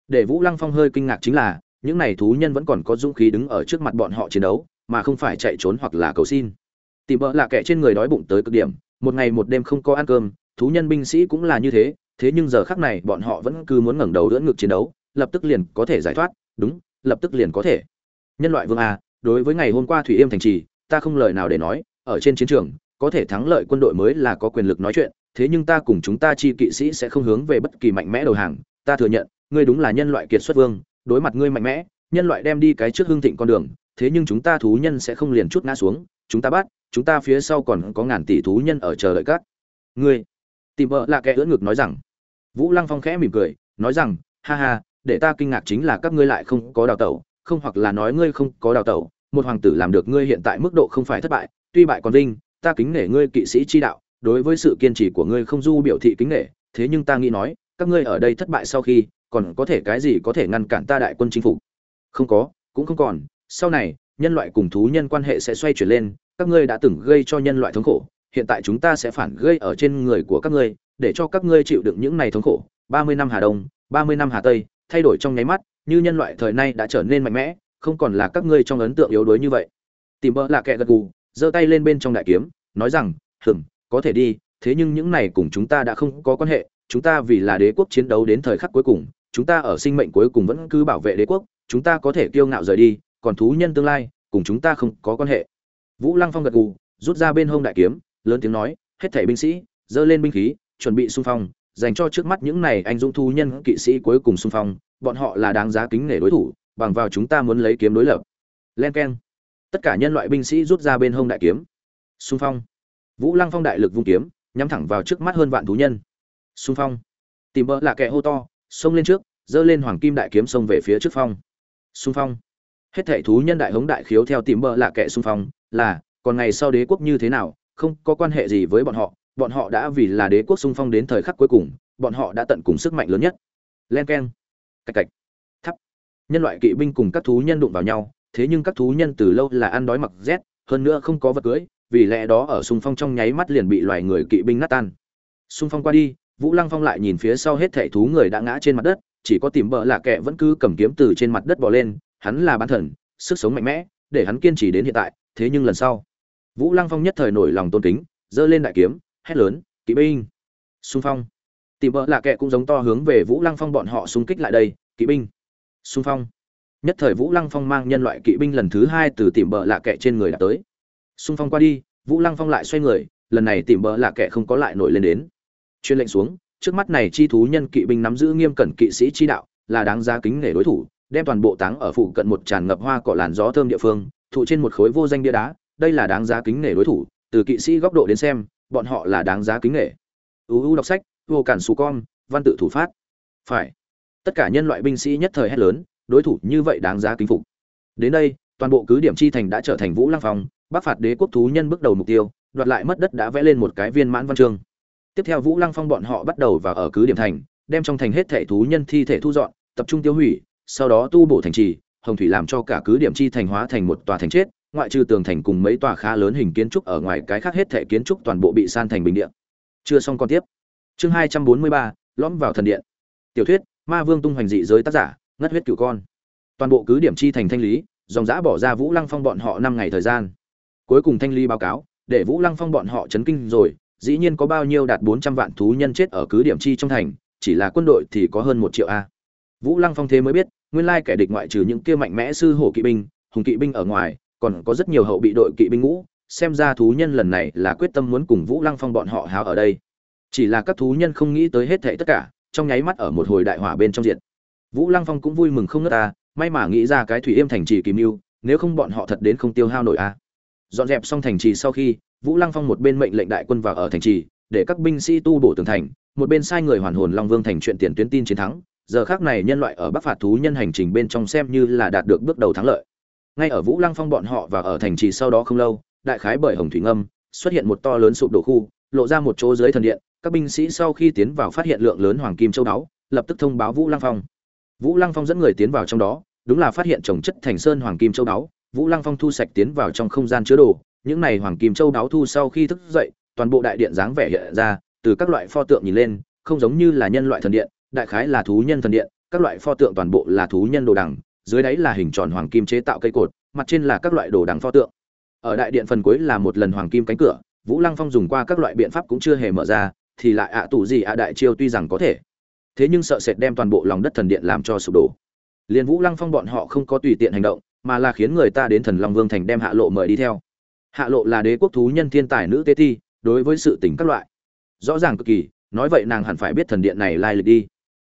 Để Vũ Lăng Phong hơi kinh ngạc chính là, những này thú nhân vẫn còn có dũng khí đứng ở trước mặt bọn họ chiến đấu, mà không phải chạy trốn hoặc là cầu xin. Tìm bờ lạ kệ trên người đói bụng tới cực điểm, một ngày một đêm không có ăn cơm, thú nhân binh sĩ cũng là như thế, thế nhưng giờ khắc này bọn họ vẫn cứ muốn ngẩng đầu đỡ ngực chiến đấu, lập tức liền có thể giải thoát, đúng, lập tức liền có thể. Nhân loại vương a, đối với ngày hôm qua Thủy Yêm thành trì, ta không lời nào để nói, ở trên chiến trường, có thể thắng lợi quân đội mới là có quyền lực nói chuyện, thế nhưng ta cùng chúng ta chi kỵ sĩ sẽ không hướng về bất kỳ mạnh mẽ đầu hàng, ta thừa nhận, ngươi đúng là nhân loại kiệt xuất vương, đối mặt ngươi mạnh mẽ, nhân loại đem đi cái trước hương thịnh con đường, thế nhưng chúng ta thú nhân sẽ không liền chút ngã xuống, chúng ta bắt, chúng ta phía sau còn có ngàn tỷ thú nhân ở chờ đợi các ngươi. Tìm vợ là kẻ ưỡn ngực nói rằng. Vũ Lăng Phong khẽ mỉm cười, nói rằng, ha ha, để ta kinh ngạc chính là các ngươi lại không có đào tẩu, không hoặc là nói ngươi không có đào tẩu, một hoàng tử làm được ngươi hiện tại mức độ không phải thất bại, tuy bại còn vinh, ta kính nể ngươi kỵ sĩ chi đạo, đối với sự kiên trì của ngươi không du biểu thị kính nể, thế nhưng ta nghĩ nói, các ngươi ở đây thất bại sau khi, còn có thể cái gì có thể ngăn cản ta đại quân chính phủ? Không có, cũng không còn, sau này, nhân loại cùng thú nhân quan hệ sẽ xoay chuyển lên, các ngươi đã từng gây cho nhân loại thống khổ, hiện tại chúng ta sẽ phản gây ở trên người của các ngươi, để cho các ngươi chịu đựng những này thống khổ. 30 năm Hà Đông, 30 năm Hà Tây, thay đổi trong nháy mắt, như nhân loại thời nay đã trở nên mạnh mẽ, không còn là các ngươi trong ấn tượng yếu đuối như vậy. Tìm bỡ là kẻ gật gù, giơ tay lên bên trong đại kiếm, nói rằng, "Ừm, có thể đi, thế nhưng những này cùng chúng ta đã không có quan hệ, chúng ta vì là đế quốc chiến đấu đến thời khắc cuối cùng, chúng ta ở sinh mệnh cuối cùng vẫn cứ bảo vệ đế quốc, chúng ta có thể kiêu ngạo rời đi, còn thú nhân tương lai, cùng chúng ta không có quan hệ." Vũ Lăng Phong gật gù, rút ra bên hông đại kiếm, lớn tiếng nói, "Hết thảy binh sĩ, dơ lên binh khí, chuẩn bị xung phong, dành cho trước mắt những này anh dũng thu nhân kỵ sĩ cuối cùng xung phong, bọn họ là đáng giá kính nể đối thủ, bằng vào chúng ta muốn lấy kiếm đối lập." Len keng. Tất cả nhân loại binh sĩ rút ra bên hông đại kiếm. Xung phong. Vũ Lăng Phong đại lực vung kiếm, nhắm thẳng vào trước mắt hơn vạn thú nhân. Xung phong. Tìm bỡ là kẻ hô to, xông lên trước, giơ lên hoàng kim đại kiếm xông về phía trước phong. Xung phong. Hết thảy thú nhân đại hống đại khiếu theo tìm bỡ là kẻ xung phong, là, còn ngày sau đế quốc như thế nào, không có quan hệ gì với bọn họ, bọn họ đã vì là đế quốc sung phong đến thời khắc cuối cùng, bọn họ đã tận cùng sức mạnh lớn nhất. Len keng. Cạch cạch. Thắp. Nhân loại kỵ binh cùng các thú nhân đụng vào nhau, thế nhưng các thú nhân từ lâu là ăn đói mặc rét, hơn nữa không có vật cưới, vì lẽ đó ở sung phong trong nháy mắt liền bị loài người kỵ binh nát tan. sung phong qua đi, Vũ Lăng Phong lại nhìn phía sau hết thẻ thú người đã ngã trên mặt đất, chỉ có tìm bờ lạ kệ vẫn cứ cầm kiếm từ trên mặt đất bò lên, hắn là bán thần, sức sống mạnh mẽ, để hắn kiên trì đến hiện tại, thế nhưng lần sau, Vũ Lăng Phong nhất thời nổi lòng tôn kính, giơ lên đại kiếm, hét lớn, "Kỵ binh!" Xung phong. Tỷ vợ lạ kệ cũng giống to hướng về Vũ Lăng Phong bọn họ xung kích lại đây, "Kỵ binh!" Xung phong. Nhất thời Vũ Lăng Phong mang nhân loại kỵ binh lần thứ hai từ tìm bờ lạ kệ trên người đã tới xung phong qua đi vũ lăng phong lại xoay người lần này tìm bỡ lạ kẻ không có lại nổi lên đến Truyền lệnh xuống trước mắt này chi thú nhân kỵ binh nắm giữ nghiêm cẩn kỵ sĩ chi đạo là đáng giá kính nể đối thủ đem toàn bộ táng ở phụ cận một tràn ngập hoa cỏ làn gió thơm địa phương thụ trên một khối vô danh bia đá đây là đáng giá kính nể đối thủ, từ kỵ sĩ góc độ đến xem, bọn họ là đáng giá kính nể. Uu đọc sách, vô cản xù con, văn tự thủ phát. Phải. Tất cả nhân loại binh sĩ nhất thời hét lớn, đối thủ như vậy đáng giá kính phục. Đến đây, toàn bộ cứ điểm chi thành đã trở thành vũ lăng phong, bắc phạt đế quốc thú nhân bước đầu mục tiêu, đoạt lại mất đất đã vẽ lên một cái viên mãn văn chương. Tiếp theo vũ lăng phong bọn họ bắt đầu vào ở cứ điểm thành, đem trong thành hết thẻ thú nhân thi thể thu dọn, tập trung tiêu hủy, sau đó tu bổ thành trì, hồng thủy làm cho cả cứ điểm chi thành hóa thành một tòa thành chết ngoại trừ tường thành cùng mấy tòa khá lớn hình kiến trúc ở ngoài, cái khác hết thể kiến trúc toàn bộ bị san thành bình điện chưa xong còn tiếp. Chương hai trăm bốn mươi ba, lõm vào thần điện. Tiểu thuyết, ma vương tung hoành dị giới tác giả, ngất huyết cửu con. Toàn bộ cứ điểm chi thành thanh lý, dòng giã bỏ ra vũ lăng phong bọn họ năm ngày thời gian. Cuối cùng thanh ly báo cáo, để vũ lăng phong bọn họ chấn kinh rồi, dĩ nhiên có bao nhiêu đạt bốn trăm vạn thú nhân chết ở cứ điểm chi trong thành, chỉ là quân đội thì có hơn một triệu a. Vũ lăng phong thế mới biết, nguyên lai kẻ địch ngoại trừ những kia mạnh mẽ sư hổ kỵ binh, hùng kỵ binh ở ngoài còn có rất nhiều hậu bị đội kỵ binh ngũ, xem ra thú nhân lần này là quyết tâm muốn cùng vũ lăng phong bọn họ háo ở đây. Chỉ là các thú nhân không nghĩ tới hết thệ tất cả, trong nháy mắt ở một hồi đại hỏa bên trong diện vũ lăng phong cũng vui mừng không ngớt ta may mà nghĩ ra cái thủy yêm thành trì kìm mưu, nếu không bọn họ thật đến không tiêu hao nổi a dọn dẹp xong thành trì sau khi, vũ lăng phong một bên mệnh lệnh đại quân vào ở thành trì, để các binh sĩ tu bổ tường thành, một bên sai người hoàn hồn long vương thành chuyện tiền tuyến tin chiến thắng, giờ khác này nhân loại ở bắc phạt thú nhân hành trình bên trong xem như là đạt được bước đầu thắng lợi ngay ở vũ lăng phong bọn họ và ở thành trì sau đó không lâu, đại khái bởi hồng thủy ngâm, xuất hiện một to lớn sụp đổ khu, lộ ra một chỗ dưới thần điện, các binh sĩ sau khi tiến vào phát hiện lượng lớn hoàng kim châu đáo lập tức thông báo vũ lăng phong. Vũ lăng phong dẫn người tiến vào trong đó, đúng là phát hiện trồng chất thành sơn hoàng kim châu đáo vũ lăng phong thu sạch tiến vào trong không gian chứa đồ, những này hoàng kim châu đáo thu sau khi thức dậy, toàn bộ đại điện dáng vẻ hiện ra, từ các loại pho tượng nhìn lên, không giống như là nhân loại thần điện, đại khái là thú nhân thần điện, các loại pho tượng toàn bộ là thú nhân đồ đằng dưới đáy là hình tròn hoàng kim chế tạo cây cột, mặt trên là các loại đồ đằng pho tượng. Ở đại điện phần cuối là một lần hoàng kim cánh cửa, vũ lăng phong dùng qua các loại biện pháp cũng chưa hề mở ra, thì lại ạ tù gì ạ đại chiêu tuy rằng có thể. Thế nhưng sợ sệt đem toàn bộ lòng đất thần điện làm cho sụp đổ. Liền vũ lăng phong bọn họ không có tùy tiện hành động, mà là khiến người ta đến thần long vương thành đem hạ lộ mời đi theo. Hạ lộ là đế quốc thú nhân thiên tài nữ tế ti đối với sự tình các loại. Rõ ràng cực kỳ, nói vậy nàng hẳn phải biết thần điện này lai lịch đi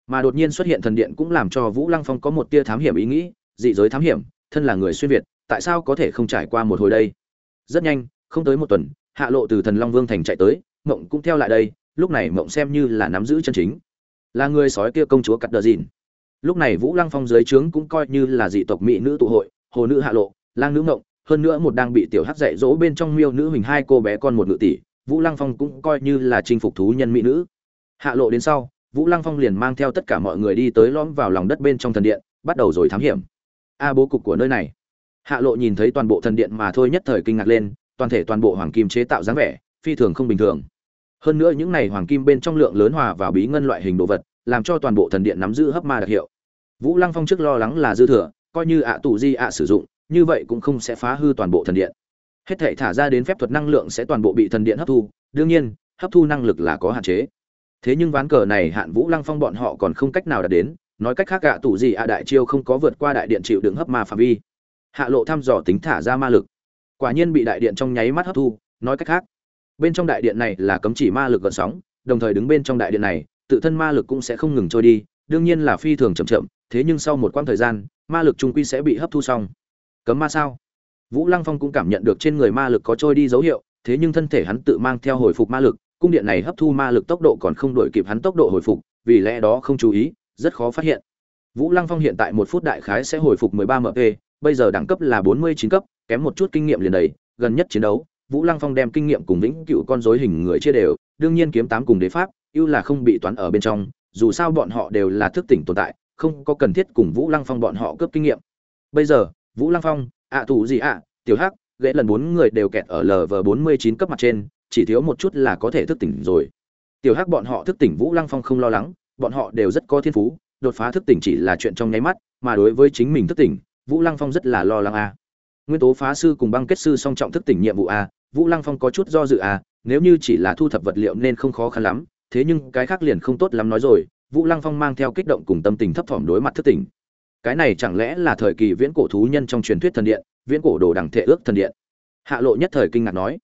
mà đột nhiên xuất hiện thần điện cũng làm cho vũ lăng phong có một tia thám hiểm ý nghĩ, dị giới thám hiểm, thân là người xuyên việt, tại sao có thể không trải qua một hồi đây? Rất nhanh, không tới một tuần, hạ lộ từ thần long vương thành chạy tới, mộng cũng theo lại đây, lúc này mộng xem như là nắm giữ chân chính. Là người sói kia công chúa cắt đờ dìn lúc này vũ lăng phong dưới trướng cũng coi như là dị tộc mỹ nữ tụ hội, hồ nữ hạ lộ, lang nữ mộng, hơn nữa một đang bị tiểu hắc dạy dỗ bên trong miêu nữ hình hai cô bé con một ngự tỷ, vũ lăng phong cũng coi như là chinh phục thú nhân mỹ nữ. Hạ lộ đến sau vũ lăng phong liền mang theo tất cả mọi người đi tới lõm vào lòng đất bên trong thần điện, bắt đầu rồi thám hiểm. A bố cục của nơi này. Hạ lộ nhìn thấy toàn bộ thần điện mà thôi nhất thời kinh ngạc lên, toàn thể toàn bộ hoàng kim chế tạo dáng vẻ, phi thường không bình thường. Hơn nữa những này hoàng kim bên trong lượng lớn hòa vào bí ngân loại hình đồ vật, làm cho toàn bộ thần điện nắm giữ hấp ma đặc hiệu. Vũ lăng phong trước lo lắng là dư thừa, coi như ạ tù di ạ sử dụng, như vậy cũng không sẽ phá hư toàn bộ thần điện. Hết thể thả ra đến phép thuật năng lượng sẽ toàn bộ bị thần điện hấp thu, đương nhiên, hấp thu năng lực là có hạn chế thế nhưng ván cờ này hạn vũ lăng phong bọn họ còn không cách nào đạt đến, nói cách khác gạ tủ gì ạ, đại chiêu không có vượt qua đại điện chịu đựng hấp ma phạm vi. Hạ lộ thăm dò tính thả ra ma lực. Quả nhiên bị đại điện trong nháy mắt hấp thu, nói cách khác, bên trong đại điện này là cấm chỉ ma lực gợn sóng, đồng thời đứng bên trong đại điện này, tự thân ma lực cũng sẽ không ngừng trôi đi, đương nhiên là phi thường chậm chậm, thế nhưng sau một quãng thời gian, ma lực trung quy sẽ bị hấp thu xong. Cấm ma sao? Vũ lăng phong cũng cảm nhận được trên người ma lực có trôi đi dấu hiệu, thế nhưng thân thể hắn tự mang theo hồi phục ma lực cung điện này hấp thu ma lực tốc độ còn không đổi kịp hắn tốc độ hồi phục, vì lẽ đó không chú ý, rất khó phát hiện. Vũ lăng phong hiện tại một phút đại khái sẽ hồi phục 13 mp bây giờ đẳng cấp là 49 cấp, kém một chút kinh nghiệm liền đầy, gần nhất chiến đấu, vũ lăng phong đem kinh nghiệm cùng vĩnh cựu con rối hình người chia đều, đương nhiên kiếm tám cùng đế pháp, ưu là không bị toán ở bên trong, dù sao bọn họ đều là thức tỉnh tồn tại, không có cần thiết cùng vũ lăng phong bọn họ cướp kinh nghiệm. Bây giờ, vũ lăng phong, ạ à thủ gì ạ, tiểu hắc ghệ lần bốn người đều kẹt ở lv bốn mươi chín cấp mặt trên chỉ thiếu một chút là có thể thức tỉnh rồi. Tiểu hắc bọn họ thức tỉnh vũ lăng phong không lo lắng, bọn họ đều rất có thiên phú, đột phá thức tỉnh chỉ là chuyện trong nháy mắt, mà đối với chính mình thức tỉnh, vũ lăng phong rất là lo lắng a. Nguyên tố phá sư cùng băng kết sư song trọng thức tỉnh nhiệm vụ a, vũ lăng phong có chút do dự a, nếu như chỉ là thu thập vật liệu nên không khó khăn lắm, thế nhưng cái khác liền không tốt lắm nói rồi, vũ lăng phong mang theo kích động cùng tâm tình thấp thỏm đối mặt thức tỉnh. Cái này chẳng lẽ là thời kỳ viễn cổ thú nhân trong truyền thuyết thần điện, viễn cổ đồ đẳng thể ước thần điện? Hạ lộ nhất thời kinh ngạc nói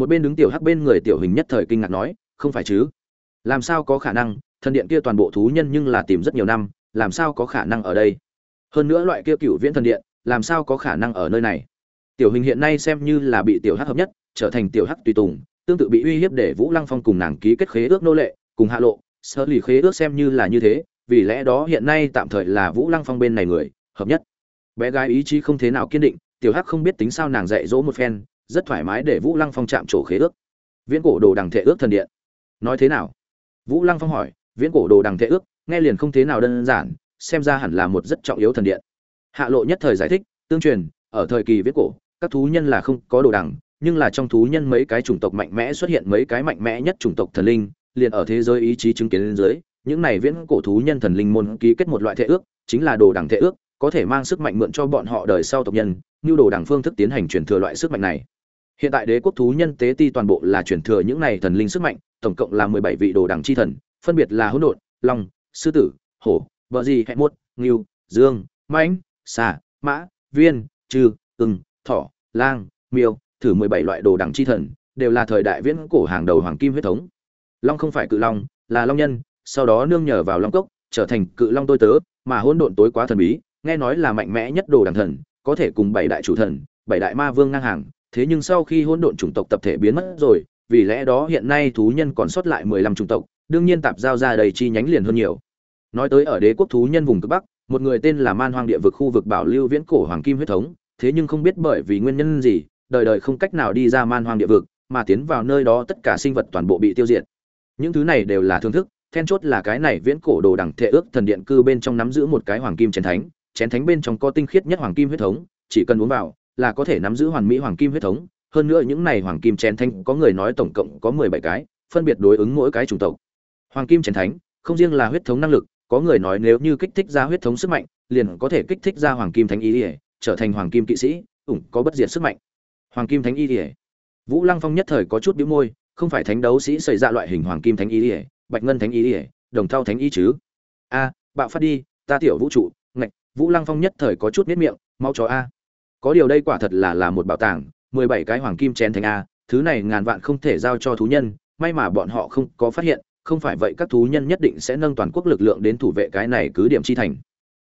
một bên đứng tiểu hắc bên người tiểu hình nhất thời kinh ngạc nói, không phải chứ? Làm sao có khả năng, thần điện kia toàn bộ thú nhân nhưng là tìm rất nhiều năm, làm sao có khả năng ở đây? Hơn nữa loại kia cựu viễn thần điện, làm sao có khả năng ở nơi này? Tiểu hình hiện nay xem như là bị tiểu hắc hợp nhất, trở thành tiểu hắc tùy tùng, tương tự bị uy hiếp để vũ lăng phong cùng nàng ký kết khế ước nô lệ, cùng hạ lộ sơ lì khế ước xem như là như thế, vì lẽ đó hiện nay tạm thời là vũ lăng phong bên này người, hợp nhất. Bé gái ý chí không thế nào kiên định, tiểu hắc không biết tính sao nàng dạy dỗ một phen rất thoải mái để vũ lăng phong chạm trổ khế ước. Viễn cổ đồ đằng thệ ước thần điện. Nói thế nào? Vũ lăng phong hỏi, viễn cổ đồ đằng thệ ước, nghe liền không thế nào đơn giản, xem ra hẳn là một rất trọng yếu thần điện. Hạ lộ nhất thời giải thích, tương truyền, ở thời kỳ viễn cổ, các thú nhân là không có đồ đằng, nhưng là trong thú nhân mấy cái chủng tộc mạnh mẽ xuất hiện mấy cái mạnh mẽ nhất chủng tộc thần linh, liền ở thế giới ý chí chứng kiến lên dưới, những này viễn cổ thú nhân thần linh môn ký kết một loại thệ ước, chính là đồ đằng thệ ước, có thể mang sức mạnh mượn cho bọn họ đời sau tộc nhân, như đồ đằng phương thức tiến hành truyền thừa loại sức mạnh này hiện tại đế quốc thú nhân tế ti toàn bộ là chuyển thừa những này thần linh sức mạnh, tổng cộng là mười bảy vị đồ đẳng chi thần, phân biệt là hỗn độn, long, sư tử, hổ, vợ gì hẹn mốt, ngưu, dương, mãnh, xà, mã, viên trư ưng thỏ lang, miêu, thử mười bảy loại đồ đẳng chi thần, đều là thời đại viễn cổ hàng đầu hoàng kim huyết thống. Long không phải cự long, là long nhân, sau đó nương nhờ vào long cốc, trở thành cự long tôi tớ, mà hỗn độn tối quá thần bí, nghe nói là mạnh mẽ nhất đồ đằng thần, có thể cùng bảy đại chủ thần, bảy đại ma vương ngang hàng thế nhưng sau khi hỗn độn chủng tộc tập thể biến mất rồi, vì lẽ đó hiện nay thú nhân còn sót lại mười lăm chủng tộc, đương nhiên tạp giao ra đầy chi nhánh liền hơn nhiều. Nói tới ở đế quốc thú nhân vùng cực bắc, một người tên là man hoang địa vực khu vực bảo lưu viễn cổ hoàng kim huyết thống, thế nhưng không biết bởi vì nguyên nhân gì, đời đời không cách nào đi ra man hoang địa vực, mà tiến vào nơi đó tất cả sinh vật toàn bộ bị tiêu diệt. Những thứ này đều là thương thức, then chốt là cái này viễn cổ đồ đẳng thể ước thần điện cư bên trong nắm giữ một cái hoàng kim chén thánh chén thánh bên trong có tinh khiết nhất hoàng kim huyết thống, chỉ cần uống vào là có thể nắm giữ hoàn mỹ hoàng kim huyết thống, hơn nữa những này hoàng kim chén thánh có người nói tổng cộng có mười bảy cái, phân biệt đối ứng mỗi cái chủng tộc. Hoàng kim chén thánh, không riêng là huyết thống năng lực, có người nói nếu như kích thích ra huyết thống sức mạnh, liền có thể kích thích ra hoàng kim thánh y ỉa, trở thành hoàng kim kỵ sĩ, ủng có bất diệt sức mạnh. Hoàng kim thánh y ỉa. Vũ lăng phong nhất thời có chút bĩu môi, không phải thánh đấu sĩ xảy ra loại hình hoàng kim thánh y ỉa, bạch ngân thánh y ỉa, đồng thau thánh y chứ? A, bạo phát đi, ta tiểu vũ trụ, ngạch, vũ lăng phong nhất thời có chút nếp miệng, mau chó a có điều đây quả thật là là một bảo tàng, mười bảy cái hoàng kim chén thánh a, thứ này ngàn vạn không thể giao cho thú nhân, may mà bọn họ không có phát hiện, không phải vậy các thú nhân nhất định sẽ nâng toàn quốc lực lượng đến thủ vệ cái này cứ điểm chi thành.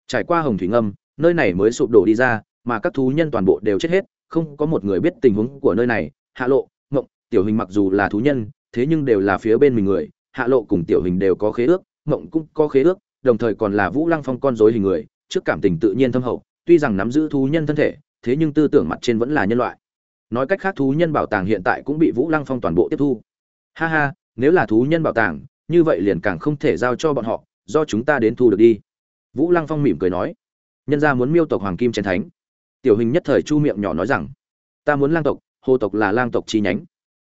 Trải qua hồng thủy ngâm, nơi này mới sụp đổ đi ra, mà các thú nhân toàn bộ đều chết hết, không có một người biết tình huống của nơi này. Hạ lộ, ngộng, tiểu hình mặc dù là thú nhân, thế nhưng đều là phía bên mình người. Hạ lộ cùng tiểu hình đều có khế ước, ngộng cũng có khế ước, đồng thời còn là vũ lăng phong con dối hình người, trước cảm tình tự nhiên thâm hậu, tuy rằng nắm giữ thú nhân thân thể thế nhưng tư tưởng mặt trên vẫn là nhân loại. Nói cách khác thú nhân bảo tàng hiện tại cũng bị vũ lăng phong toàn bộ tiếp thu. Ha ha, nếu là thú nhân bảo tàng, như vậy liền càng không thể giao cho bọn họ, do chúng ta đến thu được đi. Vũ lăng phong mỉm cười nói. Nhân ra muốn miêu tộc hoàng kim chén thánh. Tiểu hình nhất thời chu miệng nhỏ nói rằng, ta muốn lang tộc, hồ tộc là lang tộc chi nhánh.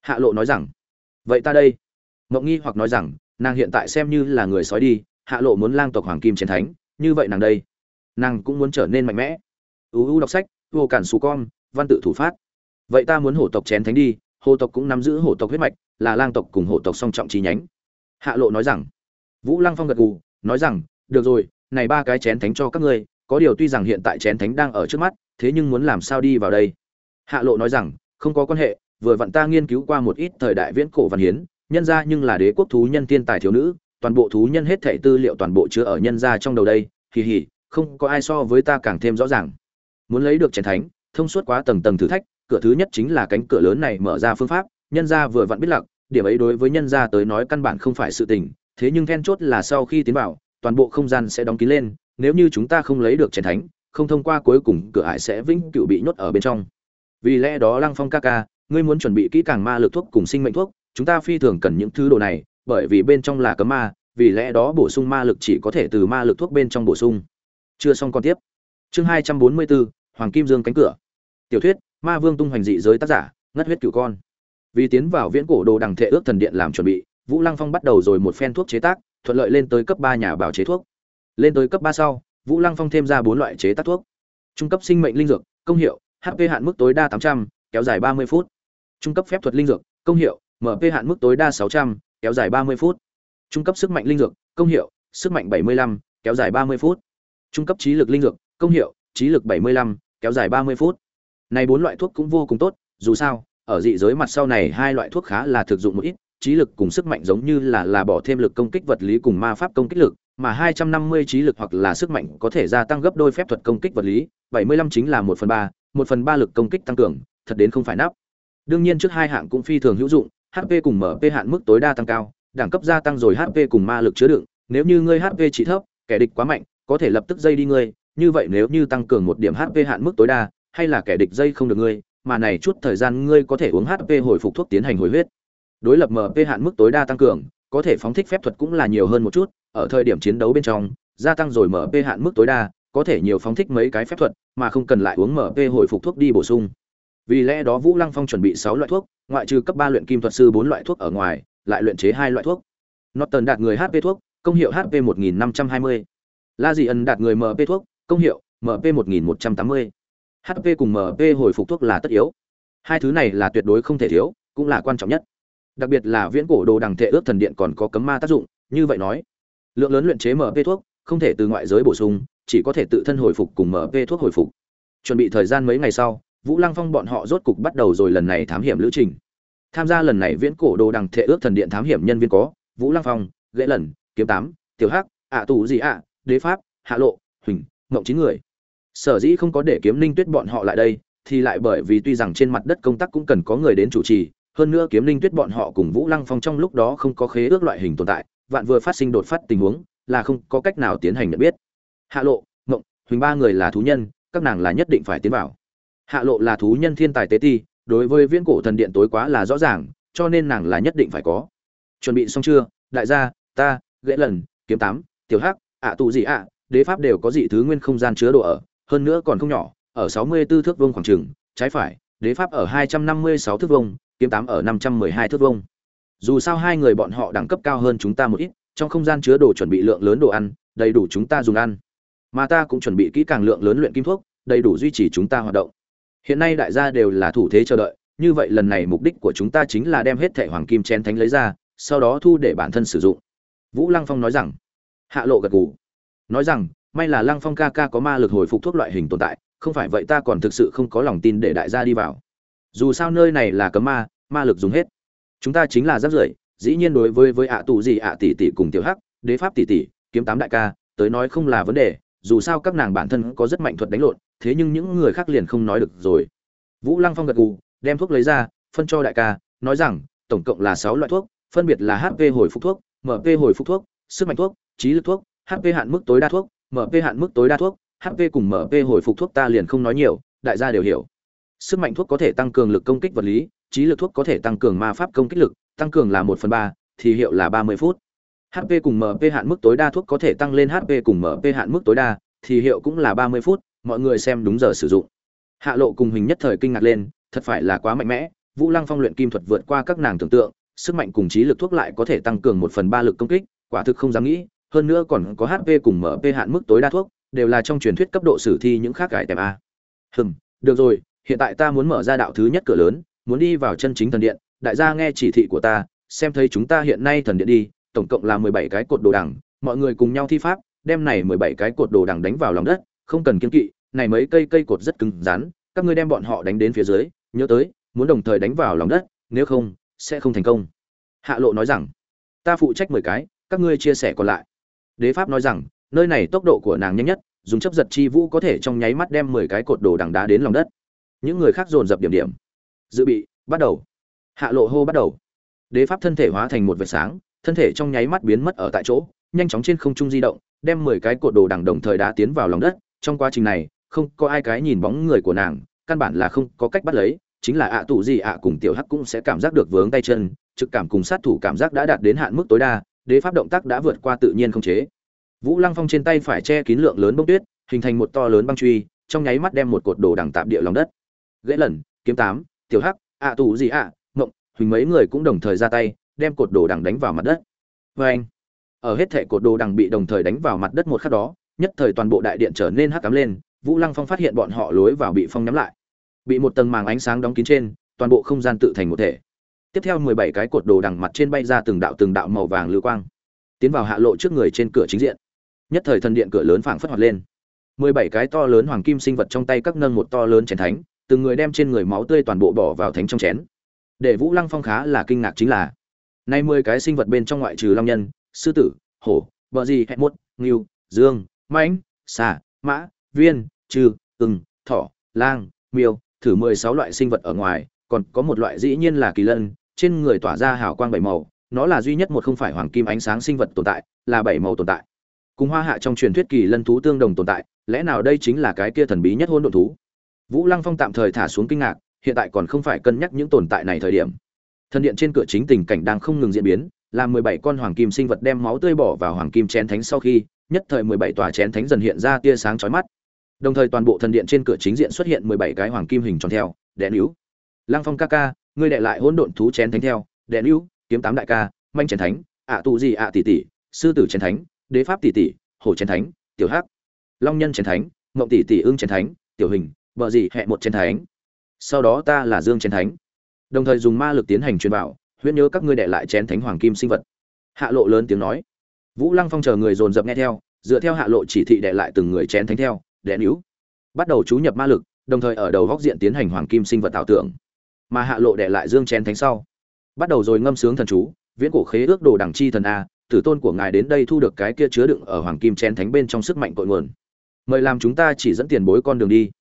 Hạ lộ nói rằng, vậy ta đây. Mộng nghi hoặc nói rằng, nàng hiện tại xem như là người sói đi, hạ lộ muốn lang tộc hoàng kim chiến thánh, như vậy nàng đây. Nàng cũng muốn trở nên mạnh mẽ. Uu đọc sách vô cản xù con, văn tự thủ phát. Vậy ta muốn hổ tộc chén thánh đi hồ tộc cũng nắm giữ hổ tộc huyết mạch, là lang tộc cùng hổ tộc song trọng chi nhánh. Hạ lộ nói rằng, vũ lăng phong gật gù, nói rằng, được rồi, này ba cái chén thánh cho các ngươi, có điều tuy rằng hiện tại chén thánh đang ở trước mắt, thế nhưng muốn làm sao đi vào đây? Hạ lộ nói rằng, không có quan hệ, vừa vặn ta nghiên cứu qua một ít thời đại viễn cổ văn hiến, nhân ra nhưng là đế quốc thú nhân thiên tài thiếu nữ, toàn bộ thú nhân hết thảy tư liệu toàn bộ chứa ở nhân ra trong đầu đây, hì hì, không có ai so với ta càng thêm rõ ràng muốn lấy được chén thánh thông suốt quá tầng tầng thử thách cửa thứ nhất chính là cánh cửa lớn này mở ra phương pháp nhân gia vừa vặn biết lặc điểm ấy đối với nhân gia tới nói căn bản không phải sự tình, thế nhưng then chốt là sau khi tiến vào, toàn bộ không gian sẽ đóng kín lên, nếu như chúng ta không lấy được chén thánh, không thông qua cuối cùng cửa ải sẽ vĩnh cửu bị nhốt ở bên trong. Vì lẽ đó Lăng Phong ca ca, ngươi muốn chuẩn bị kỹ càng ma lực thuốc cùng sinh mệnh thuốc, chúng ta phi thường cần những thứ đồ này, bởi vì bên trong là cấm ma, vì lẽ đó bổ sung ma lực chỉ có thể từ ma lực thuốc bên trong bổ sung. Chưa xong còn tiếp. Chương 244, Hoàng Kim Dương cánh cửa. Tiểu thuyết, Ma Vương tung hoành dị giới tác giả, ngất huyết cửu con. Vì tiến vào viễn cổ đồ đằng thệ ước thần điện làm chuẩn bị vũ lăng phong bắt đầu rồi một phen thuốc chế tác thuận lợi lên tới cấp ba nhà bảo chế thuốc. Lên tới cấp ba sau vũ lăng phong thêm ra bốn loại chế tác thuốc. Trung cấp sinh mệnh linh dược công hiệu hp hạn mức tối đa tám trăm kéo dài ba mươi phút. Trung cấp phép thuật linh dược công hiệu mp hạn mức tối đa sáu trăm kéo dài ba mươi phút. Trung cấp sức mạnh linh dược công hiệu sức mạnh bảy mươi lăm kéo dài ba mươi phút. Trung cấp trí lực linh dược công hiệu trí lực bảy mươi lăm kéo dài ba mươi phút. Này bốn loại thuốc cũng vô cùng tốt dù sao ở dị giới mặt sau này hai loại thuốc khá là thực dụng một ít trí lực cùng sức mạnh giống như là là bỏ thêm lực công kích vật lý cùng ma pháp công kích lực mà 250 trí lực hoặc là sức mạnh có thể gia tăng gấp đôi phép thuật công kích vật lý 75 chính là 1 phần 3, 1 phần 3 lực công kích tăng cường thật đến không phải nắp. Đương nhiên trước hai hạng cũng phi thường hữu dụng hp cùng mp hạn mức tối đa tăng cao đẳng cấp gia tăng rồi hp cùng ma lực chứa đựng nếu như ngươi hp chỉ thấp kẻ địch quá mạnh có thể lập tức dây đi ngươi như vậy nếu như tăng cường một điểm hp hạn mức tối đa hay là kẻ địch dây không được ngươi mà này chút thời gian ngươi có thể uống HP hồi phục thuốc tiến hành hồi huyết. Đối lập MP hạn mức tối đa tăng cường, có thể phóng thích phép thuật cũng là nhiều hơn một chút, ở thời điểm chiến đấu bên trong, gia tăng rồi MP hạn mức tối đa, có thể nhiều phóng thích mấy cái phép thuật, mà không cần lại uống MP hồi phục thuốc đi bổ sung. Vì lẽ đó Vũ Lăng Phong chuẩn bị 6 loại thuốc, ngoại trừ cấp 3 luyện kim thuật sư 4 loại thuốc ở ngoài, lại luyện chế hai loại thuốc. Norton đạt người HP thuốc, công hiệu HP 1520. La Dị ẩn đạt người MP thuốc, công hiệu MP 1180. HP cùng MP hồi phục thuốc là tất yếu. Hai thứ này là tuyệt đối không thể thiếu, cũng là quan trọng nhất. Đặc biệt là viễn cổ đồ đằng thệ ước thần điện còn có cấm ma tác dụng, như vậy nói, lượng lớn luyện chế MP thuốc không thể từ ngoại giới bổ sung, chỉ có thể tự thân hồi phục cùng MP thuốc hồi phục. Chuẩn bị thời gian mấy ngày sau, Vũ Lăng Phong bọn họ rốt cục bắt đầu rồi lần này thám hiểm lữ trình. Tham gia lần này viễn cổ đồ đằng thệ ước thần điện thám hiểm nhân viên có Vũ Lăng Phong, Gễ Lần, Kiếm Tám, Tiểu Hắc, ạ tù gì ạ, Đế Pháp, Hạ Lộ, Huỳnh, Ngộng chín người. Sở dĩ không có để kiếm linh tuyết bọn họ lại đây, thì lại bởi vì tuy rằng trên mặt đất công tác cũng cần có người đến chủ trì, hơn nữa kiếm linh tuyết bọn họ cùng vũ lăng phong trong lúc đó không có khế ước loại hình tồn tại, vạn vừa phát sinh đột phát tình huống, là không có cách nào tiến hành nhận biết. Hạ lộ, ngộng, huỳnh ba người là thú nhân, các nàng là nhất định phải tiến vào. Hạ lộ là thú nhân thiên tài tế ti, đối với viễn cổ thần điện tối quá là rõ ràng, cho nên nàng là nhất định phải có. Chuẩn bị xong chưa? Đại gia, ta ghệ lần, kiếm tám, tiểu hắc, ạ tụ gì ạ? Đế pháp đều có dị thứ nguyên không gian chứa đồ ở, hơn nữa còn không nhỏ, ở 64 thước vuông khoảng trường, trái phải, đế pháp ở 256 thước vuông, kiếm tám ở 512 thước vuông. Dù sao hai người bọn họ đẳng cấp cao hơn chúng ta một ít, trong không gian chứa đồ chuẩn bị lượng lớn đồ ăn, đầy đủ chúng ta dùng ăn. Mà ta cũng chuẩn bị kỹ càng lượng lớn luyện kim thuốc, đầy đủ duy trì chúng ta hoạt động. Hiện nay đại gia đều là thủ thế chờ đợi, như vậy lần này mục đích của chúng ta chính là đem hết thẻ hoàng kim chén thánh lấy ra, sau đó thu để bản thân sử dụng. Vũ lăng phong nói rằng, hạ lộ gật gù nói rằng, may là lăng phong ca ca có ma lực hồi phục thuốc loại hình tồn tại, không phải vậy ta còn thực sự không có lòng tin để đại gia đi vào. Dù sao nơi này là cấm ma ma lực dùng hết. Chúng ta chính là rác rưởi dĩ nhiên đối với với ạ tù gì ạ tỷ tỷ cùng tiểu hắc, đế pháp tỷ tỷ, kiếm tám đại ca, tới nói không là vấn đề, dù sao các nàng bản thân có rất mạnh thuật đánh lộn, thế nhưng những người khác liền không nói được rồi. Vũ lăng phong gật gù, đem thuốc lấy ra, phân cho đại ca, nói rằng, tổng cộng là sáu loại thuốc, phân biệt là hp hồi phục thuốc mp hồi phục thuốc, sức mạnh thuốc, trí lực thuốc hp hạn mức tối đa thuốc mp hạn mức tối đa thuốc hp cùng mp hồi phục thuốc ta liền không nói nhiều, đại gia đều hiểu. Sức mạnh thuốc có thể tăng cường lực công kích vật lý, trí lực thuốc có thể tăng cường ma pháp công kích lực, tăng cường là một phần ba, thì hiệu là ba mươi phút. Hp cùng mp hạn mức tối đa thuốc có thể tăng lên hp cùng mp hạn mức tối đa, thì hiệu cũng là ba mươi phút, mọi người xem đúng giờ sử dụng. Hạ lộ cùng hình nhất thời kinh ngạc lên, thật phải là quá mạnh mẽ, vũ lăng phong luyện kim thuật vượt qua các nàng tưởng tượng, sức mạnh cùng trí lực thuốc lại có thể tăng cường một phần ba lực công kích, quả thực không dám nghĩ hơn nữa còn có hp cùng mp hạn mức tối đa thuốc, đều là trong truyền thuyết cấp độ sử thi những khác cải tèm a. Hừm, được rồi, hiện tại ta muốn mở ra đạo thứ nhất cửa lớn, muốn đi vào chân chính thần điện. Đại gia nghe chỉ thị của ta, xem thấy chúng ta hiện nay thần điện đi, tổng cộng là mười bảy cái cột đồ đằng, mọi người cùng nhau thi pháp, đem này mười bảy cái cột đồ đằng đánh vào lòng đất, không cần kiên kỵ, này mấy cây cây cột rất cứng rắn, các ngươi đem bọn họ đánh đến phía dưới, nhớ tới, muốn đồng thời đánh vào lòng đất, nếu không, sẽ không thành công. Hạ lộ nói rằng, ta phụ trách mười cái, các ngươi chia sẻ còn lại đế pháp nói rằng, nơi này tốc độ của nàng nhanh nhất, dùng chấp giật chi vũ có thể trong nháy mắt đem mười cái cột đồ đằng đá đến lòng đất. Những người khác dồn dập điểm điểm. Dự bị, bắt đầu. Hạ lộ hô bắt đầu. Đế pháp thân thể hóa thành một vệt sáng, thân thể trong nháy mắt biến mất ở tại chỗ, nhanh chóng trên không trung di động, đem mười cái cột đồ đằng đồng thời đá tiến vào lòng đất. Trong quá trình này, không có ai cái nhìn bóng người của nàng, căn bản là không có cách bắt lấy, chính là ạ tù gì ạ cùng tiểu hắc cũng sẽ cảm giác được vướng tay chân, trực cảm cùng sát thủ cảm giác đã đạt đến hạn mức tối đa đế pháp động tác đã vượt qua tự nhiên không chế. Vũ lăng phong trên tay phải che kín lượng lớn bông tuyết, hình thành một to lớn băng truy, trong nháy mắt đem một cột đồ đằng tạm địa lòng đất. Ghế lần, kiếm tám, tiểu hắc, ạ tù gì ạ, mộng, huỳnh mấy người cũng đồng thời ra tay, đem cột đồ đằng đánh vào mặt đất. Vê anh, ở hết thể cột đồ đằng bị đồng thời đánh vào mặt đất một khắc đó, nhất thời toàn bộ đại điện trở nên hắc cắm lên, vũ lăng phong phát hiện bọn họ lối vào bị phong nhắm lại. Bị một tầng màng ánh sáng đóng kín trên, toàn bộ không gian tự thành một thể tiếp theo mười bảy cái cột đồ đằng mặt trên bay ra từng đạo từng đạo màu vàng lưu quang, tiến vào hạ lộ trước người trên cửa chính diện. Nhất thời thần điện cửa lớn phảng phất hoạt lên. mười bảy cái to lớn hoàng kim sinh vật trong tay các nâng một to lớn chén thánh, từng người đem trên người máu tươi toàn bộ bỏ vào thánh trong chén. Để vũ lăng phong khá là kinh ngạc chính là, nay mười cái sinh vật bên trong ngoại trừ long nhân, sư tử, hổ vợ gì hẹn mốt, ngưu, dương, mãnh, xà, mã, viên, trừ ừng thỏ, lang, miêu, thử mười sáu loại sinh vật ở ngoài, còn có một loại dĩ nhiên là kỳ lân trên người tỏa ra hào quang bảy màu, nó là duy nhất một không phải hoàng kim ánh sáng sinh vật tồn tại, là bảy màu tồn tại. Cùng hoa hạ trong truyền thuyết kỳ lân thú tương đồng tồn tại, lẽ nào đây chính là cái kia thần bí nhất hôn độn thú? Vũ lăng phong tạm thời thả xuống kinh ngạc, hiện tại còn không phải cân nhắc những tồn tại này thời điểm. Thần điện trên cửa chính tình cảnh đang không ngừng diễn biến làm mười bảy con hoàng kim sinh vật đem máu tươi bỏ vào hoàng kim chén thánh sau khi, nhất thời mười bảy tòa chén thánh dần hiện ra tia sáng chói mắt. Đồng thời toàn bộ thần điện trên cửa chính diện xuất hiện mười bảy cái hoàng kim hình tròn theo, đèn yếu. Lăng phong ca ca ngươi đệ lại hỗn độn thú chén thánh theo, đệ lưu, kiếm tám đại ca, manh chén thánh, ạ tụ gì ạ tỷ tỷ, sư tử chén thánh, đế pháp tỷ tỷ, hổ chén thánh, tiểu hắc, long nhân chén thánh, mộng tỷ tỷ ương chén thánh, tiểu hình, bờ gì hệ một chén thánh. Sau đó ta là dương chén thánh. Đồng thời dùng ma lực tiến hành truyền bảo, huyễn nhớ các ngươi đệ lại chén thánh hoàng kim sinh vật. Hạ lộ lớn tiếng nói. Vũ lăng phong chờ người dồn dập nghe theo, dựa theo hạ lộ chỉ thị đệ lại từng người chén thánh theo, đệ níu bắt đầu chú nhập ma lực, đồng thời ở đầu góc diện tiến hành hoàng kim sinh vật tạo tượng mà hạ lộ đệ lại dương chén thánh sau. Bắt đầu rồi ngâm sướng thần chú, viễn cổ khế ước đồ đẳng chi thần a, tử tôn của ngài đến đây thu được cái kia chứa đựng ở hoàng kim chén thánh bên trong sức mạnh cội nguồn. Mời làm chúng ta chỉ dẫn tiền bối con đường đi.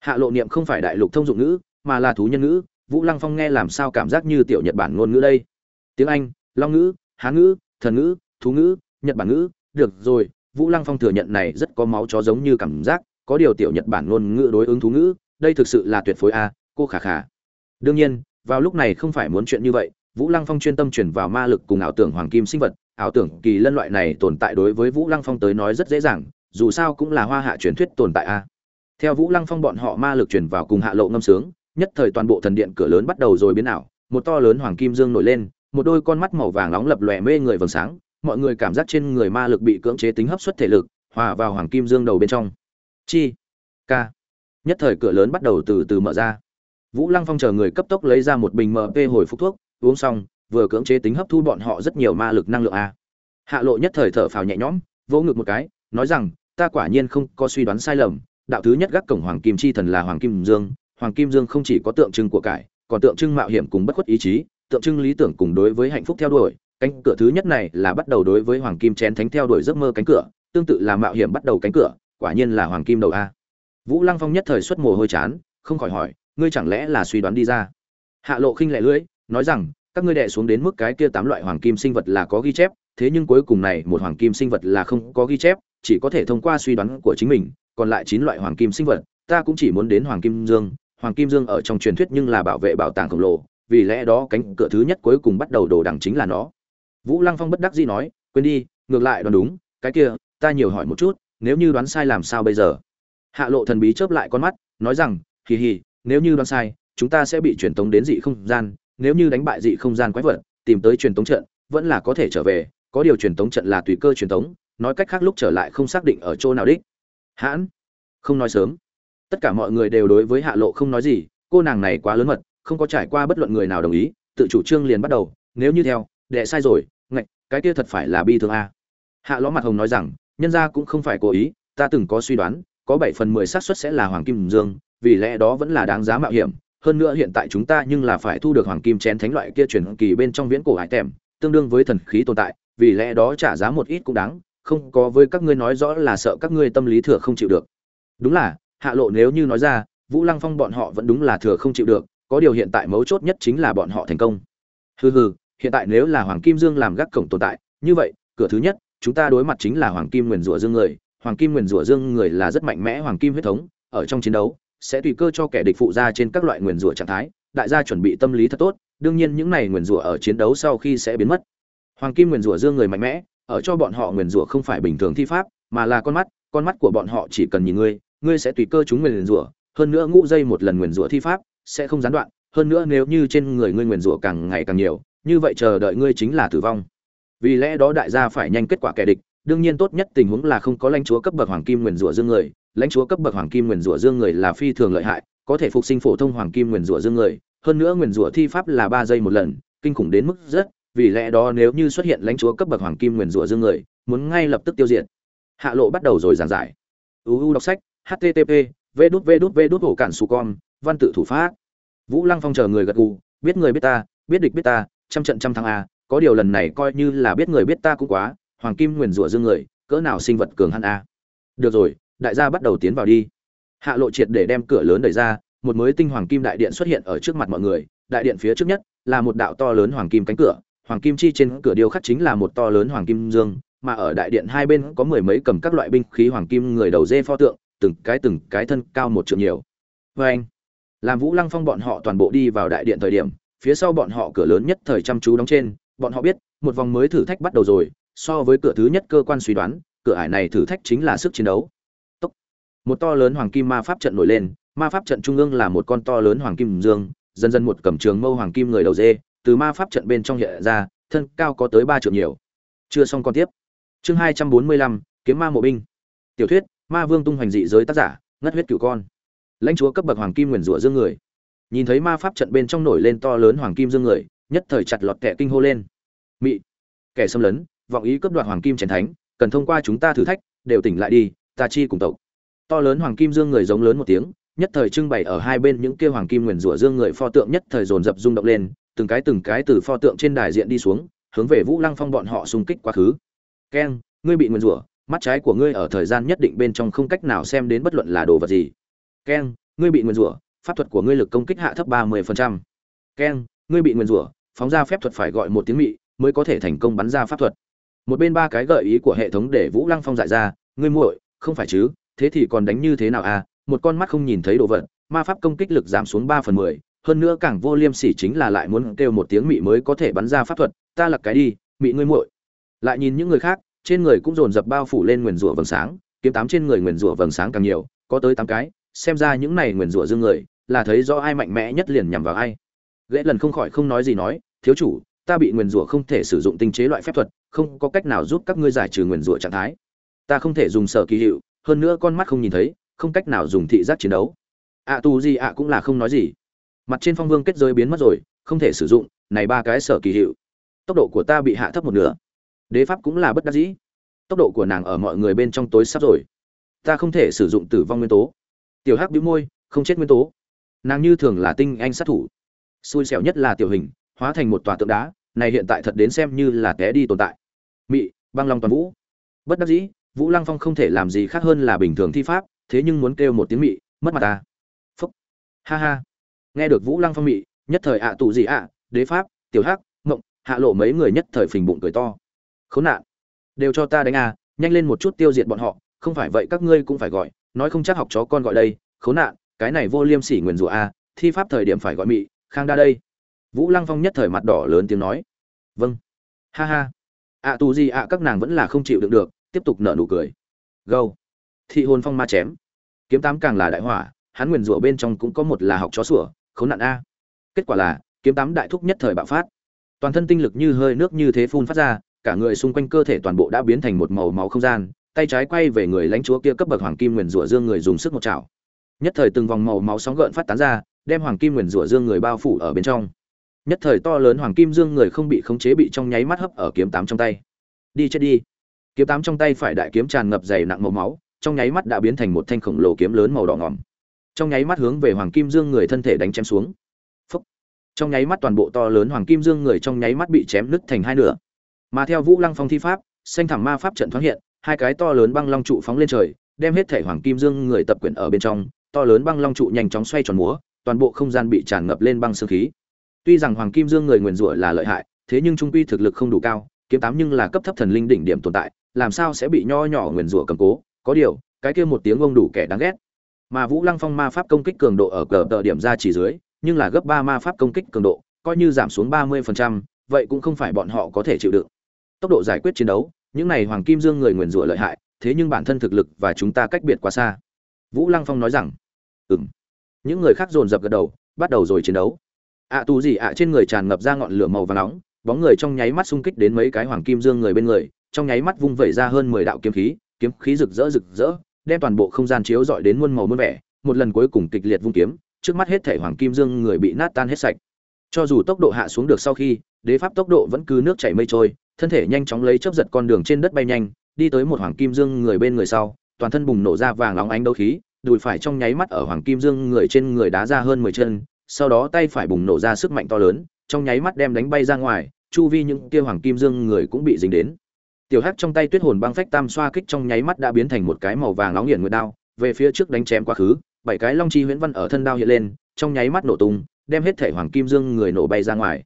Hạ lộ niệm không phải đại lục thông dụng ngữ, mà là thú nhân ngữ, vũ lăng phong nghe làm sao cảm giác như tiểu nhật bản ngôn ngữ đây? Tiếng anh, long ngữ hán ngữ, thần ngữ, thú ngữ, nhật bản ngữ, được rồi, vũ lăng phong thừa nhận này rất có máu chó giống như cảm giác, có điều tiểu nhật bản ngôn ngữ đối ứng thú ngữ, đây thực sự là tuyệt phối a, cô khả khả đương nhiên, vào lúc này không phải muốn chuyện như vậy, vũ lăng phong chuyên tâm chuyển vào ma lực cùng ảo tưởng hoàng kim sinh vật, ảo tưởng kỳ lân loại này tồn tại đối với vũ lăng phong tới nói rất dễ dàng, dù sao cũng là hoa hạ truyền thuyết tồn tại a. Theo vũ lăng phong bọn họ ma lực chuyển vào cùng hạ lộ ngâm sướng, nhất thời toàn bộ thần điện cửa lớn bắt đầu rồi biến ảo, một to lớn hoàng kim dương nổi lên, một đôi con mắt màu vàng nóng lập lòe mê người vầng sáng, mọi người cảm giác trên người ma lực bị cưỡng chế tính hấp suất thể lực, hòa vào hoàng kim dương đầu bên trong. Chi? Ca? Nhất thời cửa lớn bắt đầu từ từ mở ra vũ lăng phong chờ người cấp tốc lấy ra một bình mp hồi phục thuốc, uống xong, vừa cưỡng chế tính hấp thu bọn họ rất nhiều ma lực năng lượng a. Hạ lộ nhất thời thở phào nhẹ nhõm, vỗ ngực một cái, nói rằng, ta quả nhiên không có suy đoán sai lầm, đạo thứ nhất gác cổng hoàng kim chi thần là hoàng kim dương, hoàng kim dương không chỉ có tượng trưng của cải, còn tượng trưng mạo hiểm cùng bất khuất ý chí, tượng trưng lý tưởng cùng đối với hạnh phúc theo đuổi, cánh cửa thứ nhất này là bắt đầu đối với hoàng kim chén thánh theo đuổi giấc mơ cánh cửa, tương tự là mạo hiểm bắt đầu cánh cửa, quả nhiên là hoàng kim đầu a. Vũ lăng phong nhất thời xuất mồ hôi chán, không khỏi hỏi ngươi chẳng lẽ là suy đoán đi ra? Hạ lộ khinh lẻ lưỡi, nói rằng, các ngươi đệ xuống đến mức cái kia tám loại hoàng kim sinh vật là có ghi chép, thế nhưng cuối cùng này một hoàng kim sinh vật là không có ghi chép, chỉ có thể thông qua suy đoán của chính mình, còn lại chín loại hoàng kim sinh vật, ta cũng chỉ muốn đến hoàng kim dương. Hoàng kim dương ở trong truyền thuyết nhưng là bảo vệ bảo tàng khổng lồ, vì lẽ đó cánh cửa thứ nhất cuối cùng bắt đầu đổ đằng chính là nó. Vũ lăng phong bất đắc dĩ nói, quên đi, ngược lại đoán đúng, cái kia, ta nhiều hỏi một chút, nếu như đoán sai làm sao bây giờ? Hạ lộ thần bí chớp lại con mắt, nói rằng, hì hì nếu như đoán sai, chúng ta sẽ bị truyền tống đến dị không gian, nếu như đánh bại dị không gian quái vật, tìm tới truyền tống trận, vẫn là có thể trở về, có điều truyền tống trận là tùy cơ truyền tống, nói cách khác lúc trở lại không xác định ở chỗ nào đích. Hãn, không nói sớm. Tất cả mọi người đều đối với hạ lộ không nói gì, cô nàng này quá lớn mật, không có trải qua bất luận người nào đồng ý, tự chủ trương liền bắt đầu, nếu như theo, đệ sai rồi, ngạch, cái kia thật phải là bi thương a. Hạ lõ mặt hồng nói rằng, nhân gia cũng không phải cố ý, ta từng có suy đoán, có bảy phần mười xác suất sẽ là hoàng kim dương vì lẽ đó vẫn là đáng giá mạo hiểm. Hơn nữa hiện tại chúng ta nhưng là phải thu được hoàng kim chén thánh loại kia chuyển kỳ bên trong viễn cổ hải tèm, tương đương với thần khí tồn tại, vì lẽ đó trả giá một ít cũng đáng, không có với các ngươi nói rõ là sợ các ngươi tâm lý thừa không chịu được. Đúng là, hạ lộ nếu như nói ra, vũ lăng phong bọn họ vẫn đúng là thừa không chịu được, có điều hiện tại mấu chốt nhất chính là bọn họ thành công. Hừ hừ, hiện tại nếu là hoàng kim dương làm gác cổng tồn tại, như vậy, cửa thứ nhất, chúng ta đối mặt chính là hoàng kim nguyền rủa dương người. Hoàng kim nguyền rủa dương người là rất mạnh mẽ hoàng kim huyết thống, ở trong chiến đấu sẽ tùy cơ cho kẻ địch phụ ra trên các loại nguyền rủa trạng thái, đại gia chuẩn bị tâm lý thật tốt, đương nhiên những này nguyền rủa ở chiến đấu sau khi sẽ biến mất. Hoàng kim nguyền rủa dương người mạnh mẽ, ở cho bọn họ nguyền rủa không phải bình thường thi pháp, mà là con mắt con mắt của bọn họ chỉ cần nhìn ngươi ngươi sẽ tùy cơ chúng nguyền rủa, hơn nữa ngũ dây một lần nguyền rủa thi pháp sẽ không gián đoạn, hơn nữa nếu như trên người ngươi nguyền rủa càng ngày càng nhiều, như vậy chờ đợi ngươi chính là tử vong. Vì lẽ đó đại gia phải nhanh kết quả kẻ địch, đương nhiên tốt nhất tình huống là không có lãnh chúa cấp bậc hoàng kim nguyền rủa dương người lãnh chúa cấp bậc hoàng kim nguyền rủa dương người là phi thường lợi hại, có thể phục sinh phổ thông hoàng kim nguyền rủa dương người, hơn nữa nguyền rủa thi pháp là ba giây một lần, kinh khủng đến mức rất, vì lẽ đó nếu như xuất hiện lãnh chúa cấp bậc hoàng kim nguyền rủa dương người, muốn ngay lập tức tiêu diệt. Hạ lộ bắt đầu rồi giảng giải. Uu đọc sách http v đút v đút v đút hổ cản su con, văn tự thủ pháp. Vũ lăng phong chờ người gật gù, biết người biết ta, biết địch biết ta, trăm trận trăm thắng a có điều lần này coi như là biết người biết ta cũng quá, hoàng kim nguyền rủa dương người, cỡ nào sinh vật cường hãn a được rồi đại gia bắt đầu tiến vào đi. Hạ lộ triệt để đem cửa lớn đẩy ra, một mới tinh hoàng kim đại điện xuất hiện ở trước mặt mọi người. Đại điện phía trước nhất là một đạo to lớn hoàng kim cánh cửa. Hoàng kim chi trên cửa điêu khắc chính là một to lớn hoàng kim dương, mà ở đại điện hai bên có mười mấy cầm các loại binh khí hoàng kim người đầu dê pho tượng, từng cái từng cái thân cao một trượng nhiều. Vê anh làm vũ lăng phong bọn họ toàn bộ đi vào đại điện thời điểm, phía sau bọn họ cửa lớn nhất thời chăm chú đóng trên. Bọn họ biết, một vòng mới thử thách bắt đầu rồi, so với cửa thứ nhất cơ quan suy đoán, cửa ải này thử thách chính là sức chiến đấu một to lớn hoàng kim ma pháp trận nổi lên, ma pháp trận trung ương là một con to lớn hoàng kim dương, dần dần một cầm trường mâu hoàng kim người đầu dê, từ ma pháp trận bên trong hiện ra, thân cao có tới ba triệu nhiều. Chưa xong con tiếp. Chương hai trăm bốn mươi lăm, kiếm ma mộ binh. Tiểu thuyết, ma vương tung hoành dị giới tác giả, ngất huyết cửu con. Lãnh chúa cấp bậc hoàng kim nguyền rủa dương người. Nhìn thấy ma pháp trận bên trong nổi lên to lớn hoàng kim dương người, nhất thời chặt lọt kẻ kinh hô lên. Mị, kẻ xâm lấn, vọng ý cấp đoạt hoàng kim chén thánh, cần thông qua chúng ta thử thách, đều tỉnh lại đi, ta chi cùng tộc to lớn hoàng kim dương người giống lớn một tiếng, nhất thời trưng bày ở hai bên những kia hoàng kim nguyền rủa dương người pho tượng nhất thời dồn dập rung động lên, từng cái từng cái từ pho tượng trên đài diện đi xuống, hướng về vũ lăng phong bọn họ xung kích quá khứ. Keng ngươi bị nguyền rủa, mắt trái của ngươi ở thời gian nhất định bên trong không cách nào xem đến bất luận là đồ vật gì. Keng ngươi bị nguyền rủa, pháp thuật của ngươi lực công kích hạ thấp ba mươi phần trăm. Keng ngươi bị nguyền rủa, phóng ra phép thuật phải gọi một tiếng mị, mới có thể thành công bắn ra pháp thuật. Một bên ba cái gợi ý của hệ thống để vũ lăng phong dại ra, ngươi muội, không phải chứ thế thì còn đánh như thế nào à? Một con mắt không nhìn thấy đồ vật, ma pháp công kích lực giảm xuống ba phần mười, hơn nữa càng vô liêm sỉ chính là lại muốn kêu một tiếng mị mới có thể bắn ra pháp thuật, ta lật cái đi, mị ngươi muội. Lại nhìn những người khác, trên người cũng dồn dập bao phủ lên nguyền rủa vầng sáng, kiếm tám trên người nguyền rủa vầng sáng càng nhiều, có tới tám cái, xem ra những này nguyền rủa dương người, là thấy do ai mạnh mẽ nhất liền nhằm vào ai. Ghế lần không khỏi không nói gì nói, thiếu chủ, ta bị nguyền rủa không thể sử dụng tinh chế loại phép thuật, không có cách nào giúp các ngươi giải trừ nguyền rủa trạng thái. Ta không thể dùng sở kỳ hiệu hơn nữa con mắt không nhìn thấy, không cách nào dùng thị giác chiến đấu. Ạ tù gì ạ cũng là không nói gì. Mặt trên phong vương kết giới biến mất rồi, không thể sử dụng, này ba cái sở kỳ hiệu. Tốc độ của ta bị hạ thấp một nửa. Đế pháp cũng là bất đắc dĩ. Tốc độ của nàng ở mọi người bên trong tối sắp rồi. Ta không thể sử dụng tử vong nguyên tố. Tiểu hắc bĩu môi, không chết nguyên tố. Nàng như thường là tinh anh sát thủ. Xui xẻo nhất là tiểu hình, hóa thành một tòa tượng đá, này hiện tại thật đến xem như là té đi tồn tại. Mị, băng long toàn vũ. Bất đắc dĩ vũ lăng phong không thể làm gì khác hơn là bình thường thi pháp, thế nhưng muốn kêu một tiếng mị, mất mặt ta. Phúc. Ha ha. Nghe được vũ lăng phong mị, nhất thời ạ tụ gì ạ, đế pháp, tiểu hắc, mộng, hạ lộ mấy người nhất thời phình bụng cười to. Khốn nạn. Đều cho ta đánh à nhanh lên một chút tiêu diệt bọn họ, không phải vậy các ngươi cũng phải gọi, nói không chắc học chó con gọi đây, khốn nạn, cái này vô liêm sỉ nguyền rủa a thi pháp thời điểm phải gọi mị, khang đa đây. Vũ lăng phong nhất thời mặt đỏ lớn tiếng nói. Vâng. Ha ha. Ạ tù gì ạ, các nàng vẫn là không chịu đựng được tiếp tục nở nụ cười. Gâu. Thị hồn phong ma chém. Kiếm tám càng là đại hỏa, hắn nguyền rủa bên trong cũng có một là học chó sủa, khốn nạn a. Kết quả là, kiếm tám đại thúc nhất thời bạo phát. Toàn thân tinh lực như hơi nước như thế phun phát ra, cả người xung quanh cơ thể toàn bộ đã biến thành một màu máu không gian, tay trái quay về người lãnh chúa kia cấp bậc hoàng kim nguyền rủa dương người dùng sức một chảo. Nhất thời từng vòng màu máu sóng gợn phát tán ra, đem hoàng kim nguyền rủa dương người bao phủ ở bên trong. Nhất thời to lớn hoàng kim dương người không bị khống chế bị trong nháy mắt hấp ở kiếm tám trong tay. Đi chết đi kiếm tám trong tay phải đại kiếm tràn ngập dày nặng màu máu, trong nháy mắt đã biến thành một thanh khổng lồ kiếm lớn màu đỏ ngỏm. Trong nháy mắt hướng về hoàng kim dương người thân thể đánh chém xuống. Phúc. trong nháy mắt toàn bộ to lớn hoàng kim dương người trong nháy mắt bị chém nứt thành hai nửa. Mà theo vũ lăng phong thi pháp, xanh thẳm ma pháp trận thoáng hiện, hai cái to lớn băng long trụ phóng lên trời, đem hết thể hoàng kim dương người tập quyển ở bên trong. To lớn băng long trụ nhanh chóng xoay tròn múa, toàn bộ không gian bị tràn ngập lên băng sương khí. Tuy rằng hoàng kim dương người nguyền rủa là lợi hại, thế nhưng trung quy thực lực không đủ cao, kiếm tám nhưng là cấp thấp thần linh đỉnh điểm tồn tại làm sao sẽ bị nho nhỏ nguyền rủa cầm cố? Có điều cái kia một tiếng ông đủ kẻ đáng ghét. Mà vũ lăng phong ma pháp công kích cường độ ở cờ tờ điểm ra chỉ dưới nhưng là gấp ba ma pháp công kích cường độ coi như giảm xuống ba mươi phần trăm, vậy cũng không phải bọn họ có thể chịu đựng. Tốc độ giải quyết chiến đấu những này hoàng kim dương người nguyền rủa lợi hại thế nhưng bản thân thực lực và chúng ta cách biệt quá xa. Vũ lăng phong nói rằng ừ m những người khác dồn dập gật đầu bắt đầu rồi chiến đấu. Ạ à, tù gì ạ trên người tràn ngập ra ngọn lửa màu và nóng bóng người trong nháy mắt xung kích đến mấy cái hoàng kim dương người bên người trong nháy mắt vung vẩy ra hơn mười đạo kiếm khí kiếm khí rực rỡ rực rỡ, đem toàn bộ không gian chiếu rọi đến muôn màu muôn vẻ, một lần cuối cùng kịch liệt vung kiếm, trước mắt hết thể hoàng kim dương người bị nát tan hết sạch. Cho dù tốc độ hạ xuống được sau khi, đế pháp tốc độ vẫn cứ nước chảy mây trôi, thân thể nhanh chóng lấy chớp giật con đường trên đất bay nhanh, đi tới một hoàng kim dương người bên người sau, toàn thân bùng nổ ra vàng óng ánh đấu khí, đùi phải trong nháy mắt ở hoàng kim dương người trên người đá ra hơn mười chân, sau đó tay phải bùng nổ ra sức mạnh to lớn, trong nháy mắt đem đánh bay ra ngoài, chu vi những kia hoàng kim dương người cũng bị dính đến tiểu hắc trong tay tuyết hồn băng phách tam xoa kích trong nháy mắt đã biến thành một cái màu vàng nóng hiển nguyệt đao, về phía trước đánh chém quá khứ, bảy cái long chi huyễn văn ở thân đao hiện lên, trong nháy mắt nổ tung, đem hết thể hoàng kim dương người nổ bay ra ngoài.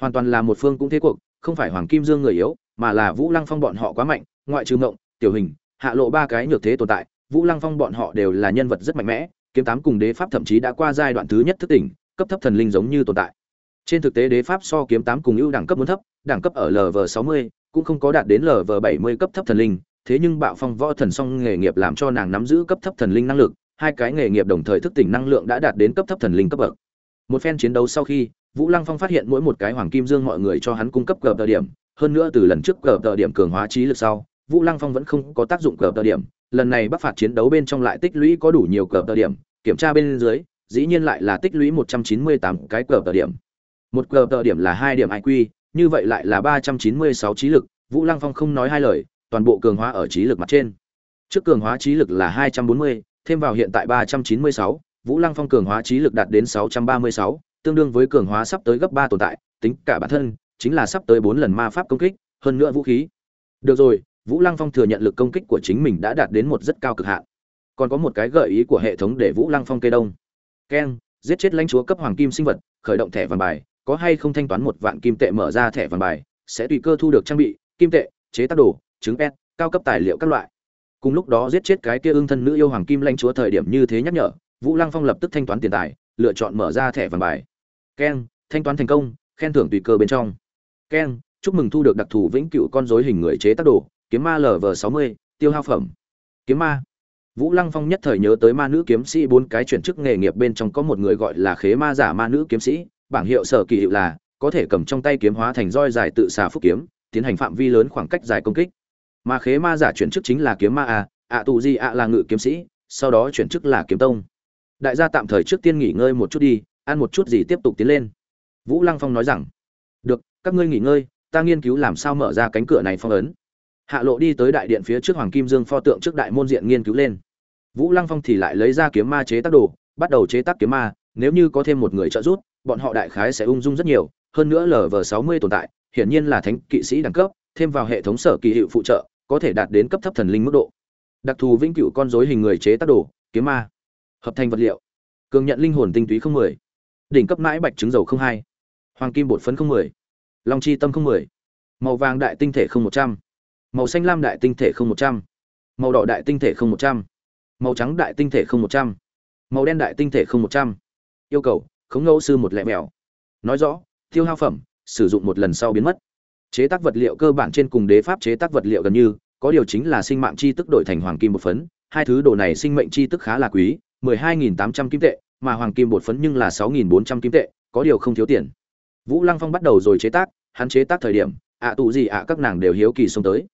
Hoàn toàn là một phương cũng thế cuộc, không phải hoàng kim dương người yếu, mà là vũ lăng phong bọn họ quá mạnh, ngoại trừ ngộng, tiểu hình, hạ lộ ba cái nhược thế tồn tại, vũ lăng phong bọn họ đều là nhân vật rất mạnh mẽ, kiếm tám cùng đế pháp thậm chí đã qua giai đoạn thứ nhất thức tỉnh, cấp thấp thần linh giống như tồn tại. Trên thực tế đế pháp so kiếm tám cùng ưu đẳng cấp muốn thấp, đẳng cấp ở lv sáu mươi cũng không có đạt đến lv bảy mươi cấp thấp thần linh, thế nhưng bạo phong võ thần song nghề nghiệp làm cho nàng nắm giữ cấp thấp thần linh năng lực, hai cái nghề nghiệp đồng thời thức tỉnh năng lượng đã đạt đến cấp thấp thần linh cấp bậc. Một phen chiến đấu sau khi, vũ lăng phong phát hiện mỗi một cái hoàng kim dương mọi người cho hắn cung cấp cờ tờ điểm, hơn nữa từ lần trước cờ tờ điểm cường hóa trí lực sau, vũ lăng phong vẫn không có tác dụng cờ tờ điểm, lần này bắc phạt chiến đấu bên trong lại tích lũy có đủ nhiều cờ tờ điểm, kiểm tra bên dưới, dĩ nhiên lại là tích lũy một trăm chín mươi tám cái cờ tờ điểm. Một cờ tờ điểm là hai điểm iq như vậy lại là ba trăm chín mươi sáu trí lực, vũ lăng phong không nói hai lời, toàn bộ cường hóa ở trí lực mặt trên. Trước cường hóa trí lực là hai trăm bốn mươi, thêm vào hiện tại ba trăm chín mươi sáu, vũ lăng phong cường hóa trí lực đạt đến sáu trăm ba mươi sáu, tương đương với cường hóa sắp tới gấp ba tồn tại, tính cả bản thân, chính là sắp tới bốn lần ma pháp công kích, hơn nữa vũ khí. Được rồi, vũ lăng phong thừa nhận lực công kích của chính mình đã đạt đến một rất cao cực hạn. Còn có một cái gợi ý của hệ thống để vũ lăng phong kê đông. Keng, giết chết lãnh chúa cấp hoàng kim sinh vật, khởi động thẻ vàng bài có hay không thanh toán một vạn kim tệ mở ra thẻ vàng bài, sẽ tùy cơ thu được trang bị, kim tệ, chế tác đồ trứng pet, cao cấp tài liệu các loại. Cùng lúc đó giết chết cái kia ương thân nữ yêu hoàng kim lãnh chúa thời điểm như thế nhắc nhở, vũ lăng phong lập tức thanh toán tiền tài, lựa chọn mở ra thẻ vàng bài. Keng, thanh toán thành công, khen thưởng tùy cơ bên trong. Keng, chúc mừng thu được đặc thù vĩnh cửu con rối hình người chế tác đồ, kiếm ma lv sáu mươi, tiêu hao phẩm. Kiếm ma. Vũ lăng phong nhất thời nhớ tới ma nữ kiếm sĩ bốn cái chuyển chức nghề nghiệp bên trong có một người gọi là khế ma giả ma nữ kiếm sĩ bảng hiệu sở kỳ hiệu là, có thể cầm trong tay kiếm hóa thành roi dài tự xà phúc kiếm, tiến hành phạm vi lớn khoảng cách dài công kích. Mà khế ma giả chuyển chức chính là kiếm ma a ạ tù di ạ là ngự kiếm sĩ, sau đó chuyển chức là kiếm tông. Đại gia tạm thời trước tiên nghỉ ngơi một chút đi, ăn một chút gì tiếp tục tiến lên. Vũ lăng phong nói rằng, được, các ngươi nghỉ ngơi, ta nghiên cứu làm sao mở ra cánh cửa này phong ấn. Hạ lộ đi tới đại điện phía trước hoàng kim dương pho tượng trước đại môn diện nghiên cứu lên. Vũ lăng phong thì lại lấy ra kiếm ma chế tác đồ, bắt đầu chế tác kiếm ma, nếu như có thêm một người trợ giúp bọn họ đại khái sẽ ung dung rất nhiều, hơn nữa lv sáu mươi tồn tại, hiển nhiên là thánh kỵ sĩ đẳng cấp, thêm vào hệ thống sở kỳ hiệu phụ trợ, có thể đạt đến cấp thấp thần linh mức độ. Đặc thù vĩnh cửu con rối hình người chế tác đồ, kiếm ma, hợp thành vật liệu, cường nhận linh hồn tinh túy không mười, đỉnh cấp mãi bạch trứng dầu không hai, hoàng kim bột phấn không mười, long chi tâm không mười, màu vàng đại tinh thể không một trăm, màu xanh lam đại tinh thể không một trăm, màu đỏ đại tinh thể không một trăm, màu trắng đại tinh thể không một trăm, màu đen đại tinh thể không một trăm. Yêu cầu khống ngẫu sư một lẹ mèo. Nói rõ, tiêu hao phẩm, sử dụng một lần sau biến mất. Chế tác vật liệu cơ bản trên cùng đế pháp chế tác vật liệu gần như, có điều chính là sinh mạng chi tức đổi thành hoàng kim một phấn, hai thứ đồ này sinh mệnh chi tức khá là quý, mười hai nghìn tám trăm kim tệ, mà hoàng kim bột phấn nhưng là sáu nghìn bốn trăm kim tệ, có điều không thiếu tiền. Vũ lăng phong bắt đầu rồi chế tác, hắn chế tác thời điểm, ạ tụ gì ạ các nàng đều hiếu kỳ xông tới.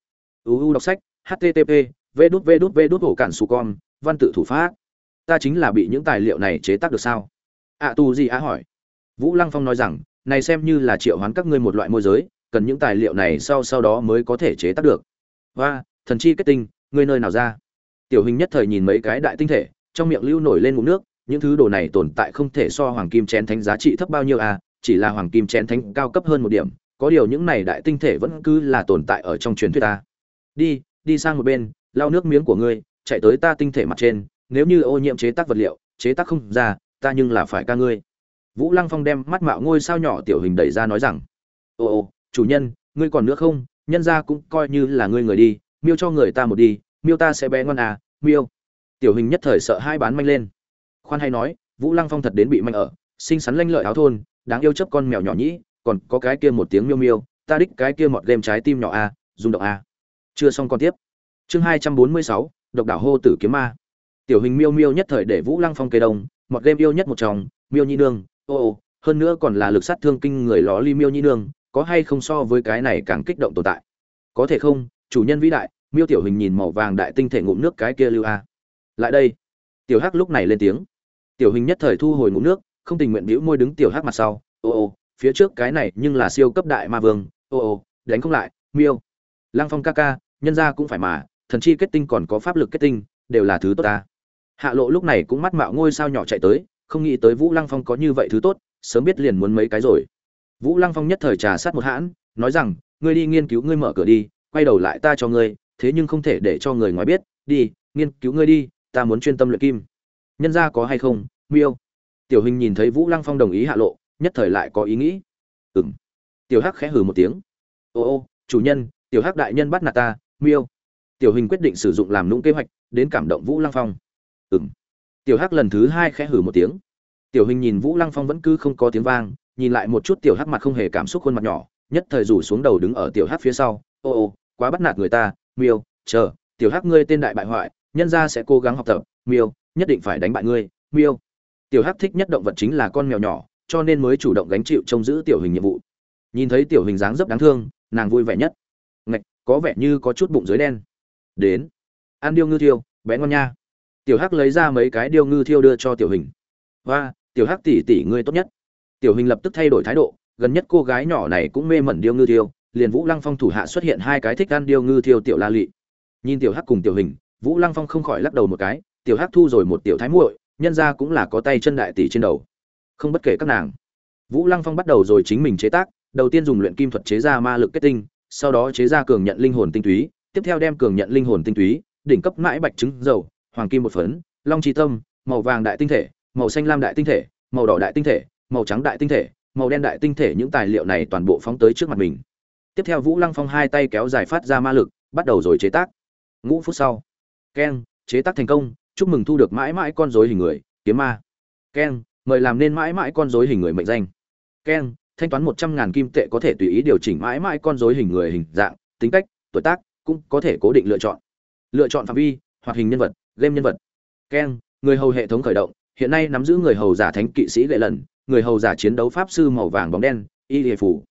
Uu đọc sách http v đút v đút v đút hổ cản su con, văn tự thủ pháp. Ta chính là bị những tài liệu này chế tác được sao? Ạ tù gì á hỏi. Vũ lăng phong nói rằng, này xem như là triệu hoán các ngươi một loại môi giới, cần những tài liệu này sau sau đó mới có thể chế tác được. Và, thần chi kết tinh, ngươi nơi nào ra? Tiểu hình nhất thời nhìn mấy cái đại tinh thể, trong miệng lưu nổi lên ngụm nước, những thứ đồ này tồn tại không thể so hoàng kim chén thánh giá trị thấp bao nhiêu à chỉ là hoàng kim chén thánh cao cấp hơn một điểm, có điều những này đại tinh thể vẫn cứ là tồn tại ở trong truyền thuyết ta. Đi đi sang một bên, lau nước miếng của ngươi, chạy tới ta tinh thể mặt trên, nếu như ô nhiễm chế tác vật liệu, chế tác không ra ta nhưng là phải ca ngươi. Vũ lăng phong đem mắt mạo ngôi sao nhỏ tiểu hình đẩy ra nói rằng ồ ồ chủ nhân, ngươi còn nữa không? Nhân ra cũng coi như là ngươi người đi, miêu cho người ta một đi, miêu ta sẽ bé ngon à miêu. Tiểu hình nhất thời sợ hai bán manh lên. Khoan hay nói, vũ lăng phong thật đến bị manh ở, xinh xắn lanh lợi áo thôn, đáng yêu chấp con mèo nhỏ nhĩ, còn có cái kia một tiếng miêu miêu, ta đích cái kia mọt game trái tim nhỏ a rung động a chưa xong còn tiếp. Chương hai trăm bốn mươi sáu, độc đảo hô tử kiếm ma. Tiểu hình miêu miêu nhất thời để vũ lăng phong cây đông mọt game yêu nhất một chồng miêu nhi nương. Ô ô, hơn nữa còn là lực sát thương kinh người ló ly miêu nhi nương, có hay không so với cái này càng kích động tồn tại? Có thể không, chủ nhân vĩ đại, miêu tiểu hình nhìn màu vàng đại tinh thể ngụm nước cái kia lưu a. Lại đây. Tiểu hắc lúc này lên tiếng. Tiểu hình nhất thời thu hồi ngụm nước, không tình nguyện bĩu môi đứng tiểu hắc mặt sau. Ô ô, phía trước cái này nhưng là siêu cấp đại ma vương. Ô ô, đánh không lại, miêu. Lăng phong ca ca, nhân ra cũng phải mà, thần chi kết tinh còn có pháp lực kết tinh, đều là thứ tốt ta hạ lộ lúc này cũng mắt mạo ngôi sao nhỏ chạy tới, không nghĩ tới vũ lăng phong có như vậy thứ tốt, sớm biết liền muốn mấy cái rồi. Vũ lăng phong nhất thời trà sát một hãn, nói rằng, ngươi đi nghiên cứu, ngươi mở cửa đi, quay đầu lại ta cho ngươi, thế nhưng không thể để cho người ngoài biết, đi, nghiên cứu ngươi đi, ta muốn chuyên tâm luyện kim. Nhân ra có hay không? Miêu. Tiểu hình nhìn thấy vũ lăng phong đồng ý hạ lộ, nhất thời lại có ý nghĩ. Ừ m tiểu hắc khẽ hừ một tiếng. Ô ô, chủ nhân, tiểu hắc đại nhân bắt nạt ta, miêu. Tiểu hình quyết định sử dụng làm nũng kế hoạch, đến cảm động vũ lăng phong ừ tiểu hắc lần thứ hai khẽ hừ một tiếng. Tiểu hình nhìn vũ lăng phong vẫn cứ không có tiếng vang, nhìn lại một chút tiểu hắc mặt không hề cảm xúc khuôn mặt nhỏ, nhất thời rủ xuống đầu đứng ở tiểu hắc phía sau. Ô ô, quá bắt nạt người ta, miêu, chờ, tiểu hắc ngươi tên đại bại hoại, nhân gia sẽ cố gắng học tập, miêu, nhất định phải đánh bại ngươi, miêu. Tiểu hắc thích nhất động vật chính là con mèo nhỏ, cho nên mới chủ động gánh chịu trông giữ tiểu hình nhiệm vụ. Nhìn thấy tiểu hình dáng dấp đáng thương, nàng vui vẻ nhất. Ngạch, có vẻ như có chút bụng dưới đen. Đến. Ăn điêu ngư thiêu, bé ngon nha tiểu hắc lấy ra mấy cái điêu ngư thiêu đưa cho tiểu hình. Và tiểu hắc tỷ tỷ ngươi tốt nhất. Tiểu hình lập tức thay đổi thái độ, gần nhất cô gái nhỏ này cũng mê mẩn điêu ngư thiêu, liền vũ lăng phong thủ hạ xuất hiện hai cái thích ăn điêu ngư thiêu tiểu la lị. Nhìn tiểu hắc cùng tiểu hình, vũ lăng phong không khỏi lắc đầu một cái, tiểu hắc thu rồi một tiểu thái muội, nhân ra cũng là có tay chân đại tỷ trên đầu. Không bất kể các nàng. Vũ lăng phong bắt đầu rồi chính mình chế tác, đầu tiên dùng luyện kim thuật chế ra ma lực kết tinh, sau đó chế ra cường nhận linh hồn tinh túy, tiếp theo đem cường nhận linh hồn tinh túy, đỉnh cấp mãi bạch trứng dầu hoàng kim một phấn, long chi tâm, màu vàng đại tinh thể, màu xanh lam đại tinh thể, màu đỏ đại tinh thể, màu trắng đại tinh thể, màu đen đại tinh thể, những tài liệu này toàn bộ phóng tới trước mặt mình. Tiếp theo vũ lăng phong hai tay kéo dài phát ra ma lực, bắt đầu rồi chế tác. Ngũ phút sau, keng, chế tác thành công, chúc mừng thu được mãi mãi con dối hình người, kiếm ma. Keng, mời làm nên mãi mãi con dối hình người mệnh danh. Keng, thanh toán một trăm ngàn kim tệ có thể tùy ý điều chỉnh mãi mãi con dối hình người hình dạng, tính cách, tuổi tác, cũng có thể cố định lựa chọn. Lựa chọn phạm vi, hoạt hình nhân vật game nhân vật. Keng, người hầu hệ thống khởi động, hiện nay nắm giữ người hầu giả thánh kỵ sĩ gậy lần, người hầu giả chiến đấu pháp sư màu vàng bóng đen, y hệ phủ.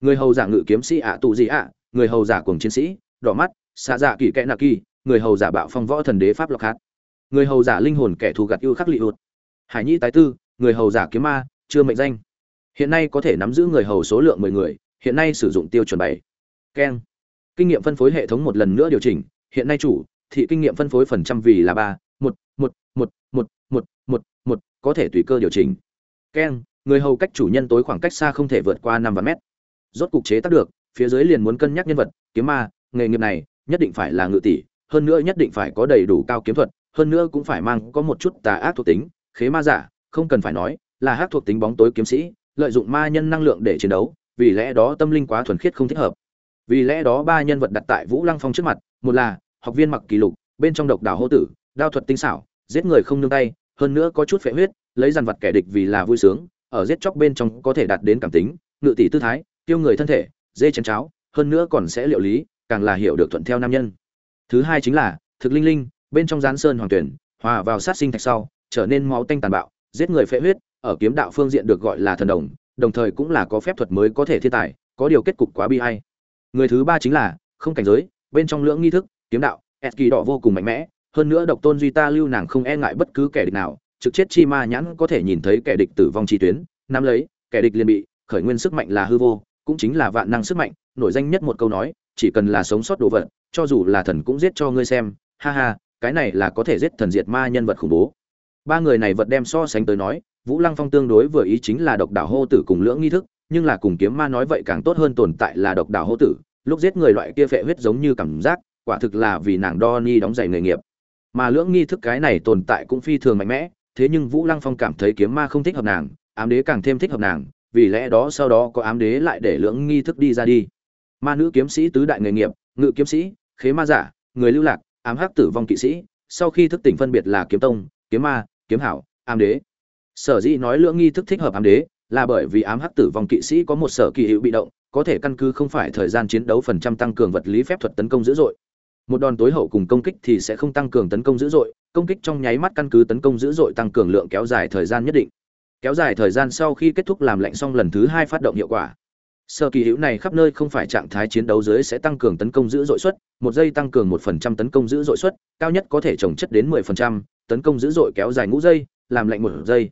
Người hầu giả ngự kiếm sĩ ạ tụ gì ạ, người hầu giả cùng chiến sĩ, đỏ mắt, xạ dạ kỳ kẽ nạ kỳ, người hầu giả bạo phong võ thần đế pháp lộc hát người hầu giả linh hồn kẻ thù gặt ưu khắc lị hụt hải nhi tái tư, người hầu giả kiếm ma, chưa mệnh danh. Hiện nay có thể nắm giữ người hầu số lượng mười người, hiện nay sử dụng tiêu chuẩn bảy. Keng. Kinh nghiệm phân phối hệ thống một lần nữa điều chỉnh, hiện nay chủ thị kinh nghiệm phân phối phần trăm vì là ba, một một một một một một một, có thể tùy cơ điều chỉnh. Keng người hầu cách chủ nhân tối khoảng cách xa không thể vượt qua năm vạn mét. Rốt cục chế tác được, phía dưới liền muốn cân nhắc nhân vật, kiếm ma, nghề nghiệp này, nhất định phải là ngự tỷ, hơn nữa nhất định phải có đầy đủ cao kiếm thuật, hơn nữa cũng phải mang có một chút tà ác thuộc tính, khế ma giả, không cần phải nói, là hát thuộc tính bóng tối kiếm sĩ, lợi dụng ma nhân năng lượng để chiến đấu, vì lẽ đó tâm linh quá thuần khiết không thích hợp. Vì lẽ đó ba nhân vật đặt tại vũ lăng phong trước mặt, một là học viên mặc kỷ lục, bên trong độc đảo hô tử, đao thuật tinh xảo, giết người không nương tay, hơn nữa có chút phệ huyết, lấy dàn vật kẻ địch vì là vui sướng, ở giết chóc bên trong có thể đạt đến cảm tính, ngự tỷ tư thái, tiêu người thân thể, dê chén cháo, hơn nữa còn sẽ liệu lý, càng là hiểu được thuận theo nam nhân. Thứ hai chính là, thực linh linh, bên trong gián sơn hoàng tuyển, hòa vào sát sinh thạch sau, trở nên máu tanh tàn bạo, giết người phệ huyết, ở kiếm đạo phương diện được gọi là thần đồng đồng thời cũng là có phép thuật mới có thể thiên tài, có điều kết cục quá bi hay người thứ ba chính là, không cảnh giới, bên trong lưỡng nghi thức kiếm đạo, s kỳ đỏ vô cùng mạnh mẽ, hơn nữa độc tôn duy ta lưu nàng không e ngại bất cứ kẻ địch nào, trực chết chi ma nhãn có thể nhìn thấy kẻ địch tử vong chi tuyến, nắm lấy, kẻ địch liền bị, khởi nguyên sức mạnh là hư vô, cũng chính là vạn năng sức mạnh, nổi danh nhất một câu nói, chỉ cần là sống sót đồ vật, cho dù là thần cũng giết cho ngươi xem, ha ha, cái này là có thể giết thần diệt ma nhân vật khủng bố. Ba người này vật đem so sánh tới nói, vũ lăng phong tương đối vừa ý chính là độc đảo hô tử cùng lưỡng nghi thức, nhưng là cùng kiếm ma nói vậy càng tốt hơn tồn tại là độc đảo hô tử, lúc giết người loại kia phệ huyết giống như cảm giác quả thực là vì nàng đo ni đóng giày nghề nghiệp. Mà lưỡng nghi thức cái này tồn tại cũng phi thường mạnh mẽ, thế nhưng vũ lăng phong cảm thấy kiếm ma không thích hợp nàng, ám đế càng thêm thích hợp nàng, vì lẽ đó sau đó có ám đế lại để lưỡng nghi thức đi ra đi. Ma nữ kiếm sĩ tứ đại nghề nghiệp, ngự kiếm sĩ, khế ma giả, người lưu lạc, ám hắc tử vong kỵ sĩ, sau khi thức tỉnh phân biệt là kiếm tông, kiếm ma, kiếm hảo, ám đế. Sở dĩ nói lưỡng nghi thức thích hợp ám đế là bởi vì ám hắc tử vong kỵ sĩ có một sở kỳ hữu bị động, có thể căn cứ không phải thời gian chiến đấu phần trăm tăng cường vật lý phép thuật tấn công dữ dội một đòn tối hậu cùng công kích thì sẽ không tăng cường tấn công dữ dội công kích trong nháy mắt căn cứ tấn công dữ dội tăng cường lượng kéo dài thời gian nhất định kéo dài thời gian sau khi kết thúc làm lạnh xong lần thứ hai phát động hiệu quả sơ kỳ hữu này khắp nơi không phải trạng thái chiến đấu dưới sẽ tăng cường tấn công dữ dội suất, một giây tăng cường một phần trăm tấn công dữ dội suất, cao nhất có thể trồng chất đến mười phần trăm, tấn công dữ dội kéo dài ngũ giây, làm lạnh một giây.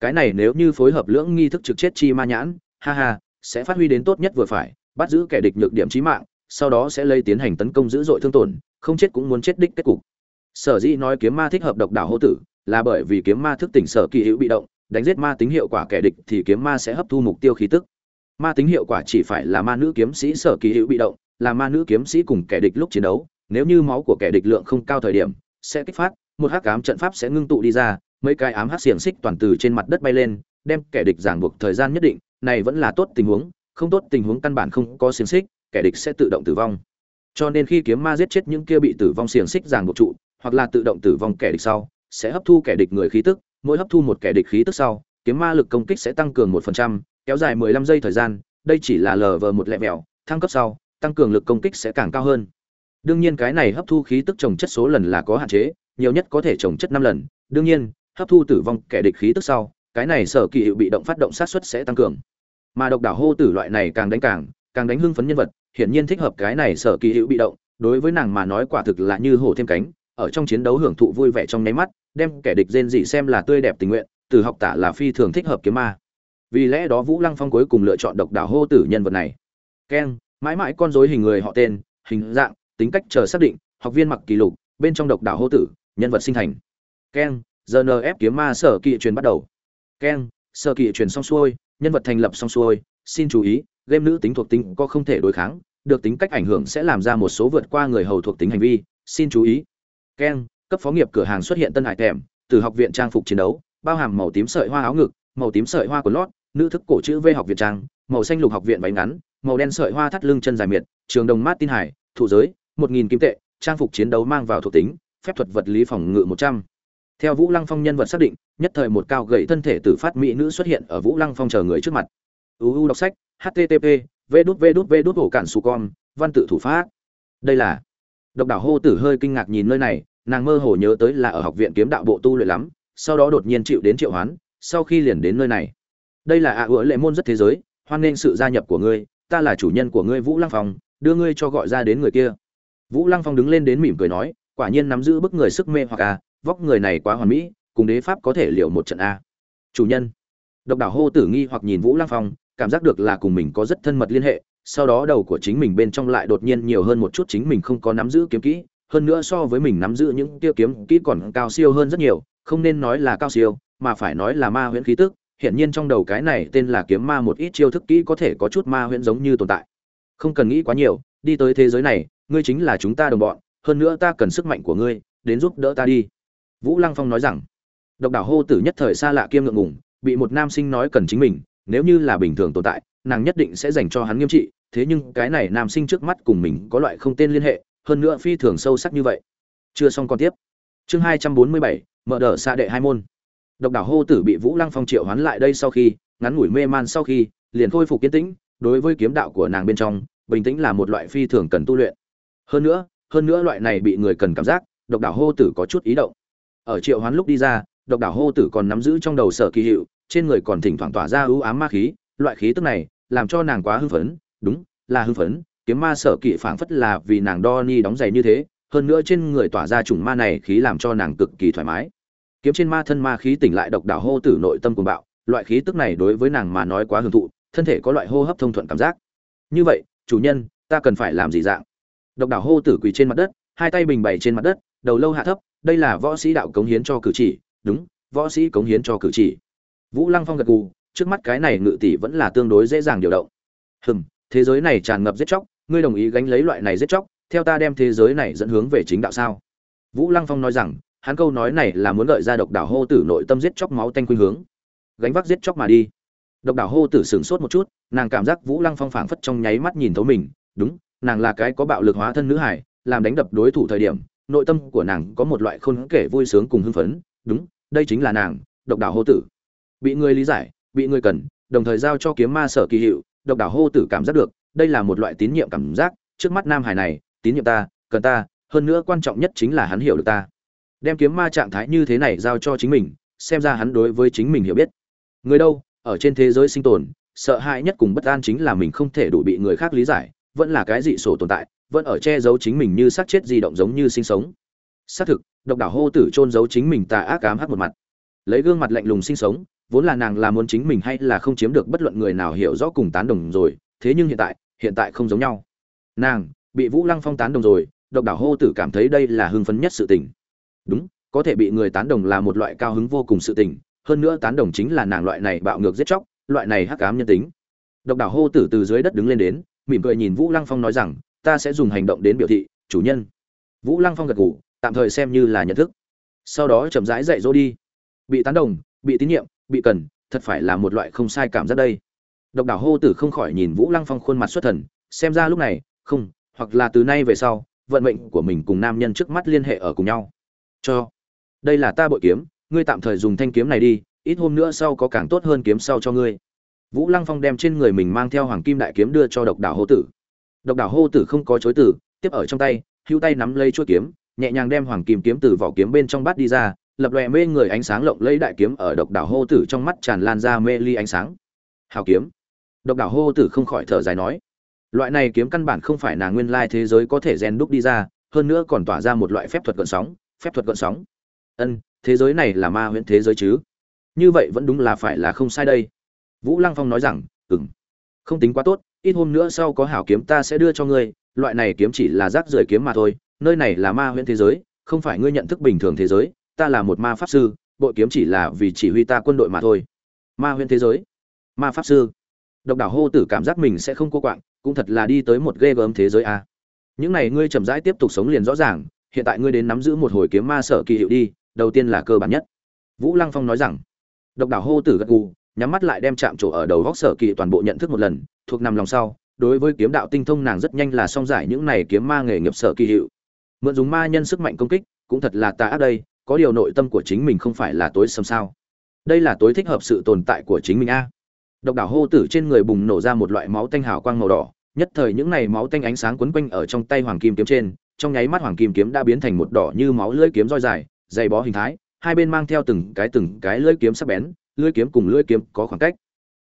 Cái này nếu như phối hợp lưỡng nghi thức trực chết chi ma nhãn, ha ha, sẽ phát huy đến tốt nhất vừa phải, bắt giữ kẻ địch nhược điểm chí mạng, sau đó sẽ lấy tiến hành tấn công dữ dội thương tổn, không chết cũng muốn chết đích kết cục. Sở dĩ nói kiếm ma thích hợp độc đảo hô tử, là bởi vì kiếm ma thức tỉnh sở kỳ hữu bị động, đánh giết ma tính hiệu quả kẻ địch thì kiếm ma sẽ hấp thu mục tiêu khí tức ma tính hiệu quả chỉ phải là ma nữ kiếm sĩ sở kỳ hữu bị động là ma nữ kiếm sĩ cùng kẻ địch lúc chiến đấu nếu như máu của kẻ địch lượng không cao thời điểm sẽ kích phát một hắc ám trận pháp sẽ ngưng tụ đi ra mấy cái ám hắc xiềng xích toàn từ trên mặt đất bay lên đem kẻ địch giảng buộc thời gian nhất định này vẫn là tốt tình huống không tốt tình huống căn bản không có xiềng xích kẻ địch sẽ tự động tử vong cho nên khi kiếm ma giết chết những kia bị tử vong xiềng xích ràng buộc trụ hoặc là tự động tử vong kẻ địch sau sẽ hấp thu kẻ địch người khí tức mỗi hấp thu một kẻ địch khí tức sau kiếm ma lực công kích sẽ tăng cường một phần trăm kéo dài 15 giây thời gian, đây chỉ là lờ vờ một lẹ mèo, thăng cấp sau, tăng cường lực công kích sẽ càng cao hơn. Đương nhiên cái này hấp thu khí tức trồng chất số lần là có hạn chế, nhiều nhất có thể trồng chất năm lần. Đương nhiên, hấp thu tử vong kẻ địch khí tức sau, cái này sở kỳ hiệu bị động phát động sát suất sẽ tăng cường. Mà độc đảo hô tử loại này càng đánh càng, càng đánh hưng phấn nhân vật, hiển nhiên thích hợp cái này sở kỳ hữu bị động, đối với nàng mà nói quả thực là như hổ thêm cánh, ở trong chiến đấu hưởng thụ vui vẻ trong nháy mắt, đem kẻ địch rên dị xem là tươi đẹp tình nguyện, từ học tả là phi thường thích hợp kiếm ma. Vì lẽ đó vũ lăng phong cuối cùng lựa chọn độc đảo hô tử nhân vật này. Keng mãi mãi con dối hình người họ tên hình dạng tính cách chờ xác định học viên mặc kỷ lục bên trong độc đảo hô tử nhân vật sinh thành. Keng gnf kiếm ma sở kỵ truyền bắt đầu. Keng sở kỵ truyền xong xuôi nhân vật thành lập xong xuôi xin chú ý game nữ tính thuộc tính có không thể đối kháng được tính cách ảnh hưởng sẽ làm ra một số vượt qua người hầu thuộc tính hành vi xin chú ý keng cấp phó nghiệp cửa hàng xuất hiện tân hải thèm từ học viện trang phục chiến đấu bao hàm màu tím sợi hoa áo ngực màu tím sợi hoa của lót nữ thức cổ chữ V học viện trang, màu xanh lục học viện váy ngắn, màu đen sợi hoa thắt lưng chân dài miệt, trường đồng mát tin hải, thủ giới, một nghìn kim tệ, trang phục chiến đấu mang vào thuộc tính, phép thuật vật lý phòng ngự một trăm Theo Vũ Lăng Phong nhân vật xác định, nhất thời một cao gậy thân thể tử phát mỹ nữ xuất hiện ở Vũ Lăng Phong chờ người trước mặt. UU đọc sách, http, vđvđvđ cản su con, văn tự thủ pháp. Đây là Độc đảo hô tử hơi kinh ngạc nhìn nơi này, nàng mơ hồ nhớ tới là ở học viện kiếm đạo bộ tu luyện lắm sau đó đột nhiên chịu đến triệu hoán sau khi liền đến nơi này đây là ạ à lệ môn rất thế giới hoan nghênh sự gia nhập của ngươi ta là chủ nhân của ngươi vũ lăng phong đưa ngươi cho gọi ra đến người kia vũ lăng phong đứng lên đến mỉm cười nói quả nhiên nắm giữ bức người sức mê hoặc a vóc người này quá hoàn mỹ cùng đế pháp có thể liệu một trận a chủ nhân độc đảo hô tử nghi hoặc nhìn vũ lăng phong cảm giác được là cùng mình có rất thân mật liên hệ, sau đó đầu của chính mình bên trong lại đột nhiên nhiều hơn một chút chính mình không có nắm giữ kiếm kỹ, hơn nữa so với mình nắm giữ những tiêu kiếm kỹ còn cao siêu hơn rất nhiều, không nên nói là cao siêu, mà phải nói là ma huyễn khí tức hiện nhiên trong đầu cái này tên là kiếm ma một ít chiêu thức kỹ có thể có chút ma huyễn giống như tồn tại. Không cần nghĩ quá nhiều, đi tới thế giới này, ngươi chính là chúng ta đồng bọn, hơn nữa ta cần sức mạnh của ngươi, đến giúp đỡ ta đi. Vũ lăng phong nói rằng. Độc đảo hô tử nhất thời xa lạ kiêm ngượng ngùng, bị một nam sinh nói cần chính mình nếu như là bình thường tồn tại, nàng nhất định sẽ dành cho hắn nghiêm trị, thế nhưng cái này nam sinh trước mắt cùng mình có loại không tên liên hệ, hơn nữa phi thường sâu sắc như vậy. Chưa xong còn tiếp. Chương hai trăm bốn mươi bảy, mở đở xa đệ hai môn. Độc đảo hô tử bị vũ lăng phong triệu hoán lại đây sau khi, ngắn ngủi mê man sau khi, liền khôi phục kiến tĩnh, đối với kiếm đạo của nàng bên trong, bình tĩnh là một loại phi thường cần tu luyện. Hơn nữa hơn nữa loại này bị người cần cảm giác, độc đảo hô tử có chút ý động. Ở triệu hoán lúc đi ra, độc đảo hô tử còn nắm giữ trong đầu sở kỳ hiệu trên người còn thỉnh thoảng tỏa ra ưu ám ma khí, loại khí tức này làm cho nàng quá hưng phấn. Đúng, là hưng phấn. Kiếm ma sở kỵ phảng phất là vì nàng đo ni đóng giày như thế, hơn nữa trên người tỏa ra chủng ma này khí làm cho nàng cực kỳ thoải mái. Kiếm trên ma thân ma khí tỉnh lại độc đảo hô tử nội tâm cùng bạo, loại khí tức này đối với nàng mà nói quá hưởng thụ, thân thể có loại hô hấp thông thuận cảm giác. Như vậy, chủ nhân, ta cần phải làm gì dạng? Độc đảo hô tử quỳ trên mặt đất, hai tay bình bày trên mặt đất, đầu lâu hạ thấp, đây là võ sĩ đạo cống hiến cho cử chỉ. Đúng, võ sĩ cống hiến cho cử chỉ vũ lăng phong gật gù, trước mắt cái này ngự tỷ vẫn là tương đối dễ dàng điều động. Hừm, thế giới này tràn ngập giết chóc, ngươi đồng ý gánh lấy loại này giết chóc, theo ta đem thế giới này dẫn hướng về chính đạo sao? Vũ lăng phong nói rằng, hắn câu nói này là muốn gợi ra độc đảo hô tử nội tâm giết chóc máu tanh khuynh hướng. Gánh vác giết chóc mà đi. Độc đảo hô tử sửng sốt một chút, nàng cảm giác vũ lăng phong phảng phất trong nháy mắt nhìn thấu mình, đúng, nàng là cái có bạo lực hóa thân nữ hải làm đánh đập đối thủ thời điểm, nội tâm của nàng có một loại khôn kể vui sướng cùng hưng phấn, đúng, đây chính là nàng, độc đảo hô tử bị người lý giải, bị người cần, đồng thời giao cho kiếm ma sở kỳ hiệu, độc đảo hô tử cảm giác được, đây là một loại tín nhiệm cảm giác, trước mắt nam hải này, tín nhiệm ta, cần ta, hơn nữa quan trọng nhất chính là hắn hiểu được ta. Đem kiếm ma trạng thái như thế này giao cho chính mình, xem ra hắn đối với chính mình hiểu biết. Người đâu, ở trên thế giới sinh tồn, sợ hãi nhất cùng bất an chính là mình không thể đủ bị người khác lý giải, vẫn là cái dị sổ tồn tại, vẫn ở che giấu chính mình như xác chết di động giống như sinh sống. Xác thực, độc đảo hô tử trôn giấu chính mình tà ác ám hắc một mặt. Lấy gương mặt lạnh lùng sinh sống vốn là nàng là muốn chính mình hay là không chiếm được bất luận người nào hiểu rõ cùng tán đồng rồi, thế nhưng hiện tại hiện tại không giống nhau. Nàng, bị vũ lăng phong tán đồng rồi, độc đảo hô tử cảm thấy đây là hưng phấn nhất sự tình. Đúng, có thể bị người tán đồng là một loại cao hứng vô cùng sự tình, hơn nữa tán đồng chính là nàng loại này bạo ngược giết chóc, loại này hắc ám nhân tính. Độc đảo hô tử từ dưới đất đứng lên đến, mỉm cười nhìn vũ lăng phong nói rằng, ta sẽ dùng hành động đến biểu thị, chủ nhân. Vũ lăng phong gật gù, tạm thời xem như là nhận thức. Sau đó chậm rãi dạy dỗ đi. Bị tán đồng, bị tín nhiệm bị cần, thật phải là một loại không sai cảm giác đây. Độc đảo hô tử không khỏi nhìn vũ lăng phong khuôn mặt xuất thần, xem ra lúc này, không, hoặc là từ nay về sau, vận mệnh của mình cùng nam nhân trước mắt liên hệ ở cùng nhau. Cho, đây là ta bội kiếm, ngươi tạm thời dùng thanh kiếm này đi, ít hôm nữa sau có càng tốt hơn kiếm sau cho ngươi. Vũ lăng phong đem trên người mình mang theo hoàng kim đại kiếm đưa cho độc đảo hô tử. Độc đảo hô tử không có chối tử tiếp ở trong tay, hữu tay nắm lấy chuôi kiếm, nhẹ nhàng đem hoàng kim kiếm từ vỏ kiếm bên trong bát đi ra lập lòe mê người ánh sáng lộng lẫy đại kiếm ở độc đảo hô tử trong mắt tràn lan ra mê ly ánh sáng. Hào kiếm. Độc đảo hô tử không khỏi thở dài nói, loại này kiếm căn bản không phải là nguyên lai thế giới có thể rèn đúc đi ra, hơn nữa còn tỏa ra một loại phép thuật gợn sóng, phép thuật gợn sóng. Ân, thế giới này là ma huyễn thế giới chứ? Như vậy vẫn đúng là phải là không sai đây. Vũ lăng phong nói rằng ừng không tính quá tốt, ít hôm nữa sau có hảo kiếm ta sẽ đưa cho ngươi, loại này kiếm chỉ là rác rưởi kiếm mà thôi, nơi này là ma huyễn thế giới, không phải ngươi nhận thức bình thường thế giới ta là một ma pháp sư, bội kiếm chỉ là vì chỉ huy ta quân đội mà thôi. Ma huyễn thế giới. Ma pháp sư. Độc đảo hô tử cảm giác mình sẽ không cô quạng, cũng thật là đi tới một ghê gớm thế giới a. Những này ngươi chậm rãi tiếp tục sống liền rõ ràng, hiện tại ngươi đến nắm giữ một hồi kiếm ma sở kỳ hiệu đi, đầu tiên là cơ bản nhất. Vũ lăng phong nói rằng. Độc đảo hô tử gật gù, nhắm mắt lại đem chạm chỗ ở đầu góc sở kỳ toàn bộ nhận thức một lần, thuộc nằm lòng sau, đối với kiếm đạo tinh thông nàng rất nhanh là song giải những này kiếm ma nghề nghiệp sở kỳ hiệu. Mượn dùng ma nhân sức mạnh công kích, cũng thật là tà ác đây có điều nội tâm của chính mình không phải là tối sầm sao? Đây là tối thích hợp sự tồn tại của chính mình a. Độc đảo hô tử trên người bùng nổ ra một loại máu tanh hào quang màu đỏ, nhất thời những này máu tanh ánh sáng quấn quanh ở trong tay hoàng kim kiếm trên, trong nháy mắt hoàng kim kiếm đã biến thành một đỏ như máu lưỡi kiếm roi dài, dày bó hình thái, hai bên mang theo từng cái từng cái lưỡi kiếm sắc bén, lưỡi kiếm cùng lưỡi kiếm có khoảng cách.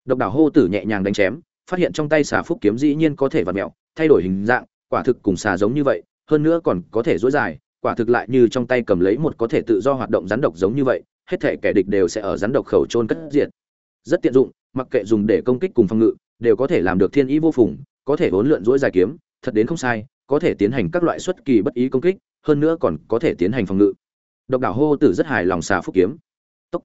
Độc đảo hô tử nhẹ nhàng đánh chém, phát hiện trong tay xà phúc kiếm dĩ nhiên có thể vặt mẹo, thay đổi hình dạng, quả thực cùng xà giống như vậy, hơn nữa còn có thể dối dài quả thực lại như trong tay cầm lấy một có thể tự do hoạt động rắn độc giống như vậy, hết thể kẻ địch đều sẽ ở rắn độc khẩu trôn cất diệt. Rất tiện dụng, mặc kệ dùng để công kích cùng phòng ngự, đều có thể làm được thiên ý vô phùng, có thể vốn lượn duỗi dài kiếm, thật đến không sai, có thể tiến hành các loại xuất kỳ bất ý công kích, hơn nữa còn có thể tiến hành phòng ngự. Độc đảo hô tử rất hài lòng xà phúc kiếm. Tốc.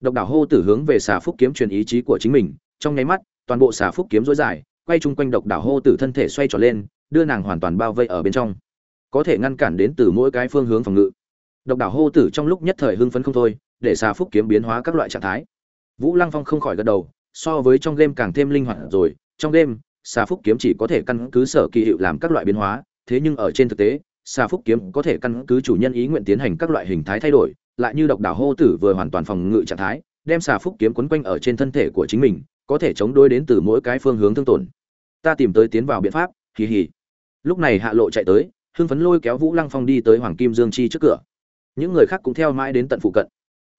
độc đảo hô tử hướng về xà phúc kiếm truyền ý chí của chính mình, trong nháy mắt, toàn bộ xà phúc kiếm duỗi dài, quay chung quanh độc đảo hô tử thân thể xoay tròn lên, đưa nàng hoàn toàn bao vây ở bên trong có thể ngăn cản đến từ mỗi cái phương hướng phòng ngự. Độc đảo hô tử trong lúc nhất thời hưng phấn không thôi, để xà phúc kiếm biến hóa các loại trạng thái. Vũ lăng phong không khỏi gật đầu, so với trong game càng thêm linh hoạt rồi, trong game xà phúc kiếm chỉ có thể căn cứ sở kỳ hiệu làm các loại biến hóa, thế nhưng ở trên thực tế xà phúc kiếm có thể căn cứ chủ nhân ý nguyện tiến hành các loại hình thái thay đổi, lại như độc đảo hô tử vừa hoàn toàn phòng ngự trạng thái, đem xà phúc kiếm quấn quanh ở trên thân thể của chính mình, có thể chống đối đến từ mỗi cái phương hướng thương tổn. Ta tìm tới tiến vào biện pháp, hì hì. Lúc này hạ lộ chạy tới hưng phấn lôi kéo vũ lăng phong đi tới hoàng kim dương chi trước cửa. Những người khác cũng theo mãi đến tận phụ cận.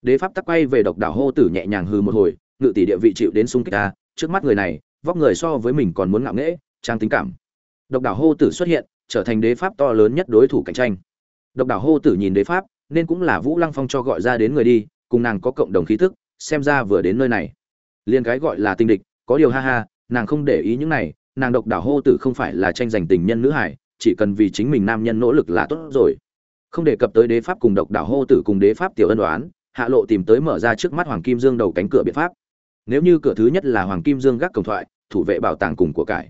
Đế pháp tắc quay về độc đảo hô tử nhẹ nhàng hư một hồi, ngự tỷ địa vị chịu đến sung kích ta, trước mắt người này, vóc người so với mình còn muốn ngạo nghễ, trang tính cảm. Độc đảo hô tử xuất hiện, trở thành đế pháp to lớn nhất đối thủ cạnh tranh. Độc đảo hô tử nhìn đế pháp, nên cũng là vũ lăng phong cho gọi ra đến người đi, cùng nàng có cộng đồng khí thức, xem ra vừa đến nơi này. Liên cái gọi là tinh địch, có điều ha ha, nàng không để ý những này, nàng độc đảo hô tử không phải là tranh giành tình nhân nữ hải chỉ cần vì chính mình nam nhân nỗ lực là tốt rồi. Không đề cập tới đế pháp cùng độc đảo hô tử cùng đế pháp tiểu ân đoán hạ lộ tìm tới mở ra trước mắt hoàng kim dương đầu cánh cửa biện pháp. Nếu như cửa thứ nhất là hoàng kim dương gác cổng thoại, thủ vệ bảo tàng cùng của cải.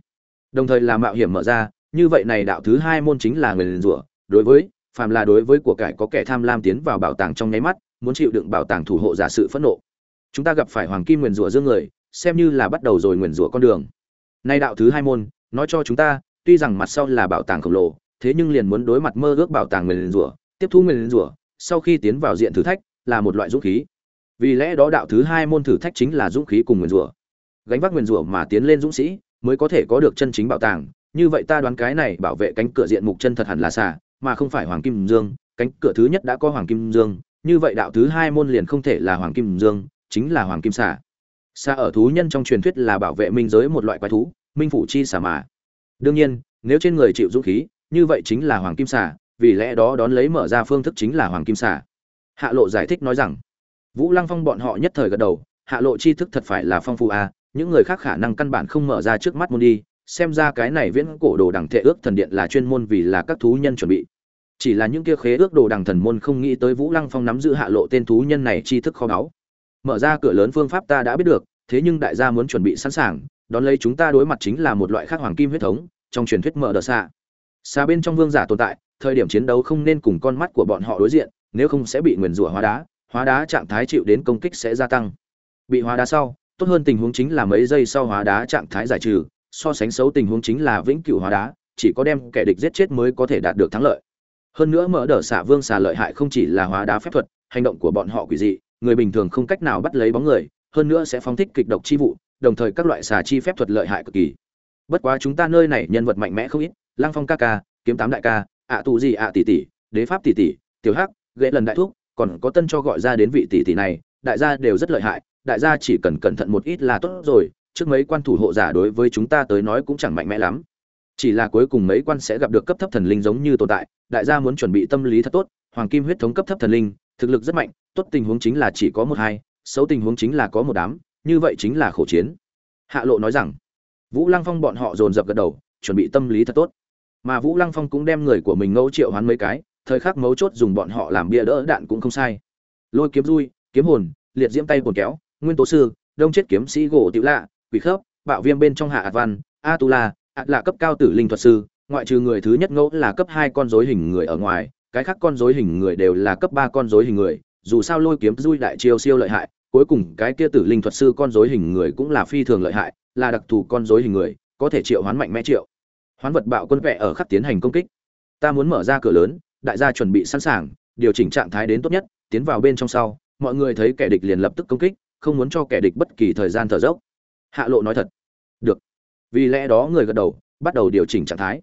Đồng thời là mạo hiểm mở ra, như vậy này đạo thứ hai môn chính là người liền rủa. Đối với, phàm là đối với của cải có kẻ tham lam tiến vào bảo tàng trong nháy mắt, muốn chịu đựng bảo tàng thủ hộ giả sự phẫn nộ. Chúng ta gặp phải hoàng kim nguyền rủa dương người, xem như là bắt đầu rồi nguyền rủa con đường. Nay đạo thứ hai môn, nói cho chúng ta tuy rằng mặt sau là bảo tàng khổng lồ, thế nhưng liền muốn đối mặt mơ ước bảo tàng nguyền rủa, tiếp thu nguyền rủa, sau khi tiến vào diện thử thách, là một loại dũng khí. Vì lẽ đó đạo thứ hai môn thử thách chính là dũng khí cùng nguyền rủa. Gánh vác nguyền rủa mà tiến lên dũng sĩ, mới có thể có được chân chính bảo tàng. Như vậy ta đoán cái này bảo vệ cánh cửa diện mục chân thật hẳn là xà, mà không phải hoàng kim dương. Cánh cửa thứ nhất đã có hoàng kim dương. Như vậy đạo thứ hai môn liền không thể là hoàng kim dương, chính là hoàng kim xà. Xà ở thú nhân trong truyền thuyết là bảo vệ minh giới một loại quái thú, minh phủ chi xà mà đương nhiên nếu trên người chịu dũng khí như vậy chính là hoàng kim xà vì lẽ đó đón lấy mở ra phương thức chính là hoàng kim xà. Hạ lộ giải thích nói rằng vũ lăng phong bọn họ nhất thời gật đầu hạ lộ tri thức thật phải là phong phú à, những người khác khả năng căn bản không mở ra trước mắt môn đi xem ra cái này viễn cổ đồ đằng thệ ước thần điện là chuyên môn vì là các thú nhân chuẩn bị. Chỉ là những kia khế ước đồ đằng thần môn không nghĩ tới vũ lăng phong nắm giữ hạ lộ tên thú nhân này tri thức kho báu. Mở ra cửa lớn phương pháp ta đã biết được thế nhưng đại gia muốn chuẩn bị sẵn sàng, đón lấy chúng ta đối mặt chính là một loại khác hoàng kim huyết thống, trong truyền thuyết mở đờ xạ xa bên trong vương giả tồn tại, thời điểm chiến đấu không nên cùng con mắt của bọn họ đối diện, nếu không sẽ bị nguyền rủa hóa đá hóa đá trạng thái chịu đến công kích sẽ gia tăng. Bị hóa đá sau, tốt hơn tình huống chính là mấy giây sau hóa đá trạng thái giải trừ, so sánh xấu tình huống chính là vĩnh cửu hóa đá, chỉ có đem kẻ địch giết chết mới có thể đạt được thắng lợi. Hơn nữa mở đờ xạ vương xà lợi hại không chỉ là hóa đá phép thuật, hành động của bọn họ quỷ dị, người bình thường không cách nào bắt lấy bóng người hơn nữa sẽ phóng thích kịch độc chi vụ, đồng thời các loại xà chi phép thuật lợi hại cực kỳ. Bất quá chúng ta nơi này nhân vật mạnh mẽ không ít, lăng phong ca ca, kiếm tám đại ca, ạ tù gì ạ tỷ tỷ, đế pháp tỷ tỷ, tiểu hắc ghệ lần đại thúc, còn có tân cho gọi ra đến vị tỷ tỷ này, đại gia đều rất lợi hại, đại gia chỉ cần cẩn thận một ít là tốt rồi, trước mấy quan thủ hộ giả đối với chúng ta tới nói cũng chẳng mạnh mẽ lắm. Chỉ là cuối cùng mấy quan sẽ gặp được cấp thấp thần linh giống như tồn tại, đại gia muốn chuẩn bị tâm lý thật tốt, hoàng kim huyết thống cấp thấp thần linh, thực lực rất mạnh, tốt tình huống chính là chỉ có một hai xấu tình huống chính là có một đám, như vậy chính là khổ chiến. Hạ lộ nói rằng, vũ lăng phong bọn họ dồn dập gật đầu, chuẩn bị tâm lý thật tốt. Mà vũ lăng phong cũng đem người của mình ngẫu triệu hoán mấy cái, thời khắc mấu chốt dùng bọn họ làm bia đỡ đạn cũng không sai. Lôi kiếm rui, kiếm hồn, liệt diễm tay cồn kéo, nguyên tố sư, đông chết kiếm sĩ gỗ tiểu lạ, quỷ khớp, bạo viêm bên trong hạ ạt văn a tu la ạt là cấp cao tử linh thuật sư, ngoại trừ người thứ nhất ngẫu là cấp hai con dối hình người ở ngoài, cái khác con dối hình người đều là cấp ba con dối hình người dù sao lôi kiếm rui đại chiêu siêu lợi hại, cuối cùng cái kia tử linh thuật sư con dối hình người cũng là phi thường lợi hại, là đặc thù con dối hình người, có thể triệu hoán mạnh mẽ triệu. Hoán vật bạo quân vẹ ở khắp tiến hành công kích. Ta muốn mở ra cửa lớn, đại gia chuẩn bị sẵn sàng, điều chỉnh trạng thái đến tốt nhất, tiến vào bên trong sau, mọi người thấy kẻ địch liền lập tức công kích, không muốn cho kẻ địch bất kỳ thời gian thở dốc. Hạ lộ nói thật. Được. Vì lẽ đó người gật đầu, bắt đầu điều chỉnh trạng thái.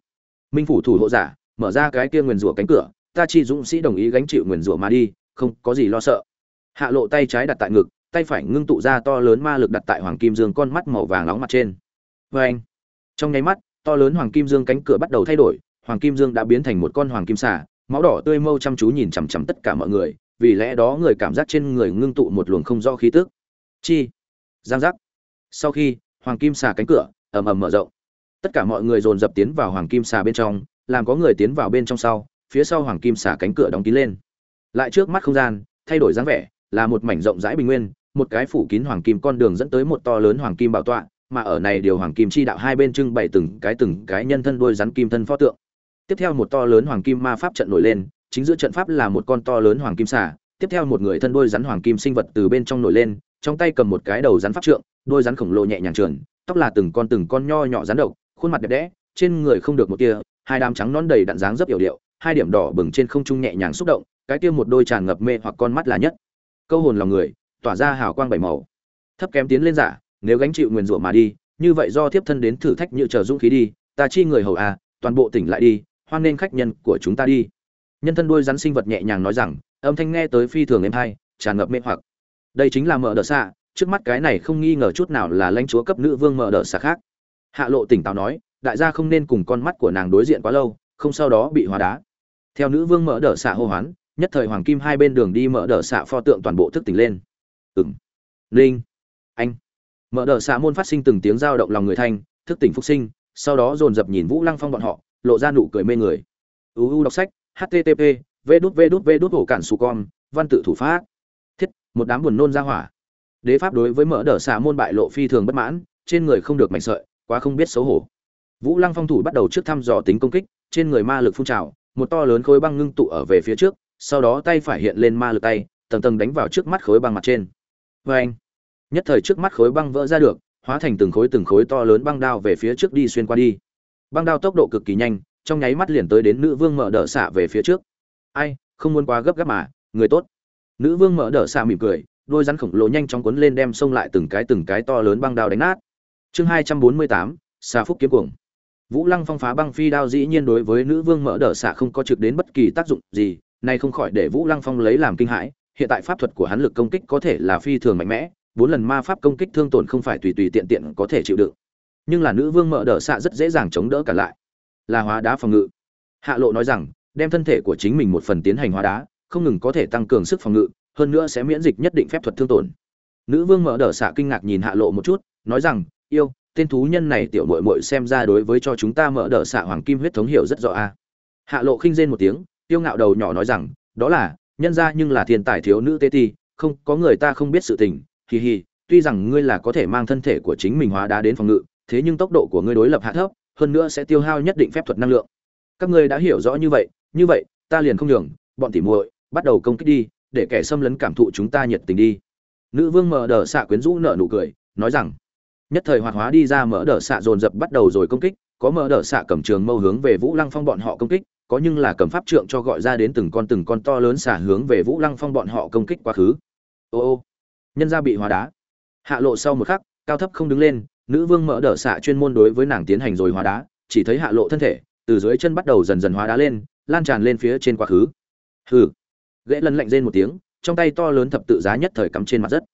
Minh phủ thủ hộ giả, mở ra cái kia nguyền rủa cánh cửa, ta chi dũng sĩ đồng ý gánh chịu nguyền rủa mà đi không có gì lo sợ. Hạ lộ tay trái đặt tại ngực, tay phải ngưng tụ ra to lớn ma lực đặt tại hoàng kim dương con mắt màu vàng nóng mặt trên. Vê anh, trong nháy mắt, to lớn hoàng kim dương cánh cửa bắt đầu thay đổi, hoàng kim dương đã biến thành một con hoàng kim xà, máu đỏ tươi mâu chăm chú nhìn chằm chằm tất cả mọi người, vì lẽ đó người cảm giác trên người ngưng tụ một luồng không do khí tức. Chi, giang giác. Sau khi, hoàng kim xà cánh cửa ầm ầm mở rộng. Tất cả mọi người dồn dập tiến vào hoàng kim xà bên trong, làm có người tiến vào bên trong sau, phía sau hoàng kim xà cánh cửa đóng kín lên lại trước mắt không gian, thay đổi dáng vẻ, là một mảnh rộng rãi bình nguyên, một cái phủ kín hoàng kim con đường dẫn tới một to lớn hoàng kim bảo tọa, mà ở này điều hoàng kim chi đạo hai bên trưng bày từng cái từng cái nhân thân đôi rắn kim thân pho tượng. Tiếp theo một to lớn hoàng kim ma pháp trận nổi lên, chính giữa trận pháp là một con to lớn hoàng kim xà, tiếp theo một người thân đôi rắn hoàng kim sinh vật từ bên trong nổi lên, trong tay cầm một cái đầu rắn pháp trượng, đôi rắn khổng lồ nhẹ nhàng trườn, tóc là từng con từng con nho nhỏ rắn độc, khuôn mặt đẹp đẽ, trên người không được một tia, hai đám trắng non đầy đặn dáng rất yểu điệu, hai điểm đỏ bừng trên không trung nhẹ nhàng xúc động cái kia một đôi tràn ngập mê hoặc con mắt là nhất. Câu hồn lòng người, tỏa ra hào quang bảy màu. Thấp kém tiến lên giả, nếu gánh chịu nguyền rủa mà đi, như vậy do tiếp thân đến thử thách như chờ dũng khí đi, ta chi người hầu à toàn bộ tỉnh lại đi, hoan nên khách nhân của chúng ta đi. Nhân thân đuôi rắn sinh vật nhẹ nhàng nói rằng, âm thanh nghe tới phi thường êm hay tràn ngập mê hoặc. Đây chính là mở đỡ xạ, trước mắt cái này không nghi ngờ chút nào là lãnh chúa cấp nữ vương mở đỡ xạ khác. Hạ lộ tỉnh táo nói, đại gia không nên cùng con mắt của nàng đối diện quá lâu, không sau đó bị hóa đá. Theo nữ vương mở đỡ xạ hô hoán nhất thời hoàng kim hai bên đường đi mở đờ xạ pho tượng toàn bộ thức tỉnh lên. Ừng linh. Anh. Mở đờ xạ môn phát sinh từng tiếng giao động lòng người thanh, thức tỉnh phục sinh, sau đó dồn dập nhìn vũ lăng phong bọn họ, lộ ra nụ cười mê người. Uu đọc sách http v đút v đút v đút hổ cản su con, văn tự thủ pháp. Thiết, một đám buồn nôn ra hỏa. Đế pháp đối với mở đờ xạ môn bại lộ phi thường bất mãn, trên người không được mạnh sợi, quá không biết xấu hổ. Vũ lăng phong thủ bắt đầu trước thăm dò tính công kích, trên người ma lực phun trào, một to lớn khối băng ngưng tụ ở về phía trước sau đó tay phải hiện lên ma lực tay, tầng tầng đánh vào trước mắt khối băng mặt trên. Vê anh, nhất thời trước mắt khối băng vỡ ra được, hóa thành từng khối từng khối to lớn băng đao về phía trước đi xuyên qua đi. Băng đao tốc độ cực kỳ nhanh, trong nháy mắt liền tới đến nữ vương mở đỡ xạ về phía trước. Ai, không muốn quá gấp gáp mà, người tốt. Nữ vương mở đỡ xạ mỉm cười, đôi rắn khổng lồ nhanh chóng cuốn lên đem xông lại từng cái từng cái to lớn băng đao đánh nát. Chương hai trăm bốn mươi tám xà phúc kiếm cuồng. Vũ lăng phong phá băng phi đao dĩ nhiên đối với nữ vương mở đỡ xạ không có trực đến bất kỳ tác dụng gì này không khỏi để vũ lăng phong lấy làm kinh hãi, hiện tại pháp thuật của hắn lực công kích có thể là phi thường mạnh mẽ, bốn lần ma pháp công kích thương tổn không phải tùy tùy tiện tiện có thể chịu đựng. Nhưng là nữ vương mợ đỡ xạ rất dễ dàng chống đỡ cả lại. Là hóa đá phòng ngự. Hạ lộ nói rằng, đem thân thể của chính mình một phần tiến hành hóa đá, không ngừng có thể tăng cường sức phòng ngự, hơn nữa sẽ miễn dịch nhất định phép thuật thương tổn. Nữ vương mở đỡ xạ kinh ngạc nhìn hạ lộ một chút, nói rằng, yêu, tên thú nhân này tiểu muội muội xem ra đối với cho chúng ta mở đỡ xạ hoàng kim huyết thống hiểu rất rõ a. Hạ lộ khinh rên một tiếng tiêu ngạo đầu nhỏ nói rằng, đó là, nhân ra nhưng là thiên tài thiếu nữ tê ti, không, có người ta không biết sự tình, hì hì, tuy rằng ngươi là có thể mang thân thể của chính mình hóa đá đến phòng ngự, thế nhưng tốc độ của ngươi đối lập hạ thấp, hơn nữa sẽ tiêu hao nhất định phép thuật năng lượng. Các ngươi đã hiểu rõ như vậy như vậy, ta liền không nhường, bọn tỉ muội, bắt đầu công kích đi, để kẻ xâm lấn cảm thụ chúng ta nhiệt tình đi. Nữ vương mở đờ xạ quyến rũ nở nụ cười, nói rằng, nhất thời hoạt hóa đi ra mở đờ xạ dồn dập bắt đầu rồi công kích, có mở đờ xạ cầm trường mâu hướng về vũ lăng phong bọn họ công kích có nhưng là cầm pháp trượng cho gọi ra đến từng con từng con to lớn xả hướng về vũ lăng phong bọn họ công kích quá khứ. Ô ô, nhân ra bị hóa đá. Hạ lộ sau một khắc, cao thấp không đứng lên, nữ vương mở đỡ xạ chuyên môn đối với nàng tiến hành rồi hóa đá, chỉ thấy hạ lộ thân thể từ dưới chân bắt đầu dần dần hóa đá lên, lan tràn lên phía trên quá khứ. Hừ gã lần lạnh rên một tiếng, trong tay to lớn thập tự giá nhất thời cắm trên mặt đất.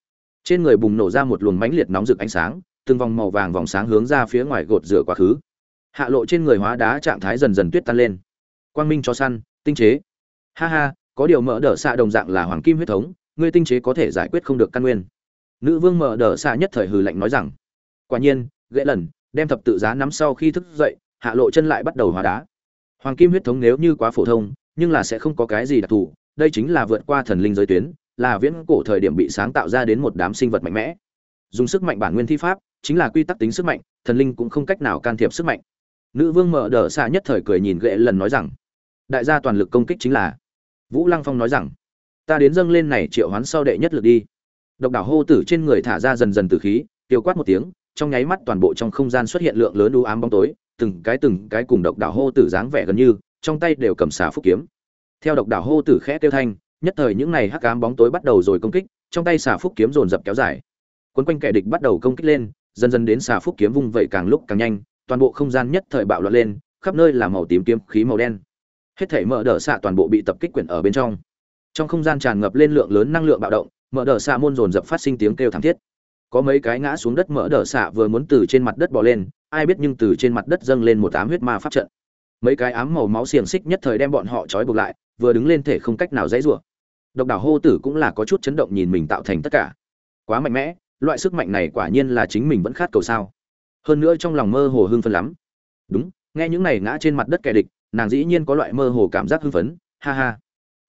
Trên người bùng nổ ra một luồng mãnh liệt nóng rực ánh sáng, từng vòng màu vàng vòng sáng hướng ra phía ngoài gột rửa quá khứ. Hạ lộ trên người hóa đá trạng thái dần dần tuyết tan lên quang minh cho săn, tinh chế. Ha ha, có điều mở đỡ xạ đồng dạng là hoàng kim huyết thống, ngươi tinh chế có thể giải quyết không được căn nguyên. Nữ vương mở đỡ xạ nhất thời hừ lạnh nói rằng, quả nhiên, ghệ lần, đem thập tự giá nắm sau khi thức dậy, hạ lộ chân lại bắt đầu hóa đá. Hoàng kim huyết thống nếu như quá phổ thông, nhưng là sẽ không có cái gì đặc thù, đây chính là vượt qua thần linh giới tuyến, là viễn cổ thời điểm bị sáng tạo ra đến một đám sinh vật mạnh mẽ. Dùng sức mạnh bản nguyên thi pháp, chính là quy tắc tính sức mạnh, thần linh cũng không cách nào can thiệp sức mạnh. Nữ vương mở đỡ xạ nhất thời cười nhìn ghệ lần nói rằng đại gia toàn lực công kích chính là. Vũ lăng phong nói rằng, ta đến dâng lên này triệu hoán sau đệ nhất lực đi. Độc đảo hô tử trên người thả ra dần dần từ khí tiêu quát một tiếng, trong nháy mắt toàn bộ trong không gian xuất hiện lượng lớn u ám bóng tối, từng cái từng cái cùng độc đảo hô tử dáng vẻ gần như, trong tay đều cầm xà phúc kiếm. Theo độc đảo hô tử khẽ tiêu thanh, nhất thời những này hắc ám bóng tối bắt đầu rồi công kích, trong tay xà phúc kiếm dồn dập kéo dài. Quấn quanh kẻ địch bắt đầu công kích lên, dần dần đến xà phúc kiếm vung vẩy càng lúc càng nhanh, toàn bộ không gian nhất thời bạo loạn lên, khắp nơi là màu tím kiếm khí màu đen hết thể mở đờ xạ toàn bộ bị tập kích quyển ở bên trong. Trong không gian tràn ngập lên lượng lớn năng lượng bạo động, mở đờ xạ môn dồn dập phát sinh tiếng kêu thảm thiết. Có mấy cái ngã xuống đất mở đờ xạ vừa muốn từ trên mặt đất bò lên, ai biết nhưng từ trên mặt đất dâng lên một ám huyết ma pháp trận. Mấy cái ám màu máu xiềng xích nhất thời đem bọn họ trói buộc lại, vừa đứng lên thể không cách nào dãy rủa. Độc đảo hô tử cũng là có chút chấn động nhìn mình tạo thành tất cả. Quá mạnh mẽ, loại sức mạnh này quả nhiên là chính mình vẫn khát cầu sao. Hơn nữa trong lòng mơ hồ hưng phân lắm. Đúng, nghe những này ngã trên mặt đất kẻ địch nàng dĩ nhiên có loại mơ hồ cảm giác hưng phấn, ha ha.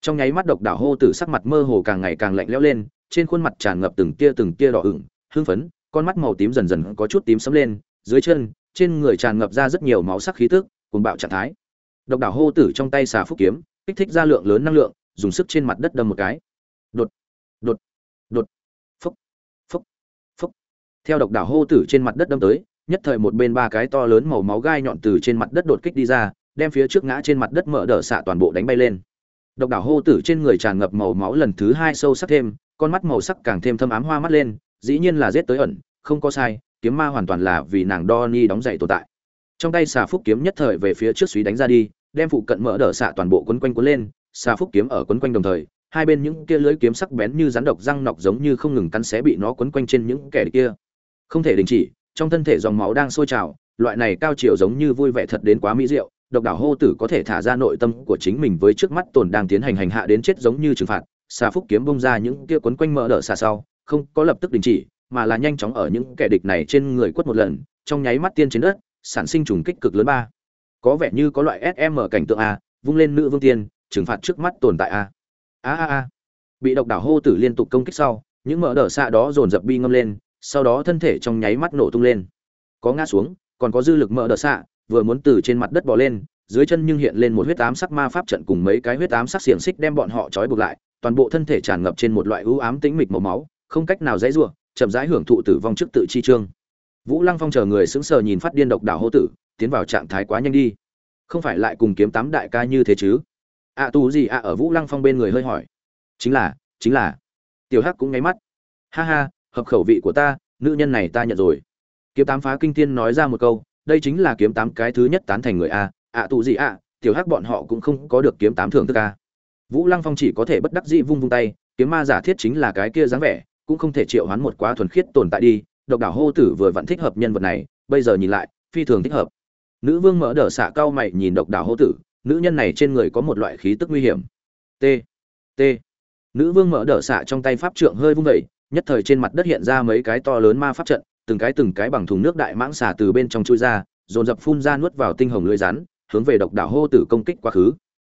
Trong nháy mắt độc đảo hô tử sắc mặt mơ hồ càng ngày càng lạnh lẽo lên, trên khuôn mặt tràn ngập từng tia từng tia đỏ ửng, hưng phấn, con mắt màu tím dần dần có chút tím sẫm lên, dưới chân, trên người tràn ngập ra rất nhiều máu sắc khí tức, cuồng bạo trạng thái. Độc đảo hô tử trong tay xà phúc kiếm, kích thích ra lượng lớn năng lượng, dùng sức trên mặt đất đâm một cái. Đột đột đột. Phúc phúc phúc theo độc đảo hô tử trên mặt đất đâm tới, nhất thời một bên ba cái to lớn màu máu gai nhọn từ trên mặt đất đột kích đi ra đem phía trước ngã trên mặt đất mở đỡ xạ toàn bộ đánh bay lên. Độc đảo hô tử trên người tràn ngập màu máu lần thứ hai sâu sắc thêm, con mắt màu sắc càng thêm thâm ám hoa mắt lên, dĩ nhiên là giết tới ẩn, không có sai, kiếm ma hoàn toàn là vì nàng đo ni đóng dậy tồn tại. Trong tay xà phúc kiếm nhất thời về phía trước suý đánh ra đi, đem phụ cận mở đỡ xạ toàn bộ quấn quanh quấn lên, xà phúc kiếm ở quấn quanh đồng thời, hai bên những kia lưỡi kiếm sắc bén như rắn độc răng nọc giống như không ngừng cắn xé bị nó quấn quanh trên những kẻ kia. Không thể đình chỉ, trong thân thể dòng máu đang sôi trào, loại này cao chiều giống như vui vẻ thật đến quá mỹ diệu độc đảo hô tử có thể thả ra nội tâm của chính mình với trước mắt tồn đang tiến hành hành hạ đến chết giống như trừng phạt, xà phúc kiếm bông ra những kia quấn quanh mỡ đỡ xà sau, không có lập tức đình chỉ, mà là nhanh chóng ở những kẻ địch này trên người quất một lần, trong nháy mắt tiên trên đất, sản sinh trùng kích cực lớn ba. Có vẻ như có loại sm cảnh tượng a, vung lên nữ vương tiên, trừng phạt trước mắt tồn tại a. A a a. Bị độc đảo hô tử liên tục công kích sau, những mỡ đỡ xạ đó dồn dập bi ngâm lên, sau đó thân thể trong nháy mắt nổ tung lên. Có ngã xuống, còn có dư lực mỡ đỡ xạ vừa muốn từ trên mặt đất bò lên dưới chân nhưng hiện lên một huyết ám sắc ma pháp trận cùng mấy cái huyết ám sắc xiềng xích đem bọn họ trói buộc lại toàn bộ thân thể tràn ngập trên một loại ưu ám tĩnh mịch màu máu không cách nào dãy rủa chậm rãi hưởng thụ tử vong trước tự chi trương vũ lăng phong chờ người sững sờ nhìn phát điên độc đảo hô tử tiến vào trạng thái quá nhanh đi. Không phải lại cùng kiếm tám đại ca như thế chứ? Ạ à, tù gì ạ ở vũ lăng phong bên người hơi hỏi. Chính là chính là. Tiểu hắc cũng nháy mắt. Ha ha hợp khẩu vị của ta nữ nhân này ta nhận rồi. Kiếm tám phá kinh thiên nói ra một câu đây chính là kiếm tám cái thứ nhất tán thành người a, ạ tụ gì ạ, tiểu hắc bọn họ cũng không có được kiếm tám thưởng thức a. Vũ lăng phong chỉ có thể bất đắc dĩ vung vung tay, kiếm ma giả thiết chính là cái kia dáng vẻ, cũng không thể triệu hoán một quá thuần khiết tồn tại đi, độc đảo hô tử vừa vẫn thích hợp nhân vật này, bây giờ nhìn lại, phi thường thích hợp. Nữ vương mở đờ xạ cao mày nhìn độc đảo hô tử, nữ nhân này trên người có một loại khí tức nguy hiểm. T t. Nữ vương mở đờ xạ trong tay pháp trượng hơi vung vẩy nhất thời trên mặt đất hiện ra mấy cái to lớn ma pháp trận từng cái từng cái bằng thùng nước đại mãng xà từ bên trong chui ra, dồn dập phun ra nuốt vào tinh hồng lưới rắn, hướng về độc đảo hô tử công kích quá khứ.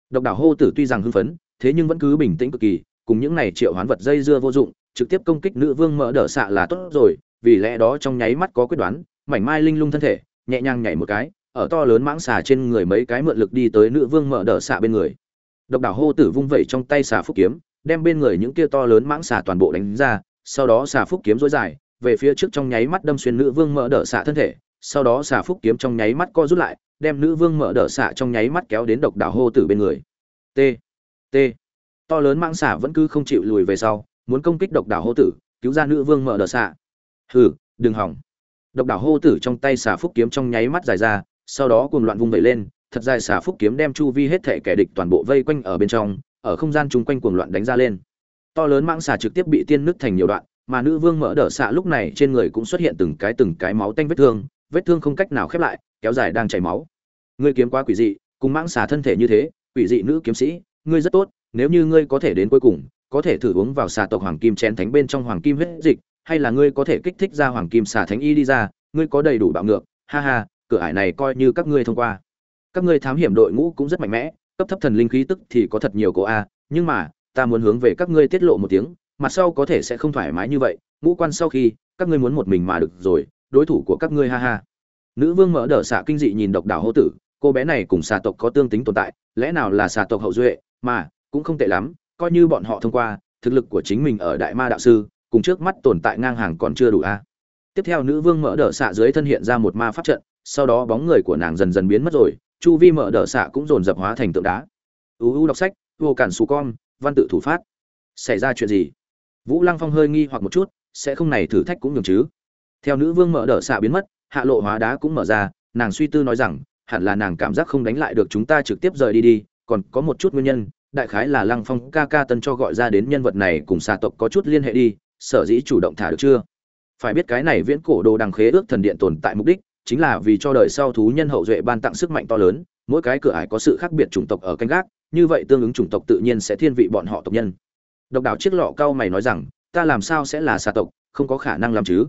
Độc đảo hô tử tuy rằng hưng phấn, thế nhưng vẫn cứ bình tĩnh cực kỳ, cùng những này triệu hoán vật dây dưa vô dụng, trực tiếp công kích nữ vương mở đỡ xạ là tốt rồi, vì lẽ đó trong nháy mắt có quyết đoán, mảnh mai linh lung thân thể, nhẹ nhàng nhảy một cái, ở to lớn mãng xà trên người mấy cái mượn lực đi tới nữ vương mở đỡ xạ bên người. Độc đảo hô tử vung vẩy trong tay xà phúc kiếm, đem bên người những kia to lớn mãng xà toàn bộ đánh ra, sau đó xà phúc kiếm dối dài về phía trước trong nháy mắt đâm xuyên nữ vương mở đỡ xạ thân thể, sau đó xà phúc kiếm trong nháy mắt co rút lại, đem nữ vương mở đỡ xạ trong nháy mắt kéo đến độc đảo hô tử bên người. T t. To lớn mang xả vẫn cứ không chịu lùi về sau, muốn công kích độc đảo hô tử, cứu ra nữ vương mở đỡ xạ. Hừ, đừng hỏng. Độc đảo hô tử trong tay xà phúc kiếm trong nháy mắt dài ra, sau đó cuồng loạn vung vẩy lên, thật dài xà phúc kiếm đem chu vi hết thể kẻ địch toàn bộ vây quanh ở bên trong, ở không gian chung quanh cuồng loạn đánh ra lên. To lớn mãng xà trực tiếp bị tiên nứt thành nhiều đoạn mà nữ vương mở đỡ xạ lúc này trên người cũng xuất hiện từng cái từng cái máu tanh vết thương vết thương không cách nào khép lại, kéo dài đang chảy máu. Ngươi kiếm quá quỷ dị, cùng mãng xà thân thể như thế, quỷ dị nữ kiếm sĩ, ngươi rất tốt, nếu như ngươi có thể đến cuối cùng, có thể thử uống vào xà tộc hoàng kim chén thánh bên trong hoàng kim huyết dịch, hay là ngươi có thể kích thích ra hoàng kim xà thánh y đi ra, ngươi có đầy đủ bạo ngược, ha ha, cửa ải này coi như các ngươi thông qua. Các ngươi thám hiểm đội ngũ cũng rất mạnh mẽ, cấp thấp thần linh khí tức thì có thật nhiều cô a, nhưng mà, ta muốn hướng về các ngươi tiết lộ một tiếng mặt sau có thể sẽ không thoải mái như vậy, ngũ quan sau khi, các ngươi muốn một mình mà được rồi, đối thủ của các ngươi ha ha. Nữ vương mở đờ xạ kinh dị nhìn độc đảo hô tử, cô bé này cùng xà tộc có tương tính tồn tại, lẽ nào là xà tộc hậu duệ, mà, cũng không tệ lắm, coi như bọn họ thông qua, thực lực của chính mình ở đại ma đạo sư, cùng trước mắt tồn tại ngang hàng còn chưa đủ a. Tiếp theo nữ vương mở đờ xạ dưới thân hiện ra một ma pháp trận, sau đó bóng người của nàng dần dần biến mất rồi, chu vi mở đờ xạ cũng dồn dập hóa thành tượng đá. Uu đọc sách, vô cản xù con, văn tự thủ phát. Xảy ra chuyện gì? Vũ lăng phong hơi nghi hoặc một chút, sẽ không này thử thách cũng nhường chứ. Theo nữ vương mở đờ xạ biến mất, hạ lộ hóa đá cũng mở ra, nàng suy tư nói rằng, hẳn là nàng cảm giác không đánh lại được chúng ta trực tiếp rời đi đi, còn có một chút nguyên nhân, đại khái là lăng phong ca ca tân cho gọi ra đến nhân vật này cùng xà tộc có chút liên hệ đi, sở dĩ chủ động thả được chưa? Phải biết cái này viễn cổ đồ đằng khế ước thần điện tồn tại mục đích, chính là vì cho đời sau thú nhân hậu duệ ban tặng sức mạnh to lớn, mỗi cái cửa ải có sự khác biệt chủng tộc ở canh gác, như vậy tương ứng chủng tộc tự nhiên sẽ thiên vị bọn họ tộc nhân độc đảo chiếc lọ cao mày nói rằng, ta làm sao sẽ là xà tộc, không có khả năng làm chứ?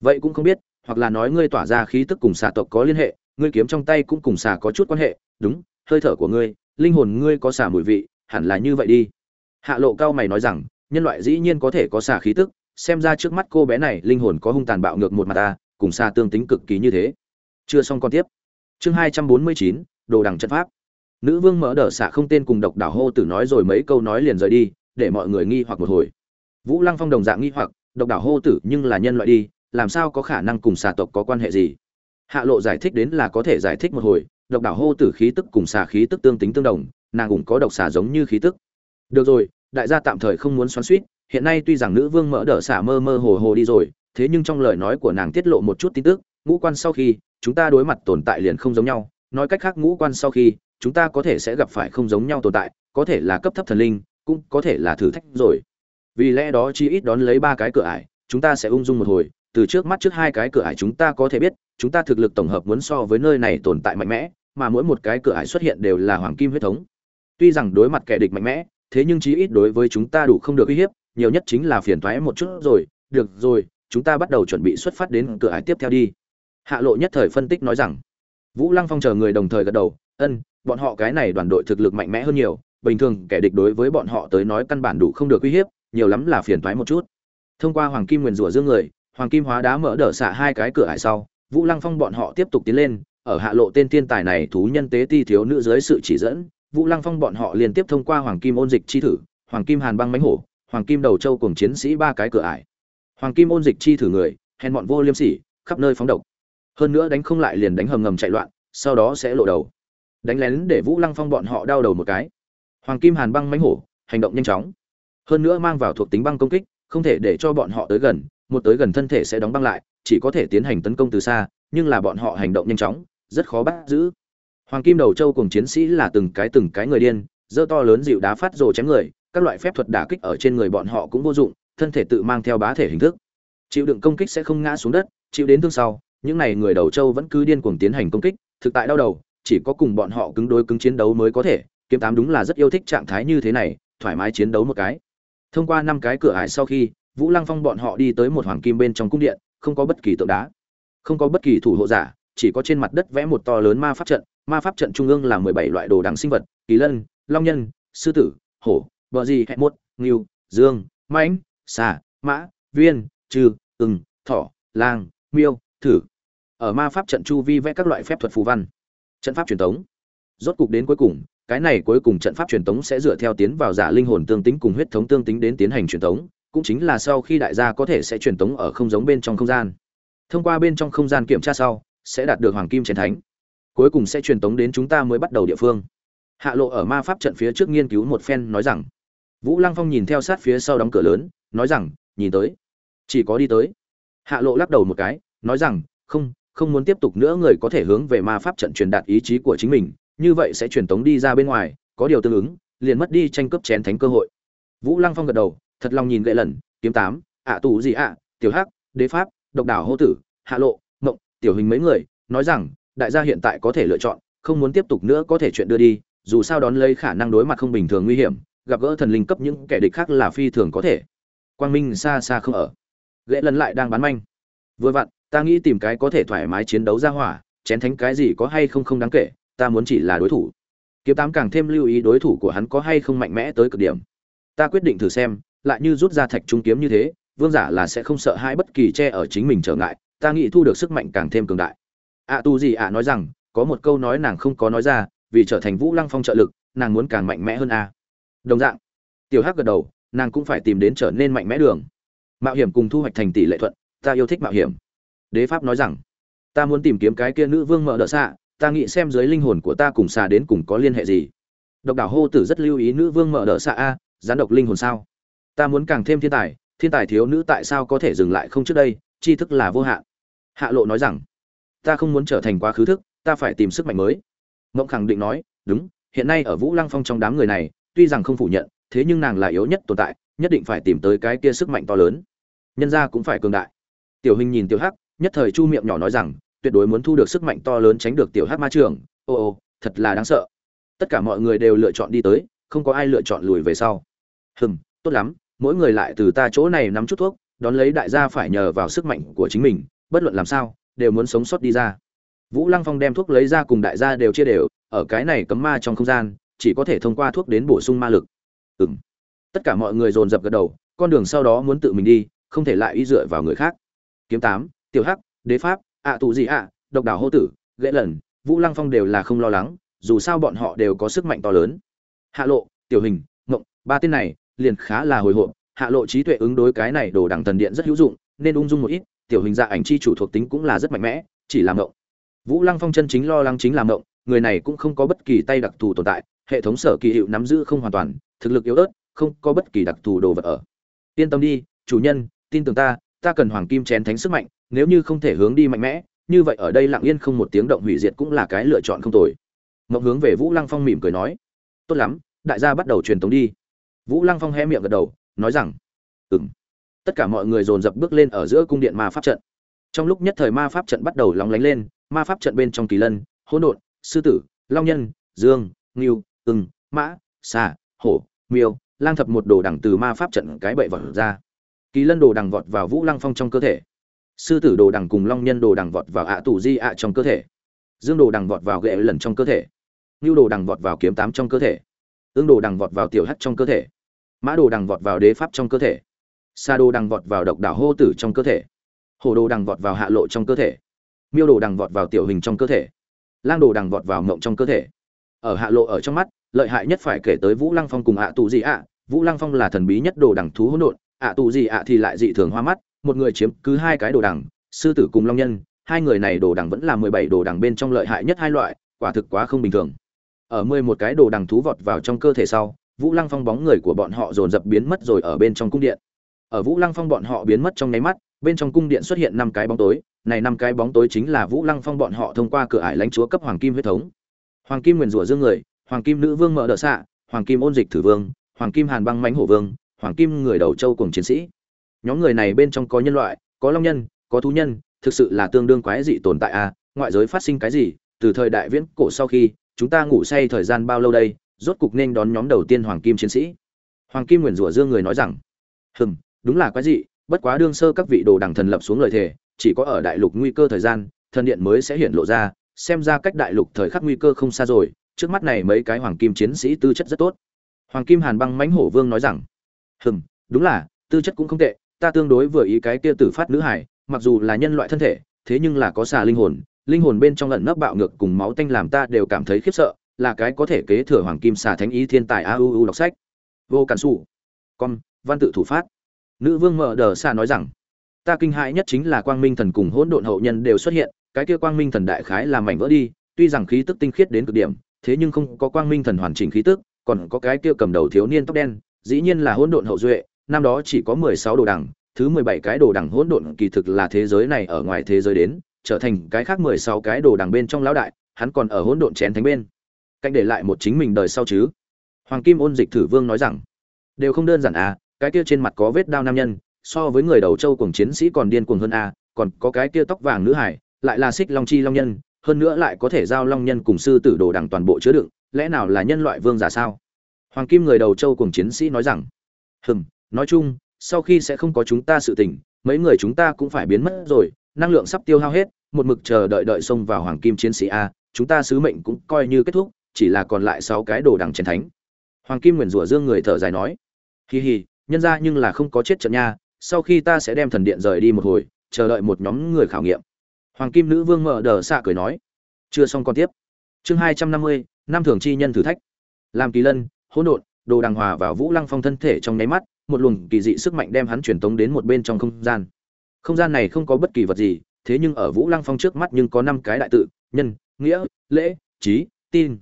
Vậy cũng không biết, hoặc là nói ngươi tỏa ra khí tức cùng xà tộc có liên hệ, ngươi kiếm trong tay cũng cùng xà có chút quan hệ, đúng, hơi thở của ngươi, linh hồn ngươi có xà mùi vị, hẳn là như vậy đi. Hạ lộ cao mày nói rằng, nhân loại dĩ nhiên có thể có xà khí tức, xem ra trước mắt cô bé này linh hồn có hung tàn bạo ngược một mặt ta, cùng xà tương tính cực kỳ như thế. Chưa xong con tiếp. Chương hai trăm bốn mươi chín, đồ đằng trận pháp. Nữ vương mở đờ xạ không tên cùng độc đảo hô tử nói rồi mấy câu nói liền rời đi để mọi người nghi hoặc một hồi. Vũ lăng phong đồng dạng nghi hoặc, độc đảo hô tử nhưng là nhân loại đi, làm sao có khả năng cùng xà tộc có quan hệ gì? Hạ lộ giải thích đến là có thể giải thích một hồi, độc đảo hô tử khí tức cùng xà khí tức tương tính tương đồng, nàng cũng có độc xà giống như khí tức. Được rồi, đại gia tạm thời không muốn xoắn suýt hiện nay tuy rằng nữ vương mỡ đỡ xả mơ mơ hồ hồ đi rồi, thế nhưng trong lời nói của nàng tiết lộ một chút tin tức, ngũ quan sau khi, chúng ta đối mặt tồn tại liền không giống nhau, nói cách khác ngũ quan sau khi, chúng ta có thể sẽ gặp phải không giống nhau tồn tại, có thể là cấp thấp thần linh cũng có thể là thử thách rồi. Vì lẽ đó chi ít đón lấy ba cái cửa ải, chúng ta sẽ ung dung một hồi, từ trước mắt trước hai cái cửa ải chúng ta có thể biết, chúng ta thực lực tổng hợp muốn so với nơi này tồn tại mạnh mẽ, mà mỗi một cái cửa ải xuất hiện đều là hoàng kim huyết thống. Tuy rằng đối mặt kẻ địch mạnh mẽ, thế nhưng chí ít đối với chúng ta đủ không được uy hiếp, nhiều nhất chính là phiền toái một chút rồi. Được rồi, chúng ta bắt đầu chuẩn bị xuất phát đến cửa ải tiếp theo đi. Hạ lộ nhất thời phân tích nói rằng, vũ lăng phong chờ người đồng thời gật đầu, ân, bọn họ cái này đoàn đội thực lực mạnh mẽ hơn nhiều bình thường kẻ địch đối với bọn họ tới nói căn bản đủ không được uy hiếp, nhiều lắm là phiền toái một chút. Thông qua hoàng kim nguyền rủa dương người, hoàng kim hóa đá mở đỡ xạ hai cái cửa ải sau, vũ lăng phong bọn họ tiếp tục tiến lên, ở hạ lộ tên thiên tài này thú nhân tế ti thiếu nữ dưới sự chỉ dẫn, vũ lăng phong bọn họ liên tiếp thông qua hoàng kim ôn dịch chi thử, hoàng kim hàn băng mánh hổ, hoàng kim đầu châu cùng chiến sĩ ba cái cửa ải. Hoàng kim ôn dịch chi thử người, hèn bọn vô liêm sỉ, khắp nơi phóng độc. Hơn nữa đánh không lại liền đánh hầm ngầm chạy loạn, sau đó sẽ lộ đầu. Đánh lén để vũ lăng phong bọn họ đau đầu một cái hoàng kim hàn băng mánh hổ, hành động nhanh chóng. Hơn nữa mang vào thuộc tính băng công kích, không thể để cho bọn họ tới gần, một tới gần thân thể sẽ đóng băng lại, chỉ có thể tiến hành tấn công từ xa, nhưng là bọn họ hành động nhanh chóng, rất khó bắt giữ. Hoàng kim đầu châu cùng chiến sĩ là từng cái từng cái người điên dơ to lớn dịu đá phát rồ chém người, các loại phép thuật đả kích ở trên người bọn họ cũng vô dụng, thân thể tự mang theo bá thể hình thức. Chịu đựng công kích sẽ không ngã xuống đất, chịu đến thương sau, những này người đầu châu vẫn cứ điên cuồng tiến hành công kích, thực tại đau đầu, chỉ có cùng bọn họ cứng đối cứng chiến đấu mới có thể kiếm tám đúng là rất yêu thích trạng thái như thế này, thoải mái chiến đấu một cái. Thông qua năm cái cửa ải sau khi, vũ lăng phong bọn họ đi tới một hoàng kim bên trong cung điện, không có bất kỳ tượng đá. Không có bất kỳ thủ hộ giả, chỉ có trên mặt đất vẽ một to lớn ma pháp trận. Ma pháp trận trung ương là mười bảy loại đồ đằng sinh vật, kỳ lân, long nhân, sư tử, hổ, bờ gì hẹn mốt nghiêu dương, mãnh, xà, mã, viên, trừ, ừng, thỏ, lang, miêu, thử. Ở ma pháp trận chu vi vẽ các loại phép thuật phù văn. Trận pháp truyền thống. Rốt cục đến cuối cùng cái này cuối cùng trận pháp truyền tống sẽ dựa theo tiến vào giả linh hồn tương tính cùng huyết thống tương tính đến tiến hành truyền tống, cũng chính là sau khi đại gia có thể sẽ truyền tống ở không giống bên trong không gian. Thông qua bên trong không gian kiểm tra sau sẽ đạt được hoàng kim chiến thánh. Cuối cùng sẽ truyền tống đến chúng ta mới bắt đầu địa phương. Hạ lộ ở ma pháp trận phía trước nghiên cứu một phen nói rằng vũ lăng phong nhìn theo sát phía sau đóng cửa lớn nói rằng nhìn tới. Chỉ có đi tới. Hạ lộ lắc đầu một cái nói rằng không không muốn tiếp tục nữa người có thể hướng về ma pháp trận truyền đạt ý chí của chính mình như vậy sẽ truyền tống đi ra bên ngoài, có điều tương ứng, liền mất đi tranh cướp chén thánh cơ hội. Vũ lăng phong gật đầu, thật lòng nhìn gậy lần kiếm tám, ạ tù gì ạ, tiểu hắc, đế pháp, độc đảo hô tử, hạ lộ, mộng, tiểu hình mấy người, nói rằng, đại gia hiện tại có thể lựa chọn, không muốn tiếp tục nữa có thể chuyện đưa đi, dù sao đón lấy khả năng đối mặt không bình thường nguy hiểm, gặp gỡ thần linh cấp những kẻ địch khác là phi thường có thể. Quang minh xa xa không ở. Lệ lần lại đang bán manh. Vừa vặn, ta nghĩ tìm cái có thể thoải mái chiến đấu ra hỏa, chén thánh cái gì có hay không không đáng kể ta muốn chỉ là đối thủ. Kiếm tám càng thêm lưu ý đối thủ của hắn có hay không mạnh mẽ tới cực điểm. Ta quyết định thử xem, lại như rút ra thạch trung kiếm như thế, vương giả là sẽ không sợ hãi bất kỳ che ở chính mình trở ngại, ta nghĩ thu được sức mạnh càng thêm cường đại. Ạ tu gì ạ nói rằng, có một câu nói nàng không có nói ra, vì trở thành vũ lăng phong trợ lực, nàng muốn càng mạnh mẽ hơn a. Đồng dạng, tiểu hắc gật đầu, nàng cũng phải tìm đến trở nên mạnh mẽ đường. Mạo hiểm cùng thu hoạch thành tỷ lệ thuận, ta yêu thích mạo hiểm. Đế pháp nói rằng, ta muốn tìm kiếm cái kia nữ vương mở đỡ xạ ta nghĩ xem dưới linh hồn của ta cùng xà đến cùng có liên hệ gì. Độc đảo hô tử rất lưu ý nữ vương mở đỡ xạ a, gián độc linh hồn sao? Ta muốn càng thêm thiên tài thiên tài thiếu nữ tại sao có thể dừng lại không trước đây? Tri thức là vô hạn. Hạ lộ nói rằng, ta không muốn trở thành quá khứ thức, ta phải tìm sức mạnh mới. Ngộng khẳng định nói, đúng, hiện nay ở vũ lăng phong trong đám người này, tuy rằng không phủ nhận, thế nhưng nàng là yếu nhất tồn tại, nhất định phải tìm tới cái kia sức mạnh to lớn. Nhân ra cũng phải cường đại. Tiểu hình nhìn tiểu hắc, nhất thời chu miệng nhỏ nói rằng tuyệt đối muốn thu được sức mạnh to lớn tránh được tiểu hắc ma trường. Ô ô, thật là đáng sợ. Tất cả mọi người đều lựa chọn đi tới, không có ai lựa chọn lùi về sau. Hừm, tốt lắm, mỗi người lại từ ta chỗ này nắm chút thuốc, đón lấy đại gia phải nhờ vào sức mạnh của chính mình, bất luận làm sao, đều muốn sống sót đi ra. Vũ lăng phong đem thuốc lấy ra cùng đại gia đều chia đều, ở cái này cấm ma trong không gian, chỉ có thể thông qua thuốc đến bổ sung ma lực. Ừ m tất cả mọi người dồn dập gật đầu, con đường sau đó muốn tự mình đi, không thể lại y dựa vào người khác. Kiếm tám, tiểu hắc, đế pháp ạ tù gì ạ, độc đảo hô tử, ghệ lần, vũ lăng phong đều là không lo lắng, dù sao bọn họ đều có sức mạnh to lớn. Hạ lộ, tiểu hình, ngộng, ba tên này liền khá là hồi hộp. Hạ lộ trí tuệ ứng đối cái này đồ đẳng thần điện rất hữu dụng, nên ung dung một ít, tiểu hình dạ ảnh chi chủ thuộc tính cũng là rất mạnh mẽ, chỉ làm ngộng. Vũ lăng phong chân chính lo lắng chính làm ngộng, người này cũng không có bất kỳ tay đặc thù tồn tại, hệ thống sở kỳ hiệu nắm giữ không hoàn toàn, thực lực yếu ớt, không có bất kỳ đặc thù đồ vật ở. Yên tâm đi, chủ nhân, tin tưởng ta ta cần hoàng kim chén thánh sức mạnh, nếu như không thể hướng đi mạnh mẽ, như vậy ở đây lặng yên không một tiếng động hủy diệt cũng là cái lựa chọn không tồi. Mộng hướng về vũ lăng phong mỉm cười nói, tốt lắm, đại gia bắt đầu truyền tống đi. Vũ lăng phong hé miệng gật đầu, nói rằng ừng tất cả mọi người dồn dập bước lên ở giữa cung điện ma pháp trận. Trong lúc nhất thời ma pháp trận bắt đầu lóng lánh lên, ma pháp trận bên trong kỳ lân, hỗn độn, sư tử, long nhân, dương, ngưu, ưng, mã, xà, hổ, miêu, lang thập một đồ đẳng từ ma pháp trận cái bậy vọt ra kỳ lân đồ đằng vọt vào vũ lăng phong trong cơ thể sư tử đồ đằng cùng long nhân đồ đằng vọt vào ạ tù di ạ trong cơ thể dương đồ đằng vọt vào ghệ lần trong cơ thể ngưu đồ đằng vọt vào kiếm tám trong cơ thể ương đồ đằng vọt vào tiểu hắt trong cơ thể mã đồ đằng vọt vào đế pháp trong cơ thể sa đồ đằng vọt vào độc đảo hô tử trong cơ thể hồ đồ đằng vọt vào hạ lộ trong cơ thể miêu đồ đằng vọt vào tiểu hình trong cơ thể lang đồ đằng vọt vào mộng trong cơ thể ở hạ lộ ở trong mắt lợi hại nhất phải kể tới vũ lăng phong cùng ạ tù di ạ vũ lăng phong là thần bí nhất đồ đằng thú hỗn độn ạ tù gì ạ thì lại dị thường hoa mắt, một người chiếm cứ hai cái đồ đằng, sư tử cùng long nhân, hai người này đồ đằng vẫn là mười bảy đồ đằng bên trong lợi hại nhất hai loại, quả thực quá không bình thường. Ở mười một cái đồ đằng thú vọt vào trong cơ thể sau, vũ lăng phong bóng người của bọn họ dồn dập biến mất rồi ở bên trong cung điện. Ở vũ lăng phong bọn họ biến mất trong nháy mắt, bên trong cung điện xuất hiện năm cái bóng tối, này năm cái bóng tối chính là vũ lăng phong bọn họ thông qua cửa ải lãnh chúa cấp hoàng kim huyết thống. Hoàng kim nguyền rủa dương người, hoàng kim nữ vương mở đỡ xạ, hoàng kim ôn dịch thử vương, hoàng kim hàn băng mãnh hổ vương hoàng kim người đầu châu cùng chiến sĩ. Nhóm người này bên trong có nhân loại có long nhân có thú nhân thực sự là tương đương quái dị tồn tại à, ngoại giới phát sinh cái gì từ thời đại viễn cổ sau khi chúng ta ngủ say thời gian bao lâu đây rốt cục nên đón nhóm đầu tiên hoàng kim chiến sĩ. Hoàng kim nguyền rủa dương người nói rằng hừm đúng là quái dị bất quá đương sơ các vị đồ đằng thần lập xuống lời thề chỉ có ở đại lục nguy cơ thời gian thần điện mới sẽ hiện lộ ra xem ra cách đại lục thời khắc nguy cơ không xa rồi trước mắt này mấy cái hoàng kim chiến sĩ tư chất rất tốt. Hoàng kim hàn băng mãnh hổ vương nói rằng hừm, đúng là, tư chất cũng không tệ, ta tương đối vừa ý cái kia tử phát nữ hải mặc dù là nhân loại thân thể, thế nhưng là có xà linh hồn linh hồn bên trong lẩn nấp bạo ngược cùng máu tanh làm ta đều cảm thấy khiếp sợ, là cái có thể kế thừa hoàng kim xà thánh ý thiên tài a u u đọc sách. Vô cản xù con, văn tự thủ phát. Nữ vương mở đờ xa nói rằng, ta kinh hãi nhất chính là quang minh thần cùng hỗn độn hậu nhân đều xuất hiện, cái kia quang minh thần đại khái làm mảnh vỡ đi, tuy rằng khí tức tinh khiết đến cực điểm, thế nhưng không có quang minh thần hoàn chỉnh khí tức, còn có cái kia cầm đầu thiếu niên tóc đen dĩ nhiên là hỗn độn hậu duệ năm đó chỉ có mười sáu đồ đẳng, thứ mười bảy cái đồ đẳng hỗn độn kỳ thực là thế giới này ở ngoài thế giới đến trở thành cái khác mười sáu cái đồ đẳng bên trong lão đại hắn còn ở hỗn độn chén thánh bên. Cách để lại một chính mình đời sau chứ? Hoàng kim ôn dịch thử vương nói rằng đều không đơn giản à cái kia trên mặt có vết đao nam nhân so với người đầu châu cùng chiến sĩ còn điên cuồng hơn a còn có cái kia tóc vàng nữ hải lại là xích long chi long nhân hơn nữa lại có thể giao long nhân cùng sư tử đồ đẳng toàn bộ chứa đựng lẽ nào là nhân loại vương giả sao? Hoàng kim người đầu châu cùng chiến sĩ nói rằng, hừm, nói chung, sau khi sẽ không có chúng ta sự tình, mấy người chúng ta cũng phải biến mất rồi, năng lượng sắp tiêu hao hết, một mực chờ đợi đợi xông vào hoàng kim chiến sĩ a, chúng ta sứ mệnh cũng coi như kết thúc, chỉ là còn lại sáu cái đồ đằng chiến thánh. Hoàng kim nguyền rủa dương người thở dài nói hì hì nhân ra nhưng là không có chết trận nha, sau khi ta sẽ đem thần điện rời đi một hồi, chờ đợi một nhóm người khảo nghiệm. Hoàng kim nữ vương mở đờ xạ cười nói, chưa xong còn tiếp. Chương hai trăm năm mươi, năm thường chi nhân thử thách. Làm kỳ lân hỗn độn đồ đàng hòa vào vũ lăng phong thân thể trong nháy mắt một luồng kỳ dị sức mạnh đem hắn truyền tống đến một bên trong không gian không gian này không có bất kỳ vật gì thế nhưng ở vũ lăng phong trước mắt nhưng có năm cái đại tự nhân nghĩa lễ trí tin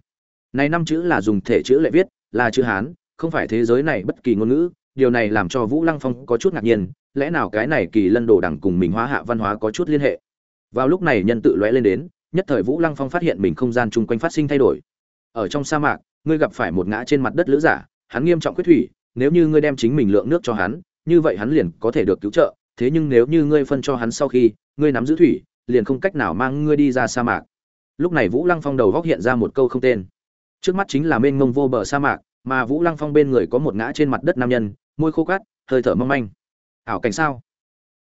này năm chữ là dùng thể chữ lệ viết là chữ hán không phải thế giới này bất kỳ ngôn ngữ điều này làm cho Vũ Lăng Phong có chút ngạc nhiên, lẽ nào cái này kỳ lân đồ đằng cùng mình hóa hạ văn hóa có chút liên hệ. Vào lúc này nhân tự lóe lên đến, nhất thời Vũ Lăng Phong phát hiện mình không gian chung quanh phát sinh thay đổi. Ở trong sa mạc, ngươi gặp phải một ngã trên mặt đất lữ giả, hắn nghiêm trọng quyết thủy nếu như ngươi đem chính mình lượng nước cho hắn, như vậy hắn liền có thể được cứu trợ, thế nhưng nếu như ngươi phân cho hắn sau khi, ngươi nắm giữ thủy, liền không cách nào mang ngươi đi ra sa mạc. Lúc này vũ lăng phong đầu góc hiện ra một câu không tên. Trước mắt chính là mênh mông vô bờ sa mạc, mà vũ lăng phong bên người có một ngã trên mặt đất nam nhân, môi khô cát, hơi thở mong manh. Ảo cảnh sao?